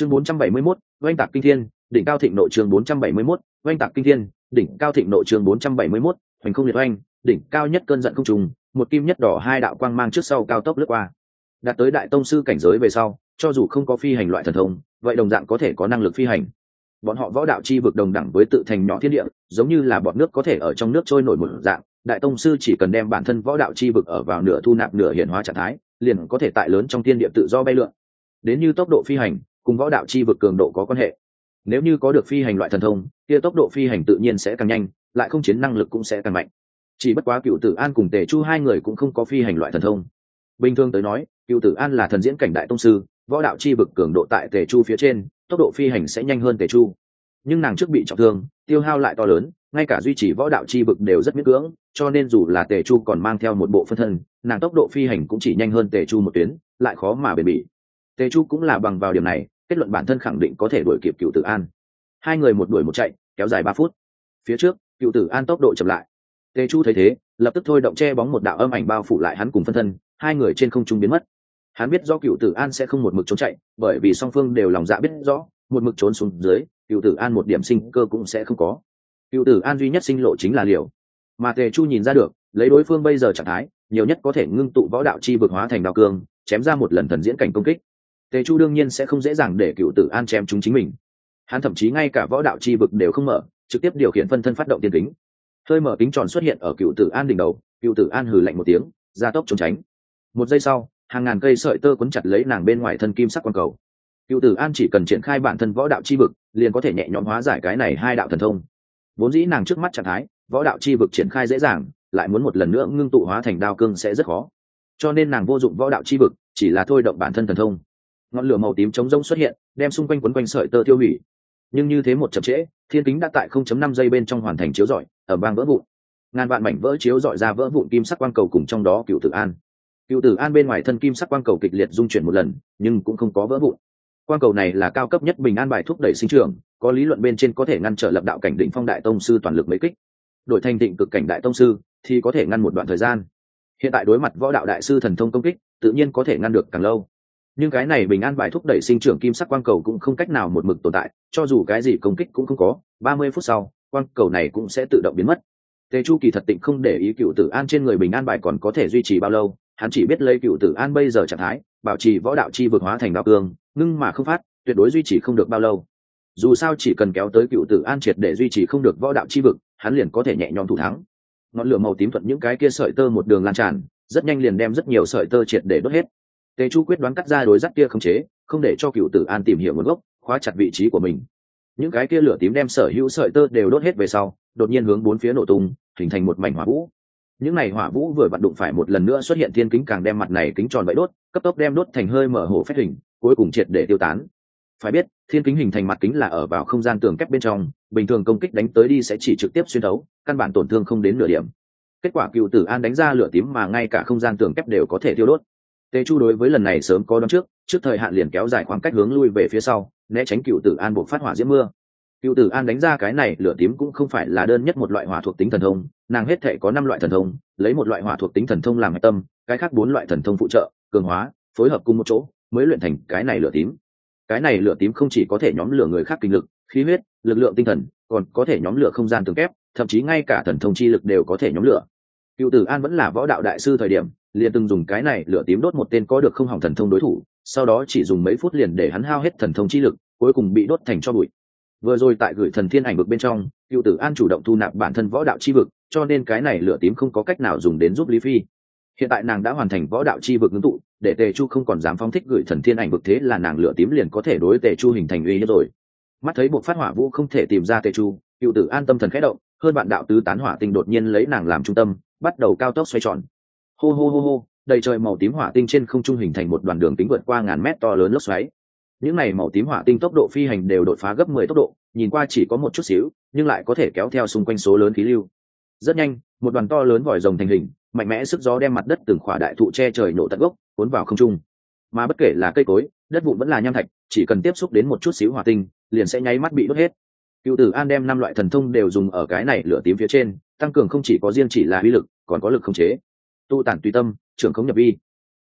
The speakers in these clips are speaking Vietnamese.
chương 471, oanh tạc kinh thiên đỉnh cao thịnh nội chương 471, oanh tạc kinh thiên đỉnh cao thịnh nội chương 471, hoành không liệt oanh đỉnh cao nhất cơn giận không trùng một kim nhất đỏ hai đạo quang mang trước sau cao tốc lướt qua. Đạt tới đại tông sư cảnh giới về sau cho dù không có phi hành loại thần thông vậy đồng dạng có thể có năng lực phi hành. Bọn họ võ đạo chi vực đồng đẳng với tự thành nhỏ thiên địa giống như là bọn nước có thể ở trong nước trôi nổi một dạng đại tông sư chỉ cần đem bản thân võ đạo chi vực ở vào nửa thu nạp nửa hiện hóa trạng thái liền có thể tại lớn trong thiên địa tự do bay lượn. Đến như tốc độ phi hành cùng võ đạo chi vực cường độ có quan hệ. Nếu như có được phi hành loại thần thông, kia tốc độ phi hành tự nhiên sẽ càng nhanh, lại không chiến năng lực cũng sẽ càng mạnh. Chỉ bất quá cựu tử an cùng tề chu hai người cũng không có phi hành loại thần thông. Bình thường tới nói, cựu tử an là thần diễn cảnh đại tông sư, võ đạo chi vực cường độ tại tề chu phía trên, tốc độ phi hành sẽ nhanh hơn tề chu. Nhưng nàng trước bị trọng thương, tiêu hao lại to lớn, ngay cả duy trì võ đạo chi vực đều rất miễn cưỡng, cho nên dù là tề chu còn mang theo một bộ phân thân, nàng tốc độ phi hành cũng chỉ nhanh hơn tề chu một tuyến, lại khó mà bền bỉ. Tề chu cũng là bằng vào điểm này kết luận bản thân khẳng định có thể đuổi kịp cựu tử an. Hai người một đuổi một chạy, kéo dài ba phút. Phía trước, cựu tử an tốc độ chậm lại. Tề chu thấy thế, lập tức thôi động che bóng một đạo âm ảnh bao phủ lại hắn cùng phân thân, hai người trên không trung biến mất. Hắn biết do cựu tử an sẽ không một mực trốn chạy, bởi vì song phương đều lòng dạ biết rõ, một mực trốn xuống dưới, cựu tử an một điểm sinh cơ cũng sẽ không có. Cựu tử an duy nhất sinh lộ chính là liều. Mà tề chu nhìn ra được, lấy đối phương bây giờ trạng thái, nhiều nhất có thể ngưng tụ võ đạo chi vực hóa thành đạo cương, chém ra một lần thần diễn cảnh công kích tề chu đương nhiên sẽ không dễ dàng để cựu tử an chém chúng chính mình. Hắn thậm chí ngay cả võ đạo chi vực đều không mở, trực tiếp điều khiển phân thân phát động tiên kính. Hơi mở kính tròn xuất hiện ở cựu tử an đỉnh đầu, cựu tử an hừ lạnh một tiếng, ra tốc trốn tránh. Một giây sau, hàng ngàn cây sợi tơ quấn chặt lấy nàng bên ngoài thân kim sắc quang cầu. Cựu tử an chỉ cần triển khai bản thân võ đạo chi vực, liền có thể nhẹ nhõm hóa giải cái này hai đạo thần thông. Vốn dĩ nàng trước mắt trạng thái, võ đạo chi vực triển khai dễ dàng, lại muốn một lần nữa ngưng tụ hóa thành đao cương sẽ rất khó. Cho nên nàng vô dụng võ đạo chi vực, chỉ là thôi động bản thân thần thông ngọn lửa màu tím chống rông xuất hiện, đem xung quanh quấn quanh sợi tơ tiêu hủy. Nhưng như thế một chậm trễ, thiên kính đã tại 0.5 giây bên trong hoàn thành chiếu rọi ở bang vỡ vụn. Ngàn vạn mảnh vỡ chiếu rọi ra vỡ vụn kim sắc quang cầu cùng trong đó cựu tử an. Cựu tử an bên ngoài thân kim sắc quang cầu kịch liệt dung chuyển một lần, nhưng cũng không có vỡ vụn. Quang cầu này là cao cấp nhất bình an bài thúc đẩy sinh trưởng, có lý luận bên trên có thể ngăn trở lập đạo cảnh định phong đại tông sư toàn lực mấy kích. Đổi thành định cực cảnh đại tông sư, thì có thể ngăn một đoạn thời gian. Hiện tại đối mặt võ đạo đại sư thần thông công kích, tự nhiên có thể ngăn được càng lâu nhưng cái này bình an bài thúc đẩy sinh trưởng kim sắc quang cầu cũng không cách nào một mực tồn tại, cho dù cái gì công kích cũng không có, ba mươi phút sau, quang cầu này cũng sẽ tự động biến mất. Tề chu kỳ thật tịnh không để ý cựu tử an trên người bình an bài còn có thể duy trì bao lâu, hắn chỉ biết lấy cựu tử an bây giờ trạng thái, bảo trì võ đạo chi vực hóa thành đạo cương, ngưng mà không phát, tuyệt đối duy trì không được bao lâu. Dù sao chỉ cần kéo tới cựu tử an triệt để duy trì không được võ đạo chi vực, hắn liền có thể nhẹ nhõm thủ thắng. Ngọn lửa màu tím thuận những cái kia sợi tơ một đường lan tràn, rất nhanh liền đem rất nhiều sợi tơ triệt để đốt hết tề chu quyết đoán cắt ra đối rắc kia không chế, không để cho cựu tử an tìm hiểu nguồn gốc, khóa chặt vị trí của mình. Những cái kia lửa tím đem sở hữu sợi tơ đều đốt hết về sau, đột nhiên hướng bốn phía nổ tung, hình thành một mảnh hỏa vũ. Những này hỏa vũ vừa vặn đụng phải một lần nữa xuất hiện thiên kính càng đem mặt này kính tròn vậy đốt, cấp tốc đem đốt thành hơi mở hổ phép hình, cuối cùng triệt để tiêu tán. Phải biết, thiên kính hình thành mặt kính là ở vào không gian tường kép bên trong, bình thường công kích đánh tới đi sẽ chỉ trực tiếp xuyên thấu, căn bản tổn thương không đến nửa điểm. Kết quả cựu tử an đánh ra lửa tím mà ngay cả không gian tường kép đều có thể tiêu đốt tề chu đối với lần này sớm có đón trước trước thời hạn liền kéo dài khoảng cách hướng lui về phía sau, né tránh cựu tử an buộc phát hỏa diễm mưa. Cựu tử an đánh ra cái này, lửa tím cũng không phải là đơn nhất một loại hỏa thuộc tính thần thông, nàng hết thể có năm loại thần thông, lấy một loại hỏa thuộc tính thần thông làm hạch tâm, cái khác bốn loại thần thông phụ trợ, cường hóa, phối hợp cùng một chỗ, mới luyện thành cái này lửa tím. Cái này lửa tím không chỉ có thể nhóm lửa người khác kinh lực, khí huyết, lực lượng tinh thần, còn có thể nhóm lửa không gian tường kép, thậm chí ngay cả thần thông chi lực đều có thể nhóm lửa. Cựu tử an vẫn là võ đạo đại sư thời điểm liền từng dùng cái này lửa tím đốt một tên có được không hỏng thần thông đối thủ, sau đó chỉ dùng mấy phút liền để hắn hao hết thần thông chi lực, cuối cùng bị đốt thành cho bụi. Vừa rồi tại gửi thần thiên ảnh vực bên trong, cựu tử an chủ động thu nạp bản thân võ đạo chi vực, cho nên cái này lửa tím không có cách nào dùng đến giúp lý phi. Hiện tại nàng đã hoàn thành võ đạo chi vực ngưng tụ, để tề chu không còn dám phóng thích gửi thần thiên ảnh vực thế là nàng lửa tím liền có thể đối tề chu hình thành uy hiếp rồi. Mắt thấy buộc phát hỏa vũ không thể tìm ra tề chu, cựu tử an tâm thần khẽ động, hơn bạn đạo tứ tán hỏa tinh đột nhiên lấy nàng làm trung tâm, bắt đầu cao tốc xoay tròn hô hô hô hô đầy trời màu tím hỏa tinh trên không trung hình thành một đoàn đường tính vượt qua ngàn mét to lớn lốc xoáy. Những này màu tím hỏa tinh tốc độ phi hành đều đột phá gấp mười tốc độ, nhìn qua chỉ có một chút xíu, nhưng lại có thể kéo theo xung quanh số lớn khí lưu. Rất nhanh, một đoàn to lớn vòi rồng thành hình, mạnh mẽ sức gió đem mặt đất từng khỏa đại thụ che trời nổ tận gốc, cuốn vào không trung. Mà bất kể là cây cối, đất vụn vẫn là nham thạch, chỉ cần tiếp xúc đến một chút xíu hỏa tinh, liền sẽ nháy mắt bị đốt hết. Cựu tử an đem năm loại thần thông đều dùng ở cái này lửa tím phía trên, tăng cường không chỉ có riêng chỉ là uy lực, còn có lực không chế tu tản tùy tâm, trưởng không nhập vi.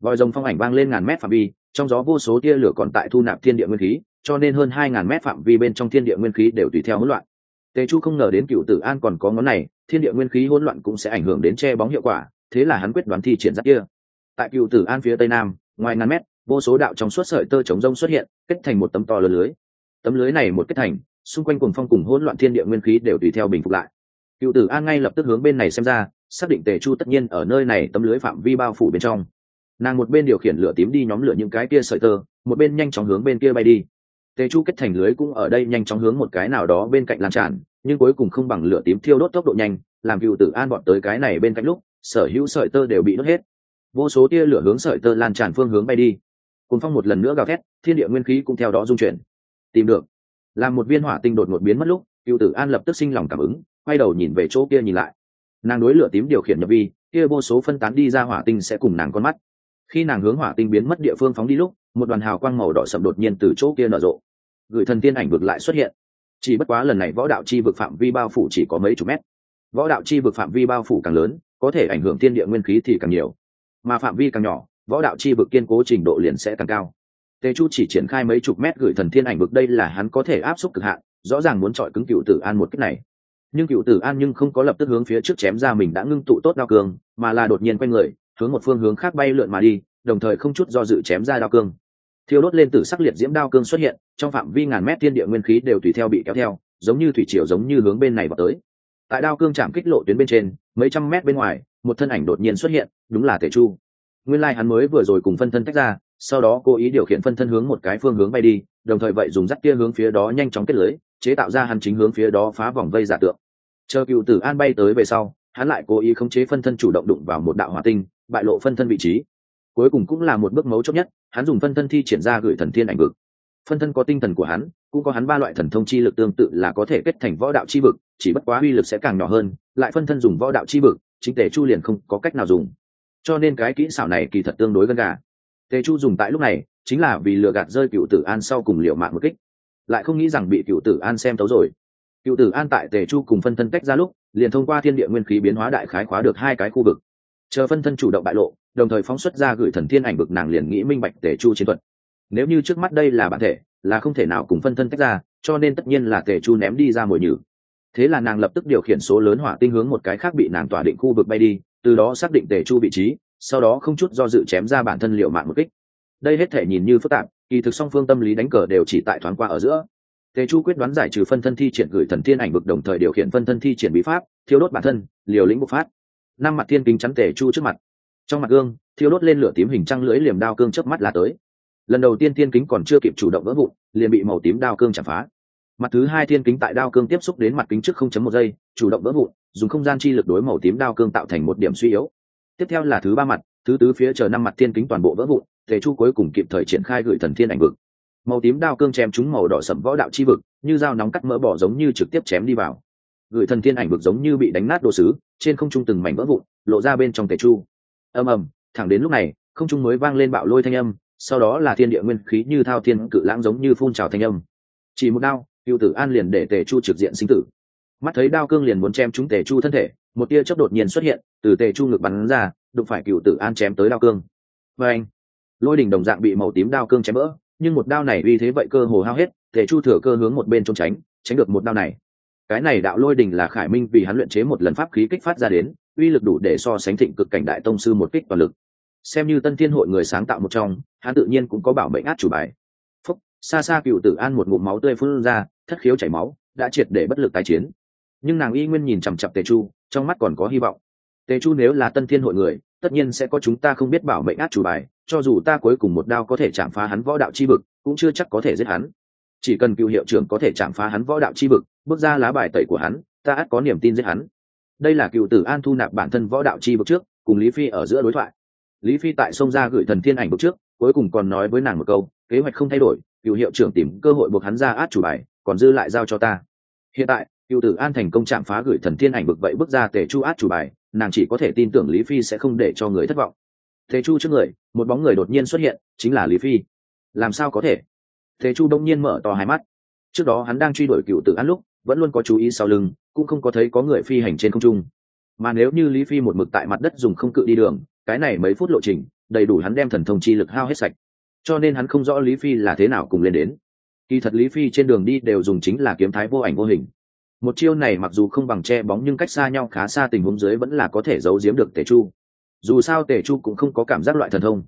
Vòi rồng phong ảnh vang lên ngàn mét phạm vi, trong gió vô số tia lửa còn tại thu nạp thiên địa nguyên khí, cho nên hơn hai ngàn mét phạm vi bên trong thiên địa nguyên khí đều tùy theo hỗn loạn. Tề chu không ngờ đến cựu tử an còn có ngón này, thiên địa nguyên khí hỗn loạn cũng sẽ ảnh hưởng đến che bóng hiệu quả, thế là hắn quyết đoán thi triển giáp kia. Tại cựu tử an phía tây nam, ngoài ngàn mét, vô số đạo trong suốt sợi tơ chống rông xuất hiện, kết thành một tấm to lớn lưới. Tấm lưới này một kết thành, xung quanh cùng phong cùng hỗn loạn thiên địa nguyên khí đều tùy theo bình phục lại. Cựu tử an ngay lập tức hướng bên này xem ra xác định tề chu tất nhiên ở nơi này tấm lưới phạm vi bao phủ bên trong. Nàng một bên điều khiển lửa tím đi nhóm lửa những cái kia sợi tơ, một bên nhanh chóng hướng bên kia bay đi. Tề chu kết thành lưới cũng ở đây nhanh chóng hướng một cái nào đó bên cạnh lan tràn, nhưng cuối cùng không bằng lửa tím thiêu đốt tốc độ nhanh, làm cựu tử an bọn tới cái này bên cạnh lúc, sở hữu sợi tơ đều bị đốt hết. Vô số tia lửa hướng sợi tơ lan tràn phương hướng bay đi. Cùng phong một lần nữa gào thét, thiên địa nguyên khí cũng theo đó dung chuyển. Tìm được. Làm một viên hỏa tinh đột ngột biến mất lúc, cựu tử an lập tức sinh lòng cảm ứng, quay đầu nhìn về chỗ kia nhìn lại nàng đối lửa tím điều khiển nhập vi, kia vô số phân tán đi ra hỏa tinh sẽ cùng nàng con mắt. Khi nàng hướng hỏa tinh biến mất địa phương phóng đi lúc, một đoàn hào quang màu đỏ sậm đột nhiên từ chỗ kia nở rộ. Gửi thần tiên ảnh vực lại xuất hiện. Chỉ bất quá lần này võ đạo chi vực phạm vi bao phủ chỉ có mấy chục mét. Võ đạo chi vực phạm vi bao phủ càng lớn, có thể ảnh hưởng thiên địa nguyên khí thì càng nhiều. Mà phạm vi càng nhỏ, võ đạo chi vực kiên cố trình độ liền sẽ càng cao. Tề chu chỉ triển khai mấy chục mét gửi thần thiên ảnh vực đây là hắn có thể áp suất cực hạn, rõ ràng muốn chọi cứng cựu tử an một cách này nhưng cựu tử an nhưng không có lập tức hướng phía trước chém ra mình đã ngưng tụ tốt đao cương, mà là đột nhiên quay người, hướng một phương hướng khác bay lượn mà đi, đồng thời không chút do dự chém ra đao cương. Thiêu đốt lên từ sắc liệt diễm đao cương xuất hiện, trong phạm vi ngàn mét thiên địa nguyên khí đều tùy theo bị kéo theo, giống như thủy triều giống như hướng bên này vào tới. Tại đao cương chạm kích lộ tuyến bên trên, mấy trăm mét bên ngoài, một thân ảnh đột nhiên xuất hiện, đúng là tể chu. Nguyên lai、like、hắn mới vừa rồi cùng phân thân tách ra, sau đó cố ý điều khiển phân thân hướng một cái phương hướng bay đi, đồng thời vậy dùng rắc kia hướng phía đó nhanh chóng kết lưới chế tạo ra hắn chính hướng phía đó phá vòng vây giả tượng. Chờ cựu tử an bay tới về sau, hắn lại cố ý khống chế phân thân chủ động đụng vào một đạo hỏa tinh, bại lộ phân thân vị trí. Cuối cùng cũng là một bước mấu chốt nhất, hắn dùng phân thân thi triển ra gửi thần thiên ảnh vực. Phân thân có tinh thần của hắn, cũng có hắn ba loại thần thông chi lực tương tự là có thể kết thành võ đạo chi vực, chỉ bất quá uy lực sẽ càng nhỏ hơn, lại phân thân dùng võ đạo chi vực, chính tề chu liền không có cách nào dùng. Cho nên cái kỹ xảo này kỳ thật tương đối gần gà. Tề chu dùng tại lúc này, chính là vì lừa gạt rơi cựu tử an sau cùng liệu mạng một kích lại không nghĩ rằng bị cựu tử an xem tấu rồi. Cựu tử an tại tề chu cùng phân thân cách ra lúc, liền thông qua thiên địa nguyên khí biến hóa đại khái khóa được hai cái khu vực. Chờ phân thân chủ động bại lộ, đồng thời phóng xuất ra gửi thần thiên ảnh vực nàng liền nghĩ minh bạch tề chu chiến thuật. Nếu như trước mắt đây là bản thể, là không thể nào cùng phân thân tách ra, cho nên tất nhiên là tề chu ném đi ra mồi nhử. Thế là nàng lập tức điều khiển số lớn hỏa tinh hướng một cái khác bị nàng tỏa định khu vực bay đi, từ đó xác định tề chu vị trí, sau đó không chút do dự chém ra bản thân liệu mạng một kích. Đây hết thể nhìn như phức tạp kỳ thực song phương tâm lý đánh cờ đều chỉ tại thoáng qua ở giữa. Tề chu quyết đoán giải trừ phân thân thi triển gửi thần thiên ảnh vực đồng thời điều khiển phân thân thi triển bí pháp, thiêu đốt bản thân, liều lĩnh bộc phát. Năm mặt thiên kính chắn tề chu trước mặt. Trong mặt gương, thiêu đốt lên lửa tím hình trăng lưỡi liềm đao cương chớp mắt là tới. Lần đầu tiên thiên kính còn chưa kịp chủ động vỡ vụn, liền bị màu tím đao cương chạm phá. Mặt thứ hai thiên kính tại đao cương tiếp xúc đến mặt kính trước không chấm một giây, chủ động vỡ vụn, dùng không gian chi lực đối màu tím đao cương tạo thành một điểm suy yếu. Tiếp theo là thứ ba mặt thứ tứ phía chờ năm mặt thiên kính toàn bộ vỡ vụn, tề chu cuối cùng kịp thời triển khai gửi thần thiên ảnh vực. Màu tím đao cương chém chúng màu đỏ sậm võ đạo chi vực, như dao nóng cắt mỡ bỏ giống như trực tiếp chém đi vào. Gửi thần thiên ảnh vực giống như bị đánh nát đồ sứ, trên không trung từng mảnh vỡ vụn, lộ ra bên trong tề chu. Ầm ầm, thẳng đến lúc này, không trung mới vang lên bạo lôi thanh âm, sau đó là thiên địa nguyên khí như thao thiên cự lãng giống như phun trào thanh âm. Chỉ một đao, cựu tử an liền để tề chu trực diện sinh tử. Mắt thấy đao cương liền muốn chém chúng tề chu thân thể, một tia chớp đột nhiên xuất hiện, từ tề chu ngực bắn ra đụng phải cựu tử an chém tới đao cương. Và anh, lôi đỉnh đồng dạng bị màu tím đao cương chém vỡ nhưng một đao này uy thế vậy cơ hồ hao hết, thể chu thừa cơ hướng một bên trốn tránh tránh được một đao này. Cái này đạo lôi đỉnh là khải minh vì hắn luyện chế một lần pháp khí kích phát ra đến, uy lực đủ để so sánh thịnh cực cảnh đại tông sư một kích toàn lực. Xem như tân thiên hội người sáng tạo một trong, hắn tự nhiên cũng có bảo mệnh át chủ bài. Phúc, xa xa cựu tử an một ngụm máu tươi phun ra, thất khiếu chảy máu, đã triệt để bất lực tái chiến. Nhưng nàng y nguyên nhìn chằm chặp tề chu, trong mắt còn có hy vọng tề chu nếu là tân thiên hội người, tất nhiên sẽ có chúng ta không biết bảo mệnh át chủ bài, cho dù ta cuối cùng một đao có thể chạm phá hắn võ đạo chi vực, cũng chưa chắc có thể giết hắn. Chỉ cần cựu hiệu trưởng có thể chạm phá hắn võ đạo chi vực, bước ra lá bài tẩy của hắn, ta ắt có niềm tin giết hắn. Đây là cựu tử an thu nạp bản thân võ đạo chi vực trước, cùng lý phi ở giữa đối thoại. Lý phi tại sông ra gửi thần thiên ảnh bước trước, cuối cùng còn nói với nàng một câu, kế hoạch không thay đổi, cựu hiệu trưởng tìm cơ hội buộc hắn ra át chủ bài, còn dư lại giao cho ta. Hiện tại, cựu tử an thành công chạm phá gửi thần thiên ảnh bực vậy bước ra tề chu át chủ bài nàng chỉ có thể tin tưởng lý phi sẽ không để cho người thất vọng. Thế chu trước người, một bóng người đột nhiên xuất hiện, chính là lý phi. Làm sao có thể? Thế chu đông nhiên mở to hai mắt. Trước đó hắn đang truy đuổi cựu tử ăn lúc, vẫn luôn có chú ý sau lưng, cũng không có thấy có người phi hành trên không trung. Mà nếu như lý phi một mực tại mặt đất dùng không cự đi đường, cái này mấy phút lộ trình, đầy đủ hắn đem thần thông chi lực hao hết sạch. Cho nên hắn không rõ lý phi là thế nào cùng lên đến. Kỳ thật lý phi trên đường đi đều dùng chính là kiếm thái vô ảnh vô hình một chiêu này mặc dù không bằng che bóng nhưng cách xa nhau khá xa tình huống dưới vẫn là có thể giấu giếm được tề chu. Dù sao tề chu cũng không có cảm giác loại thần thông.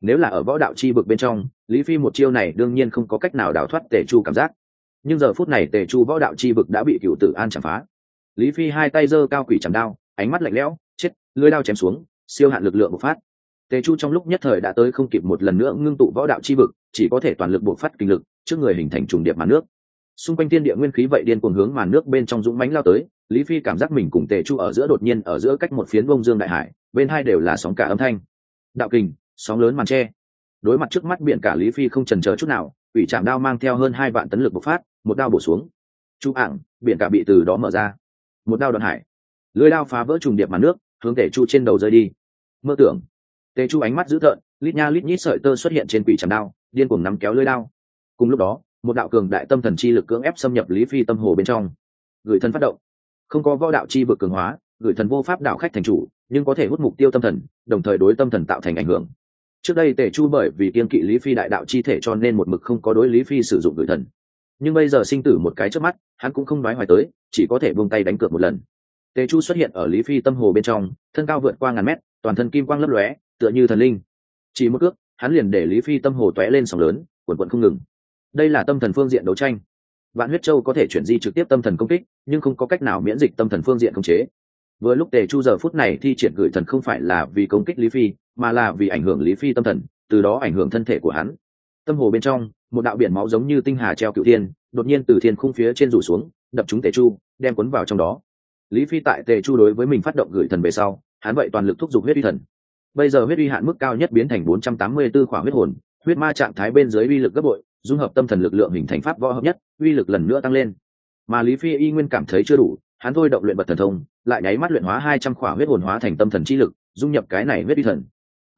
Nếu là ở võ đạo chi vực bên trong, lý phi một chiêu này đương nhiên không có cách nào đào thoát tề chu cảm giác. Nhưng giờ phút này tề chu võ đạo chi vực đã bị cựu tử an chạm phá. Lý phi hai tay giơ cao quỷ chạm đao, ánh mắt lạnh lẽo, chết lưới đao chém xuống, siêu hạn lực lượng bộc phát. Tề chu trong lúc nhất thời đã tới không kịp một lần nữa ngưng tụ võ đạo chi vực, chỉ có thể toàn lực bộc phát kinh lực, trước người hình thành trùng điệp màn nước xung quanh thiên địa nguyên khí vậy điên cuồng hướng màn nước bên trong dũng mãnh lao tới, lý phi cảm giác mình cùng tề chu ở giữa đột nhiên ở giữa cách một phiến bông dương đại hải, bên hai đều là sóng cả âm thanh. Đạo kình, sóng lớn màn tre đối mặt trước mắt biển cả lý phi không trần chờ chút nào, ủy trạm đao mang theo hơn hai vạn tấn lực bộc phát, một đao bổ xuống. Chu ảng, biển cả bị từ đó mở ra. Một đao đoạn hải. Lưới đao phá vỡ trùng điệp màn nước, hướng tề chu trên đầu rơi đi. Mơ tưởng. Tề chu ánh mắt dữ thợn lít nha lít nhít sợi tơ xuất hiện trên quỷ trạm đao, điên cuồng nắm kéo lưới đao. Cùng lúc đó một đạo cường đại tâm thần chi lực cưỡng ép xâm nhập lý phi tâm hồ bên trong. Gửi thân phát động. Không có võ đạo chi vực cường hóa gửi thần vô pháp đạo khách thành chủ, nhưng có thể hút mục tiêu tâm thần, đồng thời đối tâm thần tạo thành ảnh hưởng. Trước đây tề chu bởi vì kiên kỵ lý phi đại đạo chi thể cho nên một mực không có đối lý phi sử dụng gửi thần nhưng bây giờ sinh tử một cái trước mắt, hắn cũng không nói hoài tới, chỉ có thể buông tay đánh cược một lần. Tề chu xuất hiện ở lý phi tâm hồ bên trong, thân cao vượt qua ngàn mét, toàn thân kim quang lấp lóe, tựa như thần linh. Chỉ một cước, hắn liền để lý phi tâm hồ tóe lên sóng lớn, quần quận không ngừng đây là tâm thần phương diện đấu tranh. Vạn huyết châu có thể chuyển di trực tiếp tâm thần công kích, nhưng không có cách nào miễn dịch tâm thần phương diện khống chế. Vừa lúc tề chu giờ phút này thi triển gửi thần không phải là vì công kích lý phi, mà là vì ảnh hưởng lý phi tâm thần, từ đó ảnh hưởng thân thể của hắn. Tâm hồ bên trong, một đạo biển máu giống như tinh hà treo cựu thiên, đột nhiên từ thiên khung phía trên rủ xuống, đập chúng tề chu, đem cuốn vào trong đó. Lý phi tại tề chu đối với mình phát động gửi thần về sau, hắn vậy toàn lực thúc giục huyết uy thần. Bây giờ huyết uy hạn mức cao nhất biến thành bốn trăm tám mươi 484 khỏa huyết hồn, huyết ma trạng thái bên dưới uy lực gấp bội dung hợp tâm thần lực lượng hình thành pháp võ hợp nhất, uy lực lần nữa tăng lên. Mà lý phi y nguyên cảm thấy chưa đủ, hắn thôi động luyện bật thần thông, lại nháy mắt luyện hóa hai trăm khỏa huyết hồn hóa thành tâm thần chi lực, dung nhập cái này huyết uy thần.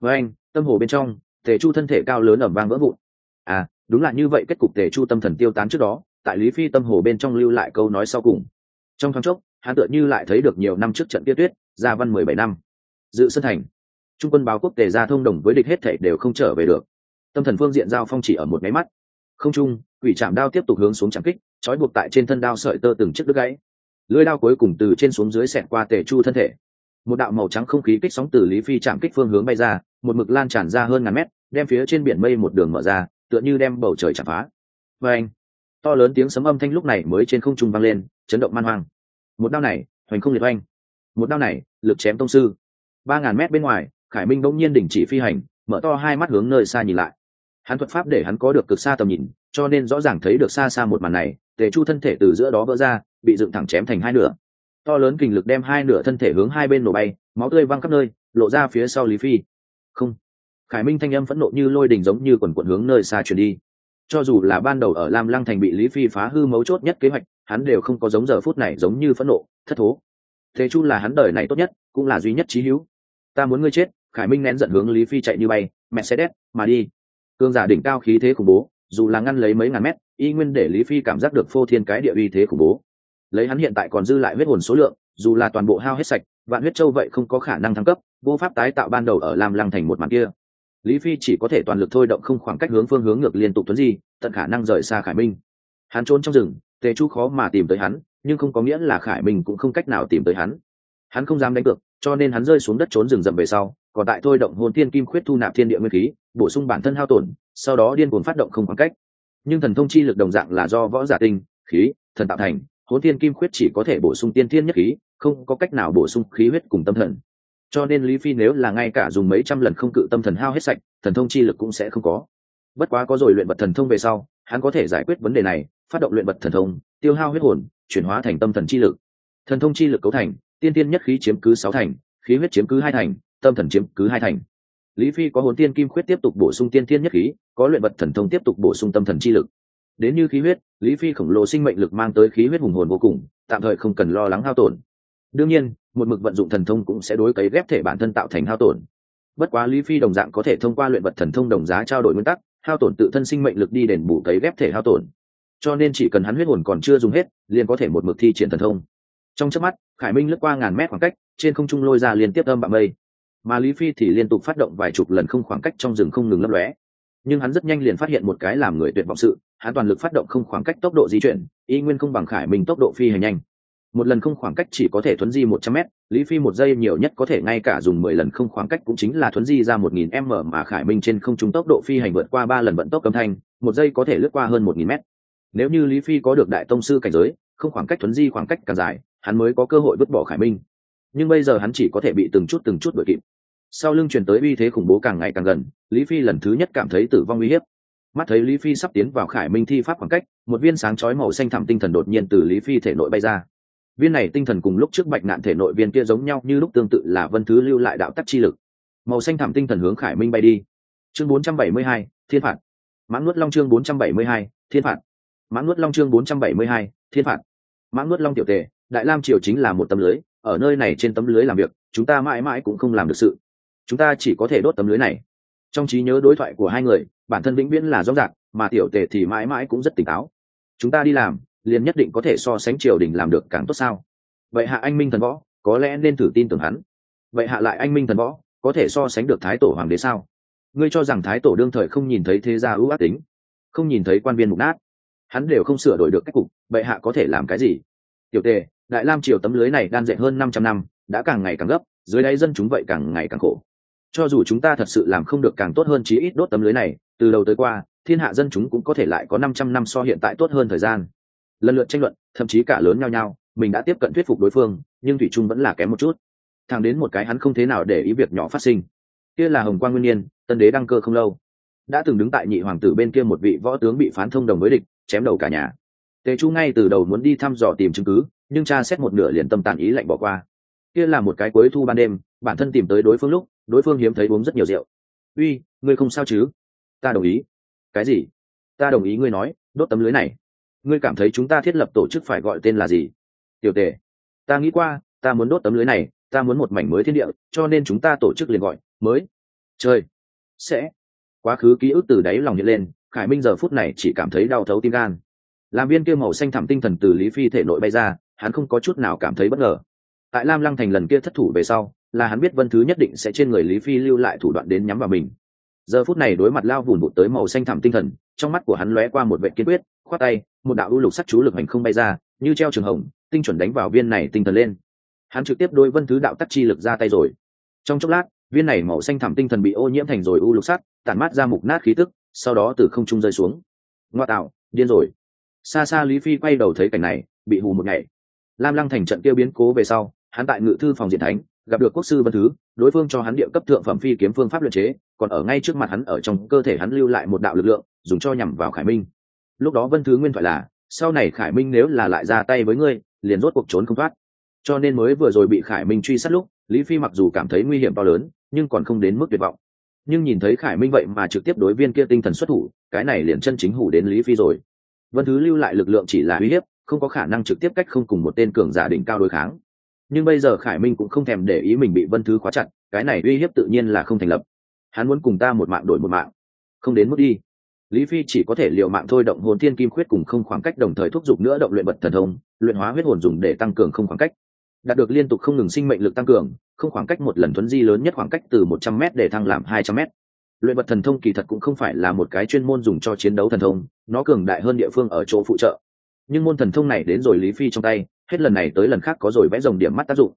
Với anh, tâm hồ bên trong, tề chu thân thể cao lớn ẩm vang vỡ vụn. À đúng là như vậy, kết cục tề chu tâm thần tiêu tán trước đó, tại lý phi tâm hồ bên trong lưu lại câu nói sau cùng. Trong thoáng chốc, hắn tựa như lại thấy được nhiều năm trước trận kia tuyết, gia văn mười bảy năm. Dự sân thành, trung quân báo quốc tề gia thông đồng với địch hết thể đều không trở về được. Tâm thần phương diện giao phong chỉ ở một máy mắt không trung, quỷ chạm đao tiếp tục hướng xuống chạm kích, trói buộc tại trên thân đao sợi tơ từng chiếc đứt gãy. Lưới đao cuối cùng từ trên xuống dưới xẹt qua tề chu thân thể. Một đạo màu trắng không khí kích sóng từ lý phi chạm kích phương hướng bay ra, một mực lan tràn ra hơn ngàn mét, đem phía trên biển mây một đường mở ra, tựa như đem bầu trời chạm phá. Và anh to lớn tiếng sấm âm thanh lúc này mới trên không trung vang lên, chấn động man hoang. Một đao này, hoành không liệt oanh. Một đao này, lực chém tông sư. Ba ngàn mét bên ngoài, khải minh bỗng nhiên đình chỉ phi hành, mở to hai mắt hướng nơi xa nhìn lại hắn thuật pháp để hắn có được cực xa tầm nhìn, cho nên rõ ràng thấy được xa xa một màn này, tề chu thân thể từ giữa đó vỡ ra, bị dựng thẳng chém thành hai nửa. To lớn kình lực đem hai nửa thân thể hướng hai bên nổ bay, máu tươi văng khắp nơi, lộ ra phía sau lý phi. Không. Khải minh thanh âm phẫn nộ như lôi đình giống như quần quận hướng nơi xa chuyển đi. Cho dù là ban đầu ở lam lăng thành bị lý phi phá hư mấu chốt nhất kế hoạch, hắn đều không có giống giờ phút này giống như phẫn nộ, thất thố. Thế chu là hắn đời này tốt nhất, cũng là duy nhất trí hữu. Ta muốn ngươi chết, khải minh nén giận hướng lý phi chạy như bay mercedes mà đi cương giả đỉnh cao khí thế khủng bố, dù là ngăn lấy mấy ngàn mét, y nguyên để lý phi cảm giác được phô thiên cái địa uy thế khủng bố. Lấy hắn hiện tại còn dư lại huyết hồn số lượng, dù là toàn bộ hao hết sạch, vạn huyết châu vậy không có khả năng thăng cấp, vô pháp tái tạo ban đầu ở lam lăng thành một màn kia. Lý phi chỉ có thể toàn lực thôi động không khoảng cách hướng phương hướng ngược liên tục tuấn gì tận khả năng rời xa khải minh. Hắn trốn trong rừng, tề chu khó mà tìm tới hắn, nhưng không có nghĩa là khải minh cũng không cách nào tìm tới hắn. Hắn không dám đánh cược cho nên hắn rơi xuống đất trốn rừng rậm về sau, còn tại thôi động hồn thiên kim khuyết thu nạp thiên địa nguyên khí, bổ sung bản thân hao tổn, sau đó điên cuồng phát động không khoảng cách. Nhưng thần thông chi lực đồng dạng là do võ giả tinh, khí, thần tạo thành hồn thiên kim khuyết chỉ có thể bổ sung tiên thiên nhất khí, không có cách nào bổ sung khí huyết cùng tâm thần. Cho nên lý phi nếu là ngay cả dùng mấy trăm lần không cự tâm thần hao hết sạch, thần thông chi lực cũng sẽ không có. Bất quá có rồi luyện vật thần thông về sau, hắn có thể giải quyết vấn đề này, phát động luyện vật thần thông, tiêu hao huyết hồn, chuyển hóa thành tâm thần chi lực. Thần thông chi lực cấu thành tiên tiên nhất khí chiếm cứ sáu thành, khí huyết chiếm cứ hai thành, tâm thần chiếm cứ hai thành. Lý phi có hồn tiên kim khuyết tiếp tục bổ sung tiên tiên nhất khí, có luyện vật thần thông tiếp tục bổ sung tâm thần chi lực. Đến như khí huyết, lý phi khổng lồ sinh mệnh lực mang tới khí huyết hùng hồn vô cùng, tạm thời không cần lo lắng hao tổn. Đương nhiên, một mực vận dụng thần thông cũng sẽ đối cấy ghép thể bản thân tạo thành hao tổn. Bất quá lý phi đồng dạng có thể thông qua luyện vật thần thông đồng giá trao đổi nguyên tắc, hao tổn tự thân sinh mệnh lực đi đền bù cấy ghép thể hao tổn. Cho nên chỉ cần hắn huyết hồn còn chưa dùng hết, liền có thể một mực thi triển thần thông. Trong chớp mắt khải minh lướt qua ngàn mét khoảng cách, trên không trung lôi ra liên tiếp âm bạ mây. Mà lý phi thì liên tục phát động vài chục lần không khoảng cách trong rừng không ngừng lấp lóe. Nhưng hắn rất nhanh liền phát hiện một cái làm người tuyệt vọng sự, hắn toàn lực phát động không khoảng cách tốc độ di chuyển, y nguyên không bằng khải minh tốc độ phi hành nhanh. Một lần không khoảng cách chỉ có thể thuấn di một trăm m lý phi một giây nhiều nhất có thể ngay cả dùng mười lần không khoảng cách cũng chính là thuấn di ra một nghìn m mà khải minh trên không trung tốc độ phi hành vượt qua ba lần vận tốc âm thanh, một giây có thể lướt qua hơn một nghìn m nếu như lý phi có được đại tông sư cảnh giới không khoảng cách thuấn di khoảng cách càng dài hắn mới có cơ hội vứt bỏ khải minh. Nhưng bây giờ hắn chỉ có thể bị từng chút từng chút đuổi kịp. Sau lưng truyền tới uy thế khủng bố càng ngày càng gần lý phi lần thứ nhất cảm thấy tử vong uy hiếp. Mắt thấy lý phi sắp tiến vào khải minh thi pháp khoảng cách một viên sáng chói màu xanh thẳm tinh thần đột nhiên từ lý phi thể nội bay ra. Viên này tinh thần cùng lúc trước bạch nạn thể nội viên kia giống nhau như lúc tương tự là vân thứ lưu lại đạo tắc chi lực. Màu xanh thẳm tinh thần hướng khải minh bay đi. Chương 472, thiên phạt. Mãn nuốt long chương 472, thiên phạt. Mãn nuốt long chương 472, thiên phạt. Mãng nuốt long tiểu tề, đại lam triều chính là một tấm lưới, ở nơi này trên tấm lưới làm việc, chúng ta mãi mãi cũng không làm được sự. Chúng ta chỉ có thể đốt tấm lưới này. Trong trí nhớ đối thoại của hai người, bản thân vĩnh viễn là rõ ràng, mà tiểu tề thì mãi mãi cũng rất tỉnh táo. Chúng ta đi làm, liền nhất định có thể so sánh triều đình làm được càng tốt sao? Vậy hạ anh minh thần võ, có lẽ nên thử tin tưởng hắn. Vậy hạ lại anh minh thần võ, có thể so sánh được thái tổ hoàng đế sao? Ngươi cho rằng thái tổ đương thời không nhìn thấy thế gia ưu ác tính, không nhìn thấy quan viên mục nát hắn đều không sửa đổi được cách cục, bệ hạ có thể làm cái gì? Tiểu tề, đại lam triều tấm lưới này đan dệt hơn năm trăm năm, đã càng ngày càng gấp, dưới đáy dân chúng vậy càng ngày càng khổ. Cho dù chúng ta thật sự làm không được càng tốt hơn chí ít đốt tấm lưới này, từ đầu tới qua, thiên hạ dân chúng cũng có thể lại có năm trăm năm so hiện tại tốt hơn thời gian. Lần lượt tranh luận, thậm chí cả lớn nhau nhau, mình đã tiếp cận thuyết phục đối phương, nhưng thủy trung vẫn là kém một chút. Thẳng đến một cái hắn không thế nào để ý việc nhỏ phát sinh. Kia là hồng quang nguyên nhiên, tân đế đăng cơ không lâu. Đã từng đứng tại nhị hoàng tử bên kia một vị võ tướng bị phán thông đồng với địch chém đầu cả nhà. Tề chu ngay từ đầu muốn đi thăm dò tìm chứng cứ, nhưng cha xét một nửa liền tâm tàn ý lạnh bỏ qua. Kia là một cái cuối thu ban đêm, bản thân tìm tới đối phương lúc, đối phương hiếm thấy uống rất nhiều rượu. Uy, ngươi không sao chứ? Ta đồng ý. Cái gì? Ta đồng ý ngươi nói, đốt tấm lưới này. Ngươi cảm thấy chúng ta thiết lập tổ chức phải gọi tên là gì? Tiểu tề, ta nghĩ qua, ta muốn đốt tấm lưới này, ta muốn một mảnh mới thiên địa, cho nên chúng ta tổ chức liền gọi, mới. Chơi. Sẽ. Quá khứ ký ức từ đáy lòng hiện lên khải minh giờ phút này chỉ cảm thấy đau thấu tim gan. Làm viên kia màu xanh thẳm tinh thần từ lý phi thể nội bay ra, hắn không có chút nào cảm thấy bất ngờ. Tại lam lăng thành lần kia thất thủ về sau, là hắn biết vân thứ nhất định sẽ trên người lý phi lưu lại thủ đoạn đến nhắm vào mình. Giờ phút này đối mặt lao vùn vụt tới màu xanh thẳm tinh thần, trong mắt của hắn lóe qua một vệ kiên quyết, khoát tay, một đạo ưu lục sắc chú lực hành không bay ra, như treo trường hồng, tinh chuẩn đánh vào viên này tinh thần lên. Hắn trực tiếp đôi vân thứ đạo tắc chi lực ra tay rồi. Trong chốc lát, viên này màu xanh thẳm tinh thần bị ô nhiễm thành rồi ưu lục sắc, tản mát ra mục nát khí tức sau đó từ không trung rơi xuống. Ngoa tạo, điên rồi. Xa xa lý phi quay đầu thấy cảnh này, bị hù một ngày. Lam lăng thành trận kêu biến cố về sau, hắn tại ngự thư phòng diện thánh, gặp được quốc sư vân thứ, đối phương cho hắn địa cấp thượng phẩm phi kiếm phương pháp luyện chế, còn ở ngay trước mặt hắn ở trong cơ thể hắn lưu lại một đạo lực lượng, dùng cho nhằm vào khải minh. Lúc đó vân thứ nguyên thoại là, sau này khải minh nếu là lại ra tay với ngươi, liền rốt cuộc trốn không thoát. Cho nên mới vừa rồi bị khải minh truy sát lúc, lý phi mặc dù cảm thấy nguy hiểm to lớn, nhưng còn không đến mức tuyệt vọng nhưng nhìn thấy khải minh vậy mà trực tiếp đối viên kia tinh thần xuất thủ, cái này liền chân chính hủ đến lý phi rồi. Vân thứ lưu lại lực lượng chỉ là uy hiếp, không có khả năng trực tiếp cách không cùng một tên cường giả đỉnh cao đối kháng. Nhưng bây giờ khải minh cũng không thèm để ý mình bị vân thứ khóa chặt, cái này uy hiếp tự nhiên là không thành lập. Hắn muốn cùng ta một mạng đổi một mạng. Không đến mức đi. Lý phi chỉ có thể l i ề u mạng thôi động hồn thiên kim khuyết cùng không khoảng cách đồng thời thúc giục nữa động luyện vật thần thông, luyện hóa huyết hồn dùng để tăng cường không khoảng cách đạt được liên tục không ngừng sinh mệnh lực tăng cường, không khoảng cách một lần thuấn di lớn nhất khoảng cách từ một trăm m để thăng làm hai trăm m luyện vật thần thông kỳ thật cũng không phải là một cái chuyên môn dùng cho chiến đấu thần thông, nó cường đại hơn địa phương ở chỗ phụ trợ. Nhưng môn thần thông này đến rồi lý phi trong tay, hết lần này tới lần khác có rồi vẽ dòng điểm mắt tác dụng.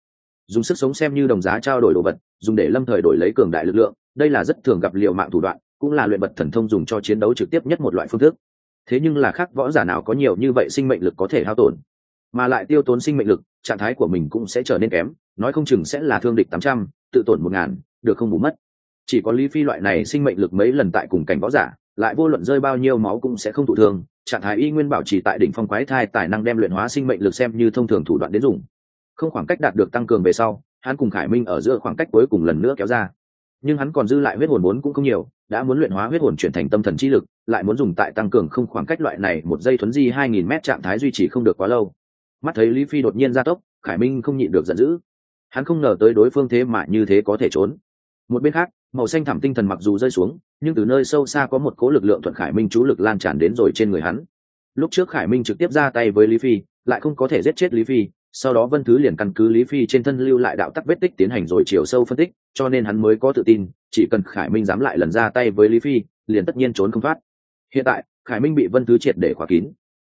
Dùng sức sống xem như đồng giá trao đổi đồ vật, dùng để lâm thời đổi lấy cường đại lực lượng, đây là rất thường gặp liệu mạng thủ đoạn, cũng là luyện vật thần thông dùng cho chiến đấu trực tiếp nhất một loại phương thức. Thế nhưng là khác võ giả nào có nhiều như vậy sinh mệnh lực có thể hao tổn? Mà lại tiêu tốn sinh mệnh lực, trạng thái của mình cũng sẽ trở nên kém, nói không chừng sẽ là thương địch tám trăm, tự tổn một ngàn, được không bù mất. Chỉ có lý phi loại này sinh mệnh lực mấy lần tại cùng cảnh võ giả, lại vô luận rơi bao nhiêu máu cũng sẽ không thụ thương, trạng thái y nguyên bảo trì tại đỉnh phong quái thai tài năng đem luyện hóa sinh mệnh lực xem như thông thường thủ đoạn đến dùng. Không khoảng cách đạt được tăng cường về sau, hắn cùng khải minh ở giữa khoảng cách cuối cùng lần nữa kéo ra. Nhưng hắn còn dư lại huyết hồn vốn cũng không nhiều, đã muốn luyện hóa huyết hồn chuyển thành tâm thần chi lực, lại muốn dùng tại tăng cường không khoảng cách loại này một giây thuấn di hai nghìn mét trạng thái duy trì không được quá lâu mắt thấy lý phi đột nhiên ra tốc, khải minh không nhịn được giận dữ. Hắn không ngờ tới đối phương thế mà như thế có thể trốn. Một bên khác, màu xanh thảm tinh thần mặc dù rơi xuống, nhưng từ nơi sâu xa có một cố lực lượng thuận khải minh chú lực lan tràn đến rồi trên người hắn. Lúc trước khải minh trực tiếp ra tay với lý phi, lại không có thể giết chết lý phi, sau đó vân thứ liền căn cứ lý phi trên thân lưu lại đạo tắc vết tích tiến hành rồi chiều sâu phân tích, cho nên hắn mới có tự tin, chỉ cần khải minh dám lại lần ra tay với lý phi, liền tất nhiên trốn không thoát. Hiện tại, khải minh bị vân thứ triệt để khóa kín.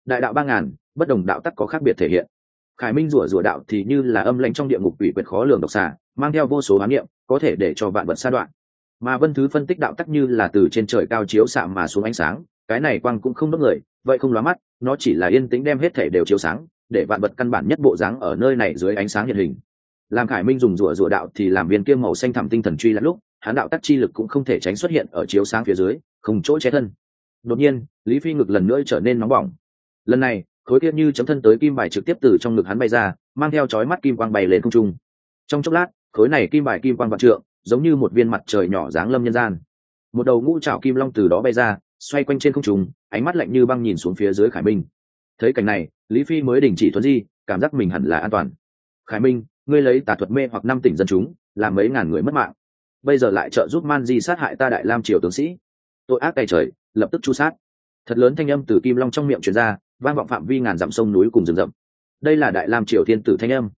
Đại đạo ba ngàn bất đồng đạo tắc có khác biệt thể hiện. Khải minh rủa rủa đạo thì như là âm lãnh trong địa ngục ủy quyệt khó lường độc xà, mang theo vô số hoán niệm, có thể để cho vạn vật sa đoạn. Mà vân thứ phân tích đạo tắc như là từ trên trời cao chiếu xạ mà xuống ánh sáng, cái này quang cũng không đốt người, vậy không lóa mắt, nó chỉ là yên tĩnh đem hết thể đều chiếu sáng, để vạn vật căn bản nhất bộ dáng ở nơi này dưới ánh sáng hiện hình. Làm khải minh dùng rủa rủa đạo thì làm viên kiêm màu xanh thẳm tinh thần truy lẫn lúc hán đạo tắc chi lực cũng không thể tránh xuất hiện ở chiếu sáng phía dưới, không chỗ che thân. Đột nhiên, lý phi ngực lần nữa trở nên nóng bỏng. Lần này khối kia như chấm thân tới kim bài trực tiếp từ trong ngực hắn bay ra, mang theo chói mắt kim quang bay lên không trung. Trong chốc lát, khối này kim bài kim quang vạn trượng, giống như một viên mặt trời nhỏ dáng lâm nhân gian. Một đầu ngũ trảo kim long từ đó bay ra, xoay quanh trên không trung, ánh mắt lạnh như băng nhìn xuống phía dưới khải minh. Thấy cảnh này, lý phi mới đình chỉ thuận di, cảm giác mình hẳn là an toàn. Khải minh, ngươi lấy tà thuật mê hoặc năm tỉnh dân chúng, làm mấy ngàn người mất mạng. Bây giờ lại trợ giúp man di sát hại ta đại lam triều tướng sĩ. Tội ác tay trời, lập tức chu sát. Thật lớn thanh âm từ kim long trong miệng truyền ra vang vọng phạm vi ngàn dặm sông núi cùng rừng rậm. Đây là đại lam triều thiên tử thanh âm.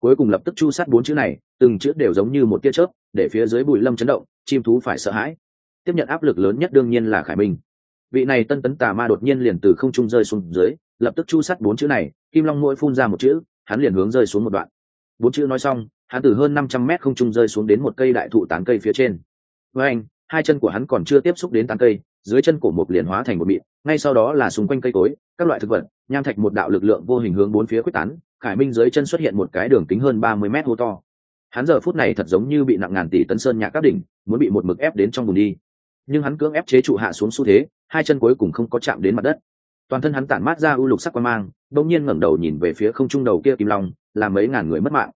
Cuối cùng lập tức chu sát bốn chữ này, từng chữ đều giống như một tia chớp, để phía dưới bụi lâm chấn động, chim thú phải sợ hãi. Tiếp nhận áp lực lớn nhất đương nhiên là khải minh. Vị này tân tấn tà ma đột nhiên liền từ không trung rơi xuống dưới, lập tức chu sát bốn chữ này, kim long mỗi phun ra một chữ, hắn liền hướng rơi xuống một đoạn. Bốn chữ nói xong, hắn từ hơn năm trăm mét không trung rơi xuống đến một cây đại thụ tán cây phía trên. Với anh, hai chân của hắn còn chưa tiếp xúc đến tán cây dưới chân cổ một liền hóa thành một mịn, ngay sau đó là xung quanh cây cối, các loại thực vật, nham thạch một đạo lực lượng vô hình hướng bốn phía quyết tán, khải minh dưới chân xuất hiện một cái đường kính hơn ba mươi mét hô to. Hắn giờ phút này thật giống như bị nặng ngàn tỷ tấn sơn nhạc các đỉnh, muốn bị một mực ép đến trong bùn đi. Nhưng hắn cưỡng ép chế trụ hạ xuống xu thế, hai chân cuối cùng không có chạm đến mặt đất. Toàn thân hắn tản mát ra ưu lục sắc quan mang đông nhiên ngẩng đầu nhìn về phía không trung đầu kia kim long, làm mấy ngàn người mất mạng.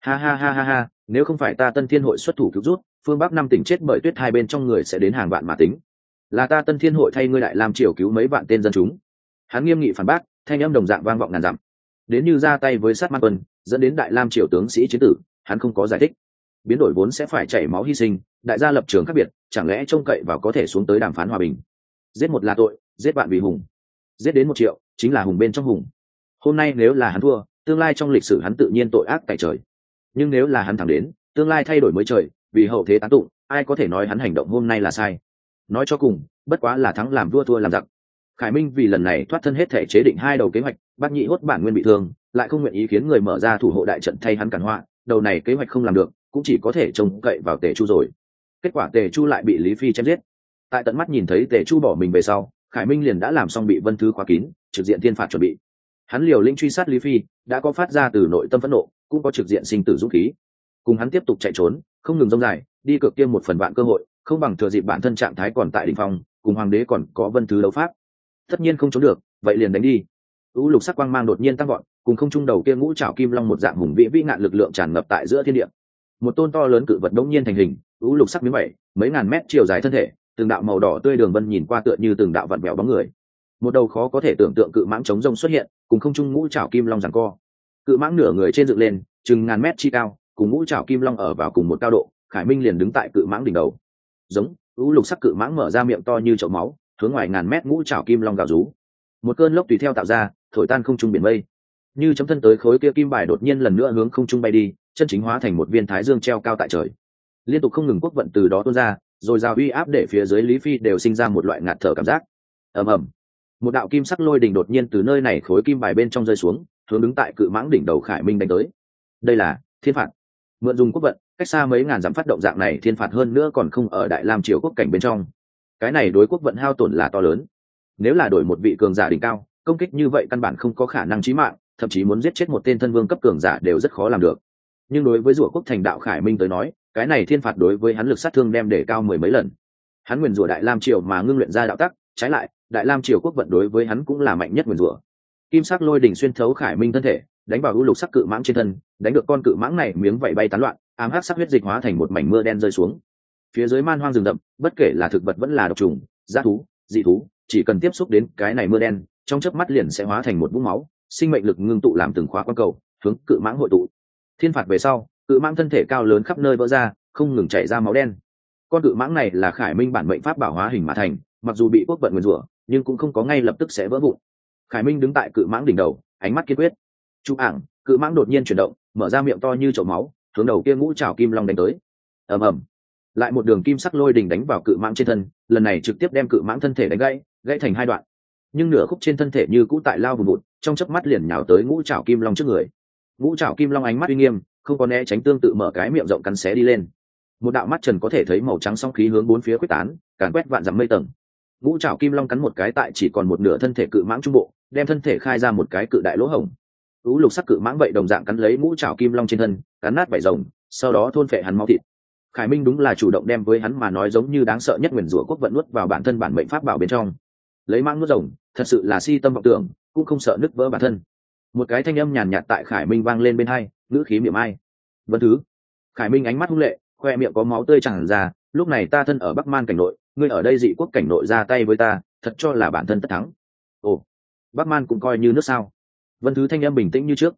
Ha ha ha ha ha, nếu không phải ta tân thiên hội xuất thủ cứu rút phương bắc năm tỉnh chết bởi tuyết hai bên trong người sẽ đến hàng vạn mà tính là ta tân thiên hội thay ngươi đại làm triều cứu mấy vạn tên dân chúng. Hắn nghiêm nghị phản bác, thanh âm đồng dạng vang vọng ngàn dặm. Đến như ra tay với sát man quân, dẫn đến đại lam triều tướng sĩ chiến tử, hắn không có giải thích. Biến đổi vốn sẽ phải chảy máu hy sinh, đại gia lập trường khác biệt, chẳng lẽ trông cậy vào có thể xuống tới đàm phán hòa bình? Giết một là tội, giết bạn vì hùng. Giết đến một triệu, chính là hùng bên trong hùng. Hôm nay nếu là hắn thua, tương lai trong lịch sử hắn tự nhiên tội ác tại trời. Nhưng nếu là hắn thẳng đến, tương lai thay đổi mới trời, vì hậu thế tán tụng, ai có thể nói hắn hành động hôm nay là sai? Nói cho cùng, bất quá là thắng làm vua thua làm giặc. Khải minh vì lần này thoát thân hết thể chế định hai đầu kế hoạch bác nhị hốt bản nguyên bị thương, lại không nguyện ý khiến người mở ra thủ hộ đại trận thay hắn cản họa, đầu này kế hoạch không làm được, cũng chỉ có thể trông cậy vào tề chu rồi. Kết quả tề chu lại bị lý phi chém giết. Tại tận mắt nhìn thấy tề chu bỏ mình về sau, khải minh liền đã làm xong bị vân thứ khóa kín, trực diện thiên phạt chuẩn bị. Hắn liều linh truy sát lý phi, đã có phát ra từ nội tâm phẫn nộ, cũng có trực diện sinh tử dũng khí. Cùng hắn tiếp tục chạy trốn, không ngừng rông dài, đi cược kiêm một phần vạn cơ hội không bằng thừa dịp bản thân trạng thái còn tại đ ỉ n h phong, cùng hoàng đế còn có vân thứ đấu pháp. Tất nhiên không trốn được, vậy liền đánh đi. U lục sắc quang mang đột nhiên tăng gọn cùng không trung đầu kia ngũ trào kim long một dạng hùng vĩ vĩ ngạn lực lượng tràn ngập tại giữa thiên địa. Một tôn to lớn cự vật đống nhiên thành hình u lục sắc biến bảy, mấy ngàn mét chiều dài thân thể, từng đạo màu đỏ tươi đường vân nhìn qua tựa như từng đạo vặn vẹo bóng người. Một đầu khó có thể tưởng tượng cự mãng chống rông xuất hiện, cùng không trung ngũ trào kim long rằng co. Cự mãng nửa người trên dựng lên, chừng ngàn mét chi cao, cùng ngũ trào kim long ở vào cùng một cao độ, khải minh liền đứng tại cự mãng đỉnh đầu giống, u lục sắc cự mãng mở ra miệng to như chậu máu, hướng ngoài ngàn mét ngũ trào kim long gào rú. Một cơn lốc tùy theo tạo ra, thổi tan không trung biển mây. Như chấm thân tới khối kia kim bài đột nhiên lần nữa hướng không trung bay đi, chân chính hóa thành một viên thái dương treo cao tại trời. Liên tục không ngừng quốc vận từ đó tuôn ra, rồi rào uy áp để phía dưới lý phi đều sinh ra một loại ngạt thở cảm giác. Ầm ầm. Một đạo kim sắc lôi đỉnh đột nhiên từ nơi này khối kim bài bên trong rơi xuống, hướng đứng tại cự mãng đỉnh đầu khải minh đánh tới. Đây là thiên phạt. Mượn dùng quốc vận cách xa mấy ngàn dặm phát động dạng này thiên phạt hơn nữa còn không ở đại lam triều quốc cảnh bên trong. Cái này đối quốc vận hao tổn là to lớn. Nếu là đổi một vị cường giả đỉnh cao, công kích như vậy căn bản không có khả năng chí mạng, thậm chí muốn giết chết một tên thân vương cấp cường giả đều rất khó làm được. Nhưng đối với rủa quốc thành đạo khải minh tới nói, cái này thiên phạt đối với hắn lực sát thương đem để cao mười mấy lần. Hắn nguyền rủa đại lam triều mà ngưng luyện ra đạo tắc, trái lại, đại lam triều quốc vận đối với hắn cũng là mạnh nhất nguyền rủa kim sắc lôi đỉnh xuyên thấu khải minh thân thể, đánh vào u lục sắc cự mãng trên thân, đánh được con cự mãng này miếng vảy bay tán loạn ám hắc sắc huyết dịch hóa thành một mảnh mưa đen rơi xuống. Phía dưới man hoang rừng rậm, bất kể là thực vật vẫn là độc trùng g thú, dị thú, chỉ cần tiếp xúc đến cái này mưa đen, trong chớp mắt liền sẽ hóa thành một vũng máu, sinh mệnh lực ngưng tụ làm từng khóa quan cầu, hướng cự mãng hội tụ. Thiên phạt về sau, cự mãng thân thể cao lớn khắp nơi vỡ ra, không ngừng chảy ra máu đen. Con cự mãng này là khải minh bản mệnh pháp bảo hóa hình mà thành, mặc dù bị quốc vận nguyền rủa, nhưng cũng không có ngay lập tức sẽ vỡ vụn. Khải minh đứng tại cự mãng đỉnh đầu, ánh mắt kiên quyết. Chụp ảng, cự mãng đột nhiên chuyển động, mở ra miệng to như chậu máu hướng đầu kia ngũ trào kim long đánh tới. Ầm ầm. Lại một đường kim sắc lôi đình đánh vào cự mãng trên thân, lần này trực tiếp đem cự mãng thân thể đánh gãy gãy thành hai đoạn. Nhưng nửa khúc trên thân thể như cũ tại lao vùng vụt trong chớp mắt liền nhào tới ngũ trảo kim long trước người. Ngũ trảo kim long ánh mắt uy nghiêm, không có né tránh tương tự mở cái miệng rộng cắn xé đi lên. Một đạo mắt trần có thể thấy màu trắng song khí hướng bốn phía quyết tán, càn quét vạn dặm mây tầng. Ngũ trảo kim long cắn một cái tại chỉ còn một nửa thân thể cự mãng trung bộ, đem thân thể khai ra một cái cự đại lỗ hổng. Ú lục sắc cự mãng vậy đồng dạng cắn lấy ngũ trảo kim long trên thân cắn nát vải rồng, sau đó thôn phệ hắn máu thịt. Khải minh đúng là chủ động đem với hắn mà nói giống như đáng sợ nhất nguyền rủa quốc vận nuốt vào bản thân bản mệnh pháp bảo bên trong. Lấy mang nuốt rồng, thật sự là si tâm vọng tưởng, cũng không sợ nứt vỡ bản thân. Một cái thanh âm nhàn nhạt tại khải minh vang lên bên hai, ngữ khí miệng ai vân thứ. Khải minh ánh mắt hung lệ, khoe miệng có máu tươi chẳng ra, lúc này ta thân ở bắc man cảnh nội, ngươi ở đây dị quốc cảnh nội ra tay với ta, thật cho là bản thân tất thắng. Ồ, bắc man cũng coi như nước sao. Vân thứ thanh âm bình tĩnh như trước.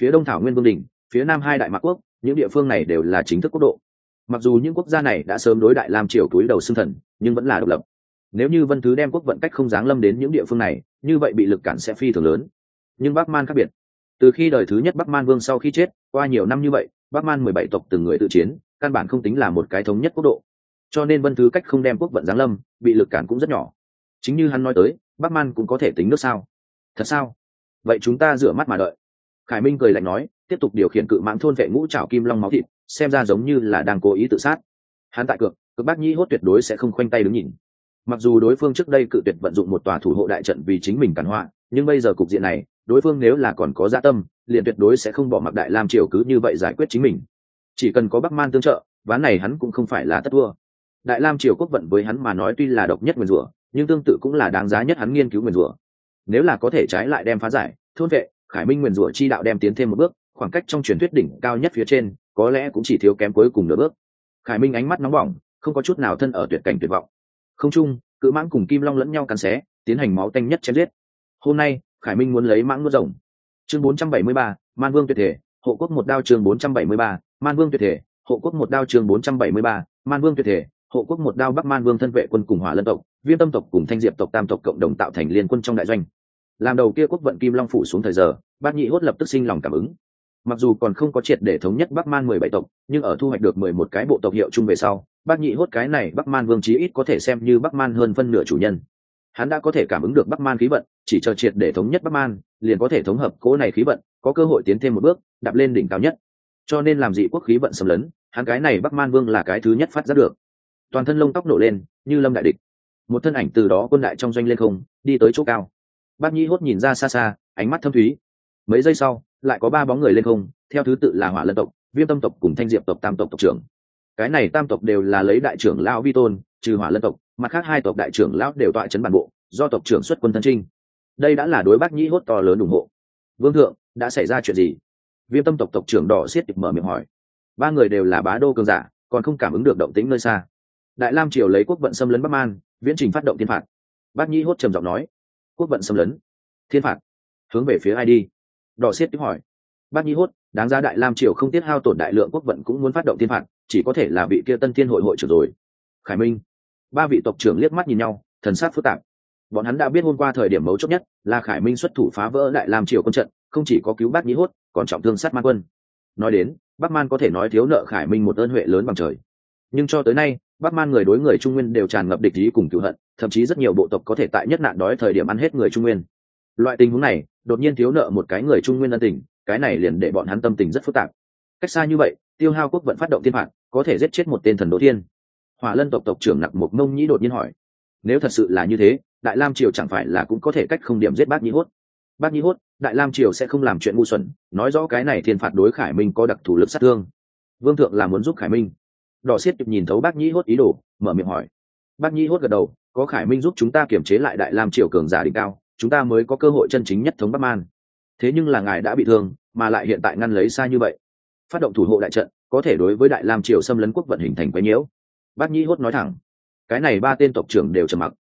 Phía đông thảo nguyên vương đình phía nam hai đại mạc quốc, những địa phương này đều là chính thức quốc độ. Mặc dù những quốc gia này đã sớm đối đại lam triều túi đầu xương thần, nhưng vẫn là độc lập. Nếu như vân thứ đem quốc vận cách không giáng lâm đến những địa phương này, như vậy bị lực cản sẽ phi thường lớn. Nhưng bắc man khác biệt. Từ khi đời thứ nhất bắc man vương sau khi chết, qua nhiều năm như vậy, bắc man mười bảy tộc từng người tự chiến, căn bản không tính là một cái thống nhất quốc độ. Cho nên vân thứ cách không đem quốc vận giáng lâm, bị lực cản cũng rất nhỏ. Chính như hắn nói tới, bắc man cũng có thể tính nước sao. Thật sao? Vậy chúng ta rửa mắt mà đợi khải minh cười lạnh nói, tiếp tục điều khiển cự mãng thôn vệ ngũ trào kim long máu thịt, xem ra giống như là đang cố ý tự sát. Hắn tại cược cực bác nhĩ hốt tuyệt đối sẽ không khoanh tay đứng nhìn. Mặc dù đối phương trước đây cự tuyệt vận dụng một tòa thủ hộ đại trận vì chính mình cản họa, nhưng bây giờ cục diện này, đối phương nếu là còn có gia dạ tâm, liền tuyệt đối sẽ không bỏ mặc đại lam triều cứ như vậy giải quyết chính mình. Chỉ cần có bắc man tương trợ, ván này hắn cũng không phải là tất thua. Đại lam triều quốc vận với hắn mà nói tuy là độc nhất nguyền rủa, nhưng tương tự cũng là đáng giá nhất hắn nghiên cứu nguyền rủa. Nếu là có thể trái lại đem phá giải, thôn vệ khải minh nguyền rủa chi đạo đem tiến thêm một bước khoảng cách trong truyền thuyết đỉnh cao nhất phía trên có lẽ cũng chỉ thiếu kém cuối cùng nửa bước. Khải minh ánh mắt nóng bỏng không có chút nào thân ở tuyệt cảnh tuyệt vọng. Không chung cự mãng cùng kim long lẫn nhau cắn xé tiến hành máu tanh nhất chém giết. Hôm nay khải minh muốn lấy mãng nuốt rồng. Chương 473, man vương tuyệt thể hộ quốc một đao chương 473, man vương tuyệt thể hộ quốc một đao chương 473, man vương tuyệt thể hộ quốc một đao bắc man vương thân vệ quân cùng hỏa lân tộc viêm tâm tộc cùng thanh diệp tộc tam tộc cộng đồng tạo thành liên quân trong đại doanh làm đầu kia quốc vận kim long phủ xuống thời giờ bát nhị hốt lập tức sinh lòng cảm ứng. Mặc dù còn không có triệt để thống nhất bắc man mười bảy tộc, nhưng ở thu hoạch được mười một cái bộ tộc hiệu chung về sau bát nhị hốt cái này bắc man vương chí ít có thể xem như bắc man hơn phân nửa chủ nhân. Hắn đã có thể cảm ứng được bắc man khí vận, chỉ chờ triệt để thống nhất bắc man, liền có thể thống hợp cố này khí vận, có cơ hội tiến thêm một bước, đạp lên đỉnh cao nhất. Cho nên làm dị quốc khí vận xâm lấn, hắn cái này bắc man vương là cái thứ nhất phát giác được. Toàn thân lông tóc nổ lên, như lâm đại địch. Một thân ảnh từ đó quân đại trong doanh lên không, đi tới chỗ cao bác Nhi hốt nhìn ra xa xa, ánh mắt thâm thúy. Mấy giây sau, lại có ba bóng người lên không, theo thứ tự là hỏa lân tộc, viêm tâm tộc cùng thanh diệp tộc tam tộc tộc trưởng. Cái này tam tộc đều là lấy đại trưởng lão vi tôn, trừ hỏa lân tộc, mặt khác hai tộc đại trưởng lão đều tọa chấn bản bộ, do tộc trưởng xuất quân thân trinh đây đã là đối bác nhĩ hốt to lớn ủng hộ. Vương thượng, đã xảy ra chuyện gì? Viêm tâm tộc tộc trưởng đỏ xiết mở miệng hỏi. Ba người đều là bá đô cường giả, còn không cảm ứng được động tĩnh nơi xa. Đại lam triều lấy quốc vận xâm lấn bắc man, viễn trình phát động thiên phạt. Bác nhĩ hốt trầm giọng nói quốc vận xâm lấn. Thiên phạt. Hướng về phía ai đi? Đỏ xiết tiếp hỏi. Bác Nhi hốt, đáng ra đại lam triều không tiết hao tổn đại lượng quốc vận cũng muốn phát động thiên phạt, chỉ có thể là vị kia tân thiên hội hội trưởng rồi. Khải minh. Ba vị tộc trưởng liếc mắt nhìn nhau, thần sát phức tạp. Bọn hắn đã biết hôm qua thời điểm mấu chốt nhất là khải minh xuất thủ phá vỡ đại lam triều quân trận, không chỉ có cứu bác Nhi hốt, còn trọng thương sát man quân. Nói đến, bắc man có thể nói thiếu nợ khải minh một ơn huệ lớn bằng trời. Nhưng cho tới nay, bắc man người đối người trung nguyên đều tràn ngập địch ý cùng cựu hận thậm chí rất nhiều bộ tộc có thể tại nhất nạn đói thời điểm ăn hết người trung nguyên. Loại tình huống này, đột nhiên thiếu nợ một cái người trung nguyên ân tình, cái này liền để bọn hắn tâm tình rất phức tạp. Cách xa như vậy, tiêu hao quốc vận phát động thiên phạt, có thể giết chết một tên thần đỗ thiên. Hỏa lân tộc tộc trưởng nặc một mông nhĩ đột nhiên hỏi, nếu thật sự là như thế, đại lam triều chẳng phải là cũng có thể cách không điểm giết bác nhĩ hốt? Bác nhĩ hốt, đại lam triều sẽ không làm chuyện ngu xuẩn, nói rõ cái này thiên phạt đối khải minh có đặc thủ lực sát thương. Vương thượng là muốn giúp khải minh. Đỏ xiết nhìn thấu bác nhĩ hốt ý đồ, mở miệng hỏi. Bác nhĩ hốt gật đầu có khải minh giúp chúng ta kiểm chế lại đại lam triều cường giả đỉnh cao, chúng ta mới có cơ hội chân chính nhất thống bắc man. Thế nhưng là ngài đã bị thương, mà lại hiện tại ngăn lấy xa như vậy. Phát động thủ hộ đại trận, có thể đối với đại lam triều xâm lấn quốc vận hình thành quấy nhiễu. Bác nhĩ hốt nói thẳng, cái này ba tên tộc trưởng đều trầm mặc.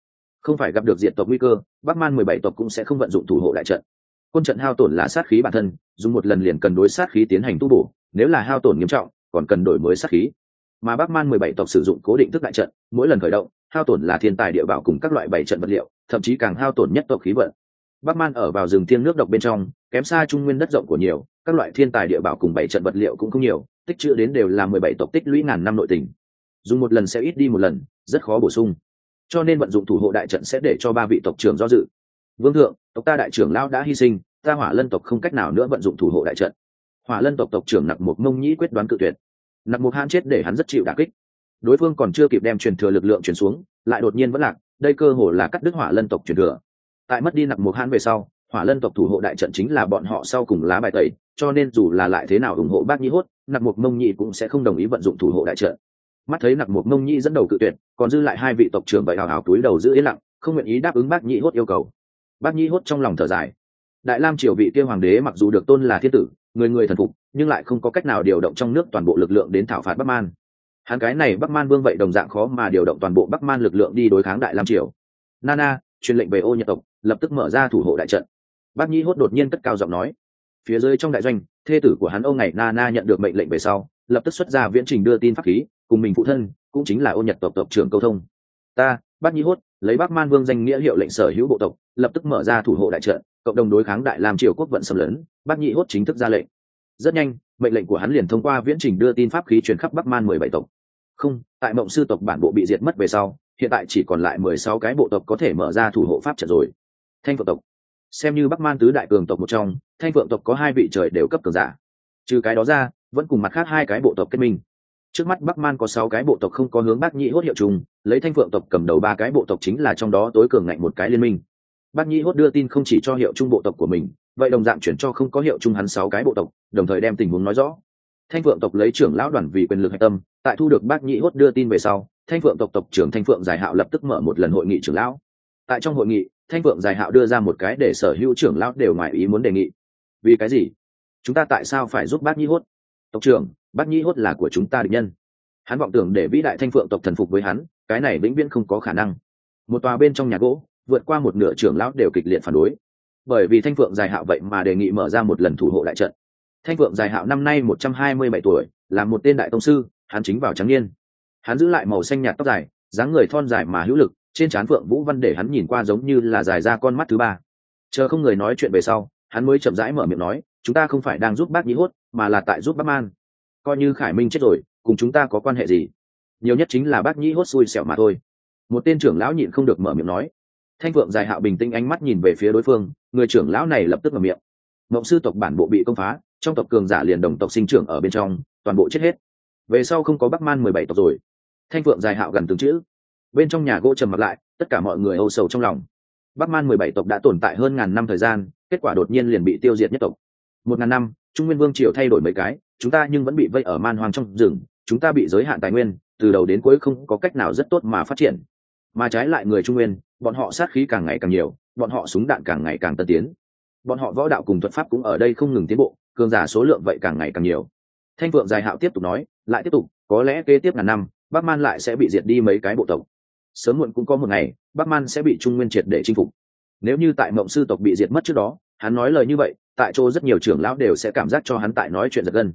Không phải gặp được diện tộc nguy cơ, bắc man mười bảy tộc cũng sẽ không vận dụng thủ hộ đại trận. Quân trận hao tổn là sát khí bản thân, dùng một lần liền cần đối sát khí tiến hành tu bổ, nếu là hao tổn nghiêm trọng, còn cần đổi mới sát khí. Mà bắc man mười bảy tộc sử dụng cố định thức đại trận, mỗi lần khởi động hao tổn là thiên tài địa bảo cùng các loại bảy trận vật liệu, thậm chí càng hao tổn nhất tộc khí vận. Bắc man ở vào rừng thiêng nước độc bên trong, kém xa trung nguyên đất rộng của nhiều, các loại thiên tài địa bảo cùng bảy trận vật liệu cũng không nhiều, tích chữ đến đều là mười bảy tộc tích lũy ngàn năm nội tình. Dùng một lần sẽ ít đi một lần, rất khó bổ sung. Cho nên vận dụng thủ hộ đại trận sẽ để cho ba vị tộc trưởng do dự. Vương thượng, tộc ta đại trưởng lão đã hy sinh, ta hỏa lân tộc không cách nào nữa vận dụng thủ hộ đại trận. Hỏa lân tộc tộc trưởng nặc mục mông nhĩ quyết đoán cự tuyệt. Nặc mục hãn chết để hắn rất chịu đả kích đối phương còn chưa kịp đem truyền thừa lực lượng truyền xuống, lại đột nhiên vẫn lạc, đây cơ hồ là cắt đứt hỏa lân tộc truyền thừa. Tại mất đi nặc mục hãn về sau, hỏa lân tộc thủ hộ đại trận chính là bọn họ sau cùng lá bài tẩy, cho nên dù là lại thế nào ủng hộ bác nhi hốt nặc mục mông nhị cũng sẽ không đồng ý vận dụng thủ hộ đại trận. Mắt thấy nặc mục mông nhị dẫn đầu cự tuyệt, còn dư lại hai vị tộc trưởng vậy hào hào túi đầu giữ yên lặng, không nguyện ý đáp ứng bác nhi hốt yêu cầu. Bác nhi hốt trong lòng thở dài. Đại lam triều vị kia hoàng đế mặc dù được tôn là thiên tử, người người thần phục, nhưng lại không có cách nào điều động trong nước toàn bộ lực lượng đến thảo phạt bắc man hắn cái này bắc man vương vậy đồng dạng khó mà điều động toàn bộ bắc man lực lượng đi đối kháng đại lam triều. Nana truyền lệnh về ô nhật tộc, lập tức mở ra thủ hộ đại trận. Bác nhi hốt đột nhiên cất cao giọng nói. Phía dưới trong đại doanh, thê tử của hắn ô ngày nana nhận được mệnh lệnh về sau, lập tức xuất ra viễn trình đưa tin pháp khí, cùng mình phụ thân, cũng chính là ô nhật tộc tộc trưởng câu thông. Ta, bác nhi hốt, lấy bắc man vương danh nghĩa hiệu lệnh sở hữu bộ tộc, lập tức mở ra thủ hộ đại trận, cộng đồng đối kháng đại lam triều quốc vận xâm lấn. Bác nhị hốt chính thức ra lệnh rất nhanh, mệnh lệnh của hắn liền thông qua viễn trình đưa tin pháp khí truyền khắp bắc man mười bảy tộc. Không, tại mộng sư tộc bản bộ bị diệt mất về sau, hiện tại chỉ còn lại mười sáu cái bộ tộc có thể mở ra thủ hộ pháp trận rồi. Thanh phượng tộc. Xem như bắc man tứ đại cường tộc một trong, thanh phượng tộc có hai vị trời đều cấp cường giả. Trừ cái đó ra, vẫn cùng mặt khác hai cái bộ tộc kết minh. Trước mắt bắc man có sáu cái bộ tộc không có hướng bác nhĩ hốt hiệu chung lấy thanh phượng tộc cầm đầu ba cái bộ tộc chính là trong đó tối cường ngạnh một cái liên minh. Bác nhĩ hốt đưa tin không chỉ cho hiệu chung bộ tộc của mình vậy đồng dạng chuyển cho không có hiệu chung hắn sáu cái bộ tộc, đồng thời đem tình huống nói rõ. Thanh phượng tộc lấy trưởng lão đoàn vì quyền lực hạch tâm, tại thu được bác nhĩ hốt đưa tin về sau, thanh phượng tộc tộc trưởng thanh phượng giải hạo lập tức mở một lần hội nghị trưởng lão. Tại trong hội nghị, thanh phượng giải hạo đưa ra một cái để sở hữu trưởng lão đều ngoài ý muốn đề nghị. Vì cái gì? Chúng ta tại sao phải giúp bác nhĩ hốt? Tộc trưởng, bác nhĩ hốt là của chúng ta địch nhân. Hắn vọng tưởng để vĩ đại thanh phượng tộc thần phục với hắn, cái này vĩnh viễn không có khả năng. Một tòa bên trong nhà gỗ, vượt qua một nửa trưởng lão đều kịch liệt phản đối bởi vì thanh phượng dài hạo vậy mà đề nghị mở ra một lần thủ hộ đại trận. Thanh phượng dài hạo năm nay một trăm hai mươi bảy tuổi, là một tên đại tông sư, hắn chính vào trắng niên. Hắn giữ lại màu xanh nhạt tóc dài, dáng người thon dài mà hữu lực, trên trán phượng vũ văn để hắn nhìn qua giống như là dài ra con mắt thứ ba. Chờ không người nói chuyện về sau, hắn mới chậm rãi mở miệng nói, chúng ta không phải đang giúp bác nhĩ hốt, mà là tại giúp bác man. Coi như khải minh chết rồi, cùng chúng ta có quan hệ gì? Nhiều nhất chính là bác nhĩ hốt xui xẻo mà thôi. Một tên trưởng lão nhịn không được mở miệng nói thanh phượng dài hạo bình tĩnh ánh mắt nhìn về phía đối phương, người trưởng lão này lập tức mở miệng. Mộng sư tộc bản bộ bị công phá, trong tộc cường giả liền đồng tộc sinh trưởng ở bên trong, toàn bộ chết hết. Về sau không có bắc man mười bảy tộc rồi. Thanh phượng dài hạo gần từng chữ. Bên trong nhà gỗ trầm mặt lại, tất cả mọi người âu sầu trong lòng. Bắc man mười bảy tộc đã tồn tại hơn ngàn năm thời gian, kết quả đột nhiên liền bị tiêu diệt nhất tộc. Một ngàn năm, trung nguyên vương triều thay đổi mấy cái, chúng ta nhưng vẫn bị vây ở man hoang trong rừng, chúng ta bị giới hạn tài nguyên, từ đầu đến cuối không có cách nào rất tốt mà phát triển mà trái lại người trung nguyên, bọn họ sát khí càng ngày càng nhiều, bọn họ súng đạn càng ngày càng tân tiến. Bọn họ võ đạo cùng thuật pháp cũng ở đây không ngừng tiến bộ, cường giả số lượng vậy càng ngày càng nhiều. Thanh phượng dài hạo tiếp tục nói, lại tiếp tục, có lẽ kế tiếp ngàn năm, bắc man lại sẽ bị diệt đi mấy cái bộ tộc. Sớm muộn cũng có một ngày, bắc man sẽ bị trung nguyên triệt để chinh phục. Nếu như tại mộng sư tộc bị diệt mất trước đó, hắn nói lời như vậy, tại chỗ rất nhiều trưởng lão đều sẽ cảm giác cho hắn tại nói chuyện giật gân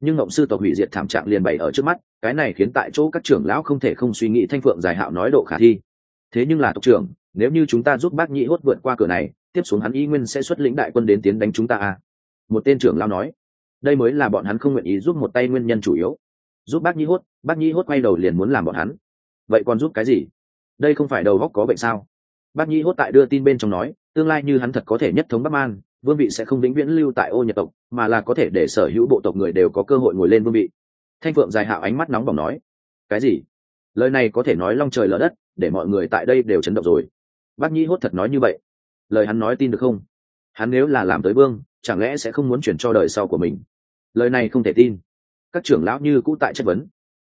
nhưng ngộng sư tộc hủy diệt thảm trạng liền bày ở trước mắt, cái này khiến tại chỗ các trưởng lão không thể không suy nghĩ thanh phượng dài hạo nói độ khả thi. Thế nhưng là tộc trưởng, nếu như chúng ta giúp bác nhĩ hốt vượt qua cửa này, tiếp xuống hắn y nguyên sẽ xuất lĩnh đại quân đến tiến đánh chúng ta à? Một tên trưởng lão nói. Đây mới là bọn hắn không nguyện ý giúp một tay nguyên nhân chủ yếu. Giúp bác nhĩ hốt, bác nhĩ hốt quay đầu liền muốn làm bọn hắn. Vậy còn giúp cái gì? Đây không phải đầu góc có bệnh sao? Bác nhĩ hốt tại đưa tin bên trong nói, tương lai như hắn thật có thể nhất thống bắc man vương vị sẽ không vĩnh viễn lưu tại ô nhật tộc, mà là có thể để sở hữu bộ tộc người đều có cơ hội ngồi lên vương vị. Thanh phượng dài hạo ánh mắt nóng bỏng nói, cái gì? Lời này có thể nói long trời lở đất, để mọi người tại đây đều chấn động rồi. Bác nhĩ hốt thật nói như vậy. Lời hắn nói tin được không? Hắn nếu là làm tới vương, chẳng lẽ sẽ không muốn chuyển cho đời sau của mình? Lời này không thể tin. Các trưởng lão như cũ tại chất vấn.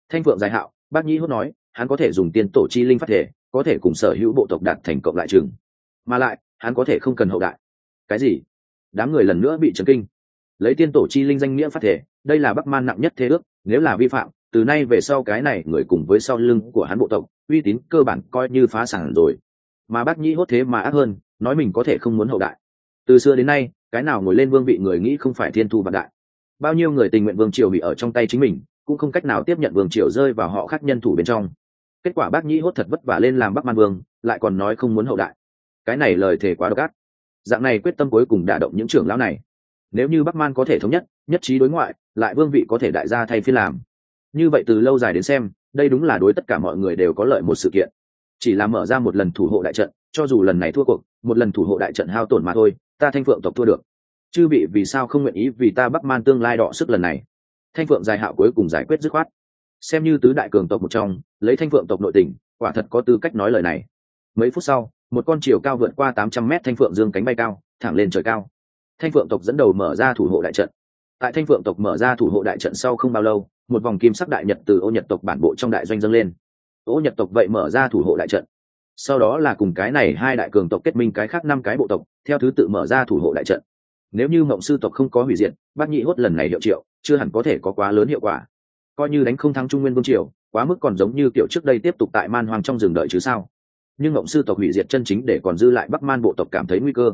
Thanh phượng dài hạo, bác nhĩ hốt nói, hắn có thể dùng tiền tổ chi linh phát thể, có thể cùng sở hữu bộ tộc đạt thành cộng lại trường mà lại, hắn có thể không cần hậu đại. Cái gì? Đám người lần nữa bị trấn kinh. Lấy tiên tổ chi linh danh nghĩa phát thể, đây là bắc man nặng nhất thế ước, nếu là vi phạm, từ nay về sau cái này người cùng với sau lưng của hắn bộ tộc, uy tín cơ bản coi như phá sản rồi. Mà bác nhĩ hốt thế mà ác hơn, nói mình có thể không muốn hậu đại. Từ xưa đến nay, cái nào ngồi lên vương vị người nghĩ không phải thiên thu vạn đại. Bao nhiêu người tình nguyện vương triều bị ở trong tay chính mình, cũng không cách nào tiếp nhận vương triều rơi vào họ khác nhân thủ bên trong. Kết quả bác nhĩ hốt thật vất vả lên làm bắc man vương, lại còn nói không muốn hậu đại. Cái này lời thề quá độc ác dạng này quyết tâm cuối cùng đả động những trưởng lão này. Nếu như bắc man có thể thống nhất nhất trí đối ngoại, lại vương vị có thể đại gia thay phiên làm. Như vậy từ lâu dài đến xem, đây đúng là đối tất cả mọi người đều có lợi một sự kiện. Chỉ là mở ra một lần thủ hộ đại trận, cho dù lần này thua cuộc, một lần thủ hộ đại trận hao tổn mà thôi, ta thanh phượng tộc thua được. Chư vị vì sao không nguyện ý vì ta bắc man tương lai đọ sức lần này? Thanh phượng dài hạo cuối cùng giải quyết dứt khoát. Xem như tứ đại cường tộc một trong, lấy thanh phượng tộc nội tình, quả thật có tư cách nói lời này. Mấy phút sau một con chiều cao vượt qua tám trăm mét thanh phượng dương cánh bay cao, thẳng lên trời cao. Thanh phượng tộc dẫn đầu mở ra thủ hộ đại trận. Tại thanh phượng tộc mở ra thủ hộ đại trận sau không bao lâu, một vòng kim sắc đại nhật từ ô nhật tộc bản bộ trong đại doanh dâng lên. Ô nhật tộc vậy mở ra thủ hộ đại trận. Sau đó là cùng cái này hai đại cường tộc kết minh cái khác năm cái bộ tộc, theo thứ tự mở ra thủ hộ đại trận. Nếu như mộng sư tộc không có hủy diệt bác nhị hốt lần này hiệu triệu, chưa hẳn có thể có quá lớn hiệu quả. Coi như đánh không thắng trung nguyên vương triều, quá mức còn giống như kiểu trước đây tiếp tục tại man hoang trong rừng đợi chứ sao? Nhưng ngộng sư tộc hủy diệt chân chính để còn dư lại bắc man bộ tộc cảm thấy nguy cơ.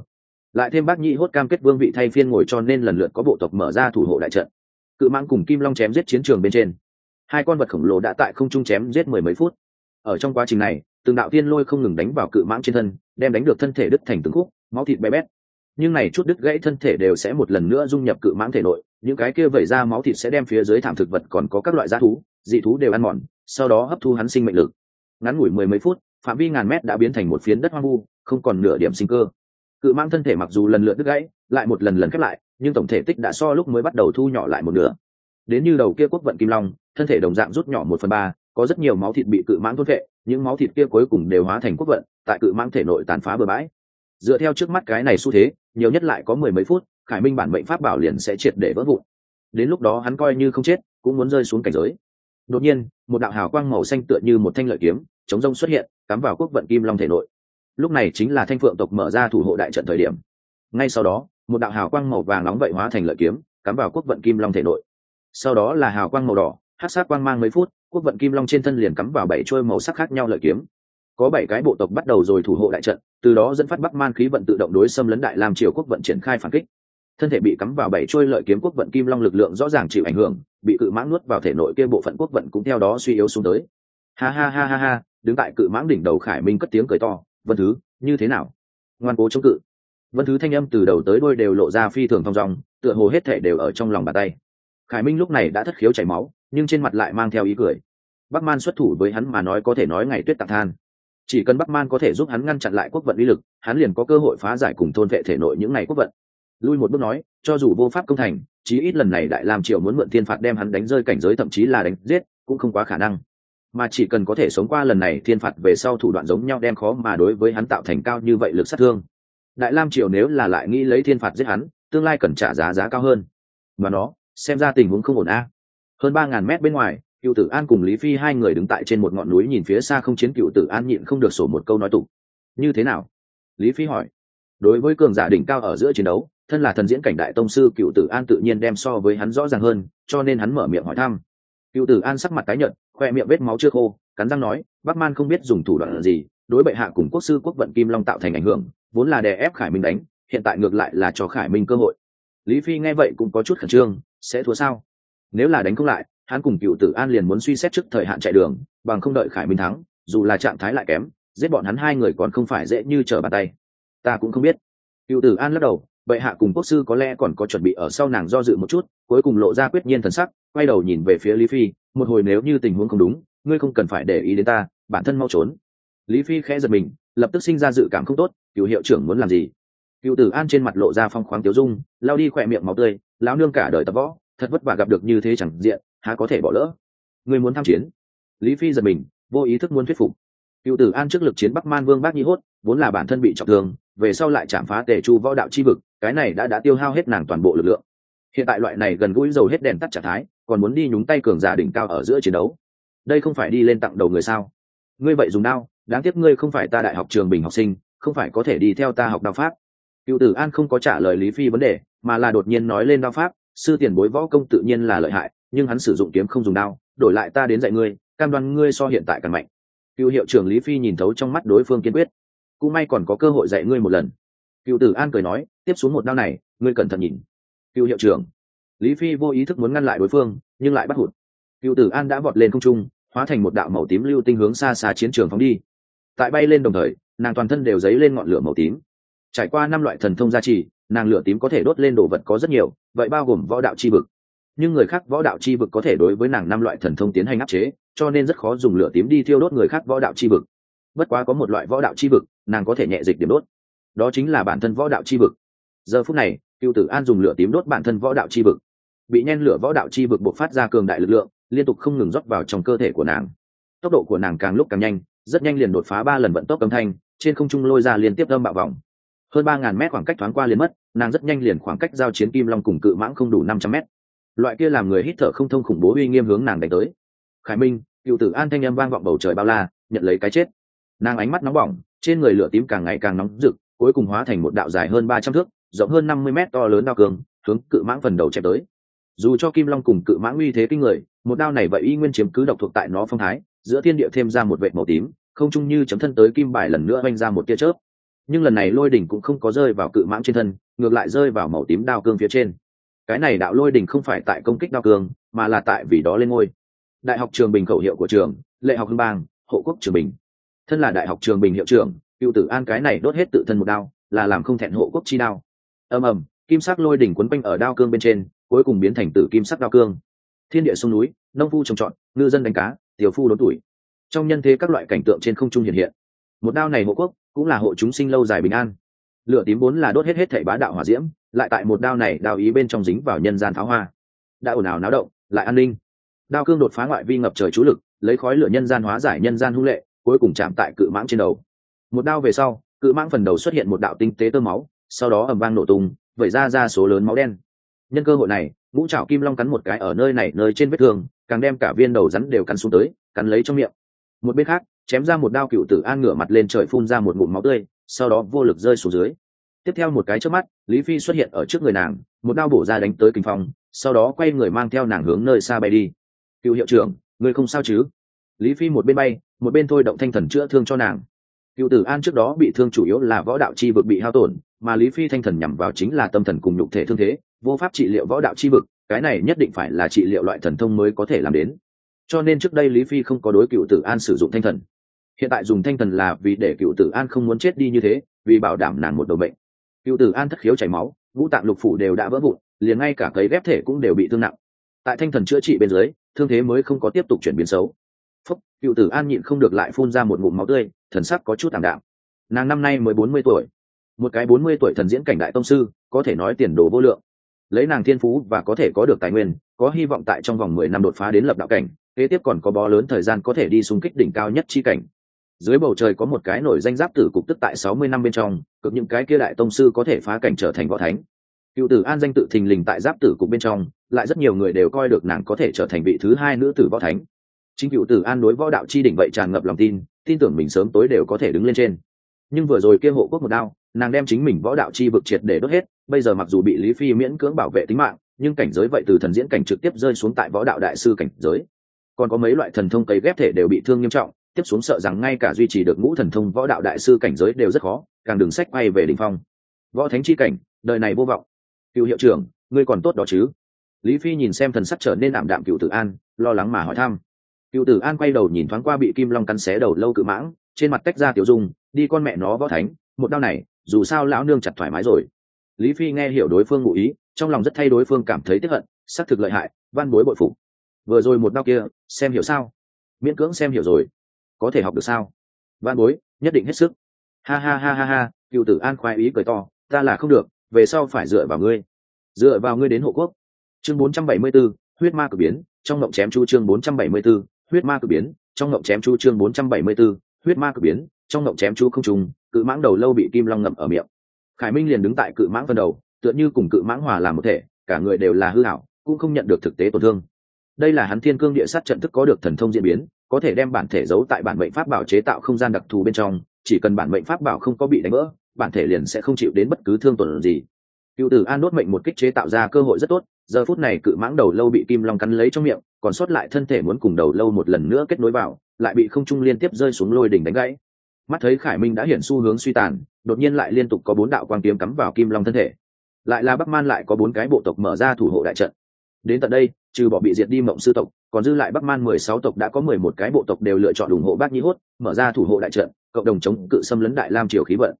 Lại thêm bác nhĩ hốt cam kết vương vị thay phiên ngồi cho nên lần lượt có bộ tộc mở ra thủ hộ đại trận. Cự mãng cùng kim long chém giết chiến trường bên trên. Hai con vật khổng lồ đã tại không trung chém giết mười mấy phút. Ở trong quá trình này, từng đạo tiên lôi không ngừng đánh vào cự mãng trên thân, đem đánh được thân thể đứt thành từng khúc, máu thịt bé bét. Nhưng này chút đứt gãy thân thể đều sẽ một lần nữa dung nhập cự mãng thể nội, những cái kia vẩy ra máu thịt sẽ đem phía dưới thảm thực vật còn có các loại g thú, dị thú đều ăn mòn, sau đó hấp thu hắn sinh mệnh lực. Ngắn ngủi mười mấy phút phạm vi ngàn mét đã biến thành một phiến đất hoang vu, không còn nửa điểm sinh cơ. Cự mang thân thể mặc dù lần lượt đứt gãy, lại một lần lần khép lại, nhưng tổng thể tích đã so lúc mới bắt đầu thu nhỏ lại một nửa. Đến như đầu kia quốc vận kim long, thân thể đồng dạng rút nhỏ một phần ba, có rất nhiều máu thịt bị cự mãng thốt vệ những máu thịt kia cuối cùng đều hóa thành quốc vận, tại cự mãng thể nội tàn phá bừa bãi. Dựa theo trước mắt cái này xu thế, nhiều nhất lại có mười mấy phút, khải minh bản mệnh pháp bảo liền sẽ triệt để vỡ vụn. Đến lúc đó hắn coi như không chết, cũng muốn rơi xuống cảnh giới đột nhiên, một đạo hào quang màu xanh tựa như một thanh lợi kiếm, chống rông xuất hiện, cắm vào quốc vận kim long thể nội. Lúc này chính là thanh phượng tộc mở ra thủ hộ đại trận thời điểm. Ngay sau đó, một đạo hào quang màu vàng nóng vậy hóa thành lợi kiếm, cắm vào quốc vận kim long thể nội. Sau đó là hào quang màu đỏ hát sát quang mang mấy phút, quốc vận kim long trên thân liền cắm vào bảy trôi màu sắc khác nhau lợi kiếm. Có bảy cái bộ tộc bắt đầu rồi thủ hộ đại trận, từ đó dẫn phát bắc man khí vận tự động đối xâm lấn đại làm triều quốc vận triển khai phản kích. Thân thể bị cắm vào bảy trôi lợi kiếm quốc vận kim long lực lượng rõ ràng chịu ảnh hưởng bị cự mãng nuốt vào thể nội kia bộ phận quốc vận cũng theo đó suy yếu xuống tới. Ha ha ha ha ha, đứng tại cự mãng đỉnh đầu khải minh cất tiếng cười to, vân thứ, như thế nào? Ngoan cố chống cự. Vân thứ thanh âm từ đầu tới đôi đều lộ ra phi thường thong dong, tựa hồ hết thể đều ở trong lòng bàn tay. Khải minh lúc này đã thất khiếu chảy máu, nhưng trên mặt lại mang theo ý cười. Bắc man xuất thủ với hắn mà nói có thể nói ngày tuyết tạc than. Chỉ cần bắc man có thể giúp hắn ngăn chặn lại quốc vận uy lực, hắn liền có cơ hội phá giải cùng thôn vệ thể nội những ngày quốc vận lui một bước nói, cho dù vô pháp công thành, chí ít lần này đại làm triều muốn mượn thiên phạt đem hắn đánh rơi cảnh giới thậm chí là đánh giết, cũng không quá khả năng. Mà chỉ cần có thể sống qua lần này, thiên phạt về sau thủ đoạn giống nhau đem khó mà đối với hắn tạo thành cao như vậy lực sát thương. Đại lam triều nếu là lại nghĩ lấy thiên phạt giết hắn, tương lai cần trả giá giá cao hơn. Mà nó, xem ra tình huống không ổn a. Hơn ba ngàn mét bên ngoài, cựu tử an cùng lý phi hai người đứng tại trên một ngọn núi nhìn phía xa không chiến cựu tử an nhịn không được sổ một câu nói tục như thế nào? Lý phi hỏi. Đối với cường giả đỉnh cao ở giữa chiến đấu thân là thần diễn cảnh đại tông sư, cựu tử an tự nhiên đem so với hắn rõ ràng hơn, cho nên hắn mở miệng hỏi thăm. Cựu tử an sắc mặt tái nhợt, khoe miệng vết máu chưa khô, cắn răng nói, bắc man không biết dùng thủ đoạn gì, đối bệ hạ cùng quốc sư quốc vận kim long tạo thành ảnh hưởng, vốn là đè ép khải minh đánh, hiện tại ngược lại là cho khải minh cơ hội. Lý phi nghe vậy cũng có chút khẩn trương, sẽ thua sao? Nếu là đánh không lại, hắn cùng cựu tử an liền muốn suy xét trước thời hạn chạy đường, bằng không đợi khải minh thắng, dù là trạng thái lại kém, giết bọn hắn hai người còn không phải dễ như trở bàn tay. Ta cũng không biết. Cựu tử an lắc đầu bệ hạ cùng quốc sư có lẽ còn có chuẩn bị ở sau nàng do dự một chút, cuối cùng lộ ra quyết nhiên thần sắc, quay đầu nhìn về phía lý phi, một hồi nếu như tình huống không đúng, ngươi không cần phải để ý đến ta, bản thân mau trốn. Lý phi khẽ giật mình, lập tức sinh ra dự cảm không tốt, cựu hiệu trưởng muốn làm gì? Cựu tử an trên mặt lộ ra phong khoáng tiếu dung lao đi khỏe miệng máu tươi, lão nương cả đời tập võ, thật vất vả gặp được như thế chẳng diện, há có thể bỏ lỡ? Ngươi muốn tham chiến? Lý phi giật mình, vô ý thức muốn thuyết phục. Cựu tử an trước lực chiến bắc man vương bác nhi hốt, vốn là bản thân bị trọng thương về sau lại chạm phá tề chu võ đạo chi vực, cái này đã đã tiêu hao hết nàng toàn bộ lực lượng. Hiện tại loại này gần gũi dầu hết đèn tắt trạng thái, còn muốn đi nhúng tay cường giả đỉnh cao ở giữa chiến đấu. Đây không phải đi lên tặng đầu người sao? Ngươi vậy dùng đao, đáng tiếc ngươi không phải ta đại học trường bình học sinh, không phải có thể đi theo ta học đao pháp. Cựu tử an không có trả lời lý phi vấn đề, mà là đột nhiên nói lên đao pháp, sư tiền bối võ công tự nhiên là lợi hại, nhưng hắn sử dụng kiếm không dùng đao, đổi lại ta đến dạy ngươi, cam đoan ngươi so hiện tại càng mạnh. Cựu hiệu trưởng lý phi nhìn thấu trong mắt đối phương kiên quyết cũng may còn có cơ hội dạy ngươi một lần. Cựu tử an cười nói, tiếp xuống một đao này, ngươi cẩn thận nhìn. Cựu hiệu trưởng. Lý phi vô ý thức muốn ngăn lại đối phương, nhưng lại bắt hụt. Cựu tử an đã vọt lên không trung, hóa thành một đạo màu tím lưu tinh hướng xa xa chiến trường phóng đi. Tại bay lên đồng thời, nàng toàn thân đều dấy lên ngọn lửa màu tím. Trải qua năm loại thần thông gia trì, nàng lửa tím có thể đốt lên đồ vật có rất nhiều, vậy bao gồm võ đạo chi vực. Nhưng người khác võ đạo chi vực có thể đối với nàng năm loại thần thông tiến hành áp chế, cho nên rất khó dùng lửa tím đi thiêu đốt người khác võ đạo chi vực. Bất quá có một loại võ đạo chi vực nàng có thể nhẹ dịch điểm đốt. Đó chính là bản thân võ đạo chi vực. Giờ phút này, cựu tử an dùng lửa tím đốt bản thân võ đạo chi vực. Bị nhen lửa võ đạo chi vực buộc phát ra cường đại lực lượng, liên tục không ngừng rót vào trong cơ thể của nàng. Tốc độ của nàng càng lúc càng nhanh, rất nhanh liền đột phá ba lần vận tốc âm thanh, trên không trung lôi ra liên tiếp âm bạo vòng. Hơn ba ngàn mét khoảng cách thoáng qua liền mất, nàng rất nhanh liền khoảng cách giao chiến kim long cùng cự mãng không đủ năm trăm mét. Loại kia làm người hít thở không thông khủng bố uy nghiêm hướng nàng đánh tới. Khải minh, cựu tử an thanh âm vang vọng bầu trời bao la, nhận lấy cái chết. Nàng ánh mắt nóng bỏng trên người lửa tím càng ngày càng nóng rực, cuối cùng hóa thành một đạo dài hơn ba trăm thước, rộng hơn năm mươi mét to lớn đao cường, hướng cự mãng phần đầu chém tới. Dù cho kim long cùng cự mãng uy thế kinh người, một đao này vậy y nguyên chiếm cứ độc thuộc tại nó phong thái, giữa thiên địa thêm ra một vệ màu tím, không chung như chấm thân tới kim bài lần nữa oanh ra một tia chớp. Nhưng lần này lôi đỉnh cũng không có rơi vào cự mãng trên thân, ngược lại rơi vào màu tím đao cương phía trên. Cái này đạo lôi đỉnh không phải tại công kích đao cương mà là tại vì đó lên ngôi. Đại học trường bình khẩu hiệu của trường, lệ học hưng bang, hộ quốc trường bình thân là đại học trường bình hiệu trưởng, cựu tử an cái này đốt hết tự thân một đao, là làm không thẹn hộ quốc chi đao. Ầm ầm, kim sắc lôi đỉnh quấn quanh ở đao cương bên trên, cuối cùng biến thành tử kim sắc đao cương. Thiên địa sông núi, nông phu trồng trọt, ngư dân đánh cá, tiểu phu đốn tuổi. Trong nhân thế các loại cảnh tượng trên không trung hiện hiện. Một đao này hộ quốc, cũng là hộ chúng sinh lâu dài bình an. Lửa tím vốn là đốt hết hết thảy bá đạo hỏa diễm, lại tại một đao này đao ý bên trong dính vào nhân gian tháo hoa. Đã ồn ào náo động, lại an ninh. Đao cương đột phá ngoại vi ngập trời chú lực, lấy khói lửa nhân gian hóa giải nhân gian hung lệ cuối cùng chạm tại cự mãng trên đầu. Một đao về sau, cự mãng phần đầu xuất hiện một đạo tinh tế tơ máu, sau đó ầm vang nổ tung, vẩy ra ra số lớn máu đen. Nhân cơ hội này, ngũ trảo kim long cắn một cái ở nơi này, nơi trên vết thương, càng đem cả viên đầu rắn đều cắn xuống tới, cắn lấy trong miệng. Một bên khác, chém ra một đao cựu tử an ngửa mặt lên trời phun ra một ngụm máu tươi, sau đó vô lực rơi xuống dưới. Tiếp theo một cái trước mắt, lý phi xuất hiện ở trước người nàng, một đao bổ ra đánh tới kinh phong, sau đó quay người mang theo nàng hướng nơi xa bay đi. Cựu hiệu trưởng người không sao chứ? Lý phi một bên bay một bên thôi động thanh thần chữa thương cho nàng. Cựu tử an trước đó bị thương chủ yếu là võ đạo chi vực bị hao tổn, mà lý phi thanh thần nhằm vào chính là tâm thần cùng nhục thể thương thế, vô pháp trị liệu võ đạo chi vực, cái này nhất định phải là trị liệu loại thần thông mới có thể làm đến. Cho nên trước đây lý phi không có đối cựu tử an sử dụng thanh thần. Hiện tại dùng thanh thần là vì để cựu tử an không muốn chết đi như thế, vì bảo đảm nàng một đầu bệnh. Cựu tử an thất khiếu chảy máu, ngũ tạng lục phủ đều đã vỡ vụn, liền ngay cả cấy ghép thể cũng đều bị thương nặng. Tại thanh thần chữa trị bên dưới, thương thế mới không có tiếp tục chuyển biến xấu cựu tử an nhịn không được lại phun ra một ngụm máu tươi, thần sắc có chút t ạ m đạm. Nàng năm nay mới bốn mươi tuổi. Một cái bốn mươi tuổi thần diễn cảnh đại tông sư, có thể nói tiền đồ vô lượng. Lấy nàng thiên phú và có thể có được tài nguyên, có hy vọng tại trong vòng mười năm đột phá đến lập đạo cảnh, kế tiếp còn có bó lớn thời gian có thể đi xung kích đỉnh cao nhất chi cảnh. Dưới bầu trời có một cái nổi danh giáp tử cục tức tại sáu mươi năm bên trong, cực những cái kia đại tông sư có thể phá cảnh trở thành võ thánh. Cựu tử an danh tự thình lình tại giáp tử cục bên trong, lại rất nhiều người đều coi được nàng có thể trở thành vị thứ hai nữ tử võ thánh chính cựu tử an đối võ đạo chi đỉnh vậy tràn ngập lòng tin tin tưởng mình sớm tối đều có thể đứng lên trên. Nhưng vừa rồi kia hộ quốc một đao, nàng đem chính mình võ đạo chi vực triệt để đốt hết, bây giờ mặc dù bị lý phi miễn cưỡng bảo vệ tính mạng, nhưng cảnh giới vậy từ thần diễn cảnh trực tiếp rơi xuống tại võ đạo đại sư cảnh giới. Còn có mấy loại thần thông cấy ghép thể đều bị thương nghiêm trọng, tiếp xuống sợ rằng ngay cả duy trì được ngũ thần thông võ đạo đại sư cảnh giới đều rất khó, càng đường sách bay về đình phong. Võ thánh chi cảnh, đời này vô vọng. Cựu hiệu trưởng, ngươi còn tốt đó chứ? Lý phi nhìn xem thần sắc trở nên ảm đạm cựu tử an, lo lắng mà hỏi thăm cựu tử an quay đầu nhìn thoáng qua bị kim long cắn xé đầu lâu cự mãng trên mặt tách ra tiểu dung đi con mẹ nó võ thánh một đau này dù sao lão nương chặt thoải mái rồi. Lý phi nghe hiểu đối phương ngụ ý trong lòng rất thay đối phương cảm thấy tiếp hận xác thực lợi hại văn bối bội phục. Vừa rồi một đau kia xem hiểu sao? Miễn cưỡng xem hiểu rồi. Có thể học được sao? Văn bối nhất định hết sức. Ha ha ha ha ha cựu tử an khoái ý cười to ta là không được về sau phải dựa vào ngươi. Dựa vào ngươi đến hộ quốc. Chương 474, huyết ma cử biến trong ngộng chém chu chương 474, huyết ma cử biến trong ngộng chém chu chương 474, huyết ma cử biến trong ngộng chém chu không trùng cự mãng đầu lâu bị kim long ngậm ở miệng. Khải minh liền đứng tại cự mãng phần đầu tựa như cùng cự mãng hòa làm một thể cả người đều là hư hảo cũng không nhận được thực tế tổn thương. Đây là hắn thiên cương địa sát trận thức có được thần thông diễn biến có thể đem bản thể giấu tại bản mệnh pháp bảo chế tạo không gian đặc thù bên trong chỉ cần bản mệnh pháp bảo không có bị đánh vỡ bản thể liền sẽ không chịu đến bất cứ thương tổn gì. Cựu tử an đốt mệnh một kích chế tạo ra cơ hội rất tốt giờ phút này cự mãng đầu lâu bị kim long cắn lấy trong miệng, còn sót lại thân thể muốn cùng đầu lâu một lần nữa kết nối vào, lại bị không trung liên tiếp rơi xuống lôi đỉnh đánh gãy. Mắt thấy khải minh đã hiện xu hướng suy tàn, đột nhiên lại liên tục có bốn đạo quang kiếm cắm vào kim long thân thể. Lại là bắc man lại có bốn cái bộ tộc mở ra thủ hộ đại trận. Đến tận đây, trừ bỏ bị diệt đi mộng sư tộc, còn dư lại bắc man mười sáu tộc đã có mười một cái bộ tộc đều lựa chọn ủng hộ bác nhi hốt, mở ra thủ hộ đại trận, cộng đồng chống cự xâm lấn đại lam triều khí vận.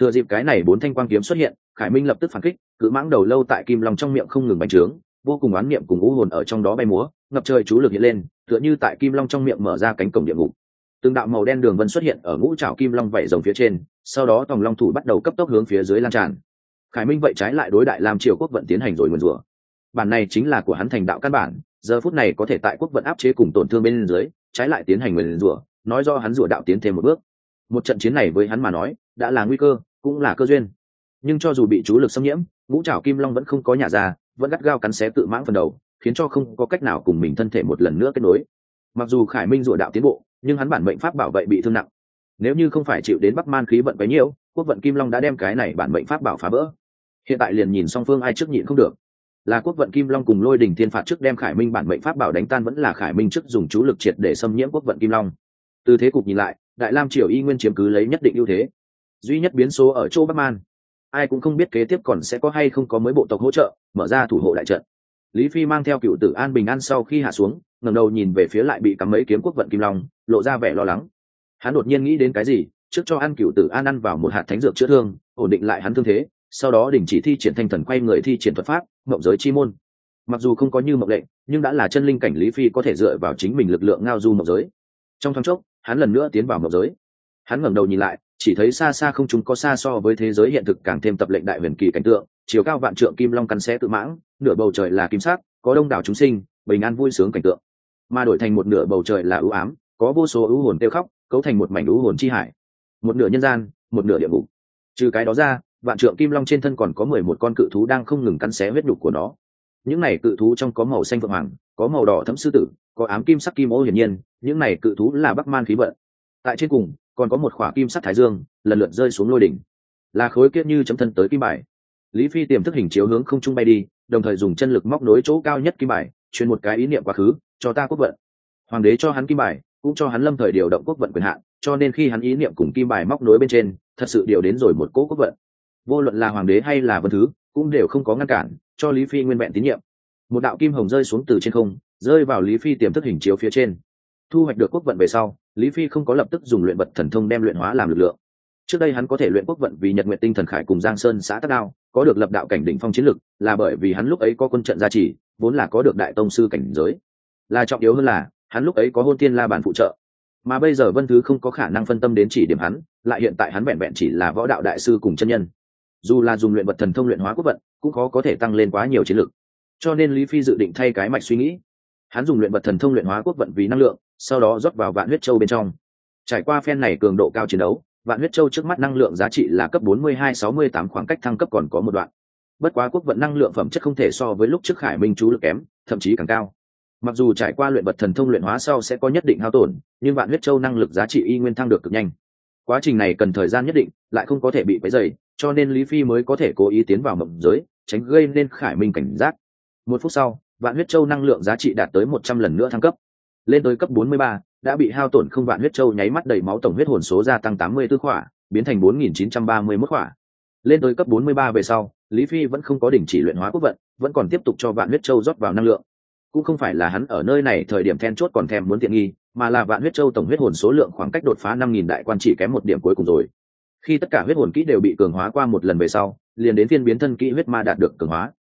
Thừa dịp cái này bốn thanh quang kiếm xuất hiện khải minh lập tức phản kích, cự mãng đầu lâu tại kim long trong miệng không ngừng bành trướng, vô cùng oán niệm cùng u hồn ở trong đó bay múa, ngập trời chú lực hiện lên, tựa như tại kim long trong miệng mở ra cánh cổng địa ngục. Từng đạo màu đen đường vân xuất hiện ở ngũ trào kim long vẩy rồng phía trên, sau đó tòng long thủ bắt đầu cấp tốc hướng phía dưới lan tràn. Khải minh vậy trái lại đối đại làm triều quốc vận tiến hành rồi mượn rủa. Bản này chính là của hắn thành đạo căn bản, giờ phút này có thể tại quốc vận áp chế cùng tổn thương bên dưới, trái lại tiến hành mượn rủa, nói do hắn rủa đạo tiến thêm một bước. Một trận chiến này với hắn mà nói, đã là nguy cơ, cũng là cơ duyên nhưng cho dù bị chú lực xâm nhiễm, ngũ trào kim long vẫn không có nhà ra, vẫn gắt gao cắn xé tự mãng phần đầu, khiến cho không có cách nào cùng mình thân thể một lần nữa kết nối. Mặc dù khải minh rủa đạo tiến bộ, nhưng hắn bản mệnh pháp bảo vệ bị thương nặng. Nếu như không phải chịu đến bắc man khí vận bấy nhiêu quốc vận kim long đã đem cái này bản mệnh pháp bảo phá vỡ. Hiện tại liền nhìn song phương ai trước nhịn không được. Là quốc vận kim long cùng lôi đình thiên phạt trước đem khải minh bản mệnh pháp bảo đánh tan vẫn là khải minh trước dùng chú lực triệt để xâm nhiễm quốc vận kim long. Từ thế cục nhìn lại, đại lam triều y nguyên chiếm cứ lấy nhất định ưu thế. Duy nhất biến số ở chỗ bắc man ai cũng không biết kế tiếp còn sẽ có hay không có mới bộ tộc hỗ trợ, mở ra thủ hộ đại trận. Lý phi mang theo cựu tử an bình an sau khi hạ xuống, ngẩng đầu nhìn về phía lại bị cắm mấy kiếm quốc vận kim long, lộ ra vẻ lo lắng. Hắn đột nhiên nghĩ đến cái gì, trước cho ăn cựu tử an ăn vào một hạt thánh dược chữa thương, ổn định lại hắn thương thế, sau đó đình chỉ thi triển thanh thần quay người thi triển thuật pháp, mộng giới chi môn. Mặc dù không có như mộng lệnh, nhưng đã là chân linh cảnh lý phi có thể dựa vào chính mình lực lượng ngao du mộng giới. Trong thoáng chốc, hắn lần nữa tiến vào mộng giới. Hắn ngẩng đầu nhìn lại chỉ thấy xa xa không chúng có xa so với thế giới hiện thực càng thêm tập lệnh đại huyền kỳ cảnh tượng, chiều cao vạn trượng kim long cắn xé tự mãng, nửa bầu trời là kim sắc, có đông đảo chúng sinh, bình an vui sướng cảnh tượng. Mà đổi thành một nửa bầu trời là ưu ám, có vô số ưu hồn tiêu khóc, cấu thành một mảnh ưu hồn chi hải. Một nửa nhân gian, một nửa địa ngục. Trừ cái đó ra, vạn trượng kim long trên thân còn có mười một con cự thú đang không ngừng cắn xé huyết nhục của nó. Những này cự thú trong có màu xanh vượng hoàng, có màu đỏ thẫm sư tử, có ám kim sắc kim ô hiển nhiên, những này cự thú là bắc man khí vận. Tại trên cùng còn có một khỏa kim sắc thái dương, lần lượt rơi xuống lôi đỉnh. Là khối kiết như chấm thân tới kim bài. Lý phi tiềm thức hình chiếu hướng không trung bay đi, đồng thời dùng chân lực móc nối chỗ cao nhất kim bài, truyền một cái ý niệm quá khứ, cho ta quốc vận. Hoàng đế cho hắn kim bài, cũng cho hắn lâm thời điều động quốc vận quyền hạn, cho nên khi hắn ý niệm cùng kim bài móc nối bên trên, thật sự điều đến rồi một cỗ quốc vận. Vô luận là hoàng đế hay là vân thứ, cũng đều không có ngăn cản, cho lý phi nguyên vẹn tín nhiệm. Một đạo kim hồng rơi xuống từ trên không, rơi vào lý phi tiềm thức hình chiếu phía trên thu hoạch được quốc vận về sau, lý phi không có lập tức dùng luyện vật thần thông đem luyện hóa làm lực lượng. Trước đây hắn có thể luyện quốc vận vì nhật nguyện tinh thần khải cùng giang sơn xã tắc đao, có được lập đạo cảnh đỉnh phong chiến lực, là bởi vì hắn lúc ấy có quân trận gia trì, vốn là có được đại tông sư cảnh giới. Là trọng yếu hơn là, hắn lúc ấy có hôn tiên la bản phụ trợ. Mà bây giờ vân thứ không có khả năng phân tâm đến chỉ điểm hắn, lại hiện tại hắn vẹn vẹn chỉ là võ đạo đại sư cùng chân nhân. Dù là dùng luyện vật thần thông luyện hóa quốc vận, cũng khó có thể tăng lên quá nhiều chiến lược cho nên lý phi dự định thay cái mạch suy nghĩ hắn dùng luyện vật thần thông luyện hóa quốc vận vì năng lượng, sau đó rót vào vạn huyết châu bên trong. Trải qua phen này cường độ cao chiến đấu, vạn huyết châu trước mắt năng lượng giá trị là cấp 42-68 khoảng cách thăng cấp còn có một đoạn. Bất quá quốc vận năng lượng phẩm chất không thể so với lúc trước khải minh chú lực kém, thậm chí càng cao. Mặc dù trải qua luyện vật thần thông luyện hóa sau sẽ có nhất định hao tổn, nhưng vạn huyết châu năng lực giá trị y nguyên thăng được cực nhanh. Quá trình này cần thời gian nhất định, lại không có thể bị bấy dày cho nên lý phi mới có thể cố ý tiến vào mộng giới, tránh gây nên khải minh cảnh giác. Một phút sau vạn huyết châu năng lượng giá trị đạt tới một trăm lần nữa thăng cấp. Lên tới cấp bốn mươi ba, đã bị hao tổn không vạn huyết châu nháy mắt đầy máu tổng huyết hồn số gia tăng tám mươi tư khỏa, biến thành bốn nghìn chín trăm ba mươi mốt khỏa. Lên tới cấp bốn mươi ba về sau, lý phi vẫn không có đình chỉ luyện hóa quốc vận, vẫn còn tiếp tục cho vạn huyết châu rót vào năng lượng. Cũng không phải là hắn ở nơi này thời điểm then chốt còn thèm muốn tiện nghi, mà là vạn huyết châu tổng huyết hồn số lượng khoảng cách đột phá năm nghìn đại quan chỉ kém một điểm cuối cùng rồi. Khi tất cả huyết hồn kỹ đều bị cường hóa qua một lần về sau, liền đến phiên biến thân kỹ huyết ma đạt được cường hóa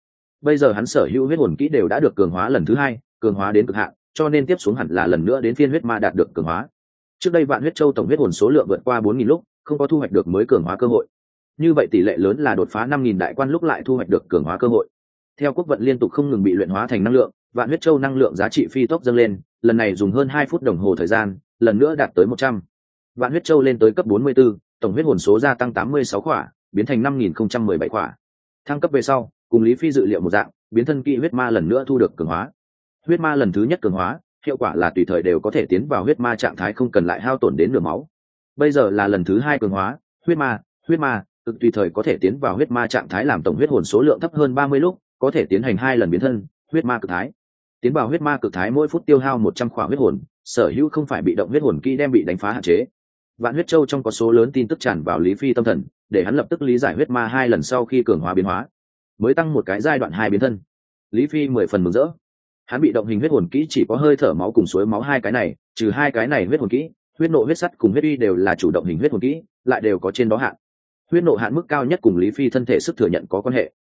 bây giờ hắn sở hữu huyết hồn kỹ đều đã được cường hóa lần thứ hai cường hóa đến cực hạn cho nên tiếp xuống hẳn là lần nữa đến phiên huyết ma đạt được cường hóa. Trước đây vạn huyết châu tổng huyết hồn số lượng vượt qua bốn nghìn lúc không có thu hoạch được mới cường hóa cơ hội. Như vậy tỷ lệ lớn là đột phá năm nghìn đại quan lúc lại thu hoạch được cường hóa cơ hội. Theo quốc vận liên tục không ngừng bị luyện hóa thành năng lượng vạn huyết châu năng lượng giá trị phi tốc dâng lên lần này dùng hơn hai phút đồng hồ thời gian lần nữa đạt tới một trăm. Vạn huyết châu lên tới cấp bốn mươi 44, tổng huyết hồn số gia tăng tám mươi sáu khỏa biến thành năm nghìn không trăm mười bảy khỏa. Thăng cấp về sau cùng lý phi dự liệu một dạng, biến thân kỹ huyết ma lần nữa thu được cường hóa. Huyết ma lần thứ nhất cường hóa, hiệu quả là tùy thời đều có thể tiến vào huyết ma trạng thái không cần lại hao tổn đến nửa máu. Bây giờ là lần thứ hai cường hóa, huyết ma huyết ma, cực tùy thời có thể tiến vào huyết ma trạng thái làm tổng huyết hồn số lượng thấp hơn ba mươi lúc, có thể tiến hành hai lần biến thân, huyết ma cực thái. Tiến vào huyết ma cực thái mỗi phút tiêu hao một trăm khỏa huyết hồn, sở hữu không phải bị động huyết hồn kỹ đem bị đánh phá hạn chế. Vạn huyết châu trong có số lớn tin tức tràn vào lý phi tâm thần, để hắn lập tức lý giải huyết ma hai lần sau khi cường hóa biến hóa mới tăng một cái giai đoạn hai biến thân. Lý phi mười phần mừng rỡ. Hắn bị động hình huyết hồn kỹ chỉ có hơi thở máu cùng suối máu hai cái này, trừ hai cái này huyết hồn kỹ, huyết nộ huyết sắt cùng huyết uy đều là chủ động hình huyết hồn kỹ, lại đều có trên đó hạn. Huyết nộ hạn mức cao nhất cùng lý phi thân thể sức thừa nhận có quan hệ.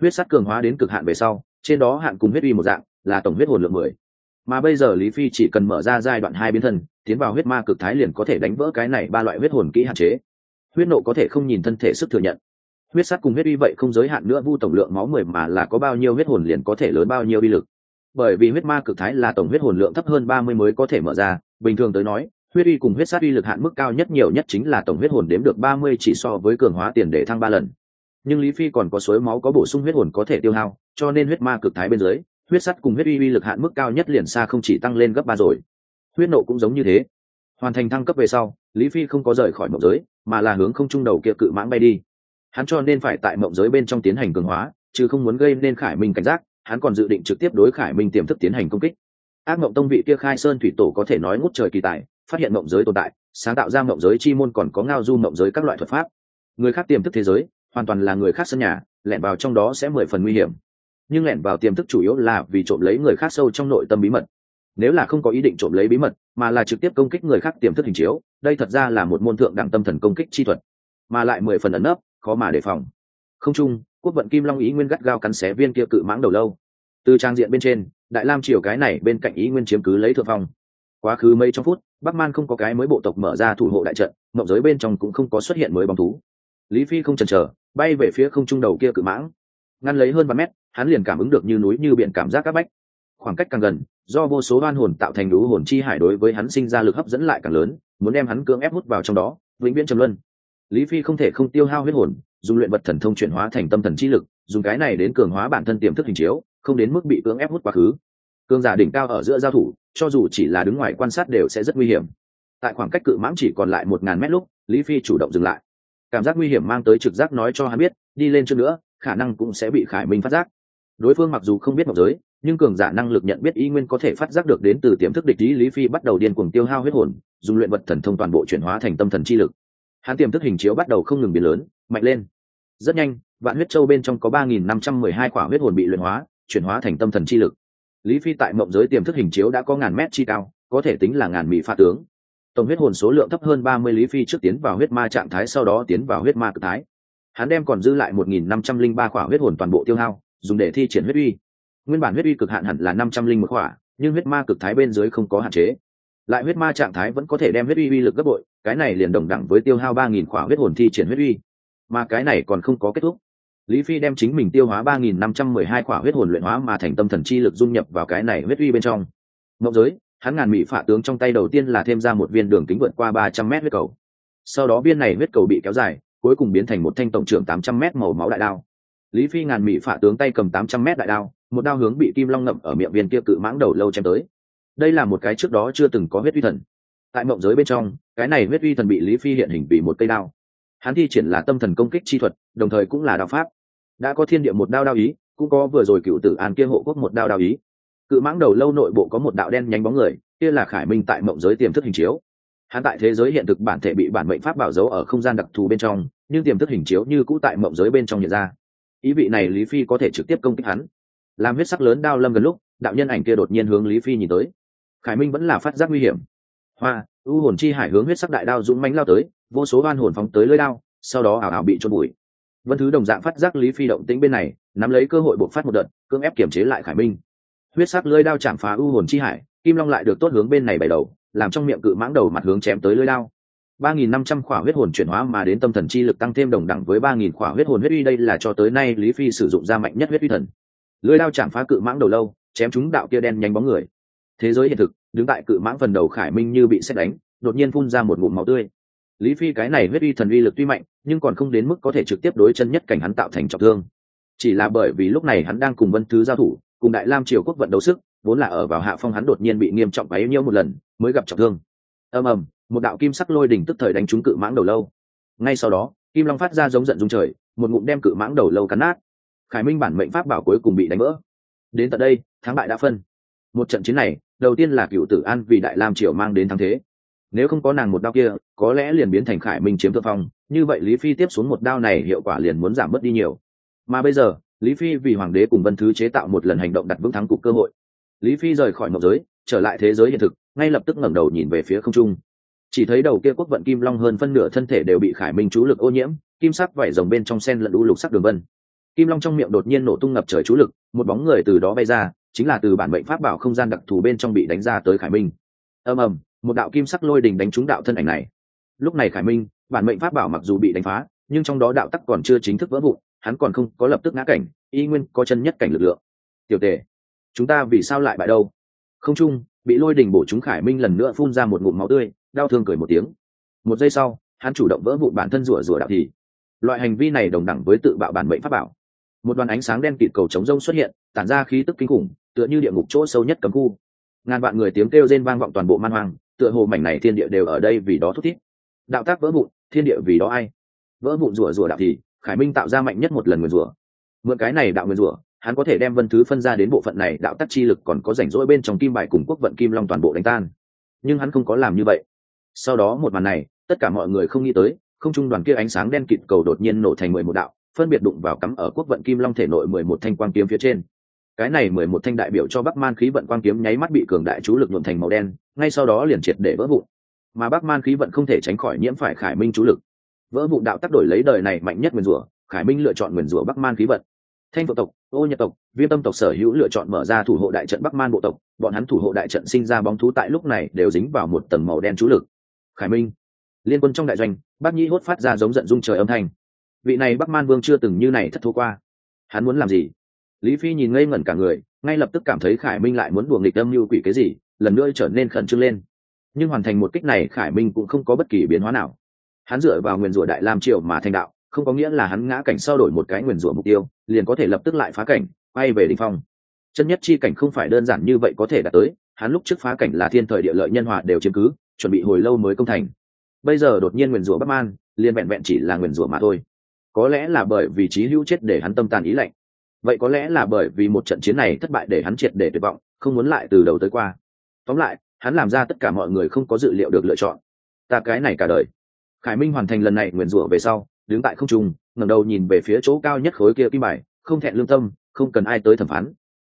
Huyết sắt cường hóa đến cực hạn về sau, trên đó hạn cùng huyết uy một dạng, là tổng huyết hồn lượng mười. Mà bây giờ lý phi chỉ cần mở ra giai đoạn hai biến thân, tiến vào huyết ma cực thái liền có thể đánh vỡ cái này ba loại huyết hồn kỹ hạn chế. Huyết nộ có thể không nhìn thân thể sức thừa nhận huyết sắt cùng huyết uy vậy không giới hạn nữa, vu tổng lượng máu mười mà là có bao nhiêu huyết hồn liền có thể lớn bao nhiêu uy lực. Bởi vì huyết ma cực thái là tổng huyết hồn lượng thấp hơn ba mươi mới có thể mở ra, bình thường tới nói, huyết uy cùng huyết sát uy lực hạn mức cao nhất nhiều nhất chính là tổng huyết hồn đếm được ba mươi chỉ so với cường hóa tiền để thăng ba lần. Nhưng lý phi còn có suối máu có bổ sung huyết hồn có thể tiêu hao, cho nên huyết ma cực thái bên dưới, huyết sắt cùng huyết uy uy lực hạn mức cao nhất liền xa không chỉ tăng lên gấp ba rồi. Huyết nộ cũng giống như thế. Hoàn thành thăng cấp về sau, lý phi không có rời khỏi mộng giới, mà là hướng không trung đầu kia cự mãng bay đi hắn cho nên phải tại mộng giới bên trong tiến hành cường hóa, chứ không muốn gây nên khải minh cảnh giác, hắn còn dự định trực tiếp đối khải minh tiềm thức tiến hành công kích. Ác mộng tông vị kia khai sơn thủy tổ có thể nói ngút trời kỳ tài, phát hiện mộng giới tồn tại, sáng tạo ra mộng giới chi môn còn có ngao du mộng giới các loại thuật pháp. Người khác tiềm thức thế giới, hoàn toàn là người khác sân nhà, lẻn vào trong đó sẽ mười phần nguy hiểm. Nhưng lẻn vào tiềm thức chủ yếu là vì trộm lấy người khác sâu trong nội tâm bí mật. Nếu là không có ý định trộm lấy bí mật, mà là trực tiếp công kích người khác tiềm thức hình chiếu, đây thật ra là một môn thượng đẳng tâm thần công kích chi thuật. Mà lại mười phần ẩn nấp khó mà đề phòng. Không chung, quốc vận kim long ý nguyên gắt gao cắn xé viên kia cự mãng đầu lâu. Từ trang diện bên trên, đại lam triều cái này bên cạnh ý nguyên chiếm cứ lấy thượng phong. Quá khứ mấy trong phút, bắc man không có cái mới bộ tộc mở ra thủ hộ đại trận, mộng giới bên trong cũng không có xuất hiện mới bóng thú. Lý phi không chần chờ, bay về phía không trung đầu kia cự mãng. Ngăn lấy hơn ba mét, hắn liền cảm ứng được như núi như biển cảm giác các bách. Khoảng cách càng gần, do vô số oan hồn tạo thành lũ hồn chi hải đối với hắn sinh ra lực hấp dẫn lại càng lớn, muốn đem hắn cưỡng ép hút vào trong đó, vĩnh viễn trầm luân lý phi không thể không tiêu hao huyết hồn, dùng luyện vật thần thông chuyển hóa thành tâm thần chi lực, dùng cái này đến cường hóa bản thân tiềm thức hình chiếu, không đến mức bị cưỡng ép hút quá khứ. Cường giả đỉnh cao ở giữa giao thủ, cho dù chỉ là đứng ngoài quan sát đều sẽ rất nguy hiểm. Tại khoảng cách cự mãng chỉ còn lại một ngàn mét lúc, lý phi chủ động dừng lại. Cảm giác nguy hiểm mang tới trực giác nói cho hắn biết, đi lên trước nữa, khả năng cũng sẽ bị khải minh phát giác. Đối phương mặc dù không biết ngọc giới, nhưng cường giả năng lực nhận biết y nguyên có thể phát giác được đến từ tiềm thức địch lý lý phi bắt đầu điên cuồng tiêu hao huyết hồn, dùng luyện vật thần thông toàn bộ chuyển hóa thành tâm thần chi lực hắn tiềm thức hình chiếu bắt đầu không ngừng biến lớn mạnh lên. Rất nhanh vạn huyết châu bên trong có ba nghìn năm trăm mười hai quả huyết hồn bị luyện hóa chuyển hóa thành tâm thần chi lực. Lý phi tại mộng giới tiềm thức hình chiếu đã có ngàn mét chi cao có thể tính là ngàn mỹ pha tướng. Tổng huyết hồn số lượng thấp hơn ba mươi lý phi trước tiến vào huyết ma trạng thái sau đó tiến vào huyết ma cực thái. Hắn đem còn dư lại một nghìn năm trăm linh ba quả huyết hồn toàn bộ tiêu hao dùng để thi triển huyết uy. Nguyên bản huyết uy cực hạn hẳn là năm trăm linh một quả, nhưng huyết ma cực thái bên dưới không có hạn chế lại huyết ma trạng thái vẫn có thể đem huyết uy uy lực gấp bội, cái này liền đồng đẳng với tiêu hao ba nghìn khỏa huyết hồn thi triển huyết uy. Mà cái này còn không có kết thúc. Lý phi đem chính mình tiêu hóa ba nghìn năm trăm mười hai khỏa huyết hồn luyện hóa mà thành tâm thần chi lực dung nhập vào cái này huyết uy bên trong. Mẫu giới, hắn ngàn mỹ phạ tướng trong tay đầu tiên là thêm ra một viên đường kính vượt qua ba trăm mét huyết cầu. Sau đó viên này huyết cầu bị kéo dài, cuối cùng biến thành một thanh tổng trưởng tám trăm mét màu máu đại đao. Lý phi ngàn mỹ phạ tướng tay cầm tám trăm mét đại đao, một đao hướng bị kim long ngậm ở miệng viên kia cự mãng đầu lâu chém tới đây là một cái trước đó chưa từng có huyết uy thần. Tại mộng giới bên trong, cái này huyết uy thần bị lý phi hiện hình vì một cây đao. Hắn thi triển là tâm thần công kích chi thuật, đồng thời cũng là đao pháp. Đã có thiên địa một đao đao ý, cũng có vừa rồi cựu tử an kia hộ quốc một đao đao ý. Cự mãng đầu lâu nội bộ có một đạo đen nhánh bóng người, kia là khải minh tại mộng giới tiềm thức hình chiếu. Hắn tại thế giới hiện thực bản thể bị bản mệnh pháp bảo giấu ở không gian đặc thù bên trong, nhưng tiềm thức hình chiếu như cũ tại mộng giới bên trong nhận ra. Ý vị này lý phi có thể trực tiếp công kích hắn. Làm huyết sắc lớn đao lâm gần lúc, đạo nhân ảnh kia đột nhiên hướng lý phi nhìn tới khải minh vẫn là phát giác nguy hiểm. Hoa u hồn chi hải hướng huyết sắc đại đao dũng mánh lao tới, vô số oan hồn phóng tới lưới đao, sau đó ảo ảo bị trôn bụi vân thứ đồng dạng phát giác lý phi động tĩnh bên này, nắm lấy cơ hội buộc phát một đợt, cưỡng ép kiểm chế lại khải minh. Huyết sắc lưới đao chạm phá u hồn chi hải, kim long lại được tốt hướng bên này bày đầu, làm trong miệng cự mãng đầu mặt hướng chém tới lưới đao. ba nghìn năm trăm khỏa huyết hồn chuyển hóa mà đến tâm thần chi lực tăng thêm đồng đẳng với ba nghìn khỏa huyết hồn huyết uy đây là cho tới nay lý phi sử dụng ra mạnh nhất huyết uy thần. Lưới đao chạm phá cự mãng đầu lâu, chém chúng đạo kia đen nhanh bóng người thế giới hiện thực, đứng tại cự mãng phần đầu khải minh như bị xét đánh, đột nhiên phun ra một ngụm máu tươi. Lý phi cái này huyết uy thần uy lực tuy mạnh, nhưng còn không đến mức có thể trực tiếp đối chân nhất cảnh hắn tạo thành trọng thương. Chỉ là bởi vì lúc này hắn đang cùng vân thứ giao thủ, cùng đại lam triều quốc vận đấu sức, vốn là ở vào hạ phong hắn đột nhiên bị nghiêm trọng bấy nhiêu một lần, mới gặp trọng thương. Ầm ầm, một đạo kim sắc lôi đỉnh tức thời đánh trúng cự mãng đầu lâu. Ngay sau đó, kim long phát ra giống giận dung trời, một ngụm đem cự mãng đầu lâu cắn nát. Khải minh bản mệnh pháp bảo cuối cùng bị đánh vỡ. Đến tận đây, thắng bại đã phân. Một trận chiến này đầu tiên là cựu tử an vì đại lam triều mang đến thắng thế. Nếu không có nàng một đao kia, có lẽ liền biến thành khải minh chiếm thượng phong, như vậy lý phi tiếp xuống một đao này hiệu quả liền muốn giảm bớt đi nhiều. Mà bây giờ, lý phi vì hoàng đế cùng vân thứ chế tạo một lần hành động đặt vững thắng cục cơ hội. Lý phi rời khỏi mộc giới, trở lại thế giới hiện thực, ngay lập tức ngẩng đầu nhìn về phía không trung. Chỉ thấy đầu kia quốc vận kim long hơn phân nửa thân thể đều bị khải minh chú lực ô nhiễm, kim sắc vảy rồng bên trong sen lẫn lũ lục sắc đường vân. Kim long trong miệng đột nhiên nổ tung ngập trời chú lực, một bóng người từ đó bay ra chính là từ bản mệnh pháp bảo không gian đặc thù bên trong bị đánh ra tới khải minh. Ầm ầm, một đạo kim sắc lôi đình đánh trúng đạo thân ảnh này. Lúc này khải minh, bản mệnh pháp bảo mặc dù bị đánh phá, nhưng trong đó đạo tắc còn chưa chính thức vỡ vụn, hắn còn không có lập tức ngã cảnh, y nguyên có chân nhất cảnh lực lượng. Tiểu tề, chúng ta vì sao lại bại đâu? Không chung, bị lôi đình bổ chúng khải minh lần nữa phun ra một ngụm máu tươi, đau thương cười một tiếng. Một giây sau, hắn chủ động vỡ vụn bản thân rủa rủa đạo thì. Loại hành vi này đồng đẳng với tự bạo bản mệnh pháp bảo. Một đoàn ánh sáng đen kịt cầu chống rông xuất hiện, tản ra khí tức kinh khủng tựa như địa ngục chỗ sâu nhất cấm khu. Ngàn vạn người tiếng kêu rên vang vọng toàn bộ man hoang, tựa hồ mảnh này thiên địa đều ở đây vì đó thúc thiết đạo tác vỡ vụn, thiên địa vì đó ai? Vỡ vụn rủa rủa đạo thì, khải minh tạo ra mạnh nhất một lần nguyên rủa. Mượn cái này đạo nguyên rủa, hắn có thể đem vân thứ phân ra đến bộ phận này, đạo tắc chi lực còn có rảnh rỗi bên trong kim bài cùng quốc vận kim long toàn bộ đánh tan. Nhưng hắn không có làm như vậy. Sau đó một màn này, tất cả mọi người không nghĩ tới, không trung đoàn kia ánh sáng đen kịt cầu đột nhiên nổ thành mười một đạo, phân biệt đụng vào cắm ở quốc vận kim long thể nội mười một thanh quang kiếm phía trên cái này mười một thanh đại biểu cho bắc man khí vận quang kiếm nháy mắt bị cường đại chú lực nhuộm thành màu đen, ngay sau đó liền triệt để vỡ vụn. Mà bắc man khí vận không thể tránh khỏi nhiễm phải khải minh chú lực. Vỡ vụn đạo tắc đổi lấy đời này mạnh nhất nguyền rủa, khải minh lựa chọn nguyền rủa bắc man khí vận. Thanh phượng tộc, ô nhật tộc, viêm tâm tộc sở hữu lựa chọn mở ra thủ hộ đại trận bắc man bộ tộc, bọn hắn thủ hộ đại trận sinh ra bóng thú tại lúc này đều dính vào một tầng màu đen chú lực. Khải minh, liên quân trong đại doanh bác nhĩ hốt phát ra giống giận dung trời âm thanh. Vị này bắc man vương chưa từng như này thất thố qua. Hắn muốn làm gì? Lý phi nhìn ngây ngẩn cả người, ngay lập tức cảm thấy khải minh lại muốn đùa nghịch âm mưu quỷ cái gì, lần nữa trở nên khẩn trương lên. Nhưng hoàn thành một kích này khải minh cũng không có bất kỳ biến hóa nào. Hắn dựa vào nguyền rủa đại lam triều mà thành đạo, không có nghĩa là hắn ngã cảnh sau đổi một cái nguyền rủa mục tiêu, liền có thể lập tức lại phá cảnh quay về đ ỉ n h phong. Chân nhất chi cảnh không phải đơn giản như vậy có thể đạt tới, hắn lúc trước phá cảnh là thiên thời địa lợi nhân hòa đều chiếm cứ, chuẩn bị hồi lâu mới công thành. Bây giờ đột nhiên nguyền rủa bắc man liền vẹn vẹn chỉ là nguyền rủa mà thôi. Có lẽ là bởi vì trí hữu chết để hắn tâm tàn ý lạnh vậy có lẽ là bởi vì một trận chiến này thất bại để hắn triệt để tuyệt vọng, không muốn lại từ đầu tới qua. Tóm lại, hắn làm ra tất cả mọi người không có dự liệu được lựa chọn. Ta cái này cả đời. Khải minh hoàn thành lần này nguyền rủa về sau, đứng tại không trung, ngẩng đầu nhìn về phía chỗ cao nhất khối kia kim bài, không thẹn lương tâm, không cần ai tới thẩm phán.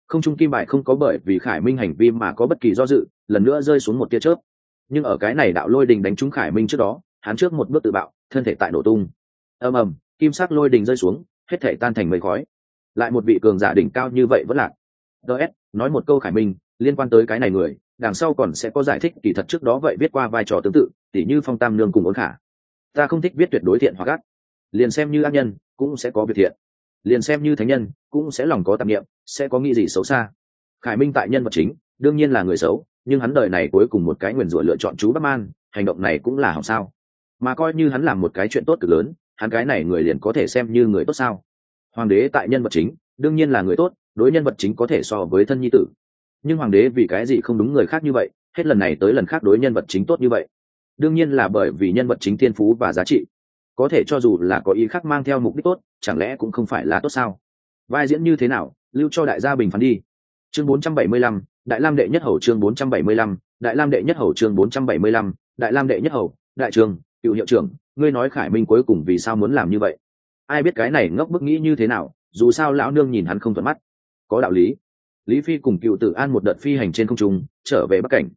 Không trung kim bài không có bởi vì khải minh hành vi mà có bất kỳ do dự, lần nữa rơi xuống một tia chớp. Nhưng ở cái này đạo lôi đình đánh trúng khải minh trước đó, hắn trước một bước tự bạo, thân thể tại nổ tung. Ầm ầm, kim sắc lôi đình rơi xuống, hết thể tan thành mây khói lại một vị cường giả đỉnh cao như vậy vẫn lạc ts nói một câu khải minh, liên quan tới cái này người, đằng sau còn sẽ có giải thích kỳ thật trước đó vậy viết qua vai trò tương tự, tỉ như phong tam nương cùng ốn khả. Ta không thích viết tuyệt đối thiện hoặc gắt liền xem như ác nhân, cũng sẽ có việc thiện. Liền xem như thánh nhân, cũng sẽ lòng có tạp nghiệm sẽ có nghĩ gì xấu xa. Khải minh tại nhân vật chính, đương nhiên là người xấu, nhưng hắn đời này cuối cùng một cái nguyền rủa lựa chọn chú bắc man, hành động này cũng là hỏng sao. Mà coi như hắn làm một cái chuyện tốt cực lớn, hắn cái này người liền có thể xem như người tốt sao? Hoàng đế tại nhân vật chính đương nhiên là người tốt đối nhân vật chính có thể so với thân nhi tử. Nhưng hoàng đế vì cái gì không đúng người khác như vậy hết lần này tới lần khác đối nhân vật chính tốt như vậy? Đương nhiên là bởi vì nhân vật chính thiên phú và giá trị. Có thể cho dù là có ý khác mang theo mục đích tốt chẳng lẽ cũng không phải là tốt sao? Vai diễn như thế nào lưu cho đại gia bình phán đi. Chương 475, đại lam đệ nhất hầu chương 475, đại lam đệ nhất hầu chương 475, đại lam đệ nhất hầu đại trường cựu hiệu trưởng ngươi nói khải minh cuối cùng vì sao muốn làm như vậy? Ai biết cái này ngốc bức nghĩ như thế nào, dù sao lão nương nhìn hắn không thuận mắt. Có đạo lý. Lý phi cùng cựu tử an một đợt phi hành trên không trung, trở về bắc cảnh.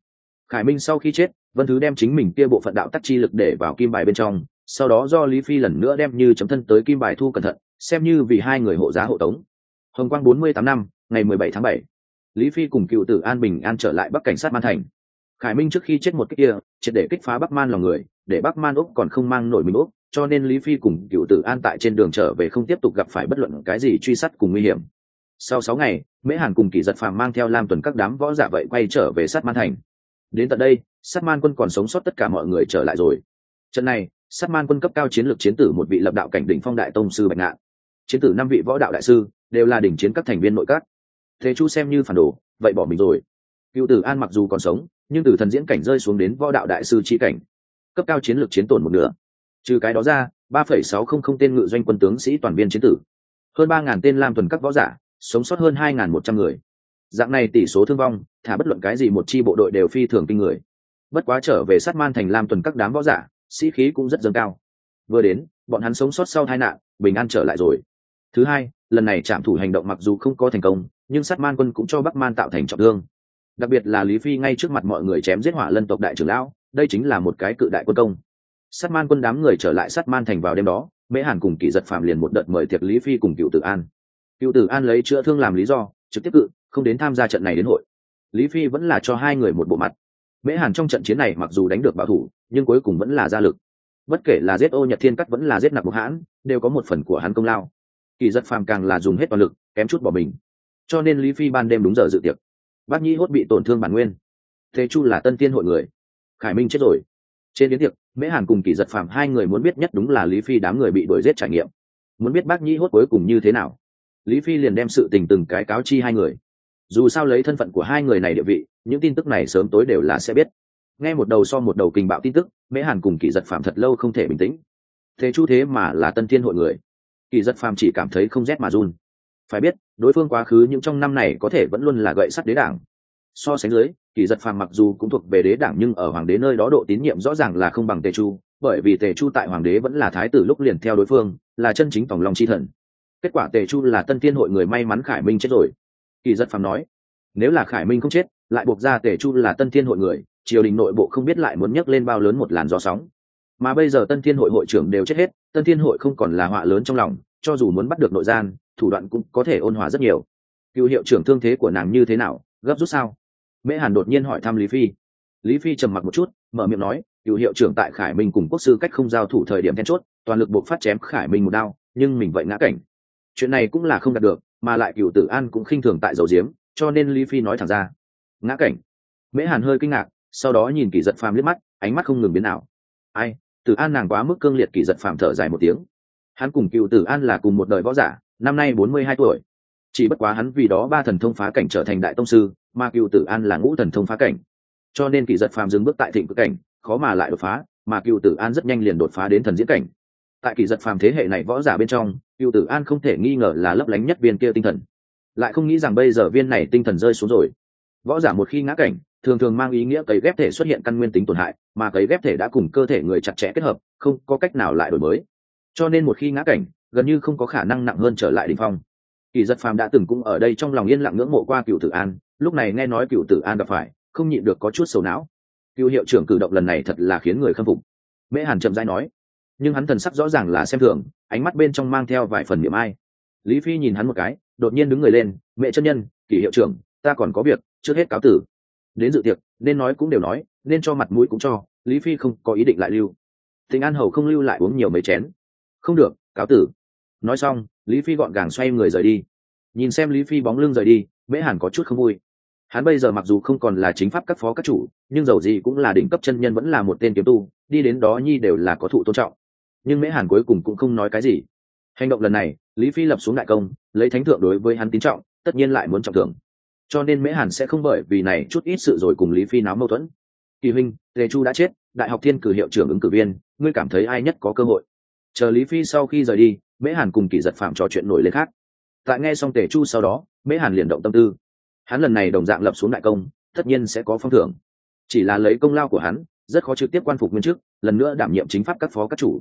Khải minh sau khi chết, vân thứ đem chính mình kia bộ phận đạo tắc chi lực để vào kim bài bên trong, sau đó do lý phi lần nữa đem như chấm thân tới kim bài thu cẩn thận, xem như vì hai người hộ giá hộ tống. Hồng quang bốn mươi tám năm, ngày mười bảy tháng bảy. Lý phi cùng cựu tử an bình an trở lại bắc cảnh sát man thành. Khải minh trước khi chết một cách kia, triệt để kích phá bắc man lòng người để bắc man úc còn không mang nổi mình úc, cho nên lý phi cùng cựu tử an tại trên đường trở về không tiếp tục gặp phải bất luận cái gì truy sát cùng nguy hiểm. Sau sáu ngày, mễ hàn cùng kỷ giật phàm mang theo lam tuần các đám võ giả vậy quay trở về sát man thành. Đến tận đây, sát man quân còn sống sót tất cả mọi người trở lại rồi. Trận này, sát man quân cấp cao chiến lược chiến tử một vị lập đạo cảnh đỉnh phong đại tông sư bạch ngạn. Chiến tử năm vị võ đạo đại sư đều là đỉnh chiến các thành viên nội các. Thế chu xem như phản đồ, vậy bỏ mình rồi. Cựu tử an mặc dù còn sống, nhưng từ thần diễn cảnh rơi xuống đến võ đạo đại sư chi cảnh cấp cao chiến lược chiến tổn một nửa. Trừ cái đó ra, ba phẩy sáu không không tên ngự doanh quân tướng sĩ toàn viên chiến tử. Hơn ba ngàn tên lam tuần các võ giả, sống sót hơn hai ngàn một trăm người. Dạng này tỷ số thương vong, thả bất luận cái gì một chi bộ đội đều phi thường kinh người. Bất quá trở về sát man thành lam tuần các đám võ giả, sĩ khí cũng rất dâng cao. Vừa đến, bọn hắn sống sót sau tai nạn, bình an trở lại rồi. Thứ hai, lần này trạm thủ hành động mặc dù không có thành công, nhưng sát man quân cũng cho bắc man tạo thành trọng thương. Đặc biệt là lý phi ngay trước mặt mọi người chém giết hỏa lân tộc đại trưởng lão đây chính là một cái cự đại quân công. Sát man quân đám người trở lại sát man thành vào đêm đó, mễ hàn cùng kỷ giật phạm liền một đợt mời tiệc lý phi cùng cựu tử an. Cựu tử an lấy chữa thương làm lý do, trực tiếp cự, không đến tham gia trận này đến hội. Lý phi vẫn là cho hai người một bộ mặt. Mễ hàn trong trận chiến này mặc dù đánh được bảo thủ, nhưng cuối cùng vẫn là ra lực. Bất kể là giết ô nhật thiên cắt vẫn là giết nạp bục hãn, đều có một phần của hắn công lao. Kỳ giật phàm càng là dùng hết toàn lực, kém chút bỏ mình. Cho nên lý phi ban đêm đúng giờ dự tiệc. Bác nhĩ hốt bị tổn thương bản nguyên. Thế chu là tân tiên hội người khải minh chết rồi. Trên đến tiệc, mễ hàn cùng kỳ giật phàm hai người muốn biết nhất đúng là lý phi đám người bị đuổi giết trải nghiệm. Muốn biết bác nhĩ hốt cuối cùng như thế nào. Lý phi liền đem sự tình từng cái cáo chi hai người. Dù sao lấy thân phận của hai người này địa vị, những tin tức này sớm tối đều là sẽ biết. Nghe một đầu so một đầu kinh bạo tin tức, mễ hàn cùng kỳ giật phạm thật lâu không thể bình tĩnh. Thế chu thế mà là tân thiên hội người. Kỳ giật phạm chỉ cảm thấy không rét mà run. Phải biết, đối phương quá khứ những trong năm này có thể vẫn luôn là gậy sắt đế đảng. So sánh dưới kỳ giật phàm mặc dù cũng thuộc về đế đảng nhưng ở hoàng đế nơi đó độ tín nhiệm rõ ràng là không bằng tề chu, bởi vì tề chu tại hoàng đế vẫn là thái tử lúc liền theo đối phương, là chân chính tổng lòng chi thần. Kết quả tề chu là tân tiên hội người may mắn khải minh chết rồi. Kỳ giật phàm nói, nếu là khải minh không chết, lại buộc ra tề chu là tân thiên hội người, triều đình nội bộ không biết lại muốn nhấc lên bao lớn một làn gió sóng. Mà bây giờ tân thiên hội hội trưởng đều chết hết, tân thiên hội không còn là họa lớn trong lòng, cho dù muốn bắt được nội gian, thủ đoạn cũng có thể ôn hòa rất nhiều. Cựu hiệu trưởng thương thế của nàng như thế nào, gấp rút sao? Mễ hàn đột nhiên hỏi thăm lý phi. Lý phi trầm mặc một chút, mở miệng nói, cựu hiệu trưởng tại khải minh cùng quốc sư cách không giao thủ thời điểm then chốt, toàn lực buộc phát chém khải minh một đao, nhưng mình vậy ngã cảnh. Chuyện này cũng là không đạt được, mà lại cựu tử an cũng khinh thường tại dầu diếm cho nên lý phi nói thẳng ra. Ngã cảnh. Mễ hàn hơi kinh ngạc, sau đó nhìn kỳ giật phàm liếc mắt, ánh mắt không ngừng biến nào ai, tử an nàng quá mức cương liệt kỳ giật phàm thở dài một tiếng. Hắn cùng cựu tử an là cùng một đời võ giả, năm nay bốn mươi hai tuổi. Chỉ bất quá hắn vì đó ba thần thông phá cảnh trở thành đại tông sư mà cựu tử an là ngũ thần thông phá cảnh. Cho nên kỳ giật phàm dừng bước tại thịnh cực cảnh, khó mà lại đột phá, mà cựu tử an rất nhanh liền đột phá đến thần diễn cảnh. Tại kỳ giật phàm thế hệ này võ giả bên trong, cựu tử an không thể nghi ngờ là lấp lánh nhất viên kia tinh thần. Lại không nghĩ rằng bây giờ viên này tinh thần rơi xuống rồi. Võ giả một khi ngã cảnh, thường thường mang ý nghĩa cấy ghép thể xuất hiện căn nguyên tính tổn hại, mà cấy ghép thể đã cùng cơ thể người chặt chẽ kết hợp, không có cách nào lại đổi mới. Cho nên một khi ngã cảnh, gần như không có khả năng nặng hơn trở lại đình phong. Kỳ giật phàm đã từng cũng ở đây trong lòng yên lặng ngưỡng mộ qua cựu tử an lúc này nghe nói cựu tử an gặp phải, không nhịn được có chút sầu não. Cựu hiệu trưởng cử động lần này thật là khiến người khâm phục. Mễ hàn chậm dai nói, nhưng hắn thần sắc rõ ràng là xem thường, ánh mắt bên trong mang theo vài phần niệm ai. Lý phi nhìn hắn một cái, đột nhiên đứng người lên, mẹ chân nhân, kỷ hiệu trưởng, ta còn có việc, trước hết cáo tử. Đến dự tiệc, nên nói cũng đều nói, nên cho mặt mũi cũng cho, lý phi không có ý định lại lưu. Tình an hầu không lưu lại uống nhiều mấy chén. Không được, cáo tử. Nói xong, lý phi gọn gàng xoay người rời đi. Nhìn xem lý phi bóng lưng rời đi, mễ hàn có chút không vui hắn bây giờ mặc dù không còn là chính pháp các phó các chủ, nhưng dầu gì cũng là đỉnh cấp chân nhân vẫn là một tên kiếm tu, đi đến đó nhi đều là có thụ tôn trọng. Nhưng mễ hàn cuối cùng cũng không nói cái gì. Hành động lần này, lý phi lập xuống đại công, lấy thánh thượng đối với hắn tín trọng, tất nhiên lại muốn trọng thưởng. Cho nên mễ hàn sẽ không bởi vì này chút ít sự rồi cùng lý phi náo mâu thuẫn. Kỳ huynh, tề chu đã chết, đại học thiên cử hiệu trưởng ứng cử viên, ngươi cảm thấy ai nhất có cơ hội? Chờ lý phi sau khi rời đi, mễ hàn cùng kỳ giật phạm trò chuyện nổi lên khác. Tại nghe xong tề chu sau đó, mễ hàn liền động tâm tư hắn lần này đồng dạng lập xuống đại công, tất nhiên sẽ có phong thưởng. Chỉ là lấy công lao của hắn, rất khó trực tiếp quan phục nguyên chức, lần nữa đảm nhiệm chính pháp các phó các chủ.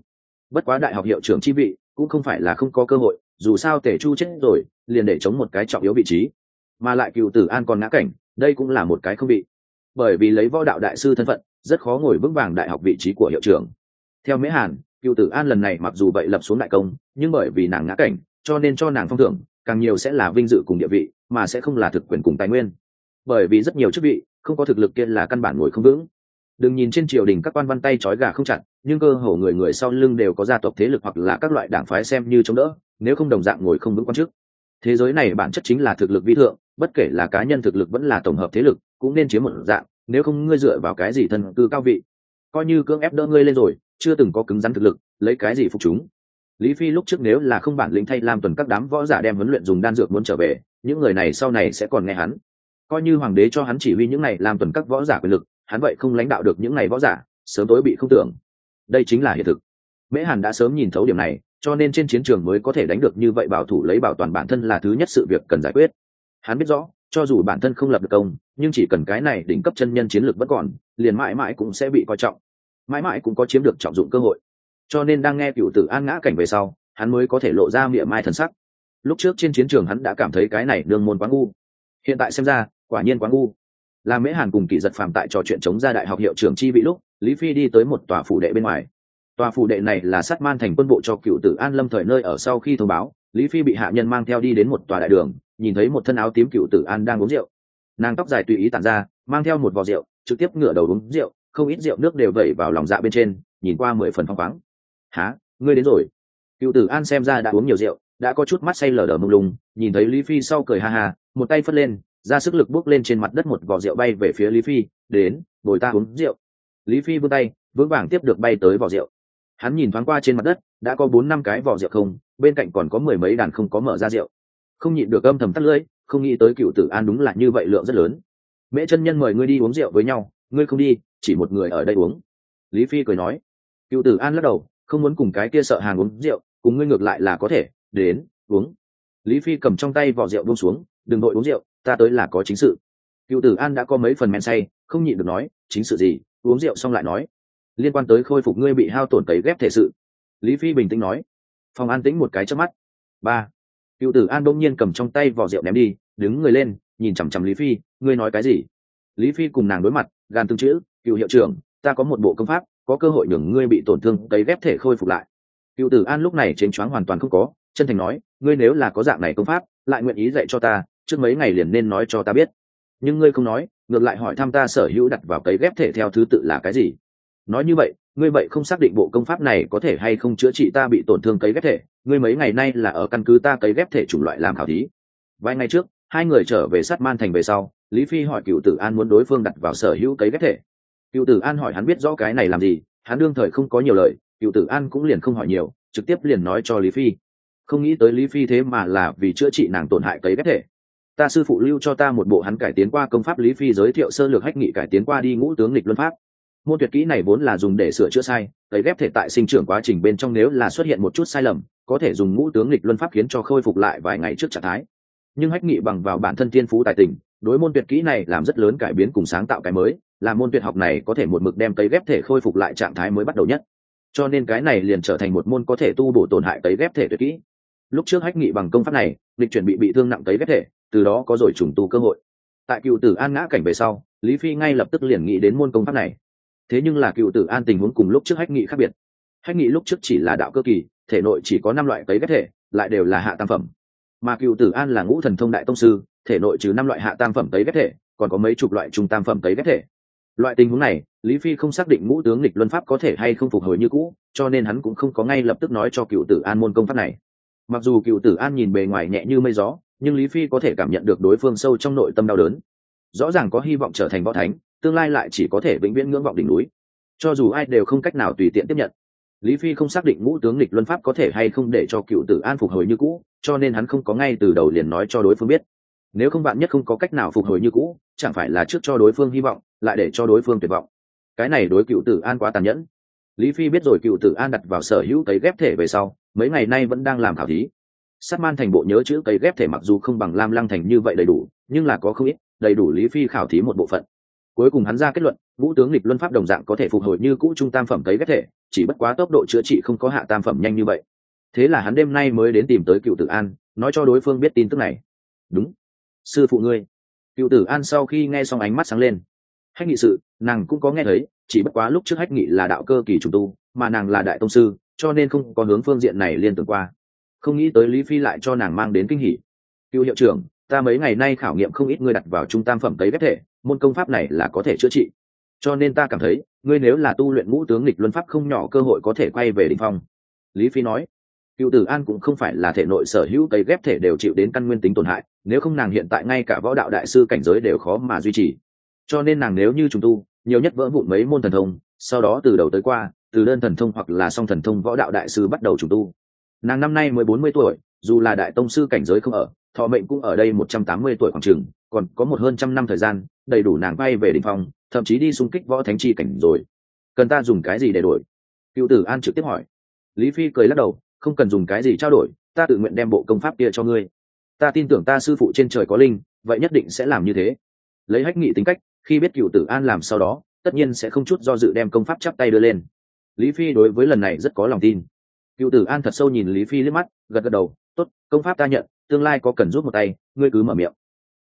Bất quá đại học hiệu trưởng chi vị, cũng không phải là không có cơ hội, dù sao tề chu chết rồi, liền để chống một cái trọng yếu vị trí. Mà lại cựu tử an còn ngã cảnh, đây cũng là một cái không bị. Bởi vì lấy võ đạo đại sư thân phận, rất khó ngồi vững vàng đại học vị trí của hiệu trưởng. Theo mễ hàn, cựu tử an lần này mặc dù vậy lập xuống đại công, nhưng bởi vì nàng ngã cảnh, cho nên cho nàng phong thưởng càng nhiều sẽ là vinh dự cùng địa vị, mà sẽ không là thực quyền cùng tài nguyên. Bởi vì rất nhiều chức vị, không có thực lực kia là căn bản ngồi không vững. Đừng nhìn trên triều đình các quan văn tay trói gà không chặt, nhưng cơ hồ người người sau lưng đều có gia tộc thế lực hoặc là các loại đảng phái xem như chống đỡ, nếu không đồng dạng ngồi không vững quan chức. Thế giới này bản chất chính là thực lực vi thượng, bất kể là cá nhân thực lực vẫn là tổng hợp thế lực, cũng nên chiếm một dạng, nếu không ngươi dựa vào cái gì thân cư cao vị. Coi như cưỡng ép đỡ ngươi lên rồi, chưa từng có cứng rắn thực lực, lấy cái gì phục chúng lý phi lúc trước nếu là không bản lĩnh thay làm tuần các đám võ giả đem huấn luyện dùng đan dược muốn trở về, những người này sau này sẽ còn nghe hắn. Coi như hoàng đế cho hắn chỉ huy những này làm tuần các võ giả quyền lực, hắn vậy không lãnh đạo được những này võ giả, sớm tối bị không tưởng. Đây chính là hiện thực. Mễ hàn đã sớm nhìn thấu điểm này, cho nên trên chiến trường mới có thể đánh được như vậy bảo thủ lấy bảo toàn bản thân là thứ nhất sự việc cần giải quyết. Hắn biết rõ, cho dù bản thân không lập được công, nhưng chỉ cần cái này đỉnh cấp chân nhân chiến lược vẫn còn, liền mãi mãi cũng sẽ bị coi trọng. Mãi mãi cũng có chiếm được trọng dụng cơ hội cho nên đang nghe cựu tử an ngã cảnh về sau, hắn mới có thể lộ ra miệng mai thần sắc. Lúc trước trên chiến trường hắn đã cảm thấy cái này đương môn quá ngu. Hiện tại xem ra, quả nhiên quá ngu. Là mễ hàn cùng kỳ giật phàm tại trò chuyện chống ra đại học hiệu trưởng chi vị lúc, lý phi đi tới một tòa phủ đệ bên ngoài. Tòa phủ đệ này là sát man thành quân bộ cho cựu tử an lâm thời nơi ở sau khi thông báo, lý phi bị hạ nhân mang theo đi đến một tòa đại đường, nhìn thấy một thân áo tím cựu tử an đang uống rượu. Nàng tóc dài tùy ý tản ra, mang theo một vò rượu, trực tiếp ngửa đầu uống rượu, không ít rượu nước đều vẩy vào lòng dạ bên trên, nhìn qua mười phần phong khoáng há ngươi đến rồi? Cựu tử an xem ra đã uống nhiều rượu, đã có chút mắt say lờ đờ mông lung, nhìn thấy lý phi sau cười ha ha, một tay phất lên, ra sức lực bước lên trên mặt đất một vò rượu bay về phía lý phi, đến, bồi ta uống rượu. Lý phi vươn tay, vững vàng tiếp được bay tới vò rượu. Hắn nhìn thoáng qua trên mặt đất, đã có bốn năm cái vò rượu không, bên cạnh còn có mười mấy đàn không có mở ra rượu. Không nhịn được âm thầm tắt lưỡi, không nghĩ tới cựu tử an đúng là như vậy lượng rất lớn. Mễ chân nhân mời ngươi đi uống rượu với nhau, ngươi không đi, chỉ một người ở đây uống. Lý phi cười nói. Cựu tử an lắc đầu không muốn cùng cái kia sợ hàng uống rượu, cùng ngươi ngược lại là có thể, đến, uống. Lý phi cầm trong tay vỏ rượu buông xuống, đừng đội uống rượu, ta tới là có chính sự. Cựu tử an đã có mấy phần men say, không nhịn được nói, chính sự gì? Uống rượu xong lại nói. Liên quan tới khôi phục ngươi bị hao tổn cấy ghép thể sự. Lý phi bình tĩnh nói. Phòng an tĩnh một cái trước mắt. Ba. Cựu tử an đông nhiên cầm trong tay vỏ rượu ném đi, đứng người lên, nhìn chằm chằm lý phi, ngươi nói cái gì? Lý phi cùng nàng đối mặt gan tương chữ, cựu hiệu trưởng ta có một bộ công pháp, có cơ hội nhường ngươi bị tổn thương, cấy ghép thể khôi phục lại. Cựu tử an lúc này chênh choáng hoàn toàn không có, chân thành nói, ngươi nếu là có dạng này công pháp, lại nguyện ý dạy cho ta, trước mấy ngày liền nên nói cho ta biết. Nhưng ngươi không nói, ngược lại hỏi thăm ta sở hữu đặt vào cấy ghép thể theo thứ tự là cái gì? Nói như vậy, ngươi vậy không xác định bộ công pháp này có thể hay không chữa trị ta bị tổn thương cấy ghép thể, ngươi mấy ngày nay là ở căn cứ ta cấy ghép thể chủng loại làm khảo thí. Vài ngày trước, hai người trở về sát man thành về sau, lý phi hỏi cựu tử an muốn đối phương đặt vào sở hữu cấy ghép thể cựu tử an hỏi hắn biết rõ cái này làm gì, hắn đương thời không có nhiều lời, cựu tử an cũng liền không hỏi nhiều, trực tiếp liền nói cho lý phi. Không nghĩ tới lý phi thế mà là vì chữa trị nàng tổn hại cấy ghép thể. Ta sư phụ lưu cho ta một bộ hắn cải tiến qua công pháp lý phi giới thiệu sơ lược hách nghị cải tiến qua đi ngũ tướng lịch luân pháp. Môn tuyệt kỹ này vốn là dùng để sửa chữa sai, cấy ghép thể tại sinh trưởng quá trình bên trong nếu là xuất hiện một chút sai lầm, có thể dùng ngũ tướng lịch luân pháp khiến cho khôi phục lại vài ngày trước trạng thái. Nhưng hách nghị bằng vào bản thân thiên phú tài tình, đối môn tuyệt kỹ này làm rất lớn cải biến cùng sáng tạo cái mới là môn tuyệt học này có thể một mực đem cấy ghép thể khôi phục lại trạng thái mới bắt đầu nhất. Cho nên cái này liền trở thành một môn có thể tu bổ tổn hại cấy ghép thể tuyệt kỹ. Lúc trước hách nghị bằng công pháp này, lịch chuẩn bị bị thương nặng cấy ghép thể, từ đó có rồi trùng tu cơ hội. Tại cựu tử an ngã cảnh về sau, lý phi ngay lập tức liền nghĩ đến môn công pháp này. Thế nhưng là cựu tử an tình huống cùng lúc trước hách nghị khác biệt. Hách nghị lúc trước chỉ là đạo cơ kỳ, thể nội chỉ có năm loại cấy ghép thể, lại đều là hạ tam phẩm. Mà cựu tử an là ngũ thần thông đại tông sư, thể nội trừ năm loại hạ tam phẩm cấy ghép thể, còn có mấy chục loại trung tam phẩm cấy ghép thể loại tình huống này, lý phi không xác định ngũ tướng lịch luân pháp có thể hay không phục hồi như cũ, cho nên hắn cũng không có ngay lập tức nói cho cựu tử an môn công pháp này. Mặc dù cựu tử an nhìn bề ngoài nhẹ như mây gió, nhưng lý phi có thể cảm nhận được đối phương sâu trong nội tâm đau đớn. Rõ ràng có hy vọng trở thành võ thánh, tương lai lại chỉ có thể vĩnh viễn ngưỡng vọng đỉnh núi. Cho dù ai đều không cách nào tùy tiện tiếp nhận, lý phi không xác định ngũ tướng lịch luân pháp có thể hay không để cho cựu tử an phục hồi như cũ, cho nên hắn không có ngay từ đầu liền nói cho đối phương biết. Nếu không bạn nhất không có cách nào phục hồi như cũ, chẳng phải là trước cho đối phương hy vọng lại để cho đối phương tuyệt vọng. Cái này đối cựu tử an quá tàn nhẫn. Lý phi biết rồi cựu tử an đặt vào sở hữu cấy ghép thể về sau, mấy ngày nay vẫn đang làm khảo thí. Sát man thành bộ nhớ chữ cấy ghép thể mặc dù không bằng lam lăng thành như vậy đầy đủ, nhưng là có không ít, đầy đủ lý phi khảo thí một bộ phận. Cuối cùng hắn ra kết luận, vũ tướng lịch luân pháp đồng dạng có thể phục hồi như cũ trung tam phẩm cấy ghép thể, chỉ bất quá tốc độ chữa trị không có hạ tam phẩm nhanh như vậy. Thế là hắn đêm nay mới đến tìm tới cựu tử an, nói cho đối phương biết tin tức này. Đúng, sư phụ ngươi. Cựu tử an sau khi nghe xong ánh mắt sáng lên hách nghị sự, nàng cũng có nghe thấy, chỉ bất quá lúc trước hách nghị là đạo cơ kỳ trùng tu, mà nàng là đại tông sư, cho nên không có hướng phương diện này liên tưởng qua. Không nghĩ tới lý phi lại cho nàng mang đến kinh hỉ. Cựu hiệu trưởng, ta mấy ngày nay khảo nghiệm không ít ngươi đặt vào trung tam phẩm tấy ghép thể, môn công pháp này là có thể chữa trị. Cho nên ta cảm thấy, ngươi nếu là tu luyện ngũ tướng lịch luân pháp không nhỏ cơ hội có thể quay về đ phong. Lý phi nói, cựu tử an cũng không phải là thể nội sở hữu cấy ghép thể đều chịu đến căn nguyên tính tổn hại, nếu không nàng hiện tại ngay cả võ đạo đại sư cảnh giới đều khó mà duy trì cho nên nàng nếu như chúng tu, nhiều nhất vỡ vụn mấy môn thần thông, sau đó từ đầu tới qua, từ đơn thần thông hoặc là song thần thông võ đạo đại sư bắt đầu trùng tu. Nàng năm nay mới bốn mươi tuổi, dù là đại tông sư cảnh giới không ở, thọ mệnh cũng ở đây một trăm tám mươi tuổi khoảng trường còn có một hơn trăm năm thời gian, đầy đủ nàng bay về đ ỉ n h phong, thậm chí đi xung kích võ thánh chi cảnh rồi. Cần ta dùng cái gì để đổi? Cựu tử an trực tiếp hỏi. Lý phi cười lắc đầu, không cần dùng cái gì trao đổi, ta tự nguyện đem bộ công pháp kia cho ngươi. Ta tin tưởng ta sư phụ trên trời có linh, vậy nhất định sẽ làm như thế. Lấy hách nghị tính cách khi biết cựu tử an làm sau đó, tất nhiên sẽ không chút do dự đem công pháp chắp tay đưa lên. Lý phi đối với lần này rất có lòng tin. Cựu tử an thật sâu nhìn lý phi liếc mắt, gật gật đầu t ố t công pháp ta nhận, tương lai có cần giúp một tay, ngươi cứ mở miệng.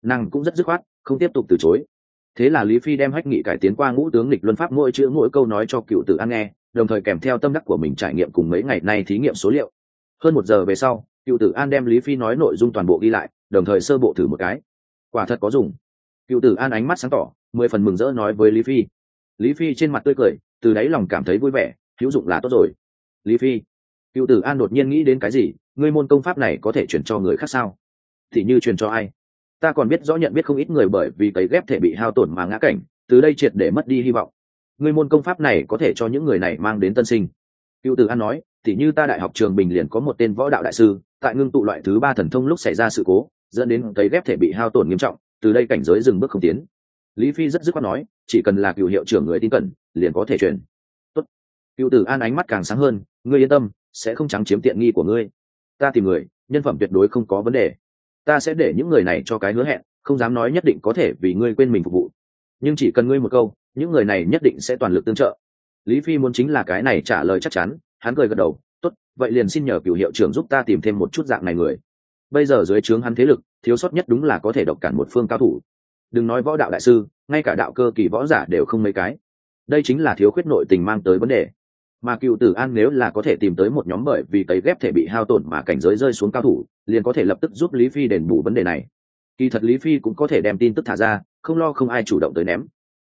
Nàng cũng rất dứt khoát, không tiếp tục từ chối. Thế là lý phi đem hách nghị cải tiến qua ngũ tướng lịch luân pháp mỗi chữ mỗi câu nói cho cựu tử an nghe, đồng thời kèm theo tâm đắc của mình trải nghiệm cùng mấy ngày nay thí nghiệm số liệu. Hơn một giờ về sau, cựu tử an đem lý phi nói nội dung toàn bộ ghi lại, đồng thời sơ bộ thử một cái. Quả thật có dùng. Cựu tử an ánh mắt sáng tỏ mười phần mừng rỡ nói với lý phi. Lý phi trên mặt tươi cười, từ đáy lòng cảm thấy vui vẻ, hữu dụng là tốt rồi. Lý phi, cựu tử an đột nhiên nghĩ đến cái gì? Ngươi môn công pháp này có thể chuyển cho người khác sao? Thì như truyền cho ai? Ta còn biết rõ nhận biết không ít người bởi vì cấy ghép thể bị hao tổn mà ngã cảnh, từ đây triệt để mất đi hy vọng. Ngươi môn công pháp này có thể cho những người này mang đến tân sinh. Cựu tử an nói thì như ta đại học trường bình liền có một tên võ đạo đại sư, tại ngưng tụ loại thứ ba thần thông lúc xảy ra sự cố, dẫn đến cấy ghép thể bị hao tổn nghiêm trọng, từ đây cảnh giới dừng bước không tiến lý phi rất dứt khoát nói, chỉ cần là cựu hiệu trưởng người tin cẩn, liền có thể chuyển Tốt. cựu tử an ánh mắt càng sáng hơn, ngươi yên tâm, sẽ không trắng chiếm tiện nghi của ngươi. Ta tìm người, nhân phẩm tuyệt đối không có vấn đề. Ta sẽ để những người này cho cái hứa hẹn, không dám nói nhất định có thể vì ngươi quên mình phục vụ. Nhưng chỉ cần ngươi một câu, những người này nhất định sẽ toàn lực tương trợ. Lý phi muốn chính là cái này trả lời chắc chắn, hắn cười gật đầu, tốt, vậy liền xin nhờ cựu hiệu trưởng giúp ta tìm thêm một chút dạng này người. Bây giờ dưới trướng hắn thế lực, thiếu sót nhất đúng là có thể độc cản một phương cao thủ đừng nói võ đạo đại sư, ngay cả đạo cơ kỳ võ giả đều không mấy cái. Đây chính là thiếu khuyết nội tình mang tới vấn đề. Mà cựu tử an nếu là có thể tìm tới một nhóm bởi vì cấy ghép thể bị hao tổn mà cảnh giới rơi xuống cao thủ, liền có thể lập tức giúp lý phi đền bù vấn đề này. Kỳ thật lý phi cũng có thể đem tin tức thả ra, không lo không ai chủ động tới ném.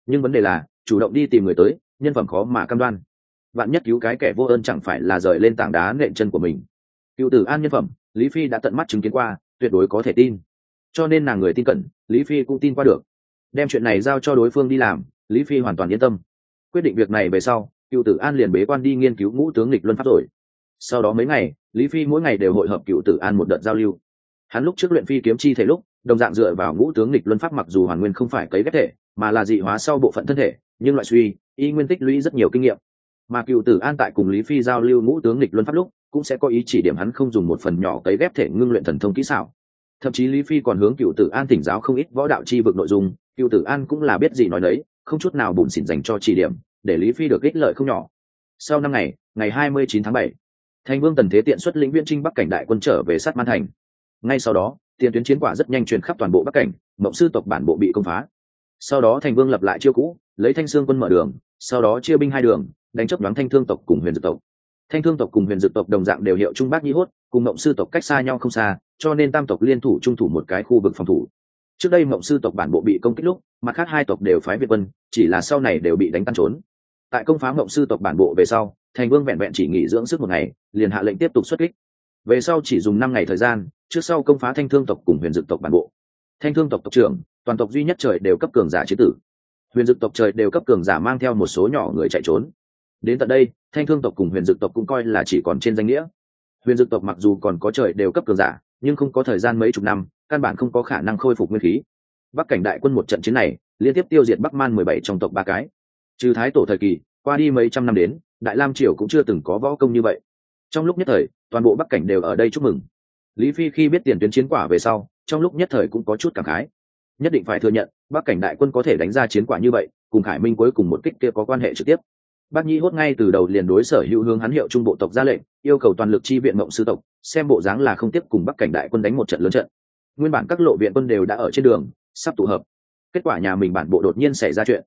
Nhưng vấn đề là, chủ động đi tìm người tới, nhân phẩm khó mà cam đoan. Bạn nhất cứu cái kẻ vô ơn chẳng phải là rời lên tảng đá nện chân của mình. Cựu tử an nhân phẩm, lý phi đã tận mắt chứng kiến qua, tuyệt đối có thể tin cho nên nàng người tin cẩn, lý phi cũng tin qua được. Đem chuyện này giao cho đối phương đi làm, lý phi hoàn toàn yên tâm. Quyết định việc này về sau, cựu tử an liền bế quan đi nghiên cứu ngũ tướng lịch luân pháp rồi. Sau đó mấy ngày, lý phi mỗi ngày đều hội hợp cựu tử an một đợt giao lưu. Hắn lúc trước luyện phi kiếm chi thể lúc, đồng dạng dựa vào ngũ tướng lịch luân pháp mặc dù hoàn nguyên không phải cấy ghép thể, mà là dị hóa sau bộ phận thân thể, nhưng loại suy, y nguyên tích lũy rất nhiều kinh nghiệm. Mà cựu tử an tại cùng lý phi giao lưu ngũ tướng lịch luân pháp lúc, cũng sẽ có ý chỉ điểm hắn không dùng một phần nhỏ cấy ghép thể ngưng luyện thần thông kỹ xảo thậm chí lý phi còn hướng cựu tử an thỉnh giáo không ít võ đạo chi vực nội dung, cựu tử an cũng là biết gì nói đấy không chút nào bùn xỉn dành cho chỉ điểm, để lý phi được ích lợi không nhỏ. Sau năm ngày ngày hai mươi chín tháng bảy thành vương tần thế tiện xuất lĩnh viễn trinh bắc cảnh đại quân trở về sát man thành. Ngay sau đó, tiền tuyến chiến quả rất nhanh truyền khắp toàn bộ bắc cảnh, mộng sư tộc bản bộ bị công phá. Sau đó thành vương lập lại chiêu cũ, lấy thanh sương quân mở đường, sau đó chia binh hai đường, đánh chấp đoán thanh thương tộc cùng huyền Dực tộc thanh thương tộc cùng huyền Dực tộc đồng dạng đều hiệu trung bác nhi hốt, cùng mộng sư tộc cách xa nhau không xa, cho nên tam tộc liên thủ trung thủ một cái khu vực phòng thủ. Trước đây mộng sư tộc bản bộ bị công kích lúc, mặt khác hai tộc đều phái việt quân, chỉ là sau này đều bị đánh tan trốn. Tại công phá mộng sư tộc bản bộ về sau, thành vương vẹn vẹn chỉ nghỉ dưỡng sức một ngày, liền hạ lệnh tiếp tục xuất kích. Về sau chỉ dùng năm ngày thời gian, trước sau công phá thanh thương tộc cùng huyền dực tộc bản bộ. Thanh thương tộc tộc trưởng, toàn tộc duy nhất trời đều cấp cường giả chế tử. Huyền dực tộc trời đều cấp cường giả mang theo một số nhỏ người chạy trốn đến tận đây, thanh thương tộc cùng huyền dực tộc cũng coi là chỉ còn trên danh nghĩa. Huyền dực tộc mặc dù còn có trời đều cấp cường giả, nhưng không có thời gian mấy chục năm, căn bản không có khả năng khôi phục nguyên khí. Bắc cảnh đại quân một trận chiến này, liên tiếp tiêu diệt bắc man mười bảy trong tộc ba cái. Trừ thái tổ thời kỳ, qua đi mấy trăm năm đến, đại lam triều cũng chưa từng có võ công như vậy. Trong lúc nhất thời, toàn bộ bắc cảnh đều ở đây chúc mừng. Lý phi khi biết tiền tuyến chiến quả về sau, trong lúc nhất thời cũng có chút cảm khái. Nhất định phải thừa nhận, bắc cảnh đại quân có thể đánh ra chiến quả như vậy, cùng khải minh cuối cùng một kích kia có quan hệ trực tiếp bác nhi hốt ngay từ đầu liền đối sở hữu hướng hắn hiệu trung bộ tộc ra lệnh, yêu cầu toàn lực chi viện mộng sư tộc, xem bộ dáng là không tiếp cùng bắc cảnh đại quân đánh một trận lớn trận. Nguyên bản các lộ viện quân đều đã ở trên đường, sắp tụ hợp. Kết quả nhà mình bản bộ đột nhiên xảy ra chuyện.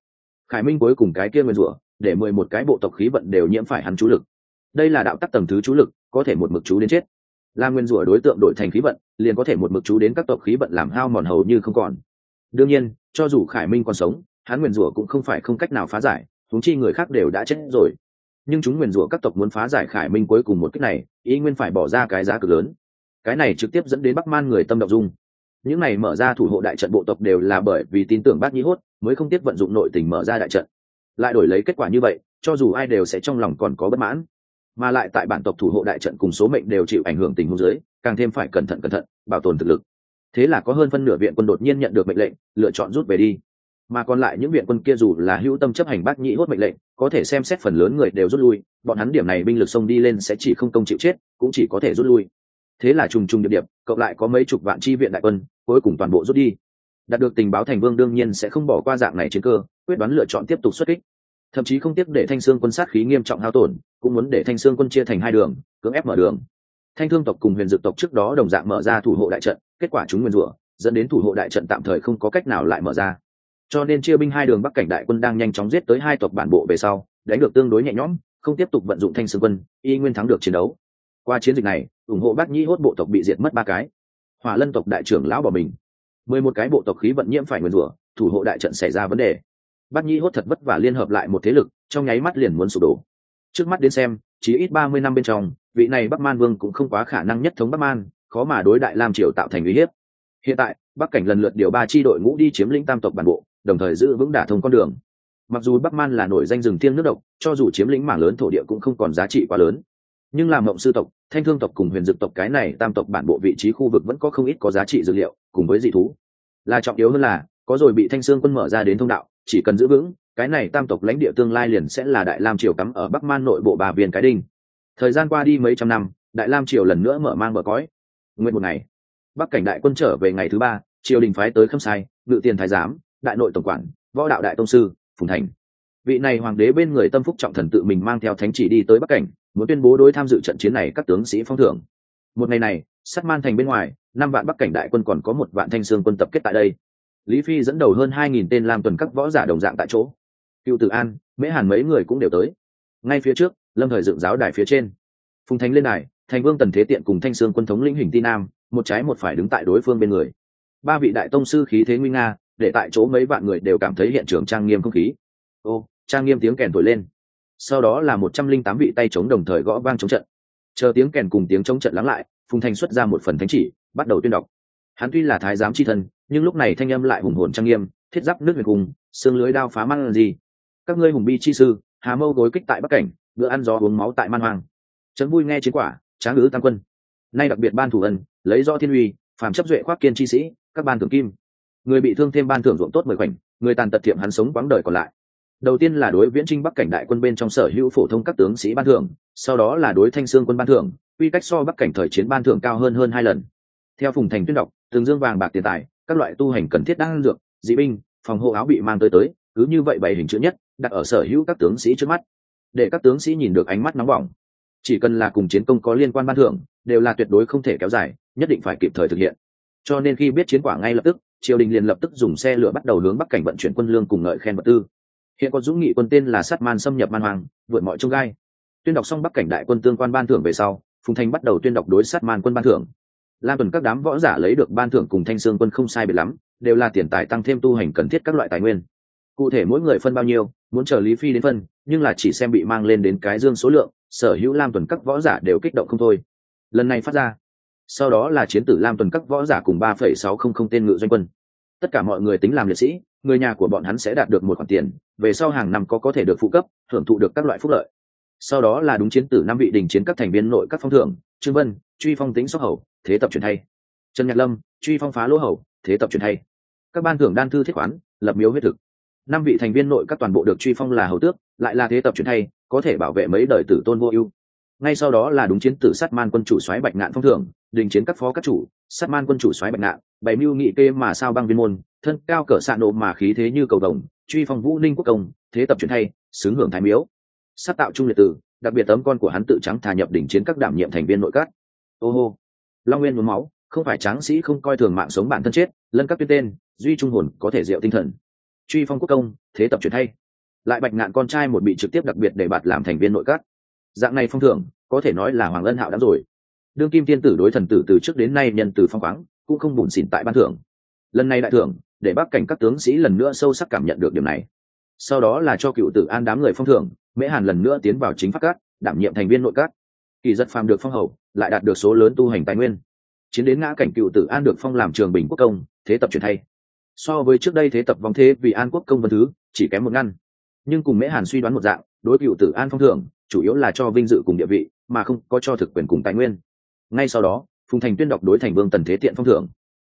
Khải minh cuối cùng cái kia nguyên rủa, để mười một cái bộ tộc khí vận đều nhiễm phải hắn chú lực. Đây là đạo tắc tầng thứ chú lực, có thể một mực chú đến chết. Là nguyên rủa đối tượng đổi thành khí vận, liền có thể một mực chú đến các tộc khí vận làm hao mòn hầu như không còn. Đương nhiên, cho dù khải minh còn sống, hắn nguyên rủa cũng không phải không cách nào phá giải huống chi người khác đều đã chết rồi. Nhưng chúng nguyên rủa các tộc muốn phá giải khải minh cuối cùng một cách này, ý nguyên phải bỏ ra cái giá cực lớn. Cái này trực tiếp dẫn đến bắc man người tâm động dung. Những này mở ra thủ hộ đại trận bộ tộc đều là bởi vì tin tưởng bác nhĩ hốt, mới không tiếc vận dụng nội tình mở ra đại trận. Lại đổi lấy kết quả như vậy, cho dù ai đều sẽ trong lòng còn có bất mãn. Mà lại tại bản tộc thủ hộ đại trận cùng số mệnh đều chịu ảnh hưởng tình huống dưới, càng thêm phải cẩn thận cẩn thận, bảo tồn thực lực. Thế là có hơn phân nửa viện quân đột nhiên nhận được mệnh lệnh, lựa chọn rút về đi mà còn lại những viện quân kia dù là hữu tâm chấp hành bác nhĩ hốt mệnh lệnh có thể xem xét phần lớn người đều rút lui bọn hắn điểm này binh lực sông đi lên sẽ chỉ không công chịu chết cũng chỉ có thể rút lui. Thế là trùng trùng địa điểm, cộng lại có mấy chục vạn chi viện đại quân cuối cùng toàn bộ rút đi. Đạt được tình báo thành vương đương nhiên sẽ không bỏ qua dạng này chiến cơ quyết đoán lựa chọn tiếp tục xuất kích. Thậm chí không tiếc để thanh sương quân sát khí nghiêm trọng hao tổn cũng muốn để thanh sương quân chia thành hai đường cưỡng ép mở đường. Thanh thương tộc cùng huyền dự tộc trước đó đồng dạng mở ra thủ hộ đại trận kết quả chúng nguyên rủa dẫn đến thủ hộ đại trận tạm thời không có cách nào lại mở ra cho nên chia binh hai đường bắc cảnh đại quân đang nhanh chóng giết tới hai tộc bản bộ về sau, đánh được tương đối nhẹ nhõm, không tiếp tục vận dụng thanh sương quân, y nguyên thắng được chiến đấu. Qua chiến dịch này, ủng hộ bác nhĩ hốt bộ tộc bị diệt mất ba cái. Hỏa lân tộc đại trưởng lão bỏ mình. Mười một cái bộ tộc khí vận nhiễm phải nguyền rủa, thủ hộ đại trận xảy ra vấn đề. Bác nhĩ hốt thật vất vả liên hợp lại một thế lực, trong nháy mắt liền muốn sụp đổ. Trước mắt đến xem, chỉ ít ba mươi năm bên trong, vị này bắc man vương cũng không quá khả năng nhất thống bắc man, khó mà đối đại lam triều tạo thành uy hiếp. Hiện tại, bắc cảnh lần lượt điều ba tri đội ngũ đi chiếm lĩnh tam tộc bản bộ đồng thời giữ vững đả thông con đường. Mặc dù bắc man là nổi danh rừng thiêng nước độc, cho dù chiếm lĩnh mảng lớn thổ địa cũng không còn giá trị quá lớn. Nhưng làm mộng sư tộc, thanh thương tộc cùng huyền dực tộc cái này tam tộc bản bộ vị trí khu vực vẫn có không ít có giá trị dữ liệu, cùng với dị thú. Là trọng yếu hơn là, có rồi bị thanh sương quân mở ra đến thông đạo, chỉ cần giữ vững, cái này tam tộc lãnh địa tương lai liền sẽ là đại lam triều cắm ở bắc man nội bộ bà viên cái đinh. Thời gian qua đi mấy trăm năm, đại lam triều lần nữa mở mang bờ cõi. Nguyên một ngày, bắc cảnh đại quân trở về ngày thứ ba, triều đình phái tới khâm sai, ngự tiền thái giám đại nội tổng quản, võ đạo đại tông sư, phùng thành. Vị này hoàng đế bên người tâm phúc trọng thần tự mình mang theo thánh chỉ đi tới bắc cảnh, muốn tuyên bố đối tham dự trận chiến này các tướng sĩ phong thưởng. Một ngày này, sắt man thành bên ngoài, năm vạn bắc cảnh đại quân còn có một vạn thanh sương quân tập kết tại đây. Lý phi dẫn đầu hơn hai nghìn tên làm tuần các võ giả đồng dạng tại chỗ. Cựu tử an, mễ hàn mấy người cũng đều tới. Ngay phía trước, lâm thời dựng giáo đài phía trên. Phùng thành lên đài, thành vương tần thế tiện cùng thanh sương quân thống lĩnh hình ti nam, một trái một phải đứng tại đối phương bên người. Ba vị đại tông sư khí thế nguy nga để tại chỗ mấy vạn người đều cảm thấy hiện trường trang nghiêm không khí. Ô, trang nghiêm tiếng kèn thổi lên. Sau đó là một trăm linh tám vị tay chống đồng thời gõ vang chống trận. Chờ tiếng kèn cùng tiếng chống trận lắng lại, phùng thanh xuất ra một phần thánh chỉ, bắt đầu tuyên đọc. Hắn tuy là thái giám c h i thân, nhưng lúc này thanh âm lại hùng hồn trang nghiêm, thiết giáp nước huyền cùng, xương lưới đao phá măng gì. Các ngươi hùng bi chi sư, hà mâu gối kích tại bắc cảnh, bữa ăn gió uống máu tại man hoang. Trấn vui nghe chiến quả, tráng ngữ tăng quân. Nay đặc biệt ban thủ ân, lấy do thiên uy, phàm chấp duệ khoác kiên chi sĩ, các ban thưởng kim người bị thương thêm ban thưởng ruộng tốt mười khoảnh, người tàn tật thiệm hắn sống quãng đời còn lại. Đầu tiên là đối viễn trinh bắc cảnh đại quân bên trong sở hữu phổ thông các tướng sĩ ban thưởng, sau đó là đối thanh sương quân ban thưởng, quy cách so bắc cảnh thời chiến ban thưởng cao hơn hơn hai lần. Theo phùng thành tuyên đọc tường dương vàng bạc tiền tài, các loại tu hành cần thiết đang dược, dị binh, phòng hộ áo bị mang tới tới, cứ như vậy bảy hình chữ nhất, đặt ở sở hữu các tướng sĩ trước mắt. Để các tướng sĩ nhìn được ánh mắt nóng bỏng. Chỉ cần là cùng chiến công có liên quan ban thưởng, đều là tuyệt đối không thể kéo dài, nhất định phải kịp thời thực hiện. Cho nên khi biết chiến quả ngay lập tức triều đình liền lập tức dùng xe lửa bắt đầu hướng bắc cảnh vận chuyển quân lương cùng ngợi khen vật tư. Hiện có dũng nghị quân tên là sát man xâm nhập man hoàng vượt mọi trông gai. Tuyên đọc xong bắc cảnh đại quân tương quan ban thưởng về sau, phùng thanh bắt đầu tuyên đọc đối sát man quân ban thưởng. Lam tuần các đám võ giả lấy được ban thưởng cùng thanh sương quân không sai biệt lắm, đều là tiền tài tăng thêm tu hành cần thiết các loại tài nguyên. Cụ thể mỗi người phân bao nhiêu, muốn chờ lý phi đến phân, nhưng là chỉ xem bị mang lên đến cái dương số lượng, sở hữu lam tuần các võ giả đều kích động không thôi. Lần này phát ra sau đó là chiến tử lam tuần các võ giả cùng ba phẩy sáu không không tên ngự doanh quân. Tất cả mọi người tính làm liệt sĩ, người nhà của bọn hắn sẽ đạt được một khoản tiền, về sau hàng năm có có thể được phụ cấp hưởng thụ được các loại phúc lợi. Sau đó là đúng chiến tử năm vị đình chiến các thành viên nội các phong thưởng, trương vân, truy phong tính sóc hầu, thế tập truyền thay. Trần nhạc lâm, truy phong phá lỗ hầu, thế tập truyền thay. Các ban thưởng đan thư thiết khoán, lập miếu huyết thực. Năm vị thành viên nội các toàn bộ được truy phong là hầu tước, lại là thế tập truyền thay, có thể bảo vệ mấy đời tử tôn vô ưu. Ngay sau đó là đúng chiến tử sát man quân chủ soái bạch ngạn phong thưởng đình chiến các phó các chủ, sát man quân chủ soái bạch nạn bày mưu nghị kê mà sao băng viên môn, thân cao cỡ xạ nộ mà khí thế như cầu đồng truy phong vũ ninh quốc công, thế tập truyền thay, xứng hưởng thái miếu. Sát tạo trung liệt tử, đặc biệt tấm con của hắn tự trắng thà nhập đỉnh chiến các đảm nhiệm thành viên nội các. Ô hô! Long nguyên muốn máu, không phải tráng sĩ không coi thường mạng sống bản thân chết, lân các tuyên tên, duy trung hồn có thể diệu tinh thần. Truy phong quốc công, thế tập truyền thay. Lại bạch ngạn con trai một bị trực tiếp đặc biệt để bạt làm thành viên nội các. Dạng này phong thưởng, có thể nói là hoàng ân hạo đã rồi đương kim tiên tử đối thần tử từ trước đến nay nhân từ phong khoáng, cũng không bùn xỉn tại ban thưởng. Lần này đại thưởng, để bắc cảnh các tướng sĩ lần nữa sâu sắc cảm nhận được điểm này. Sau đó là cho cựu tử an đám người phong thưởng, mễ hàn lần nữa tiến vào chính pháp cát đảm nhiệm thành viên nội các. Kỳ dân phàm được phong hầu, lại đạt được số lớn tu hành tài nguyên. Chiến đến ngã cảnh cựu tử an được phong làm trường bình quốc công, thế tập truyền thay. So với trước đây thế tập vong thế vì an quốc công vân thứ, chỉ kém một ngăn. Nhưng cùng mễ hàn suy đoán một dạng, đối cựu tử an phong thưởng, chủ yếu là cho vinh dự cùng địa vị, mà không có cho thực quyền cùng tài nguyên ngay sau đó, phùng thành tuyên đọc đối thành vương tần thế tiện phong thưởng.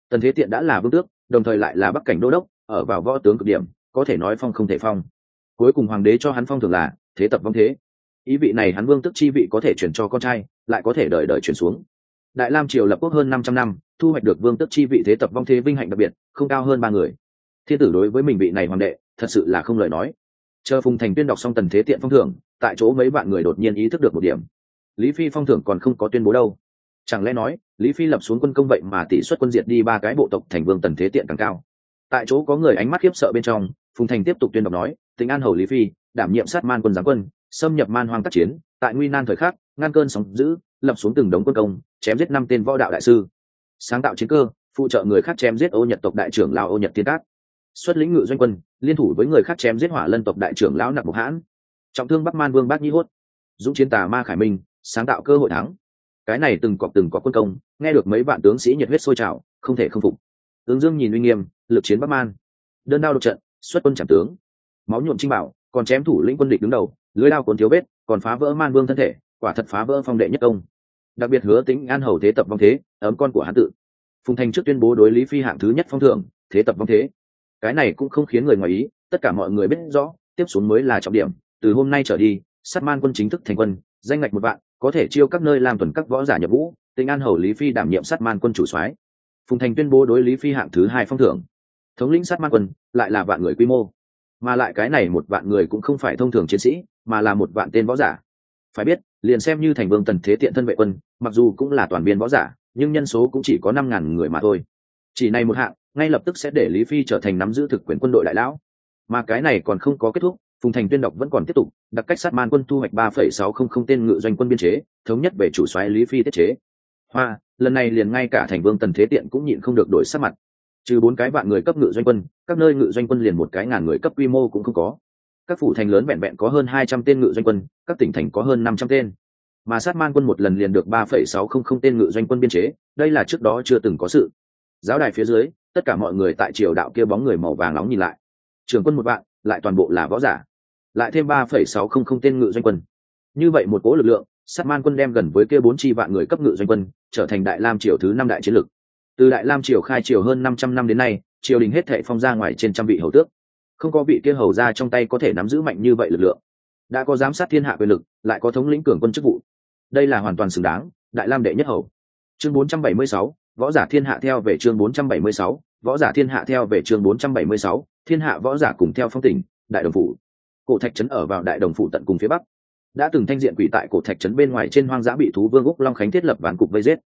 Tần thế tiện đã là vương tước, đồng thời lại là bắc cảnh đô đốc, ở vào võ tướng cực điểm, có thể nói phong không thể phong. Cuối cùng hoàng đế cho hắn phong thưởng là thế tập vong thế. Ý vị này hắn vương tức chi vị có thể chuyển cho con trai, lại có thể đợi đợi chuyển xuống. Đại lam triều lập quốc hơn năm trăm năm, thu hoạch được vương tức chi vị thế tập vong thế vinh hạnh đặc biệt, không cao hơn ba người. Thiên tử đối với mình vị này hoàng đệ, thật sự là không lời nói. Chờ phùng thành tuyên đọc xong tần thế tiện phong thưởng, tại chỗ mấy bạn người đột nhiên ý thức được một điểm. Lý phi phong thưởng còn không có tuyên bố đâu chẳng lẽ nói, lý phi lập xuống quân công vậy mà tỷ suất quân diệt đi ba cái bộ tộc thành vương tần thế tiện càng cao? Tại chỗ có người ánh mắt khiếp sợ bên trong, phùng thành tiếp tục tuyên đọc nói tính an hầu lý phi, đảm nhiệm sát man quân giáng quân, xâm nhập man hoang tác chiến, tại nguy nan thời khắc, ngăn cơn sóng giữ lập xuống từng đống quân công, chém giết năm tên võ đạo đại sư. Sáng tạo chiến cơ, phụ trợ người khác chém giết ô nhật tộc đại trưởng lao ô nhật thiên cát. Xuất lĩnh ngự doanh quân, liên thủ với người khác chém giết hỏa lân tộc đại trưởng lão nặc mục hãn. Trọng thương bắc man vương bác nhĩ hốt. Dũng chiến tà ma khải minh, sáng tạo cơ hội thắng cái này từng cọp từng có quân công, nghe được mấy vạn tướng sĩ nhiệt huyết sôi trào, không thể không phục. Tướng dương nhìn uy nghiêm, lực chiến bắc man. Đơn đao đột trận, xuất quân trảm tướng. Máu nhuộm trinh bảo, còn chém thủ lĩnh quân địch đứng đầu, lưới đao còn thiếu vết, còn phá vỡ man vương thân thể, quả thật phá vỡ phong đệ nhất công. Đặc biệt hứa tính an hầu thế tập vong thế, ấm con của hán tự. Phùng thành trước tuyên bố đối lý phi hạng thứ nhất phong thưởng, thế tập vong thế. Cái này cũng không khiến người ngoài ý, tất cả mọi người biết rõ, tiếp xuống mới là trọng điểm. Từ hôm nay trở đi, sát man quân chính thức thành quân, danh ngạch một vạn có thể chiêu các nơi làm tuần các võ giả nhập vũ tinh an hầu lý phi đảm nhiệm sát man quân chủ soái. Phùng thành tuyên bố đối lý phi hạng thứ hai phong thưởng. Thống lĩnh sát man quân, lại là vạn người quy mô. Mà lại cái này một vạn người cũng không phải thông thường chiến sĩ, mà là một vạn tên võ giả. Phải biết, liền xem như thành vương tần thế tiện thân vệ quân, mặc dù cũng là toàn biên võ giả, nhưng nhân số cũng chỉ có năm ngàn người mà thôi. Chỉ này một hạng, ngay lập tức sẽ để lý phi trở thành nắm giữ thực quyền quân đội đại lão. Mà cái này còn không có kết thúc phùng thành tuyên đọc vẫn còn tiếp tục, đặc cách sát man quân thu hoạch ba phẩy sáu không không tên ngự doanh quân biên chế, thống nhất về chủ xoáy lý phi tiết chế. Hoa, lần này liền ngay cả thành vương tần thế tiện cũng nhịn không được đổi sắc mặt. Trừ bốn cái vạn người cấp ngự doanh quân, các nơi ngự doanh quân liền một cái ngàn người cấp quy mô cũng không có. Các phủ thành lớn vẹn vẹn có hơn hai trăm tên ngự doanh quân, các tỉnh thành có hơn năm trăm tên. Mà sát man quân một lần liền được ba phẩy sáu không không tên ngự doanh quân biên chế, đây là trước đó chưa từng có sự. Giáo đài phía dưới, tất cả mọi người tại triều đạo kia bóng người màu vàng nóng nhìn lại. Trường quân một vạn lại toàn bộ là võ giả lại thêm ba phẩy sáu không không tên ngự doanh quân. Như vậy một cố lực lượng sát man quân đem gần với kia bốn chi vạn người cấp ngự doanh quân trở thành đại lam triều thứ năm đại chiến lực từ đại lam triều khai triều hơn năm trăm năm đến nay triều đình hết thệ phong ra ngoài trên trăm vị hầu tước. Không có vị kia hầu ra trong tay có thể nắm giữ mạnh như vậy lực lượng. Đã có giám sát thiên hạ quyền lực lại có thống lĩnh cường quân chức vụ. Đây là hoàn toàn xứng đáng đại lam đệ nhất hầu. Chương 476, võ giả thiên hạ theo về chương 476, võ giả thiên hạ theo về chương 476, thiên hạ võ giả cùng theo phong tỉnh đại đồng phủ. Cổ thạch trấn ở vào đại đồng phủ tận cùng phía bắc. Đã từng thanh diện quỷ tại cổ thạch trấn bên ngoài trên hoang dã bị thú vương úc long khánh thiết lập ván cục vây giết.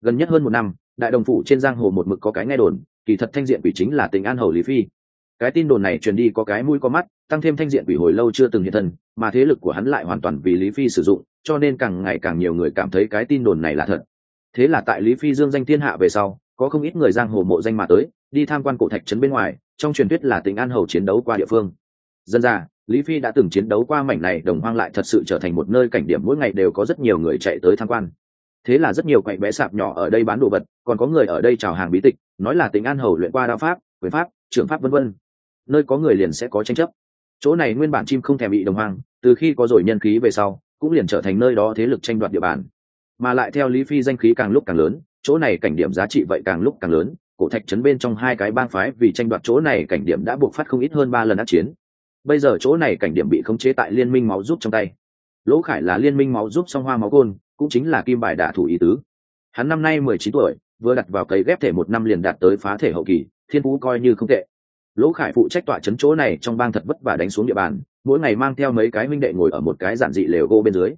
Gần nhất hơn một năm, đại đồng phủ trên giang hồ một mực có cái nghe đồn, kỳ thật thanh diện quỷ chính là tình an hầu lý phi. Cái tin đồn này truyền đi có cái mũi có mắt, tăng thêm thanh diện quỷ hồi lâu chưa từng hiện thân, mà thế lực của hắn lại hoàn toàn vì lý phi sử dụng, cho nên càng ngày càng nhiều người cảm thấy cái tin đồn này là thật. Thế là tại lý phi dương danh thiên hạ về sau, có không ít người giang hồ mộ danh mà tới, đi tham quan cổ thạch trấn bên ngoài trong truyền thuyết là tỉnh an hầu chiến đấu qua địa phương. Dân ra, lý phi đã từng chiến đấu qua mảnh này, đồng hoang lại thật sự trở thành một nơi cảnh điểm, mỗi ngày đều có rất nhiều người chạy tới tham quan. Thế là rất nhiều quậy bé sạp nhỏ ở đây bán đồ vật, còn có người ở đây chào hàng bí tịch, nói là tỉnh an hầu luyện qua đao pháp, quyền pháp, trưởng pháp vân vân. Nơi có người liền sẽ có tranh chấp. Chỗ này nguyên bản chim không thèm bị đồng hoang, từ khi có rồi nhân khí về sau, cũng liền trở thành nơi đó thế lực tranh đoạt địa bàn. Mà lại theo lý phi danh khí càng lúc càng lớn, chỗ này cảnh điểm giá trị vậy càng lúc càng lớn cổ thạch trấn bên trong hai cái bang phái vì tranh đoạt chỗ này cảnh điểm đã buộc phát không ít hơn ba lần át chiến. Bây giờ chỗ này cảnh điểm bị khống chế tại liên minh máu giúp trong tay. Lỗ khải là liên minh máu giúp song hoa máu côn, cũng chính là kim bài đả thủ ý tứ. Hắn năm nay mười chín tuổi, vừa đặt vào cấy ghép thể một năm liền đạt tới phá thể hậu kỳ, thiên phú coi như không tệ. Lỗ khải phụ trách tọa chấn chỗ này trong bang thật vất vả đánh xuống địa bàn, mỗi ngày mang theo mấy cái minh đệ ngồi ở một cái giản dị lều gỗ bên dưới.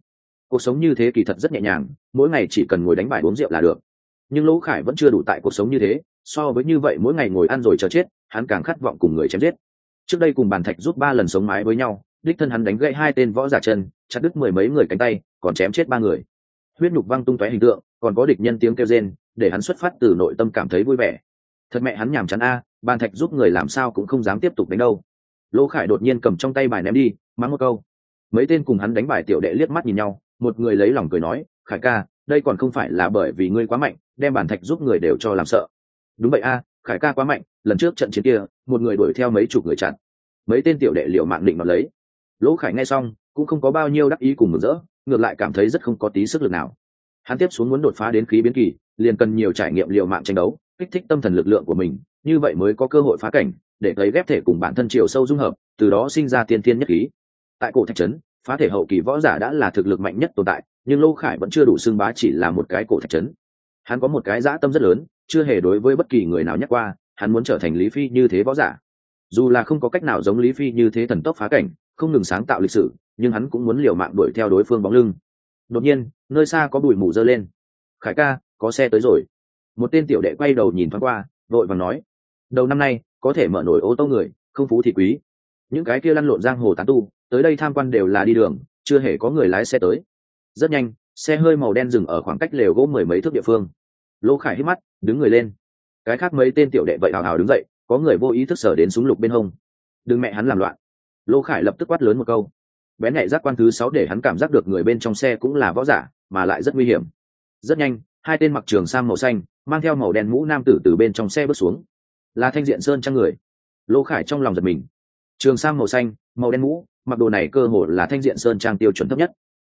Cuộc sống như thế kỳ thật rất nhẹ nhàng, mỗi ngày chỉ cần ngồi đánh bài uống rượu là được. Nhưng lỗ khải vẫn chưa đủ tại cuộc sống như thế so với như vậy mỗi ngày ngồi ăn rồi chờ chết, hắn càng khát vọng cùng người chém giết. Trước đây cùng bàn thạch giúp ba lần sống mái với nhau, đích thân hắn đánh gãy hai tên võ giả chân, chặt đứt mười mấy người cánh tay, còn chém chết ba người. Huyết nhục văng tung tóe hình tượng, còn có địch nhân tiếng kêu rên, để hắn xuất phát từ nội tâm cảm thấy vui vẻ. Thật mẹ hắn nhàm chán a, bàn thạch giúp người làm sao cũng không dám tiếp tục đánh đâu. Lỗ khải đột nhiên cầm trong tay bài ném đi, mắng một câu. Mấy tên cùng hắn đánh bài tiểu đệ liếc mắt nhìn nhau, một người lấy lòng cười nói, khải ca, đây còn không phải là bởi vì ngươi quá mạnh, đem bàn thạch giúp người đều cho làm sợ đúng vậy a, khải ca quá mạnh, lần trước trận chiến kia, một người đuổi theo mấy chục người chặn. Mấy tên tiểu đệ liệu mạng định nó lấy. Lỗ khải nghe xong, cũng không có bao nhiêu đắc ý cùng mừng rỡ, ngược lại cảm thấy rất không có tí sức lực nào. Hắn tiếp xuống muốn đột phá đến khí biến kỳ, liền cần nhiều trải nghiệm liệu mạng tranh đấu, kích thích tâm thần lực lượng của mình, như vậy mới có cơ hội phá cảnh, để thấy ghép thể cùng bản thân chiều sâu dung hợp, từ đó sinh ra tiên thiên nhất khí. Tại cổ thạch trấn, phá thể hậu kỳ võ giả đã là thực lực mạnh nhất tồn tại, nhưng lô khải vẫn chưa đủ xương bá chỉ là một cái cổ thạch trấn. Hắn có một cái dã tâm rất lớn chưa hề đối với bất kỳ người nào nhắc qua, hắn muốn trở thành lý phi như thế võ giả. Dù là không có cách nào giống lý phi như thế thần tốc phá cảnh, không ngừng sáng tạo lịch sử, nhưng hắn cũng muốn liều mạng đuổi theo đối phương bóng lưng. Đột nhiên, nơi xa có bụi mù dơ lên. Khải ca, có xe tới rồi. Một tên tiểu đệ quay đầu nhìn thoáng qua, vội và nói, đầu năm nay, có thể mở nổi ô tô người, không phú thì quý. Những cái kia lăn lộn giang hồ tán tu, tới đây tham quan đều là đi đường, chưa hề có người lái xe tới. Rất nhanh, xe hơi màu đen dừng ở khoảng cách lều gỗ mười mấy thước địa phương lỗ khải hít mắt, đứng người lên. Cái khác mấy tên tiểu đệ vậy hào hào đứng dậy, có người vô ý thức sở đến súng lục bên hông. Đừng mẹ hắn làm loạn. Lỗ khải lập tức quát lớn một câu. Bén nhạy giác quan thứ sáu để hắn cảm giác được người bên trong xe cũng là võ giả, mà lại rất nguy hiểm. Rất nhanh, hai tên mặc trường sang màu xanh, mang theo màu đen mũ nam tử từ bên trong xe bước xuống. Là thanh diện sơn trang người? Lỗ khải trong lòng giật mình. Trường sang màu xanh, màu đen mũ, mặc đồ này cơ hồ là thanh diện sơn trang tiêu chuẩn thấp nhất.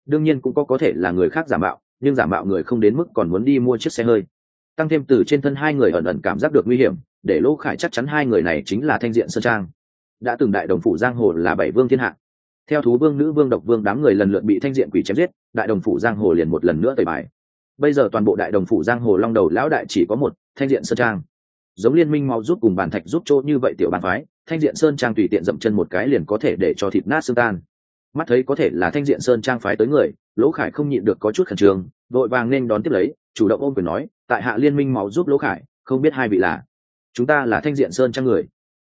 Đương nhiên cũng có có thể là người khác giả mạo nhưng giả mạo người không đến mức còn muốn đi mua chiếc xe hơi. Tăng thêm từ trên thân hai người ẩn ẩn cảm giác được nguy hiểm, để lỗ khải chắc chắn hai người này chính là thanh diện sơn trang. Đã từng đại đồng phủ giang hồ là bảy vương thiên hạ. Theo thú vương, nữ vương, độc vương đám người lần lượt bị thanh diện quỷ chém giết, đại đồng phủ giang hồ liền một lần nữa tẩy bài. Bây giờ toàn bộ đại đồng phủ giang hồ long đầu lão đại chỉ có một, thanh diện sơn trang. Giống liên minh mau giúp cùng bàn thạch giúp chỗ như vậy tiểu bàn phái, thanh diện sơn trang tùy tiện dậm chân một cái liền có thể để cho thịt nát xương tan mắt thấy có thể là thanh diện sơn trang phái tới người, lỗ khải không nhịn được có chút khẩn trương, vội vàng nên đón tiếp lấy, chủ động ôm quyền nói, tại hạ liên minh máu giúp lỗ khải, không biết hai vị là, chúng ta là thanh diện sơn trang người.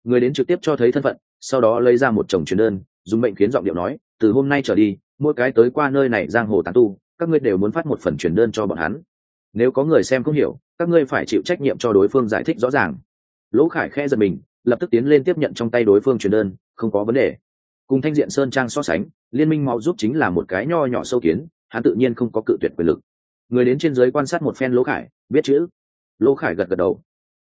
Người đến trực tiếp cho thấy thân phận, sau đó lấy ra một chồng truyền đơn, dùng bệnh khiến giọng điệu nói, từ hôm nay trở đi, mỗi cái tới qua nơi này giang hồ tán tu, các ngươi đều muốn phát một phần truyền đơn cho bọn hắn. Nếu có người xem không hiểu, các ngươi phải chịu trách nhiệm cho đối phương giải thích rõ ràng. Lỗ khải khe giật mình, lập tức tiến lên tiếp nhận trong tay đối phương truyền đơn, không có vấn đề cùng thanh diện sơn trang so sánh, liên minh máu giúp chính là một cái nho nhỏ sâu kiến, hắn tự nhiên không có cự tuyệt quyền lực. Người đến trên giới quan sát một phen lỗ khải, biết chữ. Lỗ khải gật gật đầu.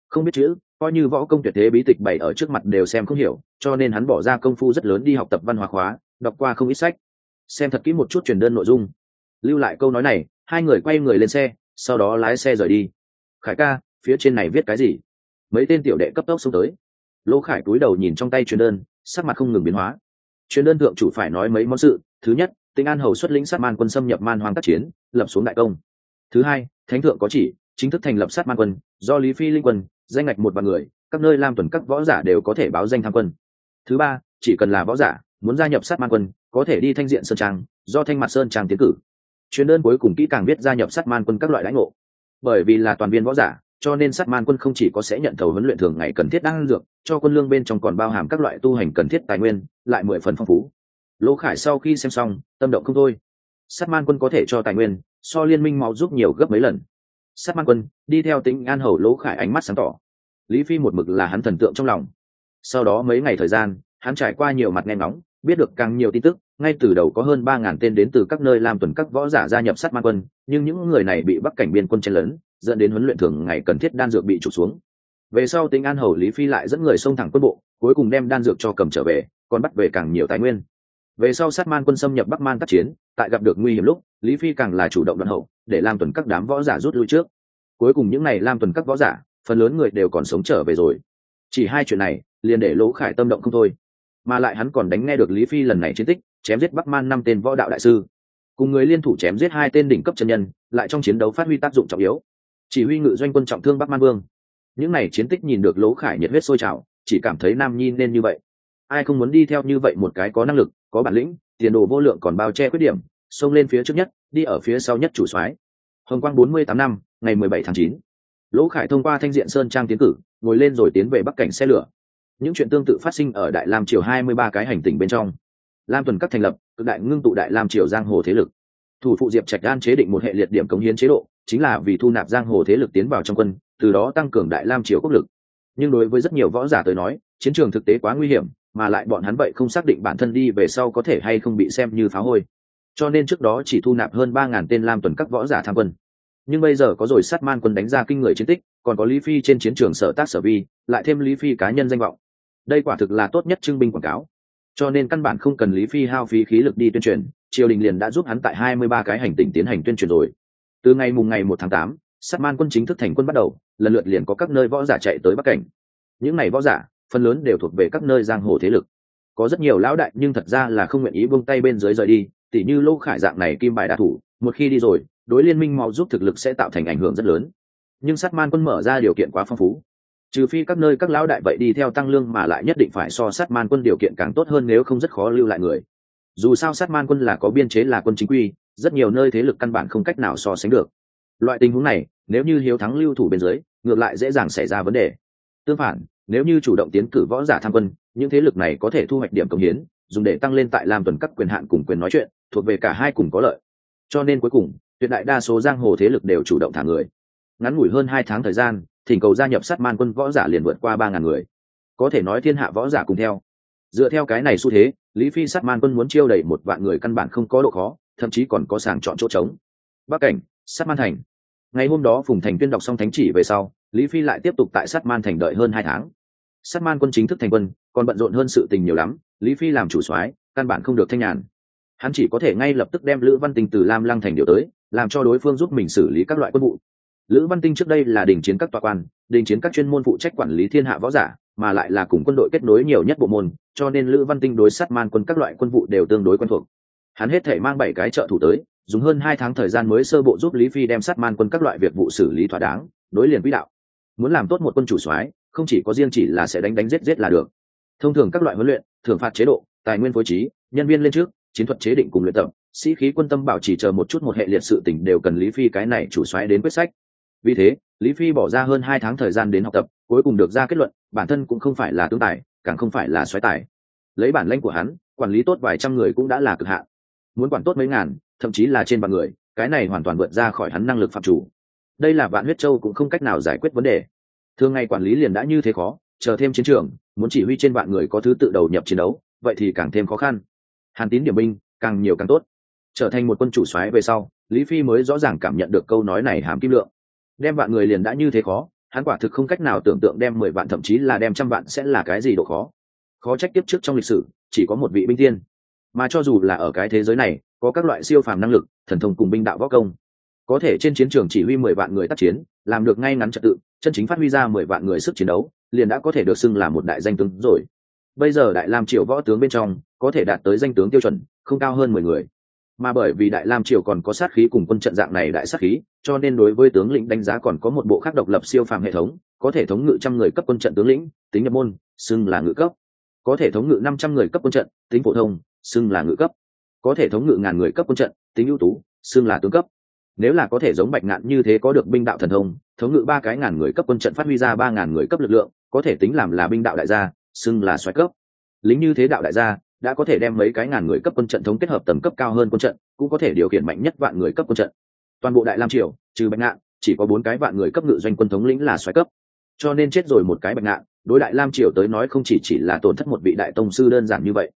Không biết chữ, coi như võ công tuyệt thế bí tịch bày ở trước mặt đều xem không hiểu, cho nên hắn bỏ ra công phu rất lớn đi học tập văn hóa khóa, đọc qua không ít sách. Xem thật kỹ một chút truyền đơn nội dung. Lưu lại câu nói này, hai người quay người lên xe, sau đó lái xe rời đi. Khải ca, phía trên này viết cái gì? Mấy tên tiểu đệ cấp tốc xông tới. Lỗ khải cúi đầu nhìn trong tay truyền đơn, sắc mặt không ngừng biến hóa chuyên đơn thượng chủ phải nói mấy món sự. Thứ nhất tinh an hầu xuất lĩnh sát man quân xâm nhập man hoang tác chiến, lập xuống đại công. Thứ hai, thánh thượng có chỉ, chính thức thành lập sát man quân, do lý phi linh quân, danh ngạch một vạn người, các nơi lam tuần các võ giả đều có thể báo danh tham quân. Thứ ba, chỉ cần là võ giả, muốn gia nhập sát man quân, có thể đi thanh diện sơn trang, do thanh mặt sơn trang tiến cử. Chuyên đơn cuối cùng kỹ càng biết gia nhập sát man quân các loại lãnh ngộ. Bởi vì là toàn viên võ giả cho nên sát man quân không chỉ có sẽ nhận thầu huấn luyện thường ngày cần thiết đang dược, cho quân lương bên trong còn bao hàm các loại tu hành cần thiết tài nguyên, lại mười phần phong phú. Lỗ khải sau khi xem xong, tâm động không thôi. Sát man quân có thể cho tài nguyên, so liên minh máu giúp nhiều gấp mấy lần. Sát man quân, đi theo tính an hầu lỗ khải ánh mắt sáng tỏ. Lý phi một mực là hắn thần tượng trong lòng. Sau đó mấy ngày thời gian, hắn trải qua nhiều mặt nghe ngóng, biết được càng nhiều tin tức, ngay từ đầu có hơn ba ngàn tên đến từ các nơi làm tuần các võ giả gia nhập sát man quân, nhưng những người này bị bắc cảnh biên quân chen lớn dẫn đến huấn luyện thường ngày cần thiết đan dược bị trục xuống. Về sau tính an hầu lý phi lại dẫn người xông thẳng quân bộ, cuối cùng đem đan dược cho cầm trở về, còn bắt về càng nhiều tài nguyên. Về sau sát man quân xâm nhập bắc man tác chiến, tại gặp được nguy hiểm lúc, lý phi càng là chủ động đoạn hậu, để làm tuần các đám võ giả rút lui trước. Cuối cùng những n à y làm tuần các võ giả, phần lớn người đều còn sống trở về rồi. Chỉ hai chuyện này, liền để lỗ khải tâm động không thôi. Mà lại hắn còn đánh nghe được lý phi lần này chiến tích, chém giết bắc man năm tên võ đạo đại sư. Cùng người liên thủ chém giết hai tên đỉnh cấp chân nhân, lại trong chiến đấu phát huy tác dụng trọng yếu chỉ huy ngự doanh quân trọng thương bắc man vương. Những n à y chiến tích nhìn được lỗ khải nhiệt huyết sôi trào, chỉ cảm thấy nam nhi nên như vậy. Ai không muốn đi theo như vậy một cái có năng lực, có bản lĩnh, tiền đồ vô lượng còn bao che khuyết điểm, xông lên phía trước nhất, đi ở phía sau nhất chủ soái. Hồng quang bốn mươi tám năm, ngày mười bảy tháng chín, lỗ khải thông qua thanh diện sơn trang tiến cử, ngồi lên rồi tiến về bắc cảnh xe lửa. Những chuyện tương tự phát sinh ở đại lam triều hai mươi ba cái hành tỉnh bên trong. Lam tuần các thành lập, cực đại ngưng tụ đại lam triều giang hồ thế lực. Thủ phụ diệp trạch đan chế định một hệ liệt điểm cống hiến chế độ chính là vì thu nạp giang hồ thế lực tiến vào trong quân, từ đó tăng cường đại lam triều quốc lực. Nhưng đối với rất nhiều võ giả tới nói, chiến trường thực tế quá nguy hiểm, mà lại bọn hắn vậy không xác định bản thân đi về sau có thể hay không bị xem như phá hôi. Cho nên trước đó chỉ thu nạp hơn ba ngàn tên lam tuần các võ giả tham quân. Nhưng bây giờ có rồi sát man quân đánh ra kinh người chiến tích, còn có lý phi trên chiến trường sở tác sở vi, lại thêm lý phi cá nhân danh vọng. Đây quả thực là tốt nhất trưng binh quảng cáo. Cho nên căn bản không cần lý phi hao phí khí lực đi tuyên truyền, triều đình liền đã giúp hắn tại hai mươi ba cái hành tình tiến hành tuyên truyền rồi từ ngày mùng ngày một tháng tám, sát man quân chính thức thành quân bắt đầu, lần lượt liền có các nơi võ giả chạy tới bắc cảnh. Những n à y võ giả, phần lớn đều thuộc về các nơi giang hồ thế lực. Có rất nhiều lão đại nhưng thật ra là không nguyện ý buông tay bên dưới rời đi, tỉ như lô khải dạng này kim bài đạ thủ, một khi đi rồi, đối liên minh mau giúp thực lực sẽ tạo thành ảnh hưởng rất lớn. Nhưng sát man quân mở ra điều kiện quá phong phú. Trừ phi các nơi các lão đại vậy đi theo tăng lương mà lại nhất định phải so sát man quân điều kiện càng tốt hơn nếu không rất khó lưu lại người. Dù sao sát man quân là có biên chế là quân chính quy rất nhiều nơi thế lực căn bản không cách nào so sánh được. Loại tình huống này, nếu như hiếu thắng lưu thủ bên dưới, ngược lại dễ dàng xảy ra vấn đề. Tương phản, nếu như chủ động tiến cử võ giả tham quân, những thế lực này có thể thu hoạch điểm công hiến, dùng để tăng lên tại lam tuần các quyền hạn cùng quyền nói chuyện, thuộc về cả hai cùng có lợi. Cho nên cuối cùng, tuyệt đại đa số giang hồ thế lực đều chủ động thả người. Ngắn ngủi hơn hai tháng thời gian, thỉnh cầu gia nhập sát man quân võ giả liền vượt qua ba ngàn người. Có thể nói thiên hạ võ giả cùng theo. Dựa theo cái này xu thế, lý phi sát man quân muốn chiêu đẩy một vạn người căn bản không có độ khó thậm chí còn có sàng chọn chỗ trống. Bắc cảnh, sát man thành. Ngày hôm đó phùng thành tuyên đọc xong thánh chỉ về sau, lý phi lại tiếp tục tại sát man thành đợi hơn hai tháng. Sát man quân chính thức thành quân, còn bận rộn hơn sự tình nhiều lắm, lý phi làm chủ soái, căn bản không được thanh nhàn. Hắn chỉ có thể ngay lập tức đem lữ văn tinh từ lam lăng thành điều tới, làm cho đối phương giúp mình xử lý các loại quân vụ. Lữ văn tinh trước đây là đình chiến các tòa quan, đình chiến các chuyên môn phụ trách quản lý thiên hạ võ giả, mà lại là cùng quân đội kết nối nhiều nhất bộ môn, cho nên lữ văn tinh đối sát man quân các loại quân vụ đều tương đối quen thuộc hắn hết thể mang bảy cái trợ thủ tới, dùng hơn hai tháng thời gian mới sơ bộ giúp lý phi đem sát man quân các loại việc vụ xử lý thỏa đáng nối liền quỹ đạo. Muốn làm tốt một quân chủ soái, không chỉ có riêng chỉ là sẽ đánh đánh giết giết là được. Thông thường các loại huấn luyện thưởng phạt chế độ, tài nguyên phối trí, nhân viên lên trước, chiến thuật chế định cùng luyện tập, sĩ khí quân tâm bảo chỉ chờ một chút một hệ liệt sự tỉnh đều cần lý phi cái này chủ soái đến quyết sách. Vì thế, lý phi bỏ ra hơn hai tháng thời gian đến học tập, cuối cùng được ra kết luận, bản thân cũng không phải là tướng tài, càng không phải là soái tài. Lấy bản lãnh của hắn, quản lý tốt vài trăm người cũng đã là cực hạn muốn quản tốt mấy ngàn, thậm chí là trên vạn người, cái này hoàn toàn vượt ra khỏi hắn năng lực phạm chủ. Đây là vạn huyết châu cũng không cách nào giải quyết vấn đề. Thường ngày quản lý liền đã như thế khó, chờ thêm chiến trường, muốn chỉ huy trên vạn người có thứ tự đầu nhập chiến đấu, vậy thì càng thêm khó khăn. Hàn tín điểm binh, càng nhiều càng tốt. Trở thành một quân chủ soái về sau, lý phi mới rõ ràng cảm nhận được câu nói này hàm kim lượng. Đem vạn người liền đã như thế khó, hắn quả thực không cách nào tưởng tượng đem mười vạn thậm chí là đem trăm vạn sẽ là cái gì độ khó. Khó trách tiếp trước trong lịch sử, chỉ có một vị binh tiên mà cho dù là ở cái thế giới này, có các loại siêu phàm năng lực, thần thông cùng binh đạo võ công. Có thể trên chiến trường chỉ huy mười vạn người tác chiến, làm được ngay ngắn trật tự, chân chính phát huy ra mười vạn người sức chiến đấu, liền đã có thể được xưng là một đại danh tướng rồi. Bây giờ đại lam triều võ tướng bên trong, có thể đạt tới danh tướng tiêu chuẩn, không cao hơn mười người. Mà bởi vì đại lam triều còn có sát khí cùng quân trận dạng này đại sát khí, cho nên đối với tướng lĩnh đánh giá còn có một bộ khác độc lập siêu phàm hệ thống, có thể thống ngự trăm người cấp quân trận tướng lĩnh, tính nhập môn, xưng là ngự cấp. Có thể thống ngự năm trăm người cấp quân trận, tính phổ thông xưng là ngự cấp. Có thể thống ngự ngàn người cấp quân trận, tính ưu tú, xưng là tướng cấp. Nếu là có thể giống bạch ngạn như thế có được binh đạo thần thông, thống ngự ba cái ngàn người cấp quân trận phát huy ra ba ngàn người cấp lực lượng, có thể tính làm là binh đạo đại gia, xưng là xoáy cấp. Lính như thế đạo đại gia, đã có thể đem mấy cái ngàn người cấp quân trận thống kết hợp tầm cấp cao hơn quân trận, cũng có thể điều khiển mạnh nhất vạn người cấp quân trận. Toàn bộ đại lam triều, trừ bạch ngạn, chỉ có bốn cái vạn người cấp ngự doanh quân thống lĩnh là xoáy cấp. Cho nên chết rồi một cái bạch ngạn, đối đại lam triều tới nói không chỉ chỉ là tổn thất một vị đại tông sư đơn giản như vậy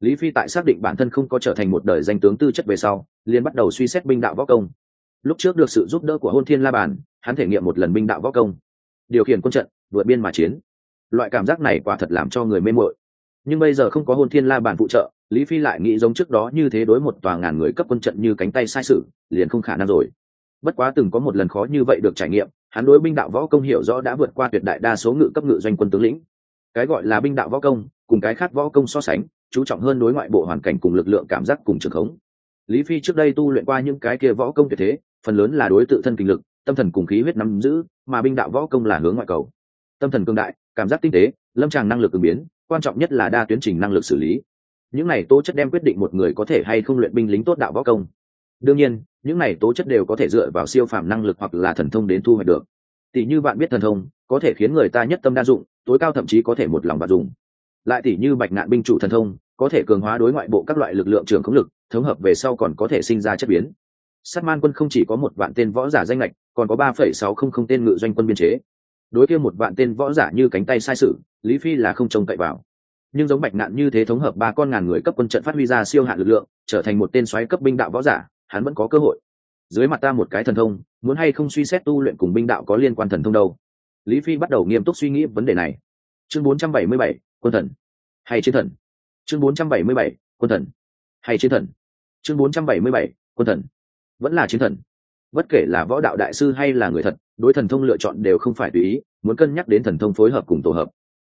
lý phi tại xác định bản thân không có trở thành một đời danh tướng tư chất về sau, liền bắt đầu suy xét binh đạo võ công. Lúc trước được sự giúp đỡ của hôn thiên la bàn, hắn thể nghiệm một lần binh đạo võ công. Điều khiển quân trận, vượt biên mà chiến. Loại cảm giác này quả thật làm cho người mê mội nhưng bây giờ không có hôn thiên la bàn phụ trợ, lý phi lại nghĩ giống trước đó như thế đối một tòa ngàn người cấp quân trận như cánh tay sai sự, liền không khả năng rồi. Bất quá từng có một lần khó như vậy được trải nghiệm, hắn đối binh đạo võ công hiểu rõ đã vượt qua tuyệt đại đa số ngự cấp ngự doanh quân tướng lĩnh. Cái gọi là binh đạo võ công, cùng cái khác võ công so sánh chú trọng hơn đối ngoại bộ hoàn cảnh cùng lực lượng cảm giác cùng trường khống. Lý phi trước đây tu luyện qua những cái kia võ công tuyệt thế, phần lớn là đối tự thân kinh lực, tâm thần cùng khí huyết nắm giữ, mà binh đạo võ công là hướng ngoại cầu. Tâm thần cương đại, cảm giác tinh tế, lâm tràng năng lực ứng biến, quan trọng nhất là đa tuyến trình năng lực xử lý. Những này tố chất đem quyết định một người có thể hay không luyện binh lính tốt đạo võ công. Đương nhiên, những này tố chất đều có thể dựa vào siêu phàm năng lực hoặc là thần thông đến thu hoạch được. Tỷ như bạn biết thần thông, có thể khiến người ta nhất tâm đa dụng, tối cao thậm chí có thể một lòng và dùng lại tỷ như bạch nạn binh chủ thần thông có thể cường hóa đối ngoại bộ các loại lực lượng trường khống lực thống hợp về sau còn có thể sinh ra chất biến. Sát man quân không chỉ có một vạn tên võ giả danh lệch còn có ba phẩy sáu không không tên ngự doanh quân biên chế. Đối kia một vạn tên võ giả như cánh tay sai sự lý phi là không trông cậy vào. Nhưng giống bạch nạn như thế thống hợp ba con ngàn người cấp quân trận phát huy ra siêu hạn lực lượng trở thành một tên xoáy cấp binh đạo võ giả hắn vẫn có cơ hội. Dưới mặt ta một cái thần thông muốn hay không suy xét tu luyện cùng binh đạo có liên quan thần thông đâu? Lý phi bắt đầu nghiêm túc suy nghĩ vấn đề này. Chương 477, quân thần. Hay chiến thần. Chương 477, quân thần. Hay chiến thần. Chương 477, quân thần. Vẫn là chiến thần. Bất kể là võ đạo đại sư hay là người thật đối thần thông lựa chọn đều không phải tùy ý muốn cân nhắc đến thần thông phối hợp cùng tổ hợp.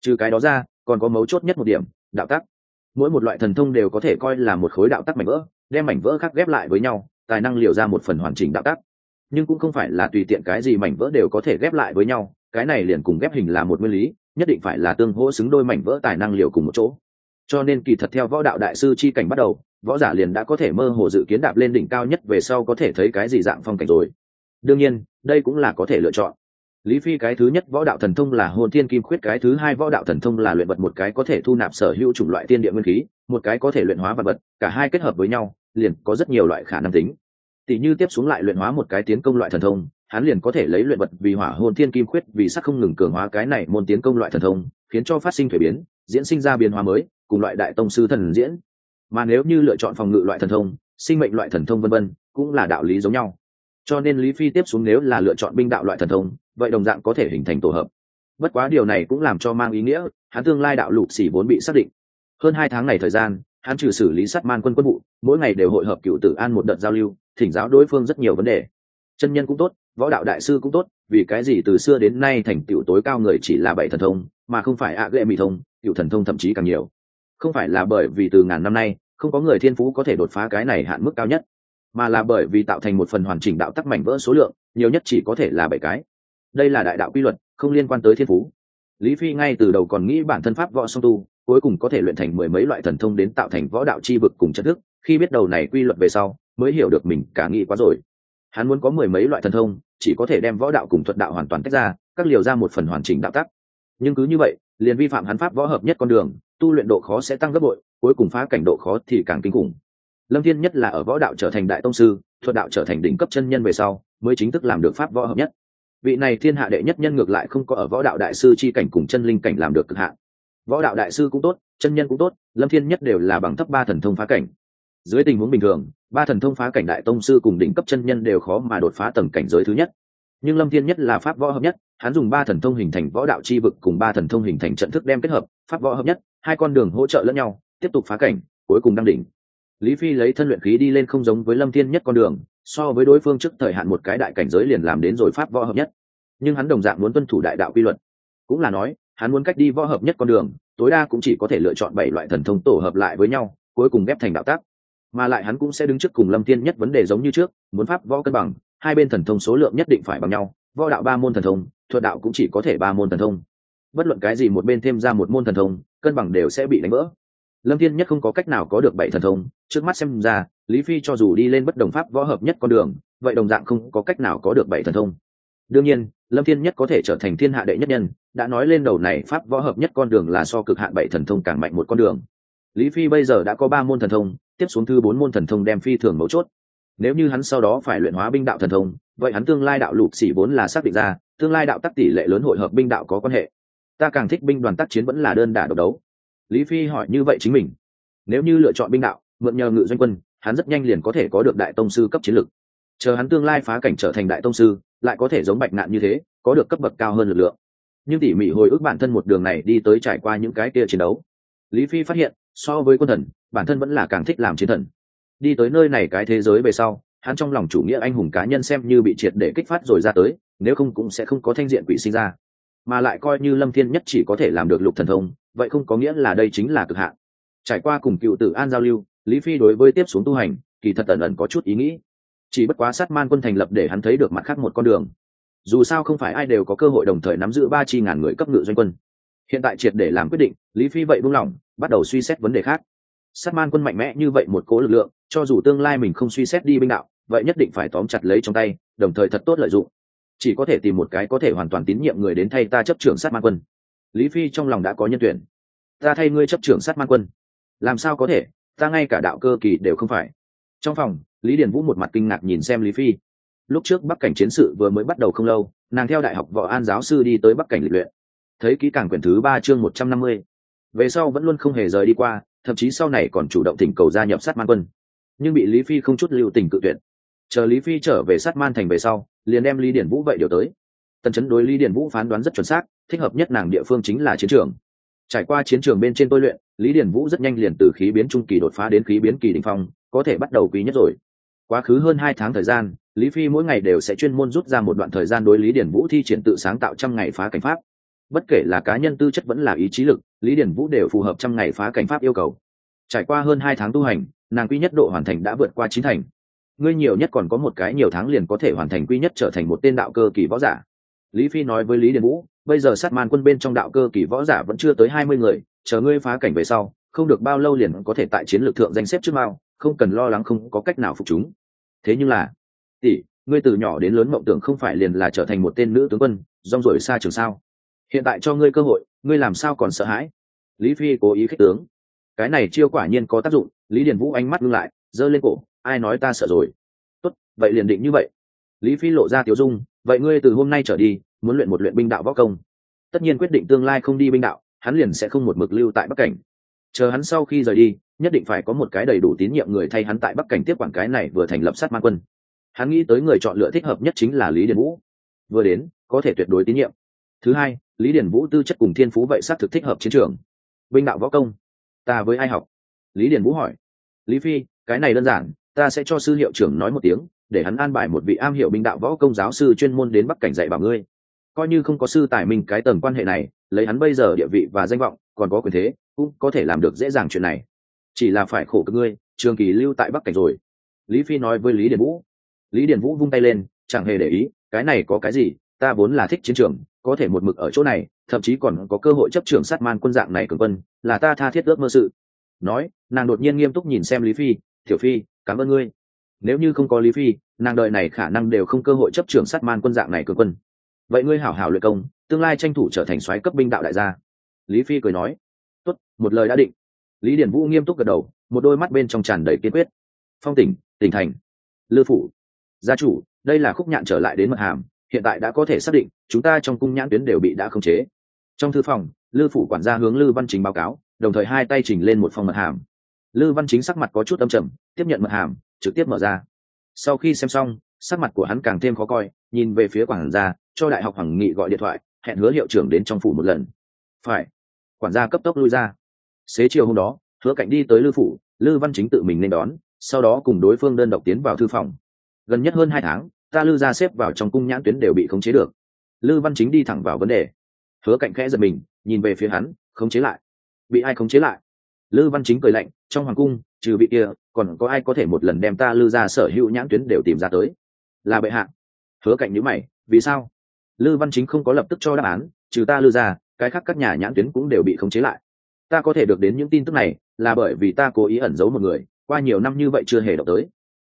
Trừ cái đó ra còn có mấu chốt nhất một điểm đạo tắc. Mỗi một loại thần thông đều có thể coi là một khối đạo tắc mảnh vỡ đem mảnh vỡ khác ghép lại với nhau tài năng liệu ra một phần hoàn chỉnh đạo tắc. Nhưng cũng không phải là tùy tiện cái gì mảnh vỡ đều có thể ghép lại với nhau cái này liền cùng ghép hình là một nguyên lý nhất định phải là tương hỗ xứng đôi mảnh vỡ tài năng liệu cùng một chỗ. Cho nên kỳ thật theo võ đạo đại sư chi cảnh bắt đầu, võ giả liền đã có thể mơ hồ dự kiến đạp lên đỉnh cao nhất về sau có thể thấy cái gì dạng phong cảnh rồi. Đương nhiên, đây cũng là có thể lựa chọn. Lý phi cái thứ nhất võ đạo thần thông là hồn thiên kim khuyết, cái thứ hai võ đạo thần thông là luyện vật, một cái có thể thu nạp sở hữu chủng loại tiên địa nguyên khí, một cái có thể luyện hóa vật vật, cả hai kết hợp với nhau, liền có rất nhiều loại khả năng tính. Tỷ như tiếp xuống lại luyện hóa một cái tiến công loại thần thông hắn liền có thể lấy luyện vật vì hỏa hồn thiên kim khuyết vì sắc không ngừng cường hóa cái này môn tiến công loại thần thông, khiến cho phát sinh thuế biến, diễn sinh ra biến hóa mới, cùng loại đại tông sư thần diễn. Mà nếu như lựa chọn phòng ngự loại thần thông, sinh mệnh loại thần thông vân vân, cũng là đạo lý giống nhau. Cho nên lý phi tiếp xuống nếu là lựa chọn binh đạo loại thần thông, vậy đồng dạng có thể hình thành tổ hợp. Bất quá điều này cũng làm cho mang ý nghĩa, hắn tương lai đạo lục xỉ vốn bị xác định. Hơn hai tháng này thời gian, hắn trừ xử lý sát man quân quân vụ, mỗi ngày đều hội hợp cựu tử an một đợt giao lưu, thỉnh giáo đối phương rất nhiều vấn đề. Chân nhân cũng tốt võ đạo đại sư cũng tốt, vì cái gì từ xưa đến nay thành tựu tối cao người chỉ là bảy thần thông, mà không phải ạ ghệ mỹ thông tựu thần thông thậm chí càng nhiều. Không phải là bởi vì từ ngàn năm nay, không có người thiên phú có thể đột phá cái này hạn mức cao nhất, mà là bởi vì tạo thành một phần hoàn chỉnh đạo tắc mảnh vỡ số lượng, nhiều nhất chỉ có thể là bảy cái. Đây là đại đạo quy luật, không liên quan tới thiên phú. Lý phi ngay từ đầu còn nghĩ bản thân pháp võ song tu, cuối cùng có thể luyện thành mười mấy loại thần thông đến tạo thành võ đạo chi vực cùng chất thức, khi biết đầu này quy luật về sau, mới hiểu được mình cả nghĩ quá rồi hắn muốn có mười mấy loại thần thông, chỉ có thể đem võ đạo cùng thuật đạo hoàn toàn tách ra, các liều ra một phần hoàn chỉnh đạo tắc. Nhưng cứ như vậy, liền vi phạm hắn pháp võ hợp nhất con đường, tu luyện độ khó sẽ tăng gấp bội, cuối cùng phá cảnh độ khó thì càng kinh khủng. Lâm thiên nhất là ở võ đạo trở thành đại tông sư, thuật đạo trở thành đỉnh cấp chân nhân về sau, mới chính thức làm được pháp võ hợp nhất. Vị này thiên hạ đệ nhất nhân ngược lại không có ở võ đạo đại sư chi cảnh cùng chân linh cảnh làm được cực hạn. Võ đạo đại sư cũng tốt, chân nhân cũng tốt, lâm thiên nhất đều là bằng thấp ba thần thông phá cảnh dưới tình huống bình thường, ba thần thông phá cảnh đại tông sư cùng đỉnh cấp chân nhân đều khó mà đột phá tầng cảnh giới thứ nhất. Nhưng lâm thiên nhất là pháp võ hợp nhất, hắn dùng ba thần thông hình thành võ đạo chi vực cùng ba thần thông hình thành trận thức đem kết hợp, pháp võ hợp nhất, hai con đường hỗ trợ lẫn nhau, tiếp tục phá cảnh, cuối cùng đăng đỉnh. Lý phi lấy thân luyện khí đi lên không giống với lâm thiên nhất con đường, so với đối phương trước thời hạn một cái đại cảnh giới liền làm đến rồi pháp võ hợp nhất. Nhưng hắn đồng dạng muốn tuân thủ đại đạo quy luật. Cũng là nói, hắn muốn cách đi võ hợp nhất con đường, tối đa cũng chỉ có thể lựa chọn bảy loại thần thông tổ hợp lại với nhau, cuối cùng ghép thành đạo tác mà lại hắn cũng sẽ đứng trước cùng lâm thiên nhất vấn đề giống như trước, muốn pháp võ cân bằng, hai bên thần thông số lượng nhất định phải bằng nhau, võ đạo ba môn thần thông, thuật đạo cũng chỉ có thể ba môn thần thông. Bất luận cái gì một bên thêm ra một môn thần thông, cân bằng đều sẽ bị đánh vỡ. Lâm thiên nhất không có cách nào có được bảy thần thông, trước mắt xem ra, lý phi cho dù đi lên bất đồng pháp võ hợp nhất con đường, vậy đồng dạng không có cách nào có được bảy thần thông. Đương nhiên, lâm thiên nhất có thể trở thành thiên hạ đệ nhất nhân, đã nói lên đầu này pháp võ hợp nhất con đường là so cực hạn bảy thần thông càng mạnh một con đường. Lý phi bây giờ đã có ba môn thần thông tiếp xuống thư bốn môn thần thông đem phi thường mấu chốt. Nếu như hắn sau đó phải luyện hóa binh đạo thần thông, vậy hắn tương lai đạo lục xỉ vốn là xác định ra, tương lai đạo tắc tỷ lệ lớn hội hợp binh đạo có quan hệ. Ta càng thích binh đoàn tác chiến vẫn là đơn đả độc đấu. Lý phi hỏi như vậy chính mình. Nếu như lựa chọn binh đạo, mượn nhờ ngự doanh quân, hắn rất nhanh liền có thể có được đại tông sư cấp chiến lực. Chờ hắn tương lai phá cảnh trở thành đại tông sư, lại có thể giống bạch nạn như thế, có được cấp bậc cao hơn lực lượng. Nhưng tỉ mỉ hồi ức bản thân một đường này đi tới trải qua những cái kia chiến đấu. Lý phi phát hiện, so với quân thần bản thân vẫn là càng thích làm chiến thần. Đi tới nơi này cái thế giới về sau, hắn trong lòng chủ nghĩa anh hùng cá nhân xem như bị triệt để kích phát rồi ra tới, nếu không cũng sẽ không có thanh diện quỷ sinh ra. Mà lại coi như lâm thiên nhất chỉ có thể làm được lục thần thông, vậy không có nghĩa là đây chính là cực hạn. Trải qua cùng cựu tử an giao lưu, lý phi đối với tiếp xuống tu hành, kỳ thật ẩn ẩn có chút ý nghĩ. Chỉ bất quá sát man quân thành lập để hắn thấy được mặt khác một con đường. Dù sao không phải ai đều có cơ hội đồng thời nắm giữ ba chi ngàn người cấp ngự doanh quân. Hiện tại triệt để làm quyết định, lý phi vậy buông lỏng, bắt đầu suy xét vấn đề khác sát man quân mạnh mẽ như vậy một cố lực lượng, cho dù tương lai mình không suy xét đi binh đạo, vậy nhất định phải tóm chặt lấy trong tay, đồng thời thật tốt lợi dụng. Chỉ có thể tìm một cái có thể hoàn toàn tín nhiệm người đến thay ta chấp trưởng sát man quân. Lý phi trong lòng đã có nhân tuyển. Ta thay ngươi chấp trưởng sát man quân. Làm sao có thể? Ta ngay cả đạo cơ kỳ đều không phải. Trong phòng, lý điền vũ một mặt kinh ngạc nhìn xem lý phi. Lúc trước bắc cảnh chiến sự vừa mới bắt đầu không lâu, nàng theo đại học võ an giáo sư đi tới bắc cảnh lịch luyện. Thấy kỹ càng quyển thứ ba chương một trăm năm mươi về sau vẫn luôn không hề rời đi qua, thậm chí sau này còn chủ động thỉnh cầu gia nhập sát man quân. Nhưng bị lý phi không chút lưu tình cự tuyệt. Chờ lý phi trở về sát man thành về sau, liền đem lý điển vũ vậy điều tới. Tần chấn đối lý điển vũ phán đoán rất chuẩn xác, thích hợp nhất nàng địa phương chính là chiến trường. Trải qua chiến trường bên trên tôi luyện, lý điển vũ rất nhanh liền từ khí biến trung kỳ đột phá đến khí biến kỳ đình phong, có thể bắt đầu quý nhất rồi. Quá khứ hơn hai tháng thời gian, lý phi mỗi ngày đều sẽ chuyên môn rút ra một đoạn thời gian đối lý điển vũ thi triển tự sáng tạo trăm ngày phá cảnh pháp bất kể là cá nhân tư chất vẫn là ý chí lực, lý điển vũ đều phù hợp trăm ngày phá cảnh pháp yêu cầu. Trải qua hơn hai tháng tu hành, nàng quy nhất độ hoàn thành đã vượt qua chín thành. Ngươi nhiều nhất còn có một cái nhiều tháng liền có thể hoàn thành quy nhất trở thành một tên đạo cơ kỳ võ giả. Lý phi nói với lý Điền vũ, bây giờ sát man quân bên trong đạo cơ kỳ võ giả vẫn chưa tới hai mươi người, chờ ngươi phá cảnh về sau, không được bao lâu liền có thể tại chiến lược thượng danh xếp trước mao, không cần lo lắng không có cách nào phục chúng. Thế nhưng là, tỷ, ngươi từ nhỏ đến lớn mộng tưởng không phải liền là trở thành một tên nữ tướng quân, rong rổi xa trường sao? Hiện tại cho ngươi cơ hội, ngươi làm sao còn sợ hãi? Lý phi cố ý khích tướng. Cái này chiêu quả nhiên có tác dụng, lý điền vũ ánh mắt ngưng lại, giơ lên cổ, ai nói ta sợ rồi? Tốt, vậy liền định như vậy. Lý phi lộ ra tiểu dung, vậy ngươi từ hôm nay trở đi, muốn luyện một luyện binh đạo võ công. Tất nhiên quyết định tương lai không đi binh đạo, hắn liền sẽ không một mực lưu tại bắc cảnh. Chờ hắn sau khi rời đi, nhất định phải có một cái đầy đủ tín nhiệm người thay hắn tại bắc cảnh tiếp quản cái này vừa thành lập sát man quân. Hắn nghĩ tới người chọn lựa thích hợp nhất chính là lý điền vũ. Vừa đến, có thể tuyệt đối tín nhiệm thứ hai, lý điển vũ tư chất cùng thiên phú vậy xác thực thích hợp chiến trường. Binh đạo võ công, ta với ai học? Lý điển vũ hỏi. Lý phi, cái này đơn giản, ta sẽ cho sư hiệu trưởng nói một tiếng, để hắn an bài một vị am hiệu binh đạo võ công giáo sư chuyên môn đến bắc cảnh dạy bảo ngươi. Coi như không có sư tài mình cái tầng quan hệ này, lấy hắn bây giờ địa vị và danh vọng, còn có quyền thế, cũng có thể làm được dễ dàng chuyện này. Chỉ là phải khổ cực ngươi, trường kỳ lưu tại bắc cảnh rồi. Lý phi nói với lý điển vũ. Lý điển vũ vung tay lên, chẳng hề để ý, cái này có cái gì, ta vốn là thích chiến trường có thể một mực ở chỗ này, thậm chí còn có cơ hội chấp trưởng sát man quân dạng này cường quân, là ta tha thiết ước mơ sự. Nói, nàng đột nhiên nghiêm túc nhìn xem lý phi, tiểu phi, cảm ơn ngươi. Nếu như không có lý phi, nàng đợi này khả năng đều không cơ hội chấp trưởng sát man quân dạng này cường quân. Vậy ngươi hảo hảo luyện công, tương lai tranh thủ trở thành soái cấp binh đạo đại gia. Lý phi cười nói, tốt, một lời đã định. Lý điển vũ nghiêm túc gật đầu, một đôi mắt bên trong tràn đầy kiên quyết. Phong tỉnh tỉnh thành. Lư phủ. Gia chủ, đây là khúc nhạn trở lại đến mật hàm hiện tại đã có thể xác định, chúng ta trong cung nhãn tuyến đều bị đã khống chế. Trong thư phòng, lư phủ quản gia hướng lư văn chính báo cáo, đồng thời hai tay chỉnh lên một phòng mật hàm. Lư văn chính sắc mặt có chút âm trầm, tiếp nhận mật hàm, trực tiếp mở ra. Sau khi xem xong, sắc mặt của hắn càng thêm khó coi, nhìn về phía quản gia, cho đại học hoàng nghị gọi điện thoại, hẹn hứa hiệu trưởng đến trong phủ một lần. Phải. Quản gia cấp tốc lui ra. Xế chiều hôm đó, hứa cạnh đi tới lư phủ, lư văn chính tự mình nên đón, sau đó cùng đối phương đơn độc tiến vào thư phòng. Gần nhất hơn hai tháng ta lư ra xếp vào trong cung nhãn tuyến đều bị khống chế được. Lư văn chính đi thẳng vào vấn đề. Hứa cạnh khẽ giật mình, nhìn về phía hắn, khống chế lại. Bị ai khống chế lại? Lư văn chính cười lạnh, trong hoàng cung, trừ vị kia, còn có ai có thể một lần đem ta lư ra sở hữu nhãn tuyến đều tìm ra tới? Là bệ hạ. Hứa cạnh nhữ mày, vì sao? Lư văn chính không có lập tức cho đáp án, trừ ta lư ra, cái khác các nhà nhãn tuyến cũng đều bị khống chế lại. Ta có thể được đến những tin tức này, là bởi vì ta cố ý ẩn giấu một người, qua nhiều năm như vậy chưa hề đọc tới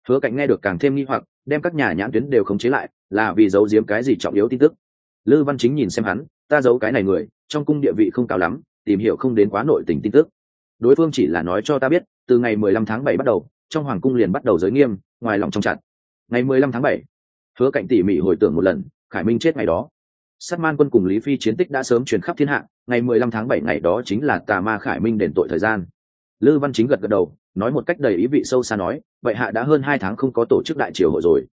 hứa cạnh nghe được càng thêm nghi hoặc, đem các nhà nhãn tuyến đều khống chế lại, là vì giấu giếm cái gì trọng yếu tin tức. Lư văn chính nhìn xem hắn, ta giấu cái này người, trong cung địa vị không cao lắm, tìm hiểu không đến quá nội tình tin tức. Đối phương chỉ là nói cho ta biết, từ ngày mười lăm tháng bảy bắt đầu, trong hoàng cung liền bắt đầu giới nghiêm, ngoài lòng trong chặt. Ngày mười lăm tháng bảy, hứa cạnh tỉ mỉ hồi tưởng một lần, khải minh chết ngày đó. Sát man quân cùng lý phi chiến tích đã sớm truyền khắp thiên hạ, ngày mười lăm tháng bảy ngày đó chính là tà ma khải minh đền tội thời gian. Lư văn chính gật gật đầu nói một cách đầy ý vị sâu xa nói, vậy hạ đã hơn hai tháng không có tổ chức đại triều hội rồi.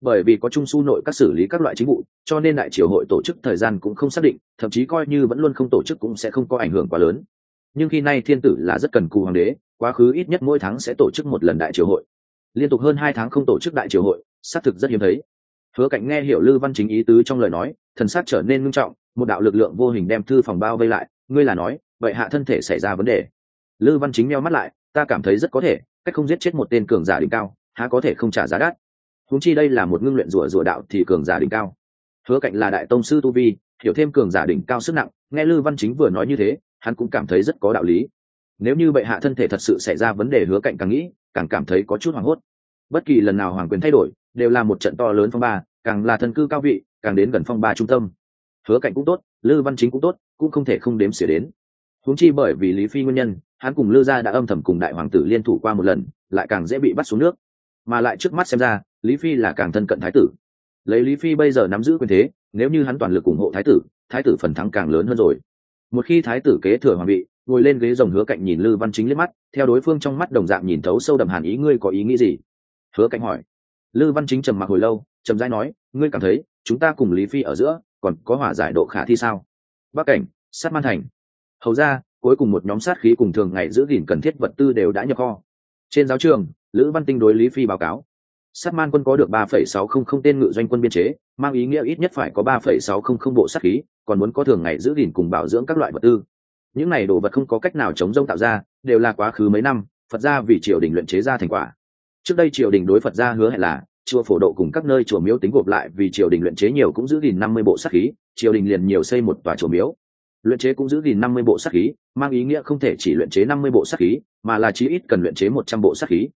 Bởi vì có trung su nội các xử lý các loại chính vụ, cho nên đại triều hội tổ chức thời gian cũng không xác định, thậm chí coi như vẫn luôn không tổ chức cũng sẽ không có ảnh hưởng quá lớn. Nhưng khi nay thiên tử là rất cần cù hoàng đế, quá khứ ít nhất mỗi tháng sẽ tổ chức một lần đại triều hội. Liên tục hơn hai tháng không tổ chức đại triều hội, xác thực rất hiếm thấy. Hứa Cảnh nghe hiểu lư văn chính ý tứ trong lời nói, thần sắc trở nên ngưng trọng, một đạo lực lượng vô hình đem thư phòng bao vây lại, ngươi là nói, vậy hạ thân thể xảy ra vấn đề. Lư văn chính meo mắt lại ta cảm thấy rất có thể, cách không giết chết một tên cường giả đỉnh cao, há có thể không trả giá đắt. Húng chi đây là một ngưng luyện rủa rủa đạo thì cường giả đỉnh cao. Hứa cạnh là đại tông sư tu vi, hiểu thêm cường giả đỉnh cao sức nặng, nghe lư văn chính vừa nói như thế, hắn cũng cảm thấy rất có đạo lý. Nếu như bệ hạ thân thể thật sự xảy ra vấn đề hứa cạnh càng nghĩ, càng cảm thấy có chút hoảng hốt. Bất kỳ lần nào hoàng quyền thay đổi, đều là một trận to lớn phong ba, càng là thân cư cao vị, càng đến gần phong ba trung tâm. Hứa cạnh cũng tốt, lư văn chính cũng tốt, cũng không thể không đếm xỉa đến. Huống chi bởi vì lý phi nguyên nhân hắn cùng lư gia đã âm thầm cùng đại hoàng tử liên thủ qua một lần, lại càng dễ bị bắt xuống nước. Mà lại trước mắt xem ra, lý phi là càng thân cận thái tử. Lấy lý phi bây giờ nắm giữ quyền thế, nếu như hắn toàn lực ủng hộ thái tử thái tử phần thắng càng lớn hơn rồi. Một khi thái tử kế thừa hoàng vị, ngồi lên ghế rồng hứa cạnh nhìn lư văn chính liếc mắt, theo đối phương trong mắt đồng dạng nhìn thấu sâu đậm hàn ý, ngươi có ý nghĩ gì? Hứa cạnh hỏi. Lư văn chính trầm mặc hồi lâu trầm rãi nói, ngươi cảm thấy, chúng ta cùng lý phi ở giữa, còn có hỏa giải độ khả thi sao? Bắc cảnh, sát man thành. Hầu ra cuối cùng một nhóm sát khí cùng thường ngày giữ gìn cần thiết vật tư đều đã nhập kho. Trên giáo trường, lữ văn tinh đối lý phi báo cáo. Sát man quân có được ba phẩy sáu không không tên ngự doanh quân biên chế, mang ý nghĩa ít nhất phải có ba phẩy sáu không không bộ sát khí, còn muốn có thường ngày giữ gìn cùng bảo dưỡng các loại vật tư. Những này đồ vật không có cách nào chống rông tạo ra, đều là quá khứ mấy năm, phật gia vì triều đình luyện chế ra thành quả. Trước đây triều đình đối phật gia hứa hẹn là, chùa phổ độ cùng các nơi chùa miếu tính gộp lại, vì triều đình luyện chế nhiều cũng giữ gìn năm mươi bộ sát khí, triều đình liền nhiều xây một tòa chùa miếu luyện chế cũng giữ gìn năm mươi bộ sát khí, mang ý nghĩa không thể chỉ luyện chế năm mươi bộ sát khí, mà là chí ít cần luyện chế một trăm bộ sát khí.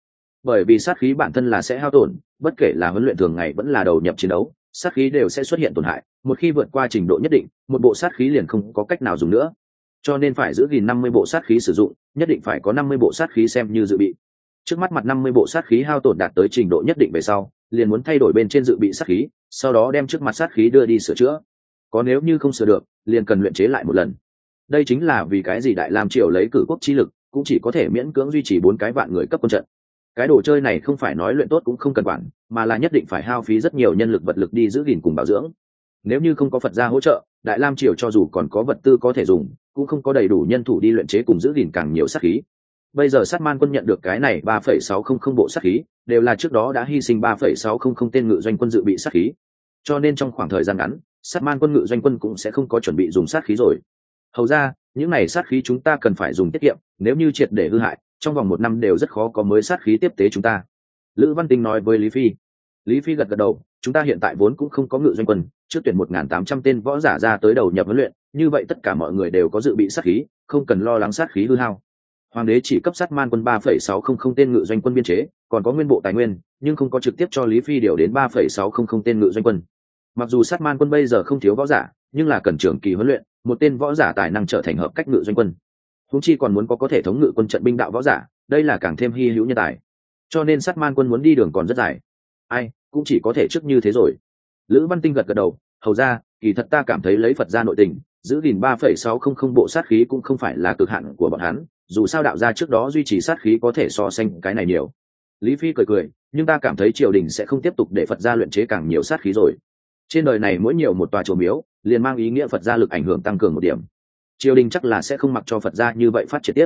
Bởi vì sát khí bản thân là sẽ hao tổn, bất kể là huấn luyện thường ngày vẫn là đầu nhập chiến đấu, sát khí đều sẽ xuất hiện tổn hại. Một khi vượt qua trình độ nhất định, một bộ sát khí liền không có cách nào dùng nữa. Cho nên phải giữ gìn năm mươi bộ sát khí sử dụng, nhất định phải có năm mươi bộ sát khí xem như dự bị. Trước mắt mặt năm mươi bộ sát khí hao tổn đạt tới trình độ nhất định về sau, liền muốn thay đổi bên trên dự bị sát khí, sau đó đem trước mặt sát khí đưa đi sửa chữa. Có nếu như không sửa được liền cần luyện chế lại một lần. Đây chính là vì cái gì đại lam triều lấy cử quốc chi lực, cũng chỉ có thể miễn cưỡng duy trì bốn cái vạn người cấp quân trận. Cái đồ chơi này không phải nói luyện tốt cũng không cần quản, mà là nhất định phải hao phí rất nhiều nhân lực vật lực đi giữ gìn cùng bảo dưỡng. Nếu như không có phật gia hỗ trợ, đại lam triều cho dù còn có vật tư có thể dùng, cũng không có đầy đủ nhân thủ đi luyện chế cùng giữ gìn càng nhiều sát khí. Bây giờ sát man quân nhận được cái này ba phẩy sáu không không bộ sát khí, đều là trước đó đã hy sinh ba phẩy sáu không không tên ngự doanh quân dự bị sát khí. Cho nên trong khoảng thời gian ngắn sát man quân ngự doanh quân cũng sẽ không có chuẩn bị dùng sát khí rồi. Hầu ra, những này sát khí chúng ta cần phải dùng tiết kiệm, nếu như triệt để hư hại, trong vòng một năm đều rất khó có mới sát khí tiếp tế chúng ta. Lữ văn tinh nói với lý phi. Lý phi gật gật đầu, chúng ta hiện tại vốn cũng không có ngự doanh quân, trước tuyển một n g h n tám trăm tên võ giả ra tới đầu nhập huấn luyện, như vậy tất cả mọi người đều có dự bị sát khí, không cần lo lắng sát khí hư hao. Hoàng đế chỉ cấp sát man quân ba phẩy sáu không không tên ngự doanh quân biên chế, còn có nguyên bộ tài nguyên, nhưng không có trực tiếp cho lý phi điều đến ba phẩy sáu không không tên ngự doanh quân mặc dù sát man quân bây giờ không thiếu võ giả, nhưng là cần trường kỳ huấn luyện, một tên võ giả tài năng trở thành hợp cách ngự doanh quân. Húng chi còn muốn có có thể thống ngự quân trận binh đạo võ giả, đây là càng thêm hy hữu nhân tài. Cho nên sát man quân muốn đi đường còn rất dài. Ai, cũng chỉ có thể trước như thế rồi. Lữ văn tinh gật gật đầu, hầu ra, kỳ thật ta cảm thấy lấy phật ra nội tình, giữ gìn ba phẩy sáu không không bộ sát khí cũng không phải là cực hạn của bọn hắn, dù sao đạo gia trước đó duy trì sát khí có thể so sánh cái này nhiều. Lý phi cười cười, nhưng ta cảm thấy triều đình sẽ không tiếp tục để phật gia luyện chế càng nhiều sát khí rồi trên đời này mỗi nhiều một tòa chùa miếu, liền mang ý nghĩa phật gia lực ảnh hưởng tăng cường một điểm. Triều đình chắc là sẽ không mặc cho phật gia như vậy phát triển tiếp.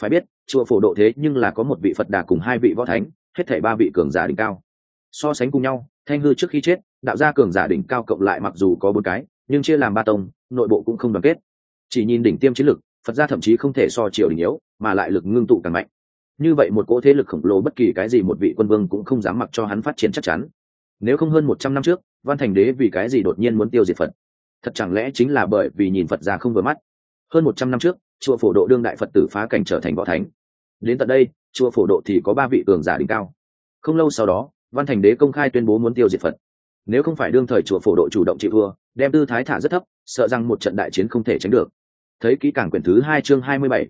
Phải biết, chùa phổ độ thế nhưng là có một vị phật đà cùng hai vị võ thánh, hết thảy ba vị cường giả đỉnh cao. So sánh cùng nhau, thanh hư trước khi chết, đạo gia cường giả đỉnh cao cộng lại mặc dù có bốn cái, nhưng chia làm ba tông, nội bộ cũng không đoàn kết. Chỉ nhìn đỉnh tiêm chiến lực, phật gia thậm chí không thể so triều đình yếu, mà lại lực ngưng tụ càng mạnh. Như vậy một cỗ thế lực khổng lồ bất kỳ cái gì một vị quân vương cũng không dám mặc cho hắn phát triển chắc chắn. Nếu không hơn một trăm năm trước văn thành đế vì cái gì đột nhiên muốn tiêu diệt phật? Thật chẳng lẽ chính là bởi vì nhìn phật ra không vừa mắt? Hơn một trăm năm trước, chùa phổ độ đương đại phật tử phá cảnh trở thành võ thánh. Đến tận đây, chùa phổ độ thì có ba vị cường giả đỉnh cao. Không lâu sau đó, văn thành đế công khai tuyên bố muốn tiêu diệt phật. Nếu không phải đương thời chùa phổ độ chủ động chịu thua, đem tư thái thả rất thấp, sợ rằng một trận đại chiến không thể tránh được. Thấy kỹ càng quyển thứ hai chương hai mươi bảy.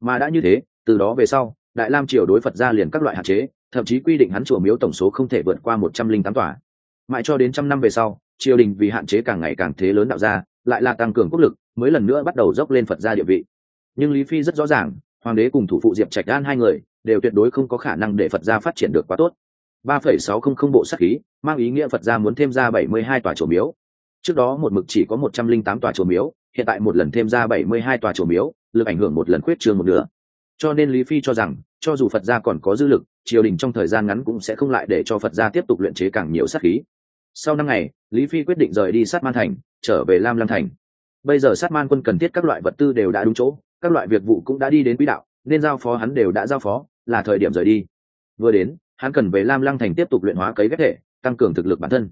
Mà đã như thế, từ đó về sau, đại lam triều đối phật ra liền các loại hạn chế, thậm chí quy định hắn chùa miếu tổng số không thể vượt qua một trăm linh tám tòa mãi cho đến trăm năm về sau, triều đình vì hạn chế càng ngày càng thế lớn đạo ra lại là tăng cường quốc lực, mới lần nữa bắt đầu dốc lên phật gia địa vị. Nhưng lý phi rất rõ ràng, hoàng đế cùng thủ phụ diệp trạch đan hai người đều tuyệt đối không có khả năng để phật gia phát triển được quá tốt. ba phẩy sáu không không bộ sắc khí, mang ý nghĩa phật gia muốn thêm ra bảy mươi hai tòa chùa miếu. Trước đó một mực chỉ có một trăm linh tám tòa chùa miếu, hiện tại một lần thêm ra bảy mươi hai tòa chùa miếu, lực ảnh hưởng một lần khuyết trương một nửa. Cho nên lý phi cho rằng, cho dù phật gia còn có dư lực, triều đình trong thời gian ngắn cũng sẽ không lại để cho phật gia tiếp tục luyện chế càng nhiều sát khí sau năm ngày lý phi quyết định rời đi sát man thành trở về lam lam thành. Bây giờ sát man quân cần thiết các loại vật tư đều đã đúng chỗ các loại việc vụ cũng đã đi đến quỹ đạo nên giao phó hắn đều đã giao phó là thời điểm rời đi. Vừa đến hắn cần về lam lăng thành tiếp tục luyện hóa cấy ghép thể tăng cường thực lực bản thân.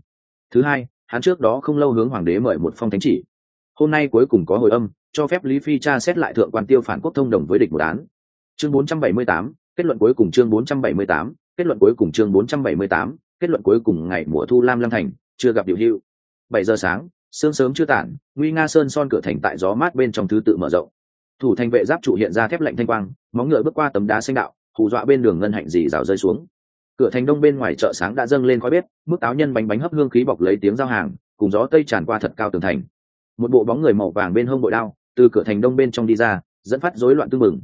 Thứ hai hắn trước đó không lâu hướng hoàng đế mời một phong thánh chỉ. Hôm nay cuối cùng có hồi âm cho phép lý phi tra xét lại thượng quan tiêu phản quốc thông đồng với địch một án. Chương 478, kết luận cuối cùng chương 478, kết luận cuối cùng chương 478, kết luận cuối cùng ngày mùa thu lam lăng thành, chưa gặp điều hưu. Bảy giờ sáng, sương sớm chưa tản, nguy nga sơn son cửa thành tại gió mát bên trong thứ tự mở rộng. Thủ thành vệ giáp trụ hiện ra thép lạnh thanh quang, móng ngựa bước qua tấm đá xanh đạo, hù dọa bên đường ngân hạnh dì rào rơi xuống. Cửa thành đông bên ngoài chợ sáng đã dâng lên khói bếp, mức táo nhân bánh bánh hấp hương khí bọc lấy tiếng giao hàng, cùng gió tây tràn qua thật cao tường thành. Một bộ bóng người màu vàng bên hông bội đao, từ cửa thành đông bên trong đi ra, dẫn phát rối loạn tư mừng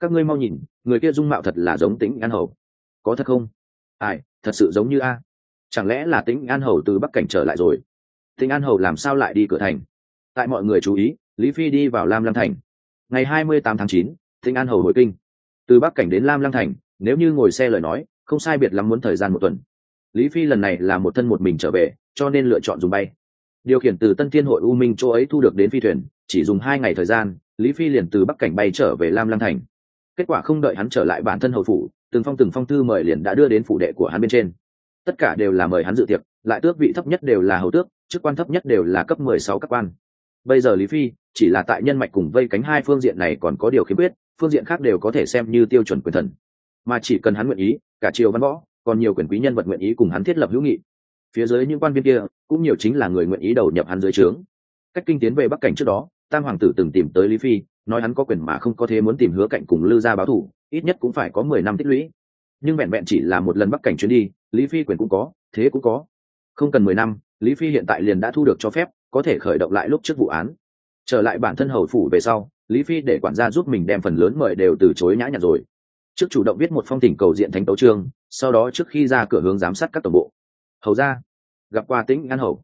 các ngươi mau nhìn, người kia dung mạo thật là giống tĩnh an hầu. Có thật không? Ai, thật sự giống như a. Chẳng lẽ là tĩnh an hầu từ bắc cảnh trở lại rồi? Tĩnh an hầu làm sao lại đi cửa thành? Tại mọi người chú ý, lý phi đi vào lam lam thành. Ngày hai mươi tám tháng chín, tĩnh an hầu hồi kinh. Từ bắc cảnh đến lam lam thành, nếu như ngồi xe lời nói, không sai biệt lắm muốn thời gian một tuần. Lý phi lần này là một thân một mình trở về, cho nên lựa chọn dùng bay. Điều khiển từ tân thiên hội u minh chỗ ấy thu được đến phi thuyền, chỉ dùng hai ngày thời gian, lý phi liền từ bắc cảnh bay trở về lam lam thành. Kết quả không đợi hắn trở lại bản thân Hầu phủ từng phong từng phong thư mời liền đã đưa đến phủ đệ của hắn bên trên. Tất cả đều là mời hắn dự tiệc, lại tước vị thấp nhất đều là hầu tước, chức quan thấp nhất đều là cấp mười sáu các quan. Bây giờ lý phi chỉ là tại nhân mạch cùng vây cánh hai phương diện này còn có điều khiếm khuyết, phương diện khác đều có thể xem như tiêu chuẩn quyền thần. Mà chỉ cần hắn nguyện ý, cả triều văn võ, còn nhiều quyền quý nhân vật nguyện ý cùng hắn thiết lập hữu nghị. Phía dưới những quan viên kia, cũng nhiều chính là người nguyện ý đầu nhập hắn dưới trướng. Cách kinh tiến về bắc cảnh trước đó, tam hoàng tử từng tìm tới lý phi nói hắn có quyền mà không có thế muốn tìm hứa cạnh cùng lư gia báo thủ, ít nhất cũng phải có mười năm tích lũy. Nhưng vẹn vẹn chỉ là một lần bắc cảnh chuyến đi, lý phi quyền cũng có, thế cũng có. Không cần mười năm, lý phi hiện tại liền đã thu được cho phép, có thể khởi động lại lúc trước vụ án. Trở lại bản thân hầu phủ về sau, lý phi để quản gia giúp mình đem phần lớn mời đều từ chối nhã nhặn rồi. Trước chủ động viết một phong tình cầu diện thánh tấu trương sau đó trước khi ra cửa hướng giám sát các tổng bộ. Hầu ra gặp qua tĩnh an hầu.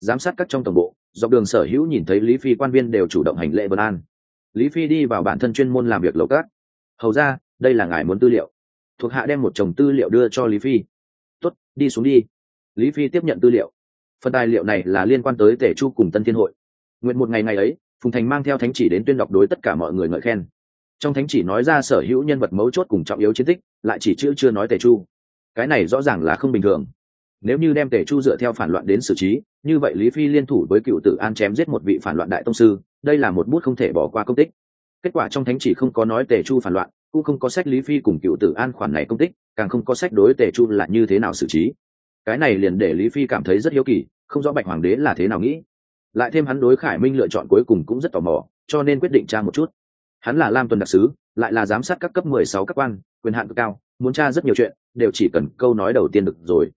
Giám sát các trong tổng bộ, dọc đường sở hữu nhìn thấy lý phi quan viên đều chủ động hành lễ vân an lý phi đi vào bản thân chuyên môn làm việc lầu cát. Hầu ra, đây là ngài muốn tư liệu. Thuộc hạ đem một chồng tư liệu đưa cho lý phi. Tuất đi xuống đi. Lý phi tiếp nhận tư liệu. Phần tài liệu này là liên quan tới tể chu cùng tân thiên hội. Nguyện một ngày ngày ấy, phùng thành mang theo thánh chỉ đến tuyên đọc đối tất cả mọi người ngợi khen. Trong thánh chỉ nói ra sở hữu nhân vật mấu chốt cùng trọng yếu chiến tích, lại chỉ chữ chưa nói tể chu. Cái này rõ ràng là không bình thường nếu như đem Tề chu dựa theo phản loạn đến xử trí, như vậy lý phi liên thủ với cựu tử an chém giết một vị phản loạn đại tông sư, đây là một bút không thể bỏ qua công tích. Kết quả trong thánh chỉ không có nói tề chu phản loạn, cũng không có sách lý phi cùng cựu tử an khoản này công tích, càng không có sách đối tề chu là như thế nào xử trí. Cái này liền để lý phi cảm thấy rất hiếu kỳ, không rõ bạch hoàng đế là thế nào nghĩ. Lại thêm hắn đối khải minh lựa chọn cuối cùng cũng rất tò mò, cho nên quyết định tra một chút. Hắn là lam tuần đặc sứ, lại là giám sát các cấp mười sáu các quan, quyền hạn cực cao, muốn tra rất nhiều chuyện, đều chỉ cần câu nói đầu tiên được rồi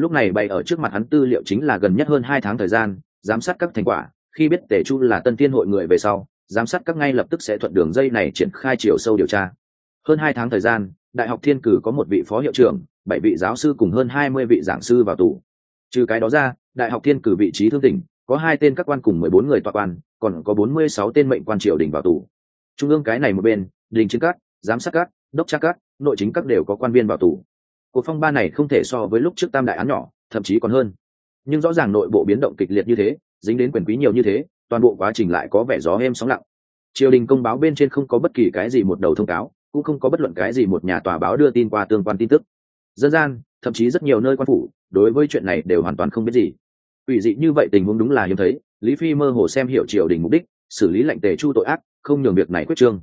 lúc này bày ở trước mặt hắn tư liệu chính là gần nhất hơn hai tháng thời gian, giám sát các thành quả, khi biết tề chu là tân tiên hội người về sau, giám sát các ngay lập tức sẽ thuận đường dây này triển khai chiều sâu điều tra. Hơn hai tháng thời gian, đại học thiên cử có một vị phó hiệu trưởng, bảy vị giáo sư cùng hơn hai mươi vị giảng sư vào tù. Trừ cái đó ra, đại học thiên cử vị trí thương tỉnh, có hai tên các quan cùng mười bốn người tọa quan, còn có bốn mươi sáu tên mệnh quan triều đình vào tù. Trung ương cái này một bên, đình chính các, giám sát các, đốc tra các, nội chính các đều có quan viên vào tù cuộc phong ba này không thể so với lúc trước tam đại án nhỏ, thậm chí còn hơn. Nhưng rõ ràng nội bộ biến động kịch liệt như thế, dính đến quyền quý nhiều như thế, toàn bộ quá trình lại có vẻ gió êm sóng lặng. Triều đình công báo bên trên không có bất kỳ cái gì một đầu thông cáo, cũng không có bất luận cái gì một nhà tòa báo đưa tin qua tương quan tin tức. Dân gian, thậm chí rất nhiều nơi quan phủ, đối với chuyện này đều hoàn toàn không biết gì. Ủy dị như vậy tình huống đúng là hiếm thấy, lý phi mơ hồ xem hiểu triều đình mục đích, xử lý lệnh tề chu tội ác, không nhường việc này quyết trương.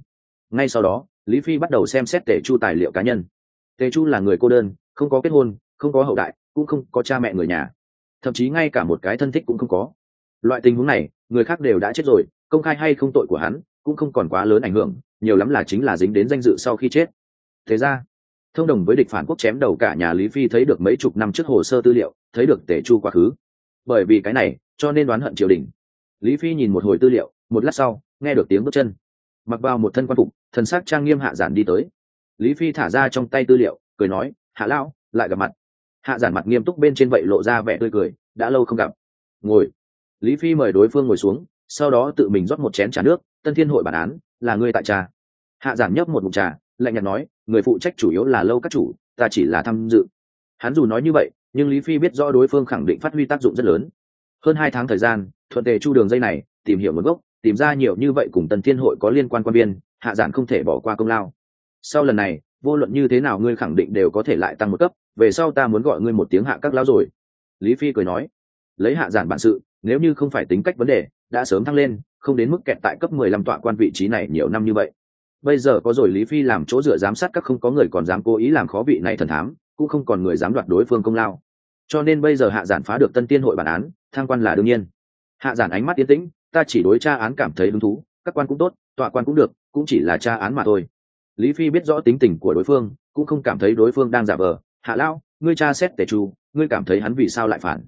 Ngay sau đó, lý phi bắt đầu xem xét tề chu tài liệu cá nhân tề chu là người cô đơn, không có kết hôn, không có hậu đại, cũng không có cha mẹ người nhà. Thậm chí ngay cả một cái thân thích cũng không có. Loại tình huống này, người khác đều đã chết rồi, công khai hay không tội của hắn, cũng không còn quá lớn ảnh hưởng, nhiều lắm là chính là dính đến danh dự sau khi chết. Thế ra, thông đồng với địch phản quốc chém đầu cả nhà lý phi thấy được mấy chục năm trước hồ sơ tư liệu, thấy được tể chu quá khứ. Bởi vì cái này, cho nên đoán hận triều đình. Lý phi nhìn một hồi tư liệu, một lát sau, nghe được tiếng bước chân. Mặc vào một thân quan phục, thần sắc trang nghiêm hạ giản đi tới lý phi thả ra trong tay tư liệu, cười nói, hạ lão, lại gặp mặt. Hạ giản mặt nghiêm túc bên trên vậy lộ ra vẻ tươi cười, đã lâu không gặp. Ngồi. Lý phi mời đối phương ngồi xuống, sau đó tự mình rót một chén trà nước, tân thiên hội bản án, là ngươi tại trà. Hạ giản nhấp một mục trà, lạnh nhạt nói, người phụ trách chủ yếu là lâu các chủ, ta chỉ là tham dự. Hắn dù nói như vậy, nhưng lý phi biết rõ đối phương khẳng định phát huy tác dụng rất lớn. Hơn hai tháng thời gian, thuận tề chu đường dây này, tìm hiểu nguồn gốc, tìm ra nhiều như vậy cùng tân thiên hội có liên quan quan viên, hạ giản không thể bỏ qua công lao sau lần này, vô luận như thế nào ngươi khẳng định đều có thể lại tăng một cấp, về sau ta muốn gọi ngươi một tiếng hạ các lão rồi. Lý phi cười nói. Lấy hạ giản bản sự, nếu như không phải tính cách vấn đề, đã sớm thăng lên, không đến mức kẹt tại cấp mười lăm tọa quan vị trí này nhiều năm như vậy. Bây giờ có rồi lý phi làm chỗ dựa giám sát các không có người còn dám cố ý làm khó vị này thần thám, cũng không còn người dám đoạt đối phương công lao. Cho nên bây giờ hạ giản phá được tân tiên hội bản án, thăng quan là đương nhiên. Hạ giản ánh mắt yên tĩnh, ta chỉ đối tra án cảm thấy hứng thú, các quan cũng tốt, tọa quan cũng được, cũng chỉ là tra án mà thôi lý phi biết rõ tính tình của đối phương, cũng không cảm thấy đối phương đang giả vờ. Hạ lão, ngươi tra xét tề chu, ngươi cảm thấy hắn vì sao lại phản?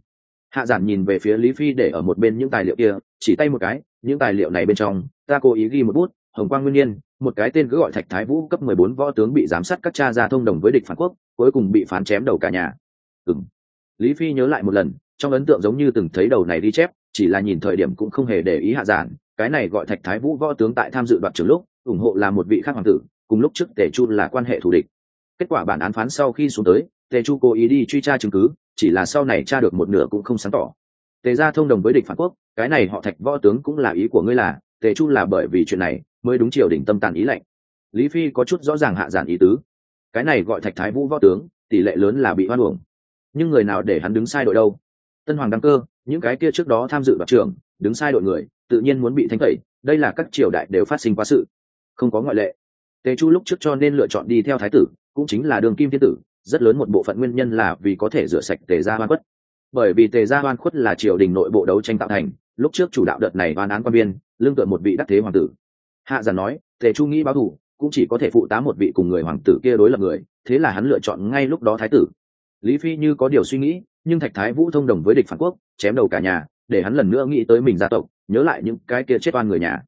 Hạ giản nhìn về phía lý phi để ở một bên những tài liệu kia, chỉ tay một cái, những tài liệu này bên trong, ta cố ý ghi một bút, hồng quang nguyên nhiên, một cái tên cứ gọi thạch thái vũ cấp mười bốn võ tướng bị giám sát các cha ra thông đồng với địch phản quốc, cuối cùng bị phán chém đầu cả nhà. Ừng lý phi nhớ lại một lần, trong ấn tượng giống như từng thấy đầu này đi chép, chỉ là nhìn thời điểm cũng không hề để ý hạ giản, cái này gọi thạch thái vũ võ tướng tại tham dự đoạt trường lúc, ủng hộ là một vị khác hoàng tử cùng lúc trước tề chu là quan hệ thù địch. Kết quả bản án phán sau khi xuống tới, tề chu cố ý đi truy tra chứng cứ, chỉ là sau này tra được một nửa cũng không sáng tỏ. Tề ra thông đồng với địch phản quốc, cái này họ thạch võ tướng cũng là ý của ngươi là, tề chu là bởi vì chuyện này mới đúng triều đình tâm tàn ý lệnh lý phi có chút rõ ràng hạ giản ý tứ. Cái này gọi thạch thái vũ võ tướng, tỷ lệ lớn là bị hoan uổng. Nhưng người nào để hắn đứng sai đội đâu? Tân hoàng đăng cơ, những cái kia trước đó tham dự vào trường đứng sai đội người, tự nhiên muốn bị thanh tẩy, đây là các triều đại đều phát sinh quá sự. Không có ngoại lệ tề chu lúc trước cho nên lựa chọn đi theo thái tử, cũng chính là đường kim thiên tử, rất lớn một bộ phận nguyên nhân là vì có thể rửa sạch tề gia oan khuất. Bởi vì tề gia oan khuất là triều đình nội bộ đấu tranh tạo thành, lúc trước chủ đạo đợt này oan án quan viên lương tựa một vị đắc thế hoàng tử. Hạ giản nói, tề chu nghĩ báo thù, cũng chỉ có thể phụ tá một vị cùng người hoàng tử kia đối lập người, thế là hắn lựa chọn ngay lúc đó thái tử. Lý phi như có điều suy nghĩ, nhưng thạch thái vũ thông đồng với địch phản quốc, chém đầu cả nhà, để hắn lần nữa nghĩ tới mình gia tộc, nhớ lại những cái kia chết oan người nhà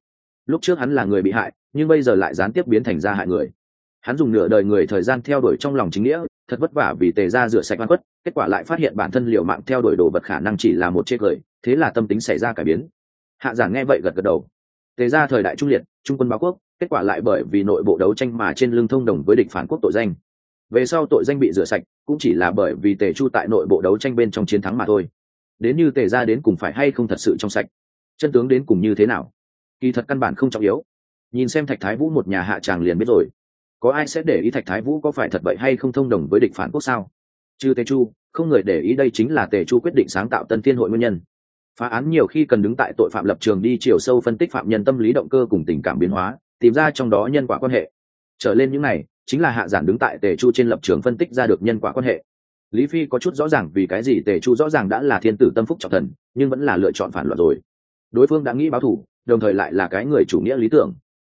lúc trước hắn là người bị hại, nhưng bây giờ lại gián tiếp biến thành ra hại người. Hắn dùng nửa đời người thời gian theo đuổi trong lòng chính nghĩa, thật vất vả vì tề ra rửa sạch oan khuất, kết quả lại phát hiện bản thân liệu mạng theo đuổi đồ vật khả năng chỉ là một chê cười, thế là tâm tính xảy ra cải biến. Hạ giản nghe vậy gật gật đầu. Tề ra thời đại trung liệt, trung quân báo quốc, kết quả lại bởi vì nội bộ đấu tranh mà trên lưng thông đồng với địch phản quốc tội danh. Về sau tội danh bị rửa sạch, cũng chỉ là bởi vì tề chu tại nội bộ đấu tranh bên trong chiến thắng mà thôi. Đến như tề ra đến cùng phải hay không thật sự trong sạch? Chân tướng đến cùng như thế nào? Kỳ thật căn bản không trọng yếu. Nhìn xem thạch thái vũ một nhà hạ tràng liền biết rồi. Có ai sẽ để ý thạch thái vũ có phải thật vậy hay không thông đồng với địch phản quốc sao? Trừ tề chu, không người để ý đây chính là tề chu quyết định sáng tạo tân thiên hội nguyên nhân. Phá án nhiều khi cần đứng tại tội phạm lập trường đi chiều sâu phân tích phạm nhân tâm lý động cơ cùng tình cảm biến hóa, tìm ra trong đó nhân quả quan hệ. Trở lên những này, chính là hạ giản đứng tại tề chu trên lập trường phân tích ra được nhân quả quan hệ. Lý phi có chút rõ ràng vì cái gì tề chu rõ ràng đã là thiên tử tâm phúc trọng thần, nhưng vẫn là lựa chọn phản loạn rồi. Đối phương đã nghĩ báo thủ đồng thời lại là cái người chủ nghĩa lý tưởng.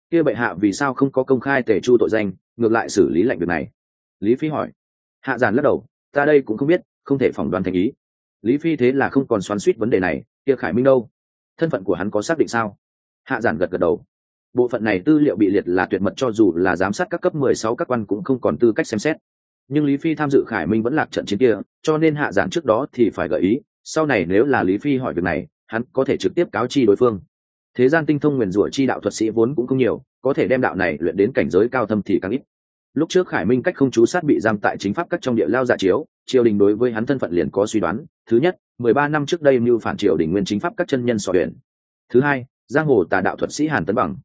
Kia bệ hạ vì sao không có công khai tề chu tội danh, ngược lại xử lý lệnh việc này? Lý phi hỏi. Hạ giản lắc đầu, ta đây cũng không biết, không thể phỏng đoán thành ý. Lý phi thế là không còn xoắn suýt vấn đề này, kia khải minh đâu? Thân phận của hắn có xác định sao? Hạ giản gật gật đầu. Bộ phận này tư liệu bị liệt là tuyệt mật cho dù là giám sát các cấp mười sáu các quan cũng không còn tư cách xem xét. Nhưng lý phi tham dự khải minh vẫn lạc trận chiến kia, cho nên hạ giản trước đó thì phải gợi ý, sau này nếu là lý phi hỏi việc này, hắn có thể trực tiếp cáo chi đối phương thế gian tinh thông nguyền rủa chi đạo thuật sĩ vốn cũng không nhiều, có thể đem đạo này luyện đến cảnh giới cao thâm thì càng ít. Lúc trước khải minh cách không chú sát bị giam tại chính pháp các trong địa lao giả chiếu, triều đình đối với hắn thân phận liền có suy đoán. Thứ nhất, mười ba năm trước đây mưu phản triều đình nguyên chính pháp các chân nhân sò huyền; thứ hai, giang hồ tà đạo thuật sĩ hàn tấn bằng.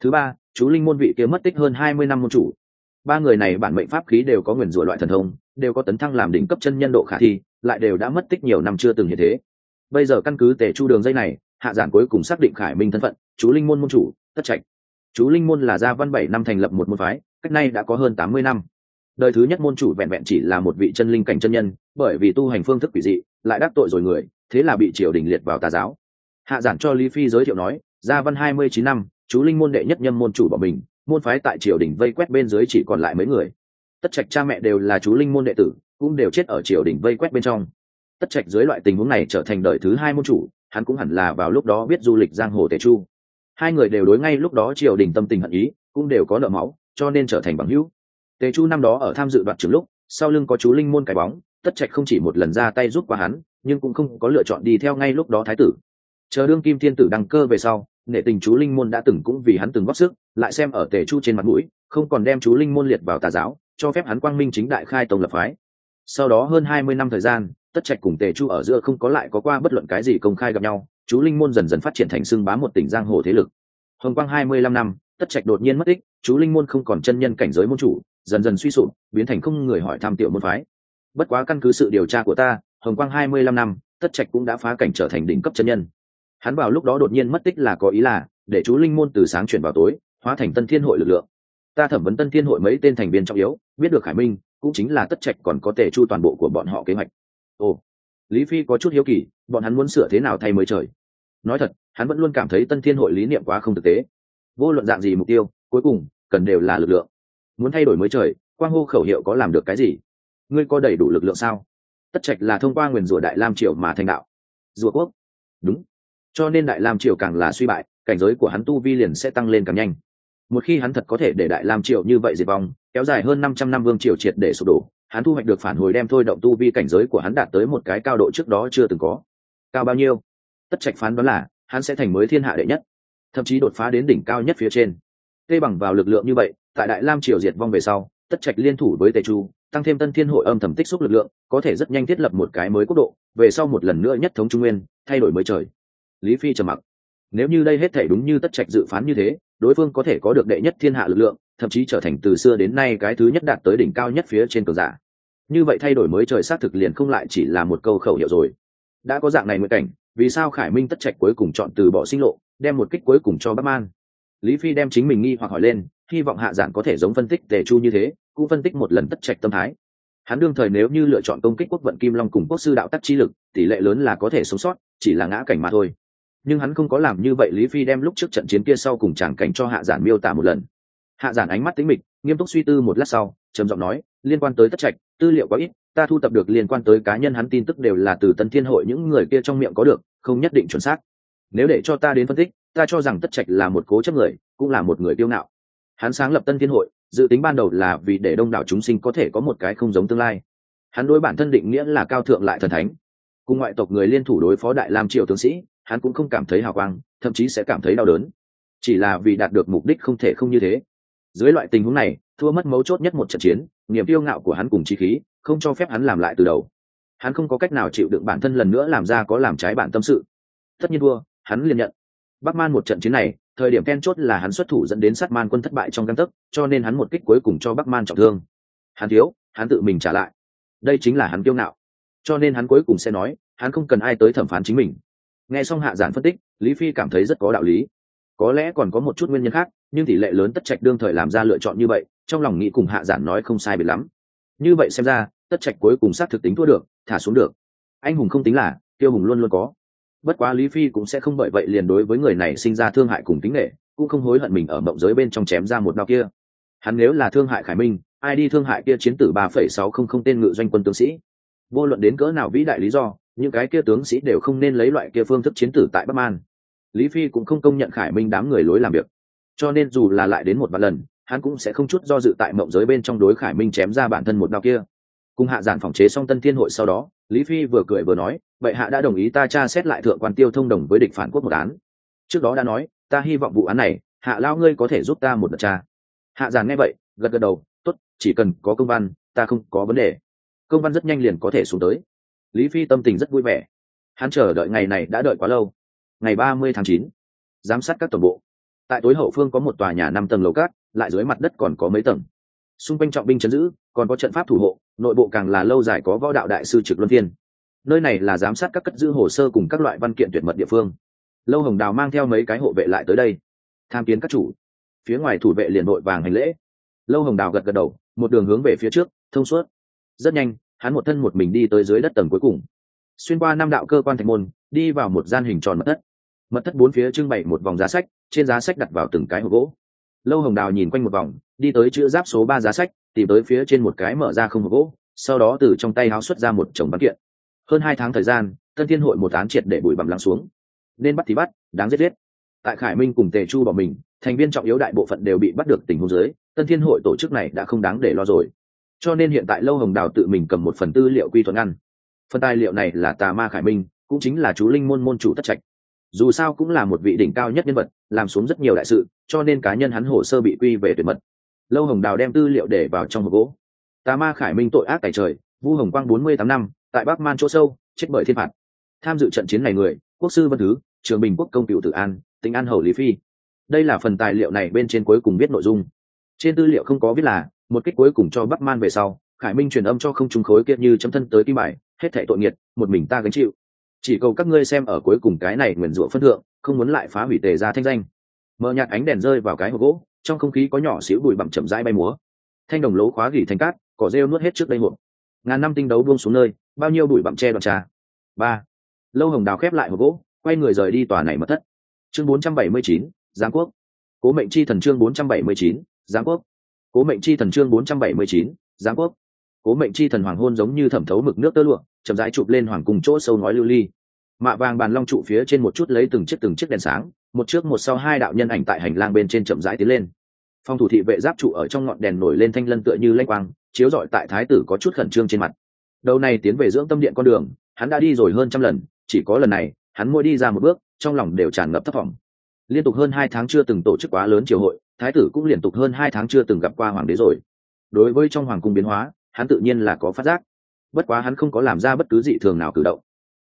Thứ ba, chú linh môn vị kia mất tích hơn hai mươi năm môn chủ. Ba người này bản mệnh pháp khí đều có nguyền rủa loại thần thông, đều có tấn thăng làm đỉnh cấp chân nhân độ khả thi, lại đều đã mất tích nhiều năm chưa từng như thế. Bây giờ căn cứ tề chu đường dây này hạ giản cuối cùng xác định khải minh thân phận, chú linh môn môn chủ, tất trạch. Chú linh môn là gia văn bảy năm thành lập một môn phái, cách nay đã có hơn tám mươi năm. Đời thứ nhất môn chủ vẹn vẹn chỉ là một vị chân linh cảnh chân nhân, bởi vì tu hành phương thức quỷ dị, lại đắc tội rồi người, thế là bị triều đình liệt vào tà giáo. Hạ giản cho lý phi giới thiệu nói, gia văn hai mươi chín năm, chú linh môn đệ nhất nhâm môn chủ bỏ mình, môn phái tại triều đình vây quét bên dưới chỉ còn lại mấy người. Tất trạch cha mẹ đều là chú linh môn đệ tử, cũng đều chết ở triều đình vây quét bên trong. Tất trạch dưới loại tình huống này trở thành đời thứ hai môn chủ hắn cũng hẳn là vào lúc đó biết du lịch giang hồ tề chu. Hai người đều đối ngay lúc đó triều đình tâm tình hận ý, cũng đều có nợ máu, cho nên trở thành bằng hữu. Tề chu năm đó ở tham dự đoạt trường lúc, sau lưng có chú linh môn cái bóng, tất trạch không chỉ một lần ra tay giúp qua hắn, nhưng cũng không có lựa chọn đi theo ngay lúc đó thái tử. Chờ đương kim thiên tử đăng cơ về sau nệ tình chú linh môn đã từng cũng vì hắn từng góp sức, lại xem ở tề chu trên mặt mũi, không còn đem chú linh môn liệt vào tà giáo, cho phép hắn quang minh chính đại khai tông lập phái. Sau đó hơn hai mươi năm thời gian tất trạch cùng tề chu ở giữa không có lại có qua bất luận cái gì công khai gặp nhau, chú linh môn dần dần phát triển thành xưng bá một tỉnh giang hồ thế lực. Hồng quang hai mươi lăm năm, tất trạch đột nhiên mất tích, chú linh môn không còn chân nhân cảnh giới môn chủ, dần dần suy sụp, biến thành không người hỏi tham tiểu môn phái. Bất quá căn cứ sự điều tra của ta hồng quang hai mươi lăm năm, tất trạch cũng đã phá cảnh trở thành đỉnh cấp chân nhân. Hắn vào lúc đó đột nhiên mất tích là có ý là, để chú linh môn từ sáng chuyển vào tối, hóa thành tân thiên hội lực lượng. Ta thẩm vấn tân thiên hội mấy tên thành viên trọng yếu, biết được khải minh, cũng chính là tất trạch còn có tề chu toàn bộ của bọn họ kế hoạch ồ, lý phi có chút hiếu kỳ, bọn hắn muốn sửa thế nào thay mới trời? Nói thật, hắn vẫn luôn cảm thấy tân thiên hội lý niệm quá không thực tế. Vô luận dạng gì mục tiêu, cuối cùng, cần đều là lực lượng. Muốn thay đổi mới trời, quang hô khẩu hiệu có làm được cái gì? Ngươi có đầy đủ lực lượng sao? Tất trạch là thông qua nguyền rủa đại lam triều mà thành đạo. Rùa quốc. Đúng. Cho nên đại lam triều càng là suy bại, cảnh giới của hắn tu vi liền sẽ tăng lên càng nhanh. Một khi hắn thật có thể để đại lam triều như vậy diệt vong, kéo dài hơn năm trăm năm vương triều triệt để sụp đổ hắn thu hoạch được phản hồi đem thôi động tu vi cảnh giới của hắn đạt tới một cái cao độ trước đó chưa từng có. Cao bao nhiêu? Tất trạch phán đoán là, hắn sẽ thành mới thiên hạ đệ nhất, thậm chí đột phá đến đỉnh cao nhất phía trên. Tê bằng vào lực lượng như vậy, tại đại lam triều diệt vong về sau, tất trạch liên thủ với tề chu, tăng thêm tân thiên hội âm thầm tích xúc lực lượng, có thể rất nhanh thiết lập một cái mới quốc độ, về sau một lần nữa nhất thống trung nguyên, thay đổi mới trời. Lý phi trầm mặc. Nếu như đây hết thể đúng như tất trạch dự phán như thế, đối phương có thể có được đệ nhất thiên hạ lực lượng thậm chí trở thành từ xưa đến nay cái thứ nhất đạt tới đỉnh cao nhất phía trên cường giả. Như vậy thay đổi mới trời xác thực liền không lại chỉ là một câu khẩu hiệu rồi. Đã có dạng này nguyện cảnh, vì sao khải minh tất trạch cuối cùng chọn từ bỏ sinh lộ, đem một kích cuối cùng cho bắc man? Lý phi đem chính mình nghi hoặc hỏi lên, hy vọng hạ giản có thể giống phân tích tề chu như thế, cũng phân tích một lần tất trạch tâm thái. Hắn đương thời nếu như lựa chọn công kích quốc vận kim long cùng quốc sư đạo tắc chi lực, tỷ lệ lớn là có thể sống sót, chỉ là ngã cảnh mà thôi. Nhưng hắn không có làm như vậy, lý phi đem lúc trước trận chiến kia sau cùng tràng cảnh cho hạ giản miêu tả một lần hạ giản ánh mắt tính mịch, nghiêm túc suy tư một lát sau, trầm giọng nói, liên quan tới tất trạch, tư liệu có ít, ta thu tập được liên quan tới cá nhân hắn tin tức đều là từ tân thiên hội những người kia trong miệng có được, không nhất định chuẩn xác. Nếu để cho ta đến phân tích, ta cho rằng tất trạch là một cố chấp người, cũng là một người tiêu ngạo. Hắn sáng lập tân thiên hội, dự tính ban đầu là vì để đông đảo chúng sinh có thể có một cái không giống tương lai. Hắn đối bản thân định nghĩa là cao thượng lại thần thánh. Cùng ngoại tộc người liên thủ đối phó đại lam triều tướng sĩ, hắn cũng không cảm thấy hào quang, thậm chí sẽ cảm thấy đau đớn. Chỉ là vì đạt được mục đích không thể không như thế dưới loại tình huống này, thua mất mấu chốt nhất một trận chiến, niềm tiêu ngạo của hắn cùng chi khí, không cho phép hắn làm lại từ đầu. Hắn không có cách nào chịu đựng bản thân lần nữa làm ra có làm trái bản tâm sự. Tất nhiên thua, hắn liền nhận. Bắc man một trận chiến này, thời điểm then chốt là hắn xuất thủ dẫn đến sát man quân thất bại trong căn tấc, cho nên hắn một kích cuối cùng cho bắc man trọng thương. Hắn thiếu, hắn tự mình trả lại. Đây chính là hắn kiêu ngạo. Cho nên hắn cuối cùng sẽ nói, hắn không cần ai tới thẩm phán chính mình. Nghe xong hạ giản phân tích, lý phi cảm thấy rất có đạo lý có lẽ còn có một chút nguyên nhân khác, nhưng tỷ lệ lớn tất trạch đương thời làm ra lựa chọn như vậy, trong lòng nghĩ cùng hạ giản nói không sai biệt lắm. Như vậy xem ra, tất trạch cuối cùng xác thực tính thua được, thả xuống được. Anh hùng không tính là tiêu hùng luôn luôn có. Bất quá lý phi cũng sẽ không bởi vậy liền đối với người này sinh ra thương hại cùng tính nghệ cũng không hối hận mình ở mộng giới bên trong chém ra một đau kia. Hắn nếu là thương hại khải minh, ai đi thương hại kia chiến tử ba phẩy sáu không không tên ngự doanh quân tướng sĩ? Vô luận đến cỡ nào vĩ đại lý do, những cái kia tướng sĩ đều không nên lấy loại kia phương thức chiến tử tại bắc man lý phi cũng không công nhận khải minh đám người lối làm việc. Cho nên dù là lại đến một vài lần, hắn cũng sẽ không chút do dự tại mộng giới bên trong đối khải minh chém ra bản thân một đao kia. Cùng hạ giản phòng chế xong tân thiên hội sau đó, lý phi vừa cười vừa nói vậy hạ đã đồng ý ta tra xét lại thượng quan tiêu thông đồng với địch phản quốc một án. Trước đó đã nói, ta hy vọng vụ án này, hạ lao ngươi có thể giúp ta một đợt tra. Hạ giản nghe vậy, gật gật đầu, tốt, chỉ cần có công văn, ta không có vấn đề. Công văn rất nhanh liền có thể xuống tới. Lý phi tâm tình rất vui vẻ. Hắn chờ đợi ngày này đã đợi quá lâu ngày ba mươi tháng chín, giám sát các tổng bộ. Tại tối hậu phương có một tòa nhà năm tầng lầu cát, lại dưới mặt đất còn có mấy tầng. Xung quanh trọng binh chấn giữ, còn có trận pháp thủ hộ, nội bộ càng là lâu dài có võ đạo đại sư trực luân thiên. Nơi này là giám sát các cất giữ hồ sơ cùng các loại văn kiện tuyệt mật địa phương. Lâu hồng đào mang theo mấy cái hộ vệ lại tới đây, tham kiến các chủ. Phía ngoài thủ vệ liền nội vàng hành lễ. Lâu hồng đào gật gật đầu, một đường hướng về phía trước, thông suốt. Rất nhanh, hắn một thân một mình đi tới dưới đất tầng cuối cùng. Xuyên qua năm đạo cơ quan thạch môn, đi vào một gian hình tròn mật thất mật thất bốn phía trưng bày một vòng giá sách, trên giá sách đặt vào từng cái hộp gỗ. Lâu hồng đào nhìn quanh một vòng, đi tới chữ giáp số ba giá sách, tìm tới phía trên một cái mở ra không hộp gỗ, sau đó từ trong tay háo xuất ra một chồng văn kiện. Hơn hai tháng thời gian, tân thiên hội một án triệt để bụi bặm lắng xuống. Nên bắt thì bắt, đáng giết giết. Tại khải minh cùng tề chu bỏ mình, thành viên trọng yếu đại bộ phận đều bị bắt được tình huống dưới, tân thiên hội tổ chức này đã không đáng để lo rồi. Cho nên hiện tại lâu hồng đào tự mình cầm một phần tư liệu quy thuận ngăn. Phần tài liệu này là tà ma khải minh, cũng chính là chú linh môn môn chủ tất trạch dù sao cũng là một vị đỉnh cao nhất nhân vật, làm xuống rất nhiều đại sự, cho nên cá nhân hắn hồ sơ bị quy về tuyệt mật. Lâu hồng đào đem tư liệu để vào trong hộp gỗ. Tà ma khải minh tội ác tại trời, vu hồng quang bốn mươi tám năm, tại bắc man chỗ sâu, chết bởi thiên phạt. Tham dự trận chiến này người, quốc sư vân thứ, trường bình quốc công cựu tử an tỉnh an hầu lý phi. Đây là phần tài liệu này bên trên cuối cùng viết nội dung. Trên tư liệu không có viết là, một cách cuối cùng cho bắc man về sau, khải minh truyền âm cho không trung khối kiệt như chấm thân tới kim bài, hết thệ tội nghiệt, một mình ta gánh chịu chỉ cầu các ngươi xem ở cuối cùng cái này nguyền rủa phân thượng không muốn lại phá hủy tề ra thanh danh. Mờ nhạt ánh đèn rơi vào cái hộp gỗ trong không khí có nhỏ xíu bụi bặm chậm rãi bay múa. Thanh đồng lỗ khóa gỉ thành cát cỏ rêu nuốt hết trước đây hộp. Ngàn năm tinh đấu buông xuống nơi bao nhiêu bụi bặm che đoạn trà. Ba. Lâu hồng đào khép lại hộp gỗ quay người rời đi tòa này mất thất. Chương 479, giáng quốc. Cố mệnh chi thần chương 479, giáng quốc. Cố mệnh chi thần chương 479, giáng quốc. Cố mệnh chi thần hoàng hôn giống như thẩm thấu mực nước tơ lụa chậm rãi chụp lên hoàng cung chỗ sâu nói lưu ly. Mạ vàng bàn long trụ phía trên một chút lấy từng chiếc từng chiếc đèn sáng, một trước một sau hai đạo nhân ảnh tại hành lang bên trên chậm rãi tiến lên. Phong thủ thị vệ giáp trụ ở trong ngọn đèn nổi lên thanh lân tựa như lanh quang, chiếu rọi tại thái tử có chút khẩn trương trên mặt. Đầu này tiến về dưỡng tâm điện con đường, hắn đã đi rồi hơn trăm lần, chỉ có lần này, hắn mỗi đi ra một bước, trong lòng đều tràn ngập thất vọng. Liên tục hơn hai tháng chưa từng tổ chức quá lớn triều hội, thái tử cũng liên tục hơn hai tháng chưa từng gặp qua hoàng đế rồi. Đối với trong hoàng cung biến hóa, hắn tự nhiên là có phát giác bất quá hắn không có làm ra bất cứ dị thường nào cử động.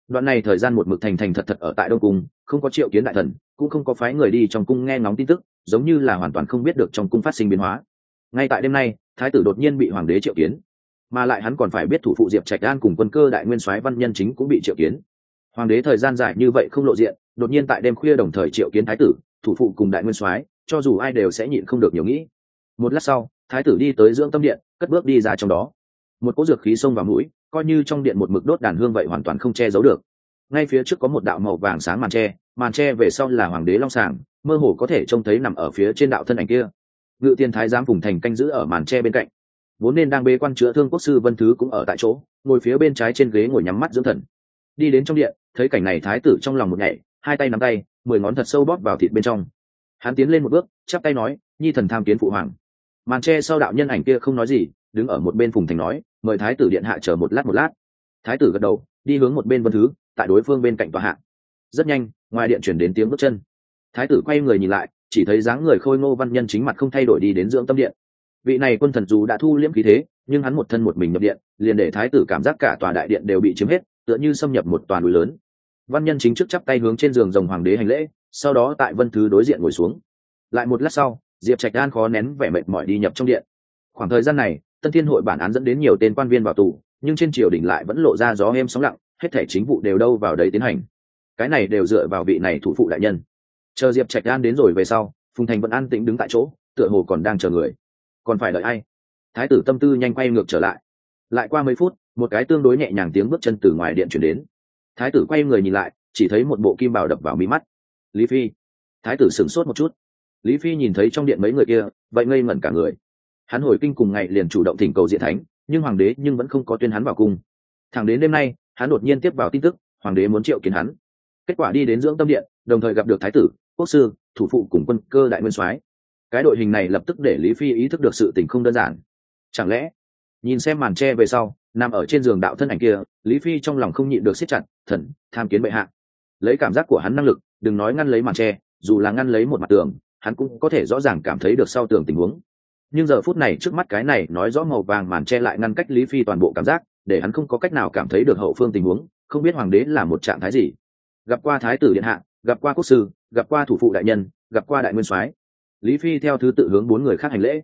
Đoạn này thời gian một mực thành thành thật thật ở tại đông cung, không có triệu kiến đại thần, cũng không có phái người đi trong cung nghe ngóng tin tức, giống như là hoàn toàn không biết được trong cung phát sinh biến hóa. Ngay tại đêm nay, thái tử đột nhiên bị hoàng đế triệu kiến. Mà lại hắn còn phải biết thủ phụ diệp trạch đan cùng quân cơ đại nguyên soái văn nhân chính cũng bị triệu kiến. Hoàng đế thời gian dài như vậy không lộ diện, đột nhiên tại đêm khuya đồng thời triệu kiến thái tử, thủ phụ cùng đại nguyên soái, cho dù ai đều sẽ nhịn không được nhiều nghĩ. Một lát sau, thái tử đi tới dưỡng tâm điện, cất bước đi ra trong đó một cỗ dược khí xông vào mũi, coi như trong điện một mực đốt đàn hương vậy hoàn toàn không che giấu được. Ngay phía trước có một đạo màu vàng sáng màn tre màn tre về sau là hoàng đế long sàng, mơ hồ có thể trông thấy nằm ở phía trên đạo thân ảnh kia. Ngự tiên thái giám phùng thành canh giữ ở màn tre bên cạnh. Vốn nên đang bế quan chữa thương quốc sư vân thứ cũng ở tại chỗ, ngồi phía bên trái trên ghế ngồi nhắm mắt dưỡng thần. Đi đến trong điện, thấy cảnh này thái tử trong lòng một nhảy hai tay nắm tay, mười ngón thật sâu bóp vào thịt bên trong. Hắn tiến lên một bước, chắp tay nói, nhi thần tham kiến phụ hoàng. Màn tre sau đạo nhân ảnh kia không nói gì, đứng ở một bên phùng thành nói mời thái tử điện hạ chờ một lát một lát. Thái tử gật đầu, đi hướng một bên vân thứ, tại đối phương bên cạnh tòa hạ. Rất nhanh, ngoài điện chuyển đến tiếng bước chân. Thái tử quay người nhìn lại, chỉ thấy dáng người khôi ngô văn nhân chính mặt không thay đổi đi đến dưỡng tâm điện. Vị này quân thần dù đã thu liễm khí thế, nhưng hắn một thân một mình nhập điện, liền để thái tử cảm giác cả tòa đại điện đều bị chiếm hết, tựa như xâm nhập một toàn núi lớn. Văn nhân chính trước chắp tay hướng trên giường rồng hoàng đế hành lễ, sau đó tại vân thứ đối diện ngồi xuống. Lại một lát sau, diệp trạch đan khó nén vẻ mệt mỏi đi nhập trong điện. Khoảng thời gian này tân thiên hội bản án dẫn đến nhiều tên quan viên vào tù, nhưng trên triều đình lại vẫn lộ ra gió êm sóng lặng, hết thể chính vụ đều đâu vào đấy tiến hành. Cái này đều dựa vào vị này thủ phụ đại nhân. Chờ diệp trạch đan đến rồi về sau, phùng thành vẫn an tĩnh đứng tại chỗ, tựa hồ còn đang chờ người. Còn phải đợi ai? Thái tử tâm tư nhanh quay ngược trở lại. Lại qua mấy phút, một cái tương đối nhẹ nhàng tiếng bước chân từ ngoài điện chuyển đến. Thái tử quay người nhìn lại, chỉ thấy một bộ kim bảo đập vào mí mắt. Lý phi. Thái tử sửng sốt một chút. Lý phi nhìn thấy trong điện mấy người kia, vậy ngây ngẩn cả người hắn hồi kinh cùng ngày liền chủ động thỉnh cầu diện thánh, nhưng hoàng đế nhưng vẫn không có tuyên hắn vào cung. Thẳng đến đêm nay, hắn đột nhiên tiếp vào tin tức, hoàng đế muốn triệu kiến hắn. Kết quả đi đến dưỡng tâm điện, đồng thời gặp được thái tử, quốc sư, thủ phụ cùng quân cơ đại nguyên soái. Cái đội hình này lập tức để lý phi ý thức được sự tình không đơn giản. Chẳng lẽ, nhìn xem màn tre về sau, nằm ở trên giường đạo thân ảnh kia, lý phi trong lòng không nhịn được siết chặt, thần, tham kiến bệ hạ. Lấy cảm giác của hắn năng lực, đừng nói ngăn lấy màn tre dù là ngăn lấy một mặt tường, hắn cũng có thể rõ ràng cảm thấy được sau tường tình huống nhưng giờ phút này trước mắt cái này nói rõ màu vàng màn che lại ngăn cách lý phi toàn bộ cảm giác, để hắn không có cách nào cảm thấy được hậu phương tình huống, không biết hoàng đế là một trạng thái gì. Gặp qua thái tử điện hạ, gặp qua quốc sư, gặp qua thủ phụ đại nhân, gặp qua đại nguyên soái. Lý phi theo thứ tự hướng bốn người khác hành lễ.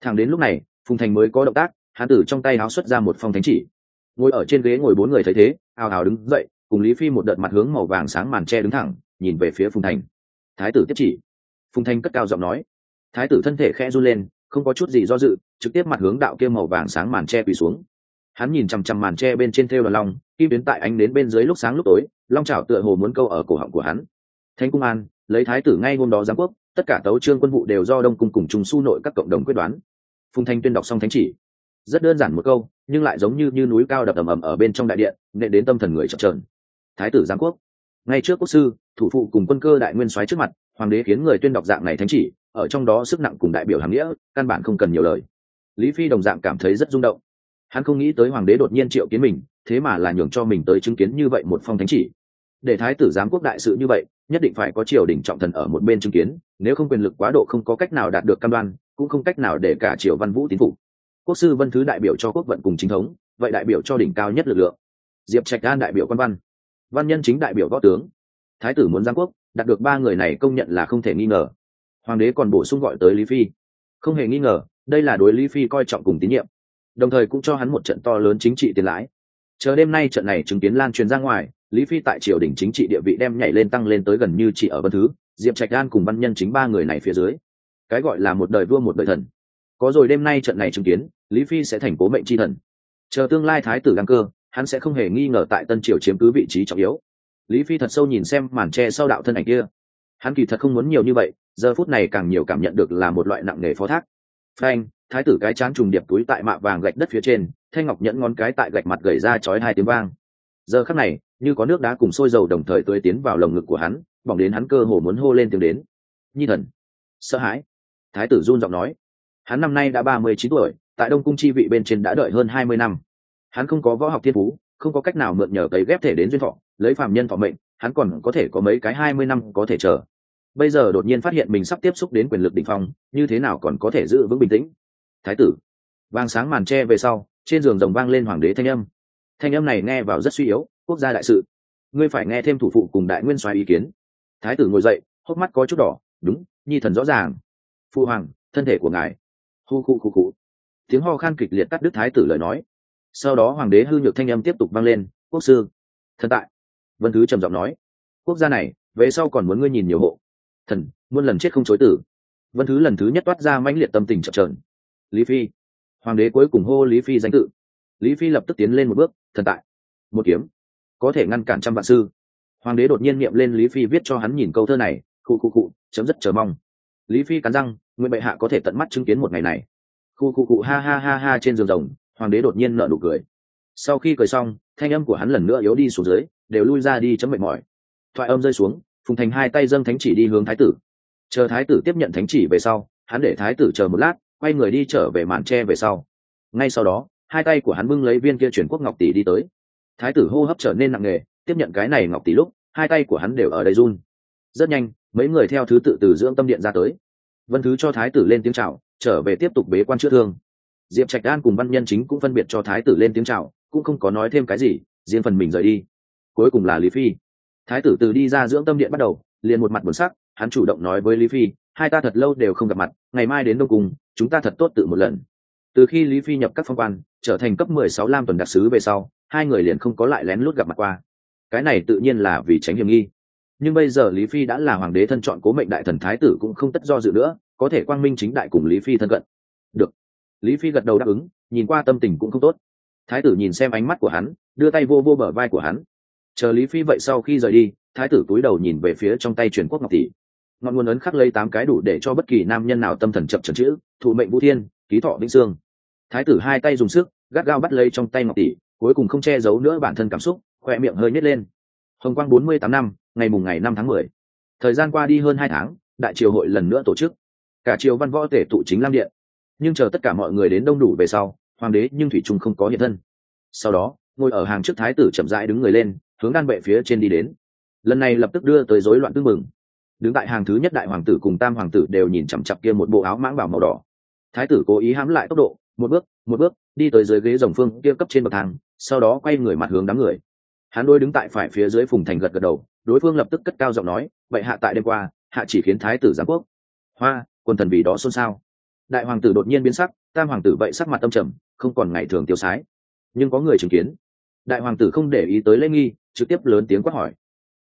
Thẳng đến lúc này, phùng thành mới có động tác hán tử trong tay áo xuất ra một phong thánh chỉ. Ngồi ở trên ghế ngồi bốn người thấy thế, ào ào đứng dậy, cùng lý phi một đợt mặt hướng màu vàng sáng màn tre đứng thẳng, nhìn về phía phùng thành. Thái tử tiếp chỉ. Phùng thành cất cao giọng nói. Thái tử thân thể khe run lên không có chút gì do dự, trực tiếp mặt hướng đạo kia màu vàng sáng màn tre quỳ xuống. Hắn nhìn chằm chằm màn tre bên trên thêu đoàn long, kim đến tại ánh đến bên dưới lúc sáng lúc tối, long trào tựa hồ muốn câu ở cổ họng của hắn. Thánh cung an, lấy thái tử ngay hôm đó giáng quốc, tất cả tấu trương quân vụ đều do đông cung cùng trùng su nội các cộng đồng quyết đoán. Phùng thanh tuyên đọc xong thánh chỉ. Rất đơn giản một câu, nhưng lại giống như như núi cao đập ầm ầm ở bên trong đại điện nệ đến tâm thần người chập trờn thái tử giáng quốc. Ngay trước quốc sư, thủ phụ cùng quân cơ đại nguyên soái trước mặt, hoàng đế khiến người tuyên đọc dạng này thánh chỉ ở trong đó sức nặng cùng đại biểu hàm nghĩa, căn bản không cần nhiều lời. Lý phi đồng dạng cảm thấy rất rung động. Hắn không nghĩ tới hoàng đế đột nhiên triệu kiến mình, thế mà là nhường cho mình tới chứng kiến như vậy một phong thánh chỉ. Để thái tử giám quốc đại sự như vậy, nhất định phải có triều đình trọng thần ở một bên chứng kiến, nếu không quyền lực quá độ không có cách nào đạt được cam đoan, cũng không cách nào để cả triều văn vũ tín phục. Quốc sư vân thứ đại biểu cho quốc vận cùng chính thống, vậy đại biểu cho đỉnh cao nhất lực lượng. Diệp trạch an đại biểu quan văn. Văn nhân chính đại biểu võ tướng. Thái tử muốn giáng quốc, đạt được ba người này công nhận là không thể nghi ngờ hoàng đế còn bổ sung gọi tới lý phi. Không hề nghi ngờ, đây là đối lý phi coi trọng cùng tín nhiệm. Đồng thời cũng cho hắn một trận to lớn chính trị tiền lãi. Chờ đêm nay trận này chứng kiến lan truyền ra ngoài, lý phi tại triều đình chính trị địa vị đem nhảy lên tăng lên tới gần như chỉ ở vân thứ, diệp trạch đan cùng văn nhân chính ba người này phía dưới. Cái gọi là một đời vua một đời thần. Có rồi đêm nay trận này chứng kiến, lý phi sẽ thành cố mệnh c h i thần. Chờ tương lai thái tử đăng cơ, hắn sẽ không hề nghi ngờ tại tân triều chiếm cứ vị trí trọng yếu. Lý phi thật sâu nhìn xem màn tre sau đạo thân ảnh kia. Hắn kỳ thật không muốn nhiều như vậy giờ phút này càng nhiều cảm nhận được là một loại nặng nề phó thác. Phanh, thái tử cái chán trùng điệp túi tại mạ vàng gạch đất phía trên, thanh ngọc nhẫn ngón cái tại gạch mặt gầy ra chói hai tiếng vang. Giờ khắc này, như có nước đá cùng sôi dầu đồng thời tưới tiến vào lồng ngực của hắn, bỏng đến hắn cơ hồ muốn hô lên tiếng đến. Nhi thần, sợ hãi. Thái tử run giọng nói. Hắn năm nay đã ba mươi chín tuổi, tại đông cung chi vị bên trên đã đợi hơn hai mươi năm. Hắn không có võ học thiên phú, không có cách nào mượn nhờ cấy ghép thể đến duyên thọ, lấy phạm nhân thọ mệnh, hắn còn có thể có mấy cái hai mươi năm có thể chờ bây giờ đột nhiên phát hiện mình sắp tiếp xúc đến quyền lực đ ỉ n h phong, như thế nào còn có thể giữ vững bình tĩnh? Thái tử. Vang sáng màn tre về sau, trên giường rồng vang lên hoàng đế thanh âm. Thanh âm này nghe vào rất suy yếu, quốc gia đại sự. Ngươi phải nghe thêm thủ phụ cùng đại nguyên soái ý kiến. Thái tử ngồi dậy, hốc mắt có chút đỏ, đúng, nhi thần rõ ràng. Phụ hoàng, thân thể của ngài. Hu khu khu khu. Tiếng ho khan kịch liệt cắt đứt thái tử lời nói. Sau đó hoàng đế hư nhược thanh âm tiếp tục vang lên, quốc sư, thần tại. Vân thứ trầm giọng nói, quốc gia này, về sau còn muốn ngươi nhìn nhiều hộ thần, muôn lần chết không chối tử vân thứ lần thứ nhất toát ra mãnh liệt tâm tình chậm trợn lý phi. Hoàng đế cuối cùng hô lý phi danh tự. Lý phi lập tức tiến lên một bước, thần tại. Một kiếm. Có thể ngăn cản trăm vạn sư. Hoàng đế đột nhiên niệm lên lý phi viết cho hắn nhìn câu thơ này, khu khu cụ chấm rất chờ mong. Lý phi cắn răng, nguyện bệ hạ có thể tận mắt chứng kiến một ngày này. Khu khu cụ ha ha ha ha, trên giường rồng, hoàng đế đột nhiên nở nụ cười. Sau khi cười xong, thanh âm của hắn lần nữa yếu đi xuống dưới, đều lui ra đi chấm mệt mỏi. Thoại âm rơi xuống phùng thành hai tay dâng thánh chỉ đi hướng thái tử. Chờ thái tử tiếp nhận thánh chỉ về sau, hắn để thái tử chờ một lát, quay người đi trở về màn tre về sau. Ngay sau đó, hai tay của hắn bưng lấy viên kia chuyển quốc ngọc tỷ đi tới. Thái tử hô hấp trở nên nặng nề, tiếp nhận cái này ngọc tỷ lúc, hai tay của hắn đều ở đây run. Rất nhanh, mấy người theo thứ tự từ dưỡng tâm điện ra tới. Vân thứ cho thái tử lên tiếng c h à o trở về tiếp tục bế quan chữa thương. Diệp trạch đan cùng văn nhân chính cũng phân biệt cho thái tử lên tiếng c h à o cũng không có nói thêm cái gì, riêng phần mình rời đi. Cuối cùng là lý phi thái tử từ đi ra dưỡng tâm điện bắt đầu, liền một mặt buồn sắc, hắn chủ động nói với lý phi, hai ta thật lâu đều không gặp mặt, ngày mai đến đông cùng chúng ta thật tốt tự một lần. Từ khi lý phi nhập các phong quan, trở thành cấp mười sáu lam tuần đặc sứ về sau, hai người liền không có lại lén lút gặp mặt qua. Cái này tự nhiên là vì tránh hiểm nghi. Nhưng bây giờ lý phi đã là hoàng đế thân chọn cố mệnh đại thần thái tử cũng không tất do dự nữa, có thể quang minh chính đại cùng lý phi thân cận. Được. Lý phi gật đầu đáp ứng, nhìn qua tâm tình cũng không tốt. Thái tử nhìn xem ánh mắt của hắn, đưa tay vô vô bờ vai của hắn chờ lý phi vậy sau khi rời đi, thái tử cúi đầu nhìn về phía trong tay truyền quốc ngọc tỷ. Ngọn nguồn ấn khắc lấy tám cái đủ để cho bất kỳ nam nhân nào tâm thần chập trần chữ, thụ mệnh vũ thiên, ký thọ vĩnh sương thái tử hai tay dùng sức, gắt gao bắt lấy trong tay ngọc tỷ, cuối cùng không che giấu nữa bản thân cảm xúc khoe miệng hơi nhét lên. Hồng quang bốn mươi tám năm, ngày mùng ngày năm tháng mười. Thời gian qua đi hơn hai tháng, đại triều hội lần nữa tổ chức. Cả triều văn võ tể tụ chính lam điện. Nhưng chờ tất cả mọi người đến đông đủ về sau, hoàng đế nhưng thủy trung không có hiện thân. Sau đó, ngồi ở hàng trước thái tử chậm rãi đứng người lên hướng đan vệ phía trên đi đến. Lần này lập tức đưa tới rối loạn tư mừng đứng tại hàng thứ nhất đại hoàng tử cùng tam hoàng tử đều nhìn chằm chặp kia một bộ áo mãng bảo màu đỏ. Thái tử cố ý hãm lại tốc độ, một bước một bước, đi tới dưới ghế dòng phương kia cấp trên bậc thang, sau đó quay người mặt hướng đám người. Hắn đôi đứng tại phải phía dưới phùng thành gật gật đầu, đối phương lập tức cất cao giọng nói, vậy hạ tại đêm qua, hạ chỉ khiến thái tử giáng quốc. Hoa, quân thần vì đó xôn xao. Đại hoàng tử đột nhiên biến sắc, tam hoàng tử vậy sắc mặt tâm trầm, không còn ngày thường tiêu sái. Nhưng có người chứng kiến. Đại hoàng tử không để ý tới lễ nghi trực tiếp lớn tiếng quát hỏi.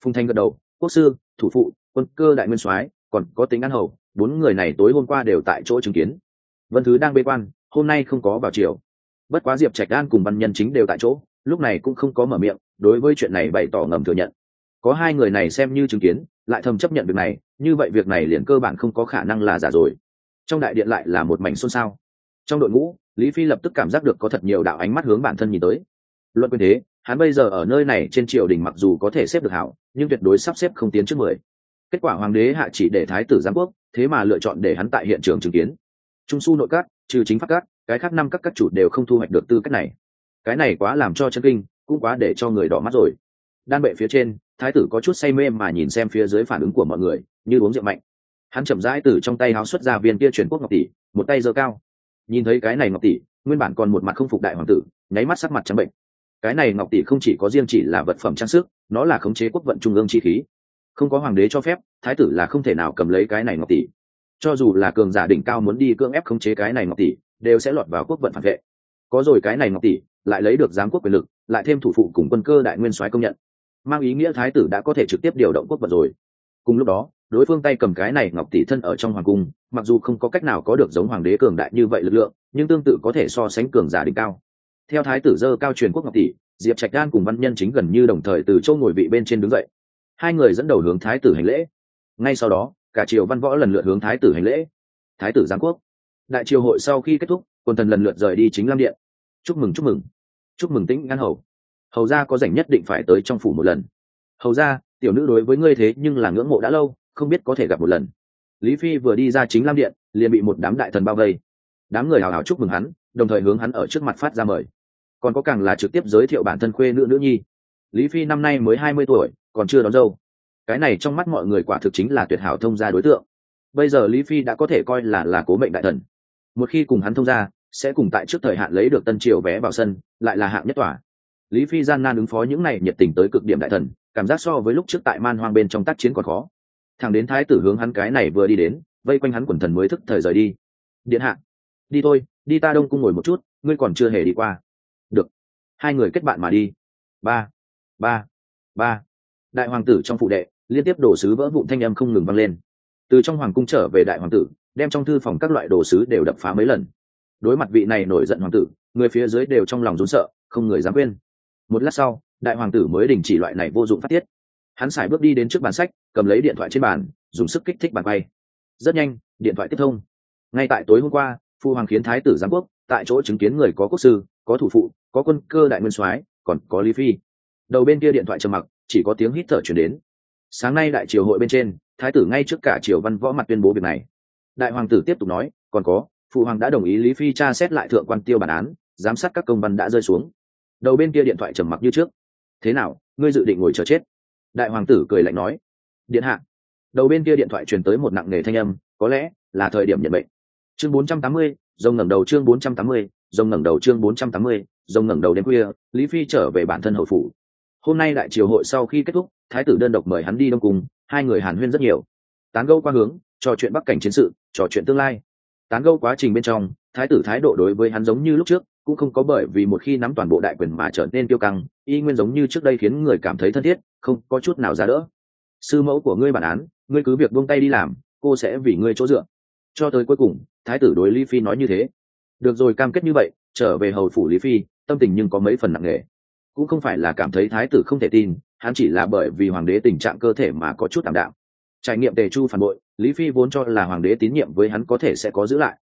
Phùng thanh gật đầu, quốc sư, thủ phụ, quân cơ đại nguyên soái, còn có tính an hầu, bốn người này tối hôm qua đều tại chỗ chứng kiến. Vân thứ đang bế quan, hôm nay không có vào chiều bất quá diệp trạch đan cùng văn nhân chính đều tại chỗ, lúc này cũng không có mở miệng, đối với chuyện này bày tỏ ngầm thừa nhận. Có hai người này xem như chứng kiến, lại thầm chấp nhận việc này, như vậy việc này liền cơ bản không có khả năng là giả rồi. Trong đại điện lại là một mảnh xôn xao. Trong đội ngũ, lý phi lập tức cảm giác được có thật nhiều đạo ánh mắt hướng bản thân nhìn tới. Luận quyền thế hắn bây giờ ở nơi này trên triều đình mặc dù có thể xếp được hảo, nhưng tuyệt đối sắp xếp không tiến trước mười. Kết quả hoàng đế hạ chỉ để thái tử giám quốc, thế mà lựa chọn để hắn tại hiện trường chứng kiến. Trung su nội các, trừ chính pháp các, cái khác năm các các chủ đều không thu hoạch được tư cách này. Cái này quá làm cho chân kinh, cũng quá để cho người đỏ mắt rồi. Đan bệ phía trên, thái tử có chút say mê mà nhìn xem phía dưới phản ứng của mọi người, như uống rượu mạnh. Hắn chậm rãi từ trong tay háo xuất ra viên kia chuyển quốc ngọc tỷ, một tay giơ cao. Nhìn thấy cái này ngọc tỷ, nguyên bản còn một mặt không phục đại hoàng tử, nháy mắt sắc mặt trắng bệnh cái này ngọc tỷ không chỉ có riêng chỉ là vật phẩm trang sức, nó là khống chế quốc vận trung ương chi khí. Không có hoàng đế cho phép, thái tử là không thể nào cầm lấy cái này ngọc tỷ. Cho dù là cường giả đỉnh cao muốn đi cưỡng ép khống chế cái này ngọc tỷ, đều sẽ lọt vào quốc vận phản vệ. Có rồi cái này ngọc tỷ, lại lấy được giám quốc quyền lực, lại thêm thủ phụ cùng quân cơ đại nguyên soái công nhận. Mang ý nghĩa thái tử đã có thể trực tiếp điều động quốc vận rồi. Cùng lúc đó, đối phương tay cầm cái này ngọc tỷ thân ở trong hoàng cung, mặc dù không có cách nào có được giống hoàng đế cường đại như vậy lực lượng, nhưng tương tự có thể so sánh cường giả đỉnh cao theo thái tử dơ cao truyền quốc ngọc tỷ, diệp trạch đan cùng văn nhân chính gần như đồng thời từ châu ngồi vị bên trên đứng dậy. Hai người dẫn đầu hướng thái tử hành lễ. Ngay sau đó, cả triều văn võ lần lượt hướng thái tử hành lễ. Thái tử giáng quốc. Đại triều hội sau khi kết thúc, quân thần lần lượt rời đi chính lam điện. Chúc mừng chúc mừng. Chúc mừng tĩnh ngăn hầu. Hầu ra có rảnh nhất định phải tới trong phủ một lần. Hầu ra tiểu nữ đối với ngươi thế nhưng là ngưỡng mộ đã lâu, không biết có thể gặp một lần. Lý phi vừa đi ra chính lam điện, liền bị một đám đại thần bao vây. Đám người hào hào chúc mừng hắn, đồng thời hướng hắn ở trước mặt phát ra mời còn có càng là trực tiếp giới thiệu bản thân khuê nữ nữ nhi. Lý phi năm nay mới hai mươi tuổi, còn chưa đón dâu. Cái này trong mắt mọi người quả thực chính là tuyệt hảo thông gia đối tượng. Bây giờ lý phi đã có thể coi là là cố mệnh đại thần. Một khi cùng hắn thông gia, sẽ cùng tại trước thời hạn lấy được tân triều vé vào sân, lại là hạng nhất tòa. Lý phi gian nan ứng phó những này nhiệt tình tới cực điểm đại thần, cảm giác so với lúc trước tại man hoang bên trong tác chiến còn khó. Thằng đến thái tử hướng hắn cái này vừa đi đến, vây quanh hắn quần thần mới thức thời rời đi. Điện hạ, đi thôi, đi ta đông cung ngồi một chút, ngươi còn chưa hề đi qua hai người kết bạn mà đi. Ba ba ba. Đại hoàng tử trong phụ đệ, liên tiếp đổ sứ vỡ vụn thanh âm không ngừng vang lên. Từ trong hoàng cung trở về đại hoàng tử, đem trong thư phòng các loại đồ sứ đều đập phá mấy lần. Đối mặt vị này nổi giận hoàng tử, người phía dưới đều trong lòng rốn sợ, không người dám quên. Một lát sau, đại hoàng tử mới đình chỉ loại này vô dụng phát tiết. Hắn xài bước đi đến trước bàn sách, cầm lấy điện thoại trên bàn, dùng sức kích thích bàn quay rất nhanh, điện thoại tiếp thông. Ngay tại tối hôm qua, phu hoàng khiến thái tử giám quốc tại chỗ chứng kiến người có quốc sư có thủ phụ có quân cơ đại nguyên soái còn có lý phi. Đầu bên kia điện thoại trầm mặc chỉ có tiếng hít thở chuyển đến. Sáng nay đại triều hội bên trên thái tử ngay trước cả triều văn võ mặt tuyên bố việc này. Đại hoàng tử tiếp tục nói còn có phụ hoàng đã đồng ý lý phi tra xét lại thượng quan tiêu bản án giám sát các công văn đã rơi xuống. Đầu bên kia điện thoại trầm mặc như trước. Thế nào ngươi dự định ngồi chờ chết? Đại hoàng tử cười lạnh nói. Điện hạ. Đầu bên kia điện thoại truyền tới một nặng nề thanh âm có lẽ là thời điểm nhận bệnh. Chương 480, rồng ngẩng đầu chương 480, rồng ngẩng đầu chương 480, rồng ngẩng đầu đêm khuya lý phi trở về bản thân hậu phủ. Hôm nay đại triều hội sau khi kết thúc thái tử đơn độc mời hắn đi đông cùng hai người hàn huyên rất nhiều. Tán gâu qua hướng trò chuyện bắc cảnh chiến sự trò chuyện tương lai. Tán gâu quá trình bên trong thái tử thái độ đối với hắn giống như lúc trước cũng không có bởi vì một khi nắm toàn bộ đại quyền mà trở nên tiêu căng y nguyên giống như trước đây khiến người cảm thấy thân thiết không có chút nào giá đỡ. Sư mẫu của ngươi bản án ngươi cứ việc buông tay đi làm cô sẽ vì ngươi chỗ dựa cho tới cuối cùng, thái tử đối lý phi nói như thế. Được rồi, cam kết như vậy, trở về hầu phủ lý phi, tâm tình nhưng có mấy phần nặng nề. Cũng không phải là cảm thấy thái tử không thể tin, hắn chỉ là bởi vì hoàng đế tình trạng cơ thể mà có chút tạm đạo trải nghiệm tề chu phản bội, lý phi vốn cho là hoàng đế tín nhiệm với hắn có thể sẽ có giữ lại.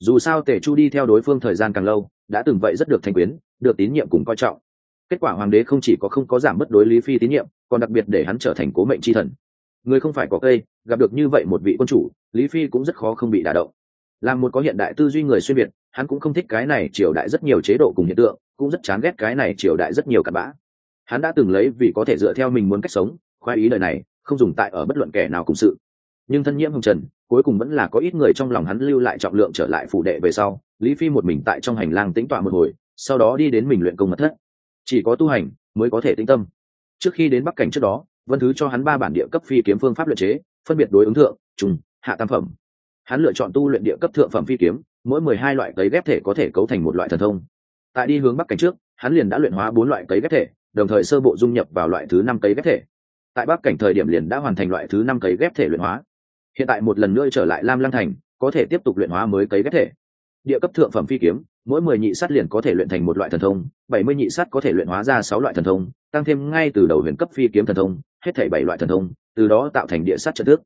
Dù sao tề chu đi theo đối phương thời gian càng lâu, đã từng vậy rất được thanh quyến, được tín nhiệm cùng coi trọng. Kết quả hoàng đế không chỉ có không có giảm bất đối lý phi tín nhiệm, còn đặc biệt để hắn trở thành cố mệnh tri thần. Người không phải có cây gặp được như vậy một vị quân chủ, lý phi cũng rất khó không bị đả động. Làm một có hiện đại tư duy người xuyên việt, hắn cũng không thích cái này triều đại rất nhiều chế độ cùng hiện tượng, cũng rất chán ghét cái này triều đại rất nhiều cặn bã. Hắn đã từng lấy vì có thể dựa theo mình muốn cách sống, khoái ý đời này, không dùng tại ở bất luận kẻ nào cùng sự. Nhưng thân nhiễm hồng trần, cuối cùng vẫn là có ít người trong lòng hắn lưu lại trọng lượng trở lại phủ đệ về sau, lý phi một mình tại trong hành lang tĩnh tọa một hồi, sau đó đi đến mình luyện công mật thất. Chỉ có tu hành mới có thể tĩnh tâm. Trước khi đến bắc cảnh trước đó vân thứ cho hắn ba bản địa cấp phi kiếm phương pháp luyện chế phân biệt đối ứng thượng, trùng, hạ tam phẩm. Hắn lựa chọn tu luyện địa cấp thượng phẩm phi kiếm, mỗi mười hai loại cấy ghép thể có thể cấu thành một loại thần thông. Tại đi hướng bắc cảnh trước, hắn liền đã luyện hóa bốn loại cấy ghép thể, đồng thời sơ bộ dung nhập vào loại thứ năm cấy ghép thể. Tại bắc cảnh thời điểm liền đã hoàn thành loại thứ năm cấy ghép thể luyện hóa. Hiện tại một lần nữa trở lại lam lăng thành, có thể tiếp tục luyện hóa mới cấy ghép thể. Địa cấp thượng phẩm phi kiếm, mỗi mười nhị sắt liền có thể luyện thành một loại thần thông, bảy mươi nhị sắt có thể luyện hóa ra sáu loại thần thông, tăng thêm ngay từ đầu huyền cấp phi kiếm thần thông, hết thảy bảy loại thần thông từ đó tạo thành địa sát trận thức.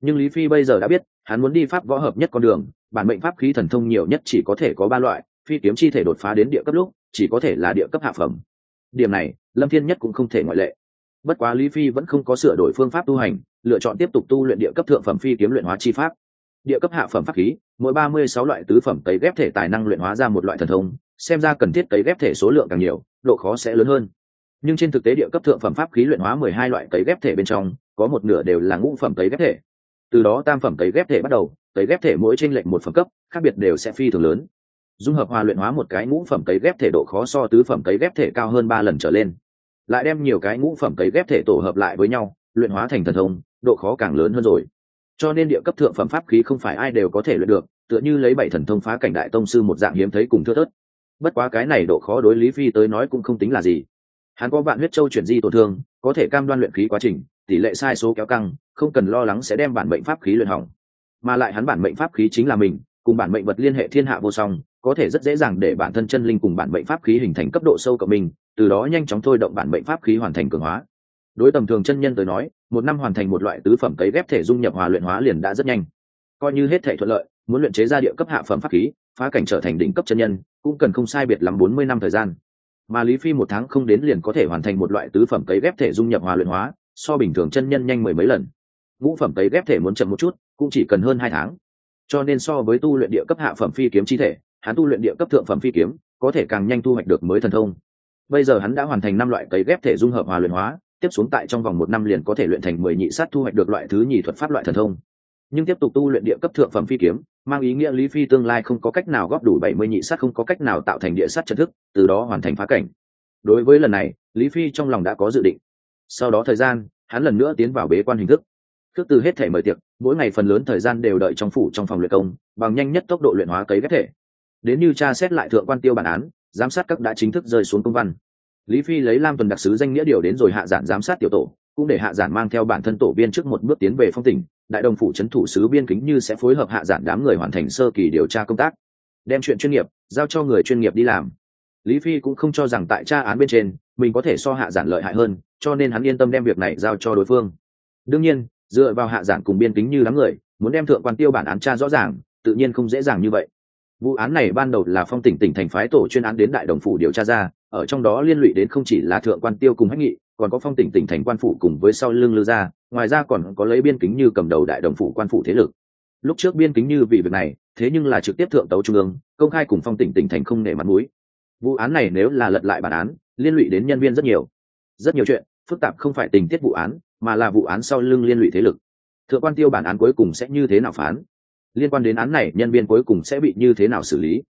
Nhưng lý phi bây giờ đã biết, hắn muốn đi pháp võ hợp nhất con đường, bản mệnh pháp khí thần thông nhiều nhất chỉ có thể có ba loại, phi kiếm chi thể đột phá đến địa cấp lúc, chỉ có thể là địa cấp hạ phẩm. Điểm này, lâm thiên nhất cũng không thể ngoại lệ. Bất quá lý phi vẫn không có sửa đổi phương pháp tu hành, lựa chọn tiếp tục tu luyện địa cấp thượng phẩm phi kiếm luyện hóa chi pháp. Địa cấp hạ phẩm pháp khí, mỗi ba mươi sáu loại tứ phẩm tấy ghép thể tài năng luyện hóa ra một loại thần thông, xem ra cần thiết tấy ghép thể số lượng càng nhiều, độ khó sẽ lớn hơn. Nhưng trên thực tế địa cấp thượng phẩm pháp khí luyện hóa mười hai loại tấy ghép thể bên trong có một nửa đều là ngũ phẩm cấy ghép thể. Từ đó tam phẩm cấy ghép thể bắt đầu cấy ghép thể mỗi trên lệnh một phẩm cấp, khác biệt đều sẽ phi thường lớn. Dung hợp hòa luyện hóa một cái ngũ phẩm cấy ghép thể độ khó so tứ phẩm cấy ghép thể cao hơn ba lần trở lên. Lại đem nhiều cái ngũ phẩm cấy ghép thể tổ hợp lại với nhau, luyện hóa thành thần thông, độ khó càng lớn hơn rồi. Cho nên địa cấp thượng phẩm pháp khí không phải ai đều có thể luyện được, tựa như lấy bảy thần thông phá cảnh đại tông sư một dạng hiếm thấy cùng thưa thớt. Bất quá cái này độ khó đối lý phi tới nói cũng không tính là gì. Hắn có vạn huyết châu chuyển di tổn thương, có thể cam đoan luyện khí quá trình tỷ lệ sai số kéo căng, không cần lo lắng sẽ đem bản mệnh pháp khí luyện hỏng. Mà lại hắn bản mệnh pháp khí chính là mình, cùng bản mệnh vật liên hệ thiên hạ vô song, có thể rất dễ dàng để bản thân chân linh cùng bản mệnh pháp khí hình thành cấp độ sâu cộng mình, từ đó nhanh chóng thôi động bản mệnh pháp khí hoàn thành cường hóa. Đối tầm thường chân nhân tới nói, một năm hoàn thành một loại tứ phẩm cấy ghép thể dung nhập hòa luyện hóa liền đã rất nhanh. Coi như hết thể thuận lợi, muốn luyện chế ra địa cấp hạ phẩm pháp khí, phá cảnh trở thành đỉnh cấp chân nhân, cũng cần không sai biệt lắm bốn mươi năm thời gian. Mà lý phi một tháng không đến liền có thể hoàn thành một loại tứ phẩm cấy ghép thể dung nhập hòa luyện hóa so bình thường chân nhân nhanh mười mấy lần. Ngũ phẩm tấy ghép thể muốn chậm một chút, cũng chỉ cần hơn hai tháng. Cho nên so với tu luyện địa cấp hạ phẩm phi kiếm chi thể, hắn tu luyện địa cấp thượng phẩm phi kiếm, có thể càng nhanh thu hoạch được mới thần thông. Bây giờ hắn đã hoàn thành năm loại cấy ghép thể dung hợp hòa luyện hóa, tiếp xuống tại trong vòng một năm liền có thể luyện thành mười nhị sát thu hoạch được loại thứ nhì thuật pháp loại thần thông. Nhưng tiếp tục tu luyện địa cấp thượng phẩm phi kiếm, mang ý nghĩa lý phi tương lai không có cách nào góp đủ bảy mươi nhị sát, không có cách nào tạo thành địa sát trận thức, từ đó hoàn thành phá cảnh. Đối với lần này, lý phi trong lòng đã có dự định sau đó thời gian, hắn lần nữa tiến vào bế quan hình thức. Thức từ hết thể mời tiệc, mỗi ngày phần lớn thời gian đều đợi trong phủ trong phòng luyện công, bằng nhanh nhất tốc độ luyện hóa cấy ghép thể. Đến như cha xét lại thượng quan tiêu bản án, giám sát các đã chính thức rơi xuống công văn. Lý phi lấy lam tuần đặc sứ danh nghĩa điều đến rồi hạ giản giám sát tiểu tổ, cũng để hạ giản mang theo bản thân tổ biên trước một bước tiến về phong tỉnh, đại đồng phủ c h ấ n thủ sứ biên kính như sẽ phối hợp hạ giản đám người hoàn thành sơ kỳ điều tra công tác. Đem chuyện chuyên nghiệp giao cho người chuyên nghiệp đi làm lý phi cũng không cho rằng tại tra án bên trên, mình có thể so hạ giản lợi hại hơn, cho nên hắn yên tâm đem việc này giao cho đối phương. Đương nhiên, dựa vào hạ giản cùng biên kính như lắm người, muốn đem thượng quan tiêu bản án tra rõ ràng, tự nhiên không dễ dàng như vậy. Vụ án này ban đầu là phong tỉnh tỉnh thành phái tổ chuyên án đến đại đồng phủ điều tra ra, ở trong đó liên lụy đến không chỉ là thượng quan tiêu cùng hách nghị, còn có phong tỉnh tỉnh thành quan phủ cùng với sau lưng lư gia, ngoài ra còn có lấy biên kính như cầm đầu đại đồng phủ quan phủ thế lực. Lúc trước biên kính như vì việc này, thế nhưng là trực tiếp thượng tấu trung ương, công khai cùng phong tỉnh tỉnh thành không nể mặt mũi vụ án này nếu là lật lại bản án, liên lụy đến nhân viên rất nhiều. Rất nhiều chuyện, phức tạp không phải tình tiết vụ án, mà là vụ án sau lưng liên lụy thế lực. Thượng quan tiêu bản án cuối cùng sẽ như thế nào phán? Liên quan đến án này, nhân viên cuối cùng sẽ bị như thế nào xử lý?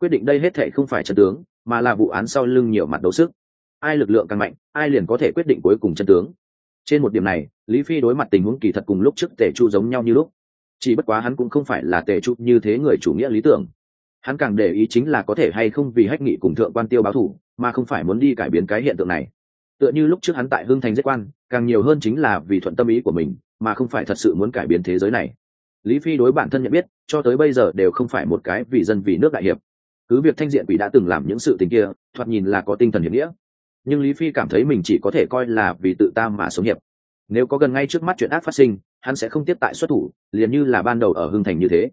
Quyết định đây hết thệ không phải chân tướng, mà là vụ án sau lưng nhiều mặt đấu sức. Ai lực lượng càng mạnh, ai liền có thể quyết định cuối cùng chân tướng. Trên một điểm này, lý phi đối mặt tình huống kỳ thật cùng lúc trước tề chu giống nhau như lúc. Chỉ bất quá hắn cũng không phải là tề chu như thế người chủ nghĩa lý tưởng hắn càng để ý chính là có thể hay không vì hách nghị cùng thượng quan tiêu báo thủ, mà không phải muốn đi cải biến cái hiện tượng này. Tựa như lúc trước hắn tại hưng thành giết quan, càng nhiều hơn chính là vì thuận tâm ý của mình, mà không phải thật sự muốn cải biến thế giới này. Lý phi đối bản thân nhận biết, cho tới bây giờ đều không phải một cái vì dân vì nước đại hiệp. Cứ việc thanh diện quỷ đã từng làm những sự tình kia, thoạt nhìn là có tinh thần hiệp nghĩa. Nhưng lý phi cảm thấy mình chỉ có thể coi là vì tự ta mà sống hiệp. Nếu có gần ngay trước mắt chuyện ác phát sinh, hắn sẽ không tiếp tại xuất thủ, liền như là ban đầu ở hưng thành như thế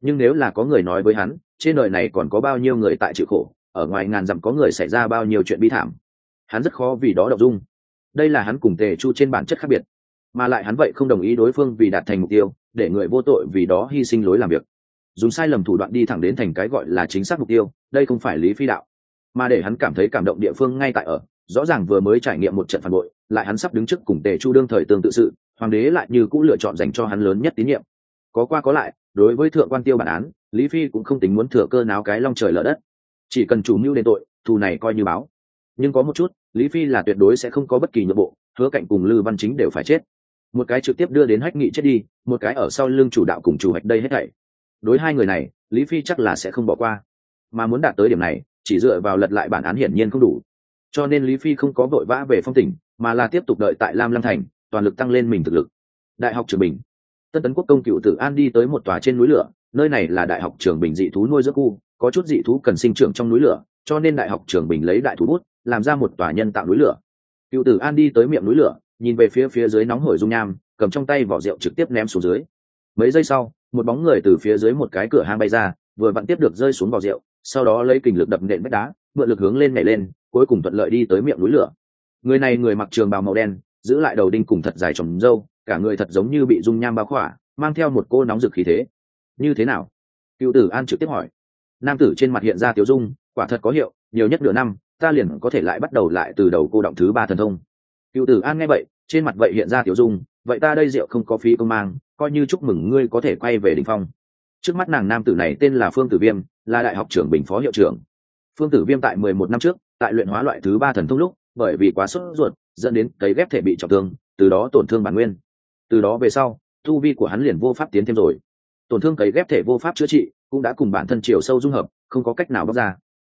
nhưng nếu là có người nói với hắn, trên đời này còn có bao nhiêu người tại chịu khổ, ở ngoài ngàn dặm có người xảy ra bao nhiêu chuyện bi thảm. Hắn rất khó vì đó đọc dung. Đây là hắn cùng tề chu trên bản chất khác biệt. Mà lại hắn vậy không đồng ý đối phương vì đạt thành mục tiêu, để người vô tội vì đó hy sinh lối làm việc. Dùng sai lầm thủ đoạn đi thẳng đến thành cái gọi là chính xác mục tiêu, đây không phải lý phi đạo. Mà để hắn cảm thấy cảm động địa phương ngay tại ở, rõ ràng vừa mới trải nghiệm một trận phản bội, lại hắn sắp đứng trước cùng tề chu đương thời tương tự sự, hoàng đế lại như cũng lựa chọn dành cho hắn lớn nhất tín nhiệm có qua có lại, đối với thượng quan tiêu bản án, lý phi cũng không tính muốn thừa cơ náo cái long trời lở đất. Chỉ cần chủ mưu đền tội, thù này coi như báo. Nhưng có một chút, lý phi là tuyệt đối sẽ không có bất kỳ nhượng bộ, hứa cạnh cùng lư văn chính đều phải chết. Một cái trực tiếp đưa đến hách nghị chết đi, một cái ở sau lưng chủ đạo cùng chủ hạch đây hết thảy. Đối hai người này, lý phi chắc là sẽ không bỏ qua. Mà muốn đạt tới điểm này, chỉ dựa vào lật lại bản án hiển nhiên không đủ. Cho nên lý phi không có vội vã về phong tỉnh, mà là tiếp tục đợi tại lam lăng thành, toàn lực tăng lên mình thực lực. Đại học trường bình tân tấn quốc công cựu tử an đi tới một tòa trên núi lửa, nơi này là đại học trường bình dị thú nuôi dưỡng khu, có chút dị thú cần sinh trưởng trong núi lửa, cho nên đại học trường bình lấy đại thú bút, làm ra một tòa nhân tạo núi lửa. Cựu tử an đi tới miệng núi lửa, nhìn về phía phía dưới nóng hổi dung nham, cầm trong tay vỏ rượu trực tiếp ném xuống dưới. Mấy giây sau, một bóng người từ phía dưới một cái cửa hang bay ra, vừa vặn tiếp được rơi xuống vỏ rượu, sau đó lấy kình lực đập nện vách đá, mượn lực hướng lên nhảy lên, cuối cùng thuận lợi đi tới miệng núi lửa. Người này người mặc trường bào màu đen, giữ lại đầu đinh cùng thật dài trồng râu cả người thật giống như bị dung nham bao khỏa, mang theo một cô nóng rực khí thế. Như thế nào? Cựu tử an trực tiếp hỏi. Nam tử trên mặt hiện ra tiểu dung, quả thật có hiệu, nhiều nhất nửa năm, ta liền có thể lại bắt đầu lại từ đầu cô động thứ ba thần thông. Cựu tử an nghe vậy, trên mặt vậy hiện ra tiểu dung, vậy ta đây rượu không có phí công mang, coi như chúc mừng ngươi có thể quay về đình phong. Trước mắt nàng nam tử này tên là phương tử viêm, là đại học trưởng bình phó hiệu trưởng. Phương tử viêm tại mười một năm trước, tại luyện hóa loại thứ ba thần thông lúc, bởi vì quá sốt ruột, dẫn đến cấy ghép thể bị trọng thương, từ đó tổn thương bản nguyên từ đó về sau, tu vi của hắn liền vô pháp tiến thêm rồi. Tổn thương cấy ghép thể vô pháp chữa trị cũng đã cùng bản thân chiều sâu dung hợp, không có cách nào bóc ra.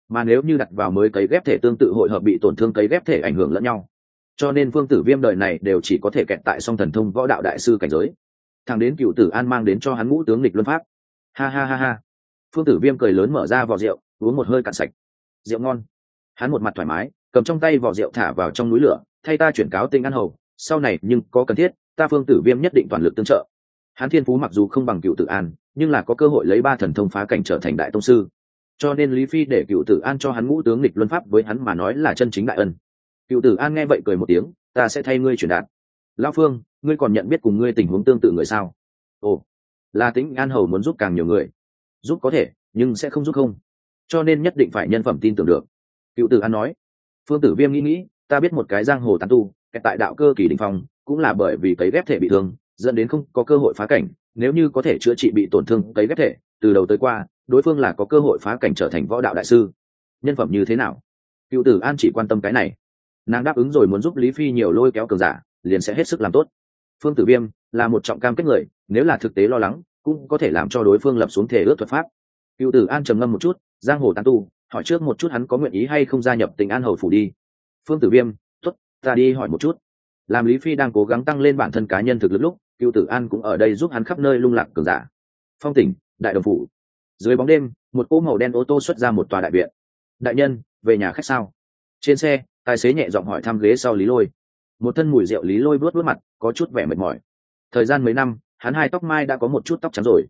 Mà nếu như đặt vào mới cấy ghép thể tương tự hội hợp bị tổn thương cấy ghép thể ảnh hưởng lẫn nhau, cho nên phương tử viêm đời này đều chỉ có thể kẹt tại song thần thông võ đạo đại sư cảnh giới. Thằng đến cựu tử an mang đến cho hắn ngũ tướng lịch luân pháp. Ha ha ha ha. Phương tử viêm cười lớn mở ra vỏ rượu, uống một hơi cạn sạch. Rượu ngon. Hắn một mặt thoải mái, cầm trong tay vỏ rượu thả vào trong núi lửa, thay ta chuyển cáo tinh ăn hầu, sau này nhưng có cần thiết ta phương tử viêm nhất định toàn lực tương trợ. Hán thiên phú mặc dù không bằng cựu tử an, nhưng là có cơ hội lấy ba thần thông phá cảnh trở thành đại tông sư. Cho nên lý phi để cựu tử an cho hắn ngũ tướng lịch luân pháp với hắn mà nói là chân chính đại ân. Cựu tử an nghe vậy cười một tiếng, ta sẽ thay ngươi truyền đạt. Lao phương, ngươi còn nhận biết cùng ngươi tình huống tương tự người sao? Ồ là tính an hầu muốn giúp càng nhiều người. Giúp có thể, nhưng sẽ không giúp không. Cho nên nhất định phải nhân phẩm tin tưởng được. Cựu tử an nói. Phương tử viêm nghĩ nghĩ, ta biết một cái giang hồ tán tu tại đạo cơ kỳ đình phong, cũng là bởi vì cấy ghép thể bị thương, dẫn đến không có cơ hội phá cảnh. Nếu như có thể chữa trị bị tổn thương cấy ghép thể, từ đầu tới qua, đối phương là có cơ hội phá cảnh trở thành võ đạo đại sư. Nhân phẩm như thế nào? Cựu tử an chỉ quan tâm cái này. Nàng đáp ứng rồi muốn giúp lý phi nhiều lôi kéo cường giả, liền sẽ hết sức làm tốt. Phương tử viêm là một trọng cam kết người, nếu là thực tế lo lắng, cũng có thể làm cho đối phương lập xuống thể ước thuật pháp. Cựu tử an trầm ngâm một chút, giang hồ tán tu, hỏi trước một chút hắn có nguyện ý hay không gia nhập tỉnh an hầu phủ đi. Phương tử viêm ta đi hỏi một chút. Làm lý phi đang cố gắng tăng lên bản thân cá nhân thực lực lúc, cựu tử an cũng ở đây giúp hắn khắp nơi lung lạc cường giả. Phong tỉnh, đại đồng phủ. Dưới bóng đêm, một cỗ màu đen ô tô xuất ra một tòa đại viện. Đại nhân, về nhà khách sao? Trên xe, tài xế nhẹ giọng hỏi thăm ghế sau lý lôi. Một thân mùi rượu lý lôi vớt vớt mặt, có chút vẻ mệt mỏi. Thời gian mấy năm, hắn hai tóc mai đã có một chút tóc trắng rồi.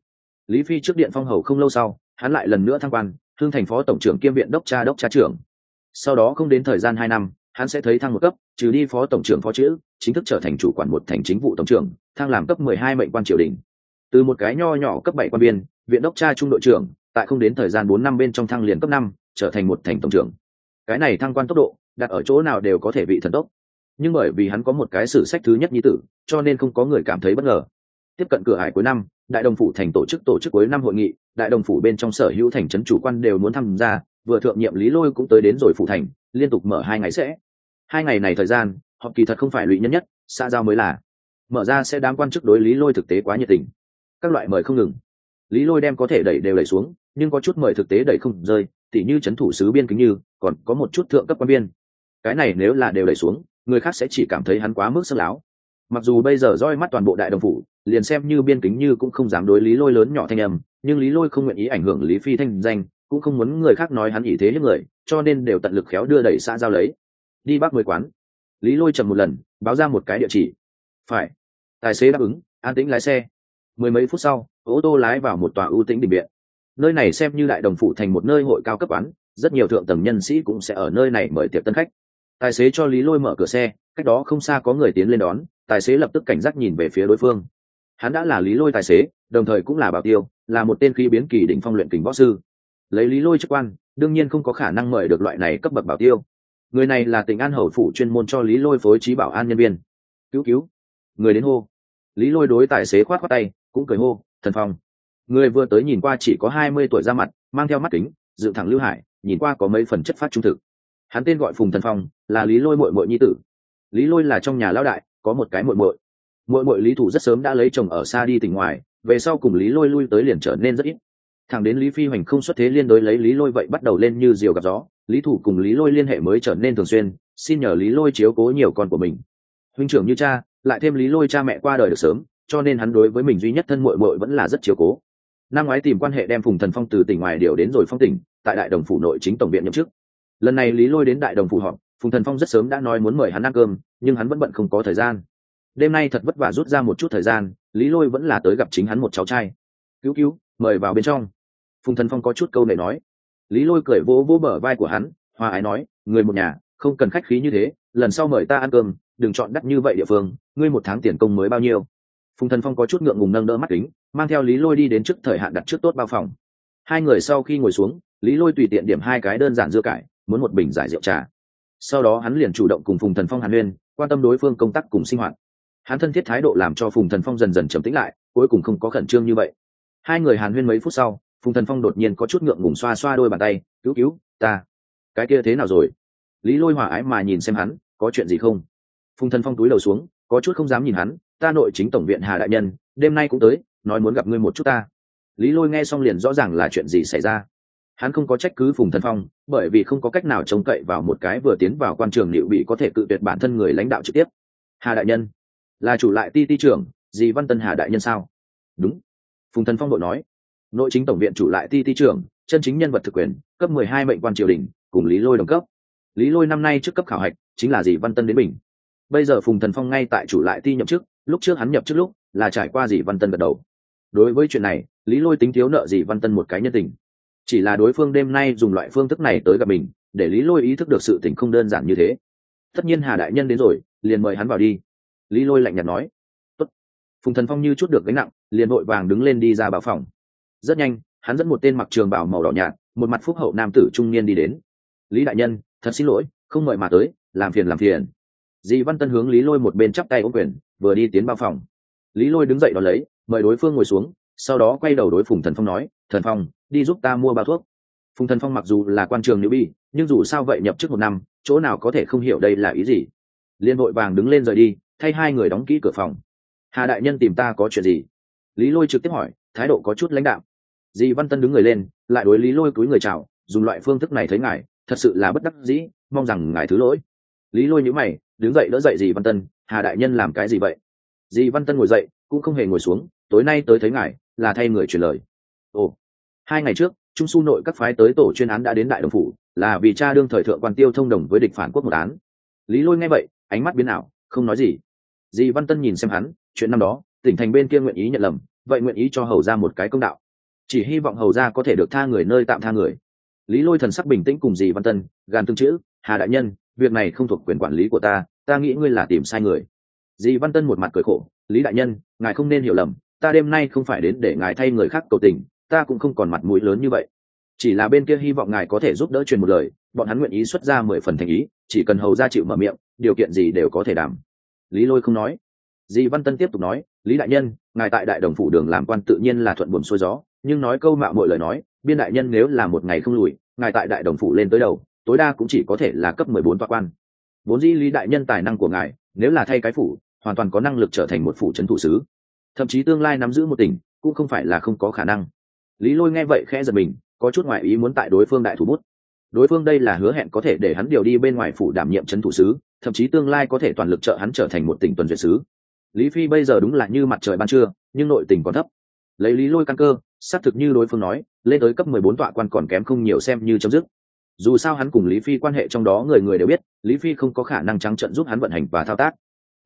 Lý phi trước điện phong hầu không lâu sau, hắn lại lần nữa thăng quan, thương thành phó tổng trưởng kiêm viện đốc cha đốc cha trưởng. Sau đó không đến thời gian hai năm, hắn sẽ thấy thăng một cấp trừ đi phó tổng trưởng phó chữ, chính thức trở thành chủ quản một thành chính vụ tổng trưởng, thăng làm cấp mười hai mệnh quan triều đình. Từ một cái nho nhỏ cấp bảy quan viên, viện đốc tra trung đội trưởng, tại không đến thời gian bốn năm bên trong thăng liền cấp năm, trở thành một thành tổng trưởng. Cái này thăng quan tốc độ, đặt ở chỗ nào đều có thể bị thần tốc. Nhưng bởi vì hắn có một cái sử sách thứ nhất như tử, cho nên không có người cảm thấy bất ngờ. Tiếp cận cửa hải cuối năm, đại đồng phủ thành tổ chức tổ chức cuối năm hội nghị, đại đồng phủ bên trong sở hữu thành trấn chủ quan đều muốn tham gia, vừa thượng nhiệm lý lôi cũng tới đến rồi phủ thành, liên tục mở hai ngày sẽ hai ngày này thời gian, họp kỳ thật không phải lụy nhân nhất, xã giao mới là. Mở ra sẽ đám quan chức đối lý lôi thực tế quá nhiệt tình. Các loại mời không ngừng. Lý lôi đem có thể đẩy đều đẩy xuống, nhưng có chút mời thực tế đẩy không rơi, tỉ như c h ấ n thủ sứ biên kính như, còn có một chút thượng cấp quan biên. Cái này nếu là đều đẩy xuống, người khác sẽ chỉ cảm thấy hắn quá mức sơ láo. Mặc dù bây giờ roi mắt toàn bộ đại đồng phủ, liền xem như biên kính như cũng không dám đối lý lôi lớn nhỏ thanh âm, nhưng lý lôi không nguyện ý ảnh hưởng lý phi thanh danh, cũng không muốn người khác nói hắn ý thế những người, cho nên đều tận lực khéo đưa đẩy xã giao lấy đi bác mười quán. Lý lôi trầm một lần, báo ra một cái địa chỉ. Phải. Tài xế đáp ứng, an tĩnh lái xe. Mười mấy phút sau, ô tô lái vào một tòa ưu tĩnh đình viện nơi này xem như đại đồng phủ thành một nơi hội cao cấp quán, rất nhiều thượng tầng nhân sĩ cũng sẽ ở nơi này mời tiệc tân khách. Tài xế cho lý lôi mở cửa xe, cách đó không xa có người tiến lên đón, tài xế lập tức cảnh giác nhìn về phía đối phương. Hắn đã là lý lôi tài xế, đồng thời cũng là bảo tiêu, là một tên khí biến kỳ đỉnh phong luyện kình võ sư. Lấy lý lôi chức quan, đương nhiên không có khả năng mời được loại này cấp bậc bảo tiêu người này là tỉnh an hầu phủ chuyên môn cho lý lôi phối trí bảo an nhân viên. Cứu cứu. Người đến hô. Lý lôi đối tài xế khoát khoát tay, cũng cười hô, thần phong. Người vừa tới nhìn qua chỉ có hai mươi tuổi ra mặt, mang theo mắt kính, dự thẳng lưu hải, nhìn qua có mấy phần chất phát trung thực. Hắn tên gọi phùng thần phong, là lý lôi mội mội nhi tử. Lý lôi là trong nhà lão đại, có một cái mội mội mội mội lý thủ rất sớm đã lấy chồng ở xa đi tỉnh ngoài, về sau cùng lý lôi lui tới liền trở nên rất ít thẳng đến lý phi hoành không xuất thế liên đối lấy lý lôi vậy bắt đầu lên như diều gặp gió. Lý thủ cùng lý lôi liên hệ mới trở nên thường xuyên, xin nhờ lý lôi chiếu cố nhiều con của mình. Huynh trưởng như cha, lại thêm lý lôi cha mẹ qua đời được sớm, cho nên hắn đối với mình duy nhất thân muội muội vẫn là rất chiếu cố. Năm ngoái tìm quan hệ đem phùng thần phong từ tỉnh ngoài điều đến rồi phong tỉnh, tại đại đồng phủ nội chính tổng viện nhậm chức. Lần này lý lôi đến đại đồng phủ họp, phùng thần phong rất sớm đã nói muốn mời hắn ăn cơm, nhưng hắn vẫn bận không có thời gian. Đêm nay thật vất vả rút ra một chút thời gian, lý lôi vẫn là tới gặp chính hắn một cháu trai. Cứu cứu, mời vào bên trong phùng thần phong có chút câu này nói. Lý lôi cười vỗ vỗ bờ vai của hắn hoa ái nói, người một nhà, không cần khách khí như thế, lần sau mời ta ăn cơm, đừng chọn đắt như vậy địa phương, ngươi một tháng tiền công mới bao nhiêu? Phùng thần phong có chút ngượng ngùng nâng đỡ mắt kính, mang theo lý lôi đi đến trước thời hạn đặt trước tốt bao phòng. Hai người sau khi ngồi xuống, lý lôi tùy tiện điểm hai cái đơn giản dưa cải, muốn một bình giải rượu trà. Sau đó hắn liền chủ động cùng phùng thần phong hàn huyên, quan tâm đối phương công tác cùng sinh hoạt. Hắn thân thiết thái độ làm cho phùng thần phong dần dần trầm tĩnh lại, cuối cùng không có khẩn trương như vậy. Hai người hàn huyên mấy phút sau phùng thần phong đột nhiên có chút ngượng ngùng xoa xoa đôi bàn tay, cứu cứu, ta, cái kia thế nào rồi? Lý lôi hòa ái mà nhìn xem hắn, có chuyện gì không? Phùng thần phong túi đầu xuống, có chút không dám nhìn hắn, ta nội chính tổng viện hà đại nhân, đêm nay cũng tới, nói muốn gặp ngươi một chút ta. Lý lôi nghe xong liền rõ ràng là chuyện gì xảy ra. Hắn không có trách cứ phùng thần phong, bởi vì không có cách nào trông cậy vào một cái vừa tiến vào quan trường liệu bị có thể cự tuyệt bản thân người lãnh đạo trực tiếp. Hà đại nhân, là chủ lại ti ti trưởng, dì văn tân hà đại nhân sao? Đúng. Phùng thần phong đội nói nội chính tổng viện chủ lại ti ti trưởng, chân chính nhân vật thực quyền, cấp mười hai mệnh quan triều đình, cùng lý lôi đồng cấp. Lý lôi năm nay trước cấp khảo hạch, chính là dì văn tân đến bình bây giờ phùng thần phong ngay tại chủ lại ti nhậm chức, lúc trước hắn nhập trước lúc, là trải qua dì văn tân gật đầu. Đối với chuyện này, lý lôi tính thiếu nợ dì văn tân một cái nhân tình. Chỉ là đối phương đêm nay dùng loại phương thức này tới gặp mình, để lý lôi ý thức được sự tình không đơn giản như thế. Tất nhiên hà đại nhân đến rồi, liền mời hắn vào đi. Lý lôi lạnh nhạt nói. Tốt. phùng thần phong như chút được gánh nặng, liền vội vàng đứng lên đi ra bảo phòng rất nhanh, hắn dẫn một tên mặc trường bảo màu đỏ nhạt, một mặt phúc hậu nam tử trung niên đi đến. Lý đại nhân, thật xin lỗi, không mời mà tới, làm phiền làm phiền. Dì văn tân hướng lý lôi một bên chắp tay ô quyền, vừa đi tiến bao phòng. Lý lôi đứng dậy đón lấy, mời đối phương ngồi xuống, sau đó quay đầu đối phùng thần phong nói, thần phong, đi giúp ta mua bao thuốc. Phùng thần phong mặc dù là quan trường nữ bi, nhưng dù sao vậy nhập trước một năm, chỗ nào có thể không hiểu đây là ý gì. Liên vội vàng đứng lên rời đi, thay hai người đóng kỹ cửa phòng. Hà đại nhân tìm ta có chuyện gì? Lý lôi trực tiếp hỏi, thái độ có chút lãnh đạo dì văn tân đứng người lên, lại đối lý lôi cúi người chào, dùng loại phương thức này thấy ngài, thật sự là bất đắc dĩ, mong rằng ngài thứ lỗi. Lý lôi nhữ mày, đứng dậy đỡ dậy dì văn tân, hà đại nhân làm cái gì vậy? Dì văn tân ngồi dậy, cũng không hề ngồi xuống, tối nay tới thấy ngài, là thay người truyền lời. Ồ. Hai ngày trước, trung su nội các phái tới tổ chuyên án đã đến đại đồng phủ, là vì cha đương thời thượng quan tiêu thông đồng với địch phản quốc một án. Lý lôi nghe vậy, ánh mắt biến ảo, không nói gì. Dì văn tân nhìn xem hắn, chuyện năm đó, tỉnh thành bên kia nguyện ý nhận lầm, vậy nguyện ý cho hầu ra một cái công đạo chỉ hy vọng hầu ra có thể được tha người nơi tạm tha người. Lý lôi thần sắc bình tĩnh cùng dì văn tân, gàn tương chữ, hà đại nhân, việc này không thuộc quyền quản lý của ta ta nghĩ ngươi là tìm sai người. Dì văn tân một mặt cười khổ, lý đại nhân, ngài không nên hiểu lầm, ta đêm nay không phải đến để ngài thay người khác cầu tình, ta cũng không còn mặt mũi lớn như vậy. Chỉ là bên kia hy vọng ngài có thể giúp đỡ truyền một lời, bọn hắn nguyện ý xuất ra mười phần thành ý, chỉ cần hầu ra chịu mở miệng, điều kiện gì đều có thể đảm. Lý lôi không nói. Dì văn tân tiếp tục nói, lý đại nhân, ngài tại đại đồng phủ đường làm quan tự nhiên là thuận buồm xuôi gió nhưng nói câu mạo mọi lời nói, biên đại nhân nếu là một ngày không lùi, ngài tại đại đồng phủ lên tới đầu, tối đa cũng chỉ có thể là cấp mười bốn toa quan. Vốn dĩ lý đại nhân tài năng của ngài, nếu là thay cái phủ, hoàn toàn có năng lực trở thành một phủ trấn thủ sứ. Thậm chí tương lai nắm giữ một tỉnh, cũng không phải là không có khả năng. Lý lôi nghe vậy khẽ giật mình, có chút ngoại ý muốn tại đối phương đại thủ bút. Đối phương đây là hứa hẹn có thể để hắn điều đi bên ngoài phủ đảm nhiệm trấn thủ sứ, thậm chí tương lai có thể toàn lực trợ hắn trở thành một tỉnh tuần duyệt sứ. Lý phi bây giờ đúng là như mặt trời ban trưa, nhưng nội tình còn thấp lấy lý lôi căn cơ, xác thực như đối phương nói, lên tới cấp mười bốn tọa quan còn kém không nhiều xem như chấm dứt. Dù sao hắn cùng lý phi quan hệ trong đó người người đều biết, lý phi không có khả năng trắng trận giúp hắn vận hành và thao tác.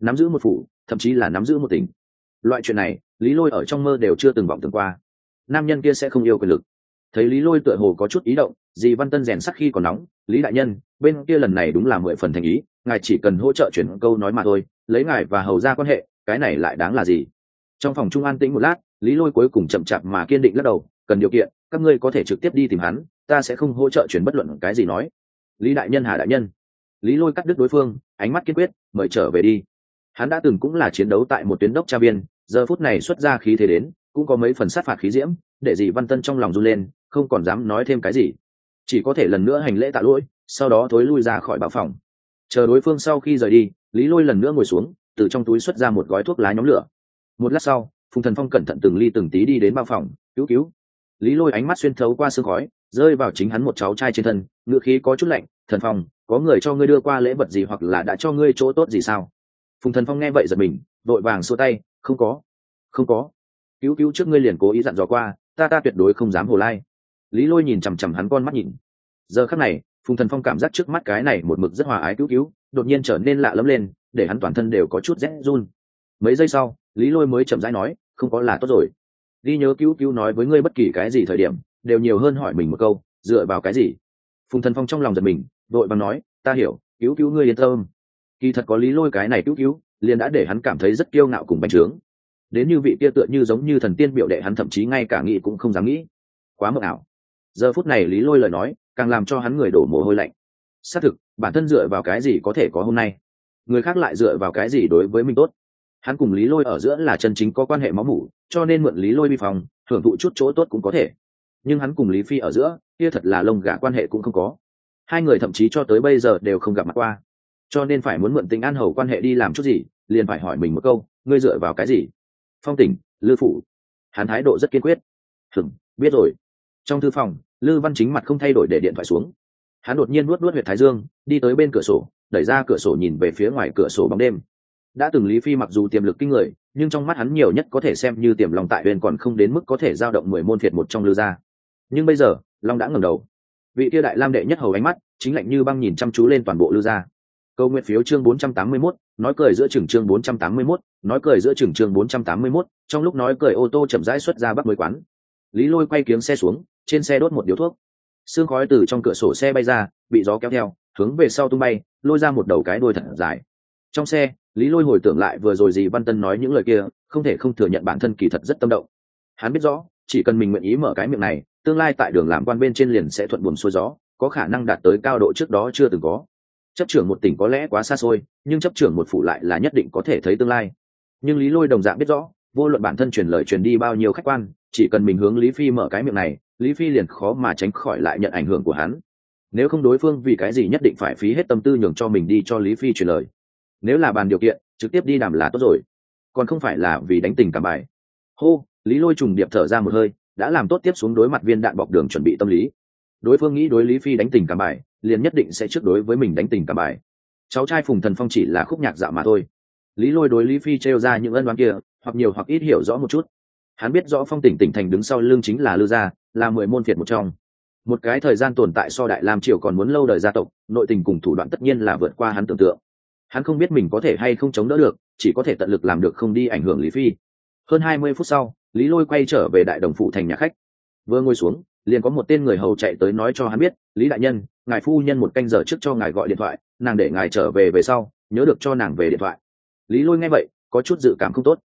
Nắm giữ một phủ, thậm chí là nắm giữ một tỉnh. Loại chuyện này, lý lôi ở trong mơ đều chưa từng vọng tưởng qua. Nam nhân kia sẽ không yêu quyền lực. Thấy lý lôi tựa hồ có chút ý động, dì văn tân rèn sắc khi còn nóng, lý đại nhân, bên kia lần này đúng là mười phần thành ý, ngài chỉ cần hỗ trợ chuyển câu nói mà thôi, lấy ngài và hầu ra quan hệ, cái này lại đáng là gì? Trong phòng trung an tĩnh một lát lý lôi cuối cùng chậm chạp mà kiên định lắc đầu, cần điều kiện, các ngươi có thể trực tiếp đi tìm hắn, ta sẽ không hỗ trợ chuyển bất luận cái gì nói. Lý đại nhân hà đại nhân. Lý lôi cắt đứt đối phương, ánh mắt kiên quyết, mời trở về đi. Hắn đã từng cũng là chiến đấu tại một tuyến đốc tra viên, giờ phút này xuất ra khí thế đến, cũng có mấy phần sát phạt khí diễm, để dì văn tân trong lòng run lên, không còn dám nói thêm cái gì. Chỉ có thể lần nữa hành lễ tạ lỗi, sau đó thối lui ra khỏi bảo phòng. Chờ đối phương sau khi rời đi, lý lôi lần nữa ngồi xuống, từ trong túi xuất ra một gói thuốc lá nhóm lửa. Một lát sau phùng thần phong cẩn thận từng ly từng tí đi đến bao phòng, cứu cứu. Lý lôi ánh mắt xuyên thấu qua sương khói, rơi vào chính hắn một cháu trai trên thân ngựa khí có chút lạnh, thần phong, có người cho ngươi đưa qua lễ vật gì hoặc là đã cho ngươi chỗ tốt gì sao? Phùng thần phong nghe vậy giật mình, vội vàng xua tay, không có không có. Cứu cứu trước ngươi liền cố ý dặn dò qua, ta ta tuyệt đối không dám hồ lai. Lý lôi nhìn chằm chằm hắn con mắt nhìn. Giờ khắc này, phùng thần phong cảm giác trước mắt cái này một mực rất hòa ái cứu cứu, đột nhiên trở nên lạ lẫm lên, để hắn toàn thân đều có chút rét run mấy giây sau, lý lôi mới chậm rãi nói, không có là tốt rồi. Ghi nhớ cứu cứu nói với ngươi bất kỳ cái gì thời điểm, đều nhiều hơn hỏi mình một câu, dựa vào cái gì? Phùng thần phong trong lòng giật mình đội bằng nói, ta hiểu, cứu cứu ngươi yên tâm. Kỳ thật có lý lôi cái này cứu cứu, liền đã để hắn cảm thấy rất kiêu ngạo cùng bành trướng. Đến như vị kia tựa như giống như thần tiên biểu đệ hắn thậm chí ngay cả nghĩ cũng không dám nghĩ. Quá mờ ảo. Giờ phút này lý lôi lời nói, càng làm cho hắn người đổ mồ hôi lạnh. Xác thực, bản thân dựa vào cái gì có thể có hôm nay? Người khác lại dựa vào cái gì đối với mình tốt? Hắn cùng lý lôi ở giữa là chân chính có quan hệ máu mủ, cho nên mượn lý lôi bi phòng, hưởng thụ chút chỗ tốt cũng có thể. Nhưng hắn cùng lý phi ở giữa, kia thật là lông gà quan hệ cũng không có. Hai người thậm chí cho tới bây giờ đều không gặp mặt qua. Cho nên phải muốn mượn tình an hầu quan hệ đi làm chút gì, liền phải hỏi mình một câu, ngươi dựa vào cái gì? Phong tỉnh, lư phủ. Hắn thái độ rất kiên quyết. Hừng biết rồi. Trong thư phòng, lư văn chính mặt không thay đổi để điện thoại xuống. Hắn đột nhiên nuốt nuốt huyệt thái dương, đi tới bên cửa sổ, đẩy ra cửa sổ nhìn về phía ngoài cửa sổ bóng đêm đã từng lý phi mặc dù tiềm lực kinh người nhưng trong mắt hắn nhiều nhất có thể xem như tiềm lòng tại huyền còn không đến mức có thể giao động mười môn thiệt một trong lư gia. Nhưng bây giờ long đã ngẩng đầu. Vị kia đại lam đệ nhất hầu ánh mắt chính lạnh như băng nhìn chăm chú lên toàn bộ lư gia. Câu nguyện phiếu chương 481, nói cười giữa trường chương 481, nói cười giữa trường chương 481, trong lúc nói cười ô tô chậm rãi xuất ra bắc mới quán. Lý lôi quay kiếng xe xuống trên xe đốt một điếu thuốc. Xương khói từ trong cửa sổ xe bay ra bị gió kéo theo hướng về sau tung bay lôi ra một đầu cái đuôi thật dài. Trong xe lý lôi hồi tưởng lại vừa rồi gì văn tân nói những lời kia, không thể không thừa nhận bản thân kỳ thật rất tâm động. Hắn biết rõ, chỉ cần mình nguyện ý mở cái miệng này, tương lai tại đường làm quan bên trên liền sẽ thuận buồm xuôi gió, có khả năng đạt tới cao độ trước đó chưa từng có. Chấp trưởng một tỉnh có lẽ quá xa xôi, nhưng chấp trưởng một phủ lại là nhất định có thể thấy tương lai. Nhưng lý lôi đồng dạng biết rõ, vô luận bản thân truyền lời truyền đi bao nhiêu khách quan, chỉ cần mình hướng lý phi mở cái miệng này, lý phi liền khó mà tránh khỏi lại nhận ảnh hưởng của hắn. Nếu không đối phương vì cái gì nhất định phải phí hết tâm tư nhường cho mình đi cho lý phi truyền lời nếu là bàn điều kiện, trực tiếp đi đàm là tốt rồi. Còn không phải là vì đánh tình cảm bài. Hô, lý lôi trùng điệp thở ra một hơi, đã làm tốt tiếp xuống đối mặt viên đạn bọc đường chuẩn bị tâm lý. Đối phương nghĩ đối lý phi đánh tình cảm bài, liền nhất định sẽ trước đối với mình đánh tình cảm bài. Cháu trai phùng thần phong chỉ là khúc nhạc dạo mà thôi. Lý lôi đối lý phi trêu ra những ân đoán kia, hoặc nhiều hoặc ít hiểu rõ một chút. Hắn biết rõ phong tỉnh tỉnh thành đứng sau lưng chính là lư gia, là mười môn phiệt một trong. Một cái thời gian tồn tại so đại lam triều còn muốn lâu đời gia tộc, nội tình cùng thủ đoạn tất nhiên là vượt qua hắn tưởng tượng hắn không biết mình có thể hay không chống đỡ được, chỉ có thể tận lực làm được không đi ảnh hưởng lý phi. Hơn hai mươi phút sau, lý lôi quay trở về đại đồng phụ thành nhà khách. Vừa ngồi xuống, liền có một tên người hầu chạy tới nói cho hắn biết, lý đại nhân, ngài phu nhân một canh giờ trước cho ngài gọi điện thoại, nàng để ngài trở về về sau, nhớ được cho nàng về điện thoại. Lý lôi nghe vậy, có chút dự cảm không tốt.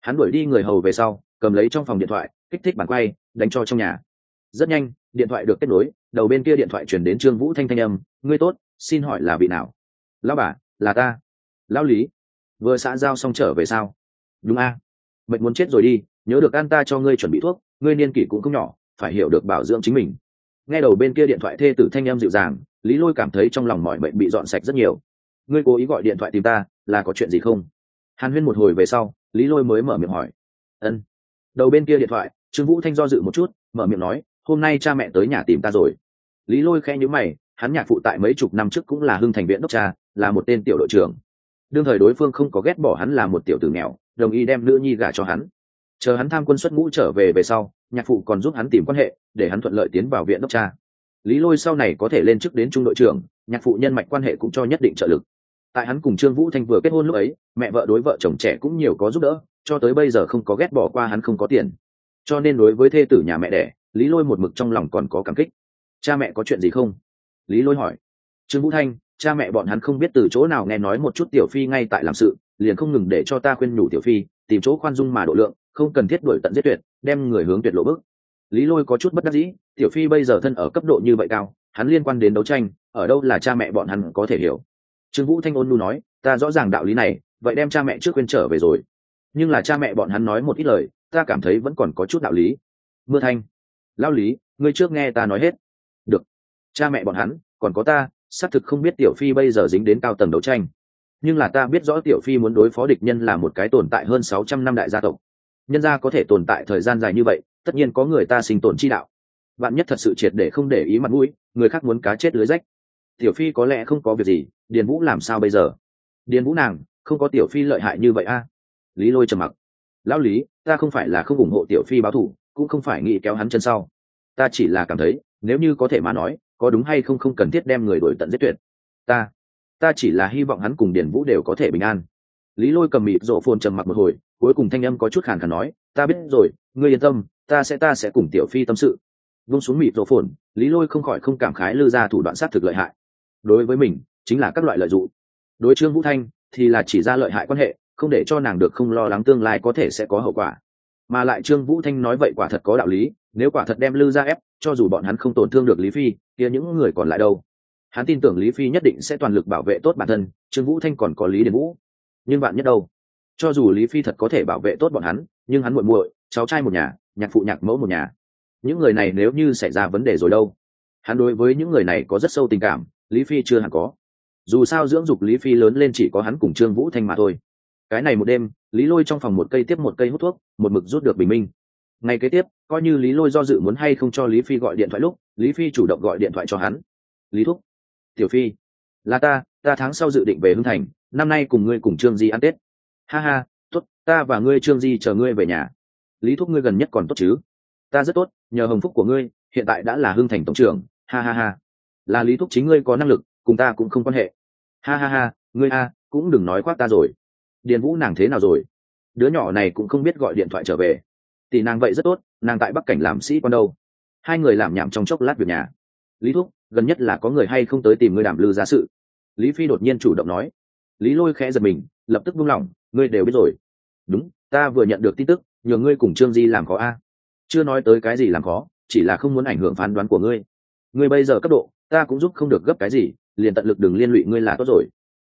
Hắn đuổi đi người hầu về sau, cầm lấy trong phòng điện thoại, kích thích bản quay, đánh cho trong nhà. Rất nhanh, điện thoại được kết nối, đầu bên kia điện thoại chuyển đến trương vũ thanh thanh âm, ngươi tốt, xin hỏi là vị nào? Lão bà là ta. Lão lý, vừa xã giao xong trở về sao? Đúng a. Mệnh muốn chết rồi đi, nhớ được an ta cho ngươi chuẩn bị thuốc, ngươi niên kỷ cũng không nhỏ, phải hiểu được bảo dưỡng chính mình. Nghe đầu bên kia điện thoại thê tử thanh em dịu dàng, lý lôi cảm thấy trong lòng mọi bệnh bị dọn sạch rất nhiều. Ngươi cố ý gọi điện thoại tìm ta, là có chuyện gì không? Hàn huyên một hồi về sau, lý lôi mới mở miệng hỏi. Ân. Đầu bên kia điện thoại, trương vũ thanh do dự một chút, mở miệng nói, hôm nay cha mẹ tới nhà tìm ta rồi. Lý lôi khẽ nhíu mày, hắn nhạc phụ tại mấy chục năm trước cũng là hưng thành viện đốc cha là một tên tiểu đội trưởng. Đương thời đối phương không có ghét bỏ hắn là một tiểu tử nghèo, đồng ý đem nữ nhi gả cho hắn. Chờ hắn tham quân xuất ngũ trở về về sau, nhạc phụ còn giúp hắn tìm quan hệ, để hắn thuận lợi tiến vào viện đốc cha. Lý lôi sau này có thể lên chức đến trung đội trưởng, nhạc phụ nhân mạch quan hệ cũng cho nhất định trợ lực. Tại hắn cùng trương vũ thanh vừa kết hôn lúc ấy, mẹ vợ đối vợ chồng trẻ cũng nhiều có giúp đỡ, cho tới bây giờ không có ghét bỏ qua hắn không có tiền. Cho nên đối với thê tử nhà mẹ đẻ, lý lôi một mực trong lòng còn có cảm kích. Cha mẹ có chuyện gì không? Lý lôi hỏi. Trương vũ thanh cha mẹ bọn hắn không biết từ chỗ nào nghe nói một chút tiểu phi ngay tại làm sự, liền không ngừng để cho ta khuyên nhủ tiểu phi, tìm chỗ khoan dung mà độ lượng, không cần thiết đổi tận giết tuyệt, đem người hướng tuyệt lộ bước. Lý lôi có chút bất đắc dĩ, tiểu phi bây giờ thân ở cấp độ như vậy cao, hắn liên quan đến đấu tranh, ở đâu là cha mẹ bọn hắn có thể hiểu. Trương vũ thanh ôn nu nói, ta rõ ràng đạo lý này, vậy đem cha mẹ trước quên trở về rồi. Nhưng là cha mẹ bọn hắn nói một ít lời, ta cảm thấy vẫn còn có chút đạo lý. Mưa thanh lao lý, ngươi trước nghe ta nói hết. Được. Cha mẹ bọn hắn, còn có ta xác thực không biết tiểu phi bây giờ dính đến cao tầng đấu tranh. Nhưng là ta biết rõ tiểu phi muốn đối phó địch nhân là một cái tồn tại hơn sáu trăm năm đại gia tộc. Nhân gia có thể tồn tại thời gian dài như vậy, tất nhiên có người ta sinh tồn chi đạo. Bạn nhất thật sự triệt để không để ý mặt mũi, người khác muốn cá chết lưới rách. Tiểu phi có lẽ không có việc gì, điền vũ làm sao bây giờ? Điền vũ nàng, không có tiểu phi lợi hại như vậy a. Lý lôi trầm mặc. Lão lý, ta không phải là không ủng hộ tiểu phi báo thủ, cũng không phải nghĩ kéo hắn chân sau. Ta chỉ là cảm thấy, nếu như có thể mà nói có đúng hay không không cần thiết đem người đổi tận giết tuyệt. Ta ta chỉ là hy vọng hắn cùng điền vũ đều có thể bình an. Lý lôi cầm mịt rộ phồn trầm mặc một hồi, cuối cùng thanh âm có chút khàn khàn nói, ta biết rồi, ngươi yên tâm, ta sẽ ta sẽ cùng tiểu phi tâm sự. Vung xuống mịt rộ phồn, lý lôi không khỏi không cảm khái lư ra thủ đoạn sát thực lợi hại. Đối với mình, chính là các loại lợi dụng. Đối trương vũ thanh, thì là chỉ ra lợi hại quan hệ, không để cho nàng được không lo lắng tương lai có thể sẽ có hậu quả. Mà lại trương vũ thanh nói vậy quả thật có đạo lý nếu quả thật đem lư ra ép, cho dù bọn hắn không tổn thương được lý phi, kia những người còn lại đâu? Hắn tin tưởng lý phi nhất định sẽ toàn lực bảo vệ tốt bản thân, trương vũ thanh còn có lý điền vũ. Nhưng bạn nhất đâu? Cho dù lý phi thật có thể bảo vệ tốt bọn hắn, nhưng hắn muội muội, cháu trai một nhà, nhạc phụ nhạc mẫu một nhà. Những người này nếu như xảy ra vấn đề rồi đâu? Hắn đối với những người này có rất sâu tình cảm, lý phi chưa hẳn có. Dù sao dưỡng dục lý phi lớn lên chỉ có hắn cùng trương vũ thanh mà thôi. Cái này một đêm, lý lôi trong phòng một cây tiếp một cây hút thuốc, một mực rút được bình minh ngày kế tiếp, coi như lý lôi do dự muốn hay không cho lý phi gọi điện thoại lúc, lý phi chủ động gọi điện thoại cho hắn. Lý thúc, tiểu phi, là ta ta tháng sau dự định về hưng thành, năm nay cùng ngươi cùng trương di ăn tết. Ha ha, tốt, ta và ngươi trương di chờ ngươi về nhà. Lý thúc ngươi gần nhất còn tốt chứ? Ta rất tốt, nhờ hồng phúc của ngươi, hiện tại đã là hưng thành tổng trưởng. Ha ha ha, là lý thúc chính ngươi có năng lực, cùng ta cũng không quan hệ. Ha ha ha, ngươi a, cũng đừng nói khoác ta rồi. Điền vũ nàng thế nào rồi? Đứa nhỏ này cũng không biết gọi điện thoại trở về tỷ nàng vậy rất tốt, nàng tại bắc cảnh làm sĩ quan đâu. Hai người làm nhảm trong chốc lát việc nhà. Lý thúc, gần nhất là có người hay không tới tìm ngươi đảm lư giá sự? Lý phi đột nhiên chủ động nói. Lý lôi khẽ giật mình, lập tức buông lỏng, ngươi đều biết rồi. Đúng, ta vừa nhận được tin tức, nhờ ngươi cùng trương di làm khó a. Chưa nói tới cái gì làm khó, chỉ là không muốn ảnh hưởng phán đoán của ngươi. Ngươi bây giờ cấp độ, ta cũng giúp không được gấp cái gì, liền tận lực đừng liên lụy ngươi là tốt rồi.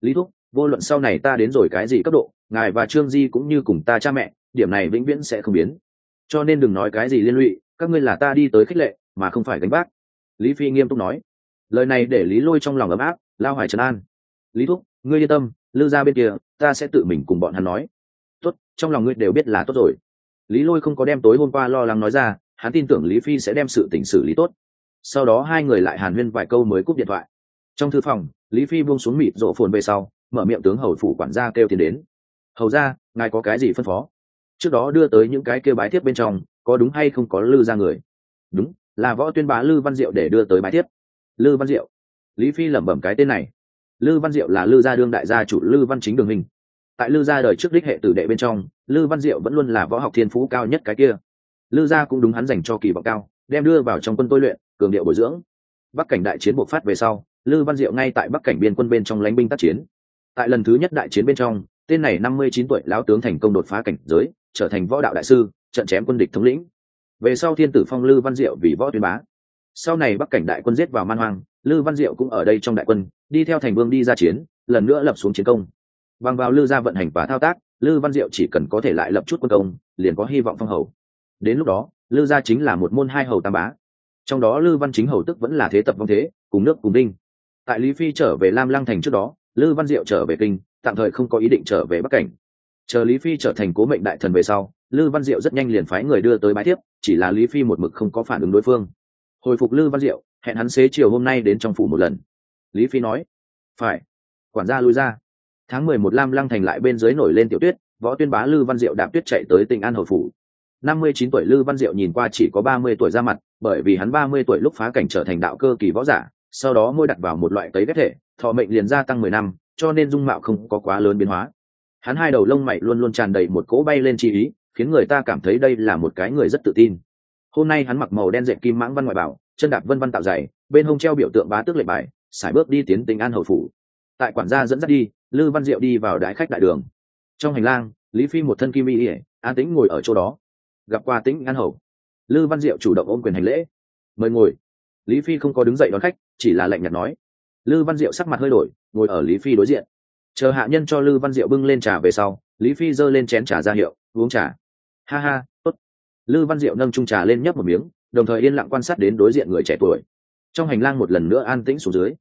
Lý thúc, vô luận sau này ta đến rồi cái gì cấp độ, ngài và trương di cũng như cùng ta cha mẹ, điểm này vĩnh viễn sẽ không biến cho nên đừng nói cái gì liên lụy, các ngươi là ta đi tới khích lệ, mà không phải gánh vác. Lý phi nghiêm túc nói. Lời này để lý lôi trong lòng ấm áp, lao hoài trấn an. Lý thúc, ngươi yên tâm lưu ra bên kia, ta sẽ tự mình cùng bọn hắn nói. Tốt, trong lòng ngươi đều biết là tốt rồi. Lý lôi không có đem tối hôm qua lo lắng nói ra, hắn tin tưởng lý phi sẽ đem sự tình xử lý tốt. Sau đó hai người lại hàn huyên vài câu mới cúp điện thoại. Trong thư phòng, lý phi buông xuống mịt rộ phồn về sau, mở miệng tướng hầu phủ quản gia kêu tiền đến. Hầu ra ngài có cái gì phân phó? Trước đó đưa tới những cái kêu bái tiếp bên trong, có đúng hay không có lư ra người? Đúng, là võ tuyên bá lư văn diệu để đưa tới bái tiếp lư văn diệu. Lý phi lẩm bẩm cái tên này. Lư văn diệu là lư gia đương đại gia chủ lư văn chính đường hình. Tại lư gia đời trước đích hệ tử đệ bên trong, lư văn diệu vẫn luôn là võ học thiên phú cao nhất cái kia. Lư gia cũng đúng hắn dành cho kỳ vọng cao, đem đưa vào trong quân tôi luyện, cường điệu bồi dưỡng. Bắc cảnh đại chiến bộc phát về sau, lư văn diệu ngay tại bắc cảnh biên quân bên trong lánh binh tác chiến. Tại lần thứ nhất đại chiến bên trong, tên này năm mươi chín tuổi lão tướng thành công đột phá cảnh giới trở thành võ đạo đại sư, trận chém quân địch thống lĩnh. Về sau thiên tử phong lư văn diệu vì võ tuyên bá. Sau này bắc cảnh đại quân giết vào man hoang, lư văn diệu cũng ở đây trong đại quân, đi theo thành vương đi ra chiến, lần nữa lập xuống chiến công. Bằng vào lư gia vận hành và thao tác, lư văn diệu chỉ cần có thể lại lập chút quân công, liền có hy vọng phong hầu. Đến lúc đó, lư gia chính là một môn hai hầu tam bá. Trong đó lư văn chính hầu tức vẫn là thế tập vong thế, cùng nước cùng đinh. Tại lý phi trở về lam lăng thành trước đó, lư văn diệu trở về kinh, tạm thời không có ý định trở về bắc cảnh chờ lý phi trở thành cố mệnh đại thần về sau, lư văn diệu rất nhanh liền phái người đưa tới bãi tiếp chỉ là lý phi một mực không có phản ứng đối phương. Hồi phục lư văn diệu, hẹn hắn xế chiều hôm nay đến trong phủ một lần. Lý phi nói, phải. Quản gia lui ra. Tháng mười một lam lăng thành lại bên dưới nổi lên tiểu tuyết, võ tuyên bá lư văn diệu đạp tuyết chạy tới tỉnh an hồi phủ. Năm mươi chín tuổi lư văn diệu nhìn qua chỉ có ba mươi tuổi ra mặt, bởi vì hắn ba mươi tuổi lúc phá cảnh trở thành đạo cơ kỳ võ giả, sau đó môi đặt vào một loại cấy ghép thể, thọ mệnh liền gia tăng mười năm, cho nên dung mạo không có quá lớn biến hóa hắn hai đầu lông mày luôn luôn tràn đầy một cỗ bay lên chi ý, khiến người ta cảm thấy đây là một cái người rất tự tin. Hôm nay hắn mặc màu đen dệt kim mãng văn ngoại bảo, chân đạp vân văn tạo dày, bên hông treo biểu tượng bá tước lệnh bài, sải bước đi tiến tình an hầu phủ. Tại quản gia dẫn dắt đi, lư văn diệu đi vào đại khách đại đường. Trong hành lang, lý phi một thân kim y ỉa an tĩnh ngồi ở chỗ đó. Gặp qua tĩnh an hầu. Lư văn diệu chủ động ôm quyền hành lễ. Mời ngồi. Lý phi không có đứng dậy đón khách, chỉ là lạnh nhạt nói. Lư văn diệu sắc mặt hơi đổi, ngồi ở lý phi đối diện chờ hạ nhân cho lư văn diệu bưng lên trà về sau, lý phi giơ lên chén trà ra hiệu, uống trà. Ha ha, tốt. Lư văn diệu nâng trung trà lên nhấp một miếng, đồng thời yên lặng quan sát đến đối diện người trẻ tuổi. Trong hành lang một lần nữa an tĩnh xuống dưới.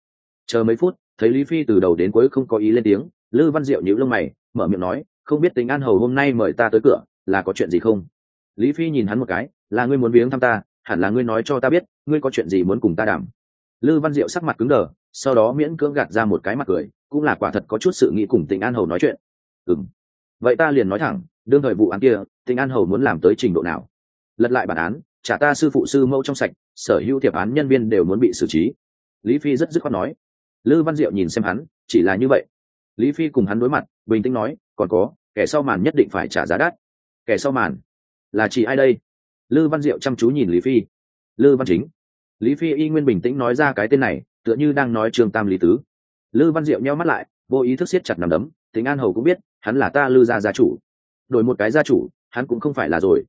Chờ mấy phút, thấy lý phi từ đầu đến cuối không có ý lên tiếng lư văn diệu nhíu lông mày, mở miệng nói, không biết tính an hầu hôm nay mời ta tới cửa, là có chuyện gì không? Lý phi nhìn hắn một cái, là ngươi muốn viếng thăm ta, hẳn là ngươi nói cho ta biết, ngươi có chuyện gì muốn cùng ta đảm lư văn diệu sắc mặt cứng đờ, sau đó miễn cưỡng gạt ra một cái mặt cười cũng là quả thật có chút sự nghĩ cùng tỉnh an hầu nói chuyện. Ừ vậy ta liền nói thẳng, đương thời vụ án kia tỉnh an hầu muốn làm tới trình độ nào? Lật lại bản án, trả ta sư phụ sư mẫu trong sạch, sở hữu thiệp án nhân viên đều muốn bị xử trí. Lý phi rất dứt khoát nói. Lư văn diệu nhìn xem hắn, chỉ là như vậy. Lý phi cùng hắn đối mặt, bình tĩnh nói, còn có, kẻ sau màn nhất định phải trả giá đắt. Kẻ sau màn? Là chỉ ai đây? Lư văn diệu chăm chú nhìn lý phi. Lư văn chính. Lý phi y nguyên bình tĩnh nói ra cái tên này, tựa như đang nói trương tam lý tứ lư văn diệu nheo mắt lại, vô ý thức siết chặt nằm đấm tính an hầu cũng biết, hắn là ta lư gia gia chủ. Đổi một cái gia chủ, hắn cũng không phải là rồi.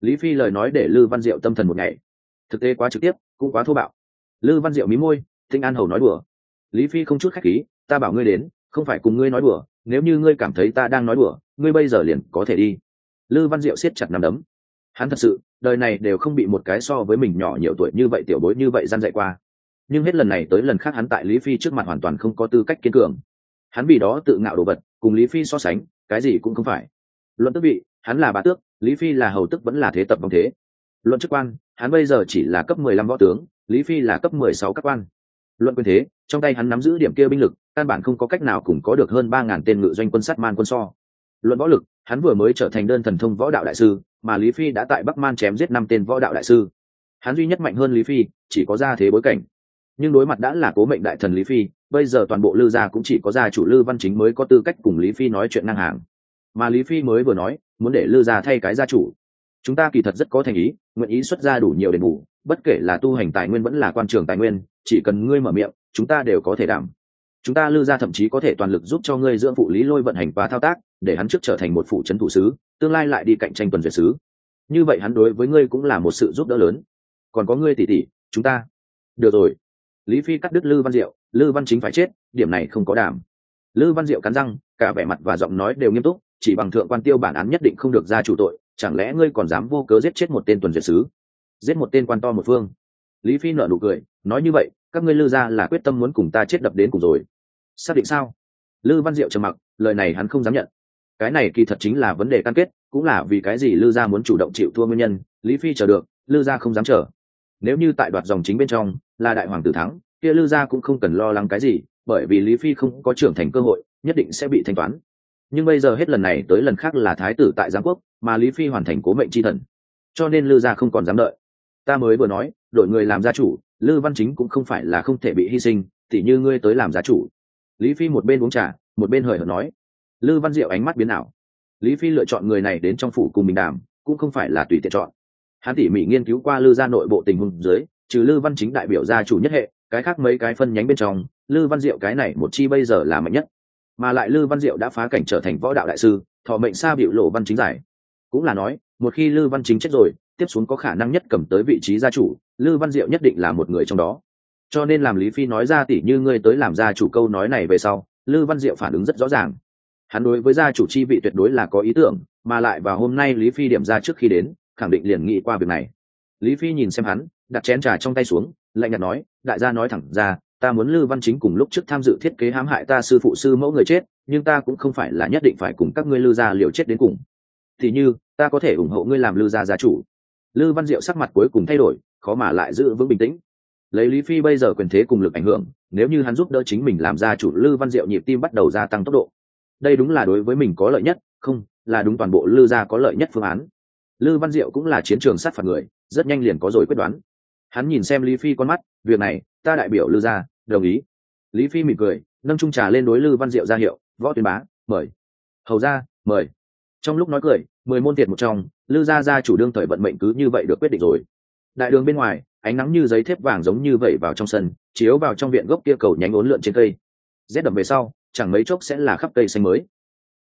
Lý phi lời nói để lư văn diệu tâm thần một ngày thực tế quá trực tiếp, cũng quá thô bạo. Lư văn diệu mí môi tinh an hầu nói đùa. Lý phi không chút khách khí, ta bảo ngươi đến, không phải cùng ngươi nói đùa, nếu như ngươi cảm thấy ta đang nói đùa, ngươi bây giờ liền có thể đi. Lư văn diệu siết chặt nằm đấm. Hắn thật sự, đời này đều không bị một cái so với mình nhỏ nhiều tuổi như vậy tiểu bối như vậy gian dạy qua nhưng hết lần này tới lần khác hắn tại lý phi trước mặt hoàn toàn không có tư cách kiên cường. Hắn vì đó tự ngạo đồ vật, cùng lý phi so sánh, cái gì cũng không phải. Luận tức vị, hắn là bá tước, lý phi là hầu tức vẫn là thế tập bằng thế. Luận chức quan, hắn bây giờ chỉ là cấp mười lăm võ tướng, lý phi là cấp mười sáu các quan. Luận quyền thế, trong tay hắn nắm giữ điểm kia binh lực, căn bản không có cách nào cùng có được hơn ba ngàn tên ngự doanh quân sát man quân so. Luận võ lực, hắn vừa mới trở thành đơn thần thông võ đạo đại sư, mà lý phi đã tại bắc man chém giết năm tên võ đạo đại sư. Hắn duy nhất mạnh hơn lý phi, chỉ có ra thế bối cảnh nhưng đối mặt đã là cố mệnh đại thần lý phi, bây giờ toàn bộ lư gia cũng chỉ có gia chủ lư văn chính mới có tư cách cùng lý phi nói chuyện ngang hàng. Mà lý phi mới vừa nói, muốn để lư gia thay cái gia chủ. Chúng ta kỳ thật rất có thành ý, nguyện ý xuất ra đủ nhiều đền bù, bất kể là tu hành tài nguyên vẫn là quan trường tài nguyên, chỉ cần ngươi mở miệng, chúng ta đều có thể đảm. Chúng ta lư gia thậm chí có thể toàn lực giúp cho ngươi dưỡng phụ lý lôi vận hành và thao tác, để hắn trước trở thành một phụ trấn thủ sứ, tương lai lại đi cạnh tranh tuần duyệt sứ. Như vậy hắn đối với ngươi cũng là một sự giúp đỡ lớn. Còn có ngươi tỷ tỷ, chúng ta. Được rồi lý phi cắt đứt lư văn diệu, lư văn chính phải chết, điểm này không có đảm. Lư văn diệu cắn răng, cả vẻ mặt và giọng nói đều nghiêm túc, chỉ bằng thượng quan tiêu bản án nhất định không được ra chủ tội, chẳng lẽ ngươi còn dám vô cớ giết chết một tên tuần duyệt sứ? Giết một tên quan to một phương. Lý phi nở nụ cười, nói như vậy, các ngươi lư ra là quyết tâm muốn cùng ta chết đập đến cùng rồi. Xác định sao? Lư văn diệu trầm mặc, lời này hắn không dám nhận. Cái này kỳ thật chính là vấn đề cam kết, cũng là vì cái gì lư gia muốn chủ động chịu thua nguyên nhân, lý phi chờ được, lư gia không dám chờ. Nếu như tại đoạt dòng chính bên trong là đại hoàng tử thắng, kia lư gia cũng không cần lo lắng cái gì, bởi vì lý phi không có trưởng thành cơ hội, nhất định sẽ bị thanh toán. Nhưng bây giờ hết lần này tới lần khác là thái tử tại giang quốc, mà lý phi hoàn thành cố mệnh tri thần. Cho nên lư gia không còn dám đợi. Ta mới vừa nói, đổi người làm gia chủ, lư văn chính cũng không phải là không thể bị hy sinh, tỉ như ngươi tới làm gia chủ. Lý phi một bên uống trà, một bên hời hợt nói. Lư văn diệu ánh mắt biến ảo. Lý phi lựa chọn người này đến trong phủ cùng mình đàm, cũng không phải là tùy tiện chọn. Hắn tỉ mỉ nghiên cứu qua lư gia nội bộ tình huống dưới trừ lư văn chính đại biểu gia chủ nhất hệ, cái khác mấy cái phân nhánh bên trong, lư văn diệu cái này một chi bây giờ là mạnh nhất. Mà lại lư văn diệu đã phá cảnh trở thành võ đạo đại sư, thọ mệnh xa biểu lộ văn chính giải. Cũng là nói, một khi lư văn chính chết rồi, tiếp xuống có khả năng nhất cầm tới vị trí gia chủ, lư văn diệu nhất định là một người trong đó. Cho nên làm lý phi nói ra tỉ như ngươi tới làm gia chủ câu nói này về sau, lư văn diệu phản ứng rất rõ ràng. Hắn đối với gia chủ chi vị tuyệt đối là có ý tưởng, mà lại vào hôm nay lý phi điểm ra trước khi đến, khẳng định liền nghĩ qua việc này. Lý phi nhìn xem hắn đặt chén trà trong tay xuống, lạnh nhạt nói, đại gia nói thẳng ra, ta muốn lư văn chính cùng lúc trước tham dự thiết kế hãm hại ta sư phụ sư mẫu người chết, nhưng ta cũng không phải là nhất định phải cùng các ngươi lư gia liều chết đến cùng. Thì như, ta có thể ủng hộ ngươi làm lư gia gia chủ. Lư văn diệu sắc mặt cuối cùng thay đổi, khó mà lại giữ vững bình tĩnh. Lấy lý phi bây giờ quyền thế cùng lực ảnh hưởng, nếu như hắn giúp đỡ chính mình làm gia chủ lư văn diệu nhịp tim bắt đầu gia tăng tốc độ. Đây đúng là đối với mình có lợi nhất, không, là đúng toàn bộ lư gia có lợi nhất phương án. Lư văn diệu cũng là chiến trường sát phạt người, rất nhanh liền có rồi quyết đoán hắn nhìn xem lý phi con mắt, việc này, ta đại biểu lư gia, đồng ý. Lý phi mỉm cười, nâng trung trà lên đối lư văn diệu ra hiệu, võ tuyên bá, mời. Hầu ra mời. Trong lúc nói cười, mười môn tiệt một trong, lư gia gia chủ đương thời vận mệnh cứ như vậy được quyết định rồi. Đại đường bên ngoài, ánh nắng như giấy thép vàng giống như vậy vào trong sân, chiếu vào trong viện gốc kia cầu nhánh ốn lượn trên cây. Rét đậm về sau, chẳng mấy chốc sẽ là khắp cây xanh mới.